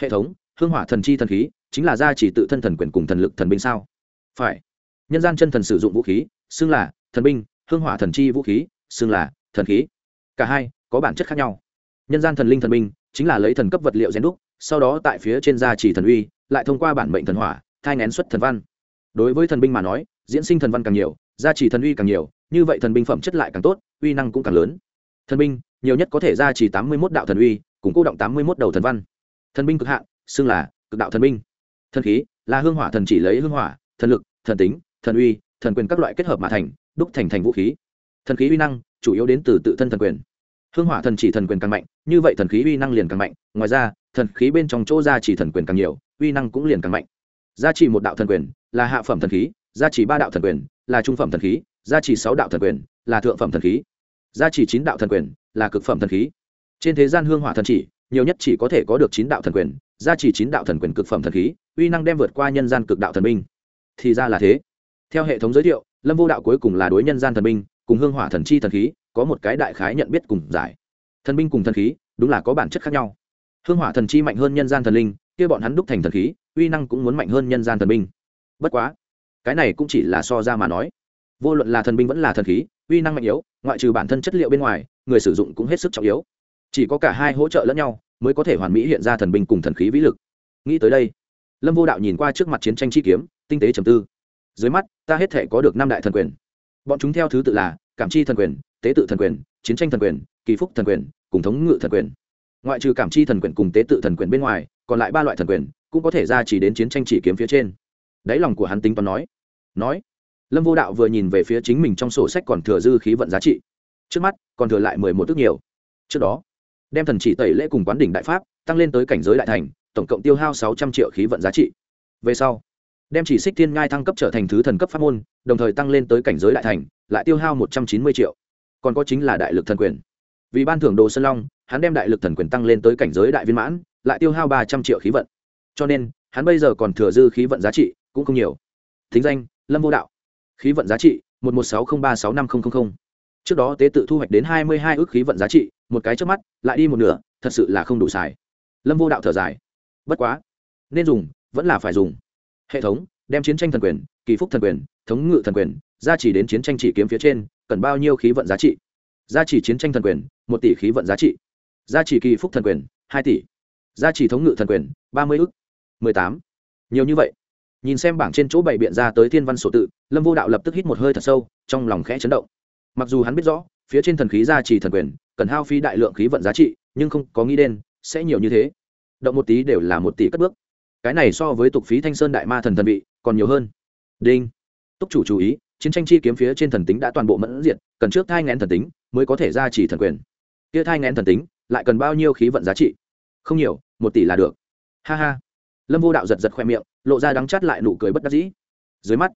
Hệ thống, hương hỏa thần chi thần khí, chính là gia chỉ tự thân thần quyền cùng thần lực thần binh sao? Phải. Nhân gian chân thần sử dụng vũ khí, xưng là thần binh hương hỏa thần chi vũ khí, xưng là thần khí. Cả hai có bản chất khác nhau. Nhân gian thần linh thần binh chính là lấy thần cấp vật liệu rèn đúc, sau đó tại phía trên gia chỉ thần uy, lại thông qua bản mệnh thần hỏa, thai ngén xuất thần văn. Đối với thần binh mà nói, diễn sinh thần văn càng nhiều, gia trì thần uy càng nhiều, như vậy thần binh phẩm chất lại càng tốt, uy năng cũng càng lớn. Thần binh nhiều nhất có thể gia trì tám mươi một đạo thần uy, cùng cố động tám mươi một đầu thần văn. Thần binh cực hạn, xưng là cực đạo thần binh. Thần khí là hương hỏa thần chỉ lấy hương hỏa, thần lực, thần tính, thần uy, thần quyền các loại kết hợp mà thành đúc thành thành vũ khí. Thần khí uy năng chủ yếu đến từ tự thân thần quyền. Hương hỏa thần chỉ thần quyền càng mạnh như vậy thần khí uy năng liền càng mạnh. Ngoài ra thần khí bên trong chỗ gia chỉ thần quyền càng nhiều uy năng cũng liền càng mạnh. Gia chỉ một đạo thần quyền là hạ phẩm thần khí gia chỉ ba đạo thần quyền là trung phẩm thần khí gia chỉ sáu đạo thần quyền là thượng phẩm thần khí gia chỉ chín đạo thần quyền là cực phẩm thần khí. Trên thế gian hương hỏa thần chỉ nhiều nhất chỉ có thể có được chín đạo thần quyền gia chỉ chín đạo thần quyền cực phẩm thần khí uy năng đem vượt qua nhân gian cực đạo thần minh, thì ra là thế. Theo hệ thống giới thiệu lâm vô đạo cuối cùng là đối nhân gian thần binh, cùng hương hỏa thần chi thần khí, có một cái đại khái nhận biết cùng giải. Thần binh cùng thần khí, đúng là có bản chất khác nhau. Hương hỏa thần chi mạnh hơn nhân gian thần linh, kia bọn hắn đúc thành thần khí, uy năng cũng muốn mạnh hơn nhân gian thần binh. Bất quá, cái này cũng chỉ là so ra mà nói. Vô luận là thần binh vẫn là thần khí, uy năng mạnh yếu, ngoại trừ bản thân chất liệu bên ngoài, người sử dụng cũng hết sức trọng yếu. Chỉ có cả hai hỗ trợ lẫn nhau, mới có thể hoàn mỹ hiện ra thần binh cùng thần khí vĩ lực. Nghĩ tới đây, lâm vô đạo nhìn qua trước mặt chiến tranh chi kiếm, tinh tế trầm tư dưới mắt, ta hết thể có được năm đại thần quyền. Bọn chúng theo thứ tự là cảm chi thần quyền, tế tự thần quyền, chiến tranh thần quyền, kỳ phúc thần quyền, cùng thống ngự thần quyền. Ngoại trừ cảm chi thần quyền cùng tế tự thần quyền bên ngoài, còn lại ba loại thần quyền cũng có thể ra chỉ đến chiến tranh chỉ kiếm phía trên. Đáy lòng của hắn tính toán nói nói, lâm vô đạo vừa nhìn về phía chính mình trong sổ sách còn thừa dư khí vận giá trị. Trước mắt, còn thừa lại mười một tức nhiều. Trước đó, đem thần chỉ tẩy lễ cùng quán đỉnh đại pháp tăng lên tới cảnh giới đại thành, tổng cộng tiêu hao sáu trăm triệu khí vận giá trị. Về sau đem chỉ xích thiên ngai thăng cấp trở thành thứ thần cấp pháp môn, đồng thời tăng lên tới cảnh giới đại thành, lại tiêu hao một trăm chín mươi triệu. Còn có chính là đại lực thần quyền. Vì ban thưởng đồ sơn long, hắn đem đại lực thần quyền tăng lên tới cảnh giới đại viên mãn, lại tiêu hao ba trăm triệu khí vận. Cho nên, hắn bây giờ còn thừa dư khí vận giá trị cũng không nhiều. Thính danh, lâm vô đạo. Khí vận giá trị, một một sáu không ba sáu năm nghìn trước đó tế tự thu hoạch đến hai mươi hai ước khí vận giá trị, một cái trước mắt, lại đi một nửa, thật sự là không đủ xài. Lâm vô đạo thở dài. Bất quá, nên dùng, vẫn là phải dùng hệ thống, đem chiến tranh thần quyền, kỳ phúc thần quyền, thống ngự thần quyền, gia chỉ đến chiến tranh chỉ kiếm phía trên, cần bao nhiêu khí vận giá trị? Gia chỉ chiến tranh thần quyền, một tỷ khí vận giá trị. Gia chỉ kỳ phúc thần quyền, hai tỷ. Gia chỉ thống ngự thần quyền, ba mươi ước mười tám. Nhiều như vậy. Nhìn xem bảng trên chỗ bày biện ra tới thiên văn sổ tự, lâm vô đạo lập tức hít một hơi thật sâu, trong lòng khẽ chấn động. Mặc dù hắn biết rõ, phía trên thần khí gia trì thần quyền, cần hao phí đại lượng khí vận giá trị, nhưng không có nghĩ đến, sẽ nhiều như thế. Động một tí đều là một tỷ cất bước cái này so với tục phí thanh sơn đại ma thần thần vị, còn nhiều hơn. Đinh. Túc chủ chú ý, chiến tranh chi kiếm phía trên thần tính đã toàn bộ mẫn diệt, cần trước thai ngén thần tính mới có thể ra chỉ thần quyền. Kia thai ngén thần tính, lại cần bao nhiêu khí vận giá trị? Không nhiều, một tỷ là được. Ha ha. Lâm vô đạo giật giật khoe miệng, lộ ra đắng chát lại nụ cười bất đắc dĩ. Dưới mắt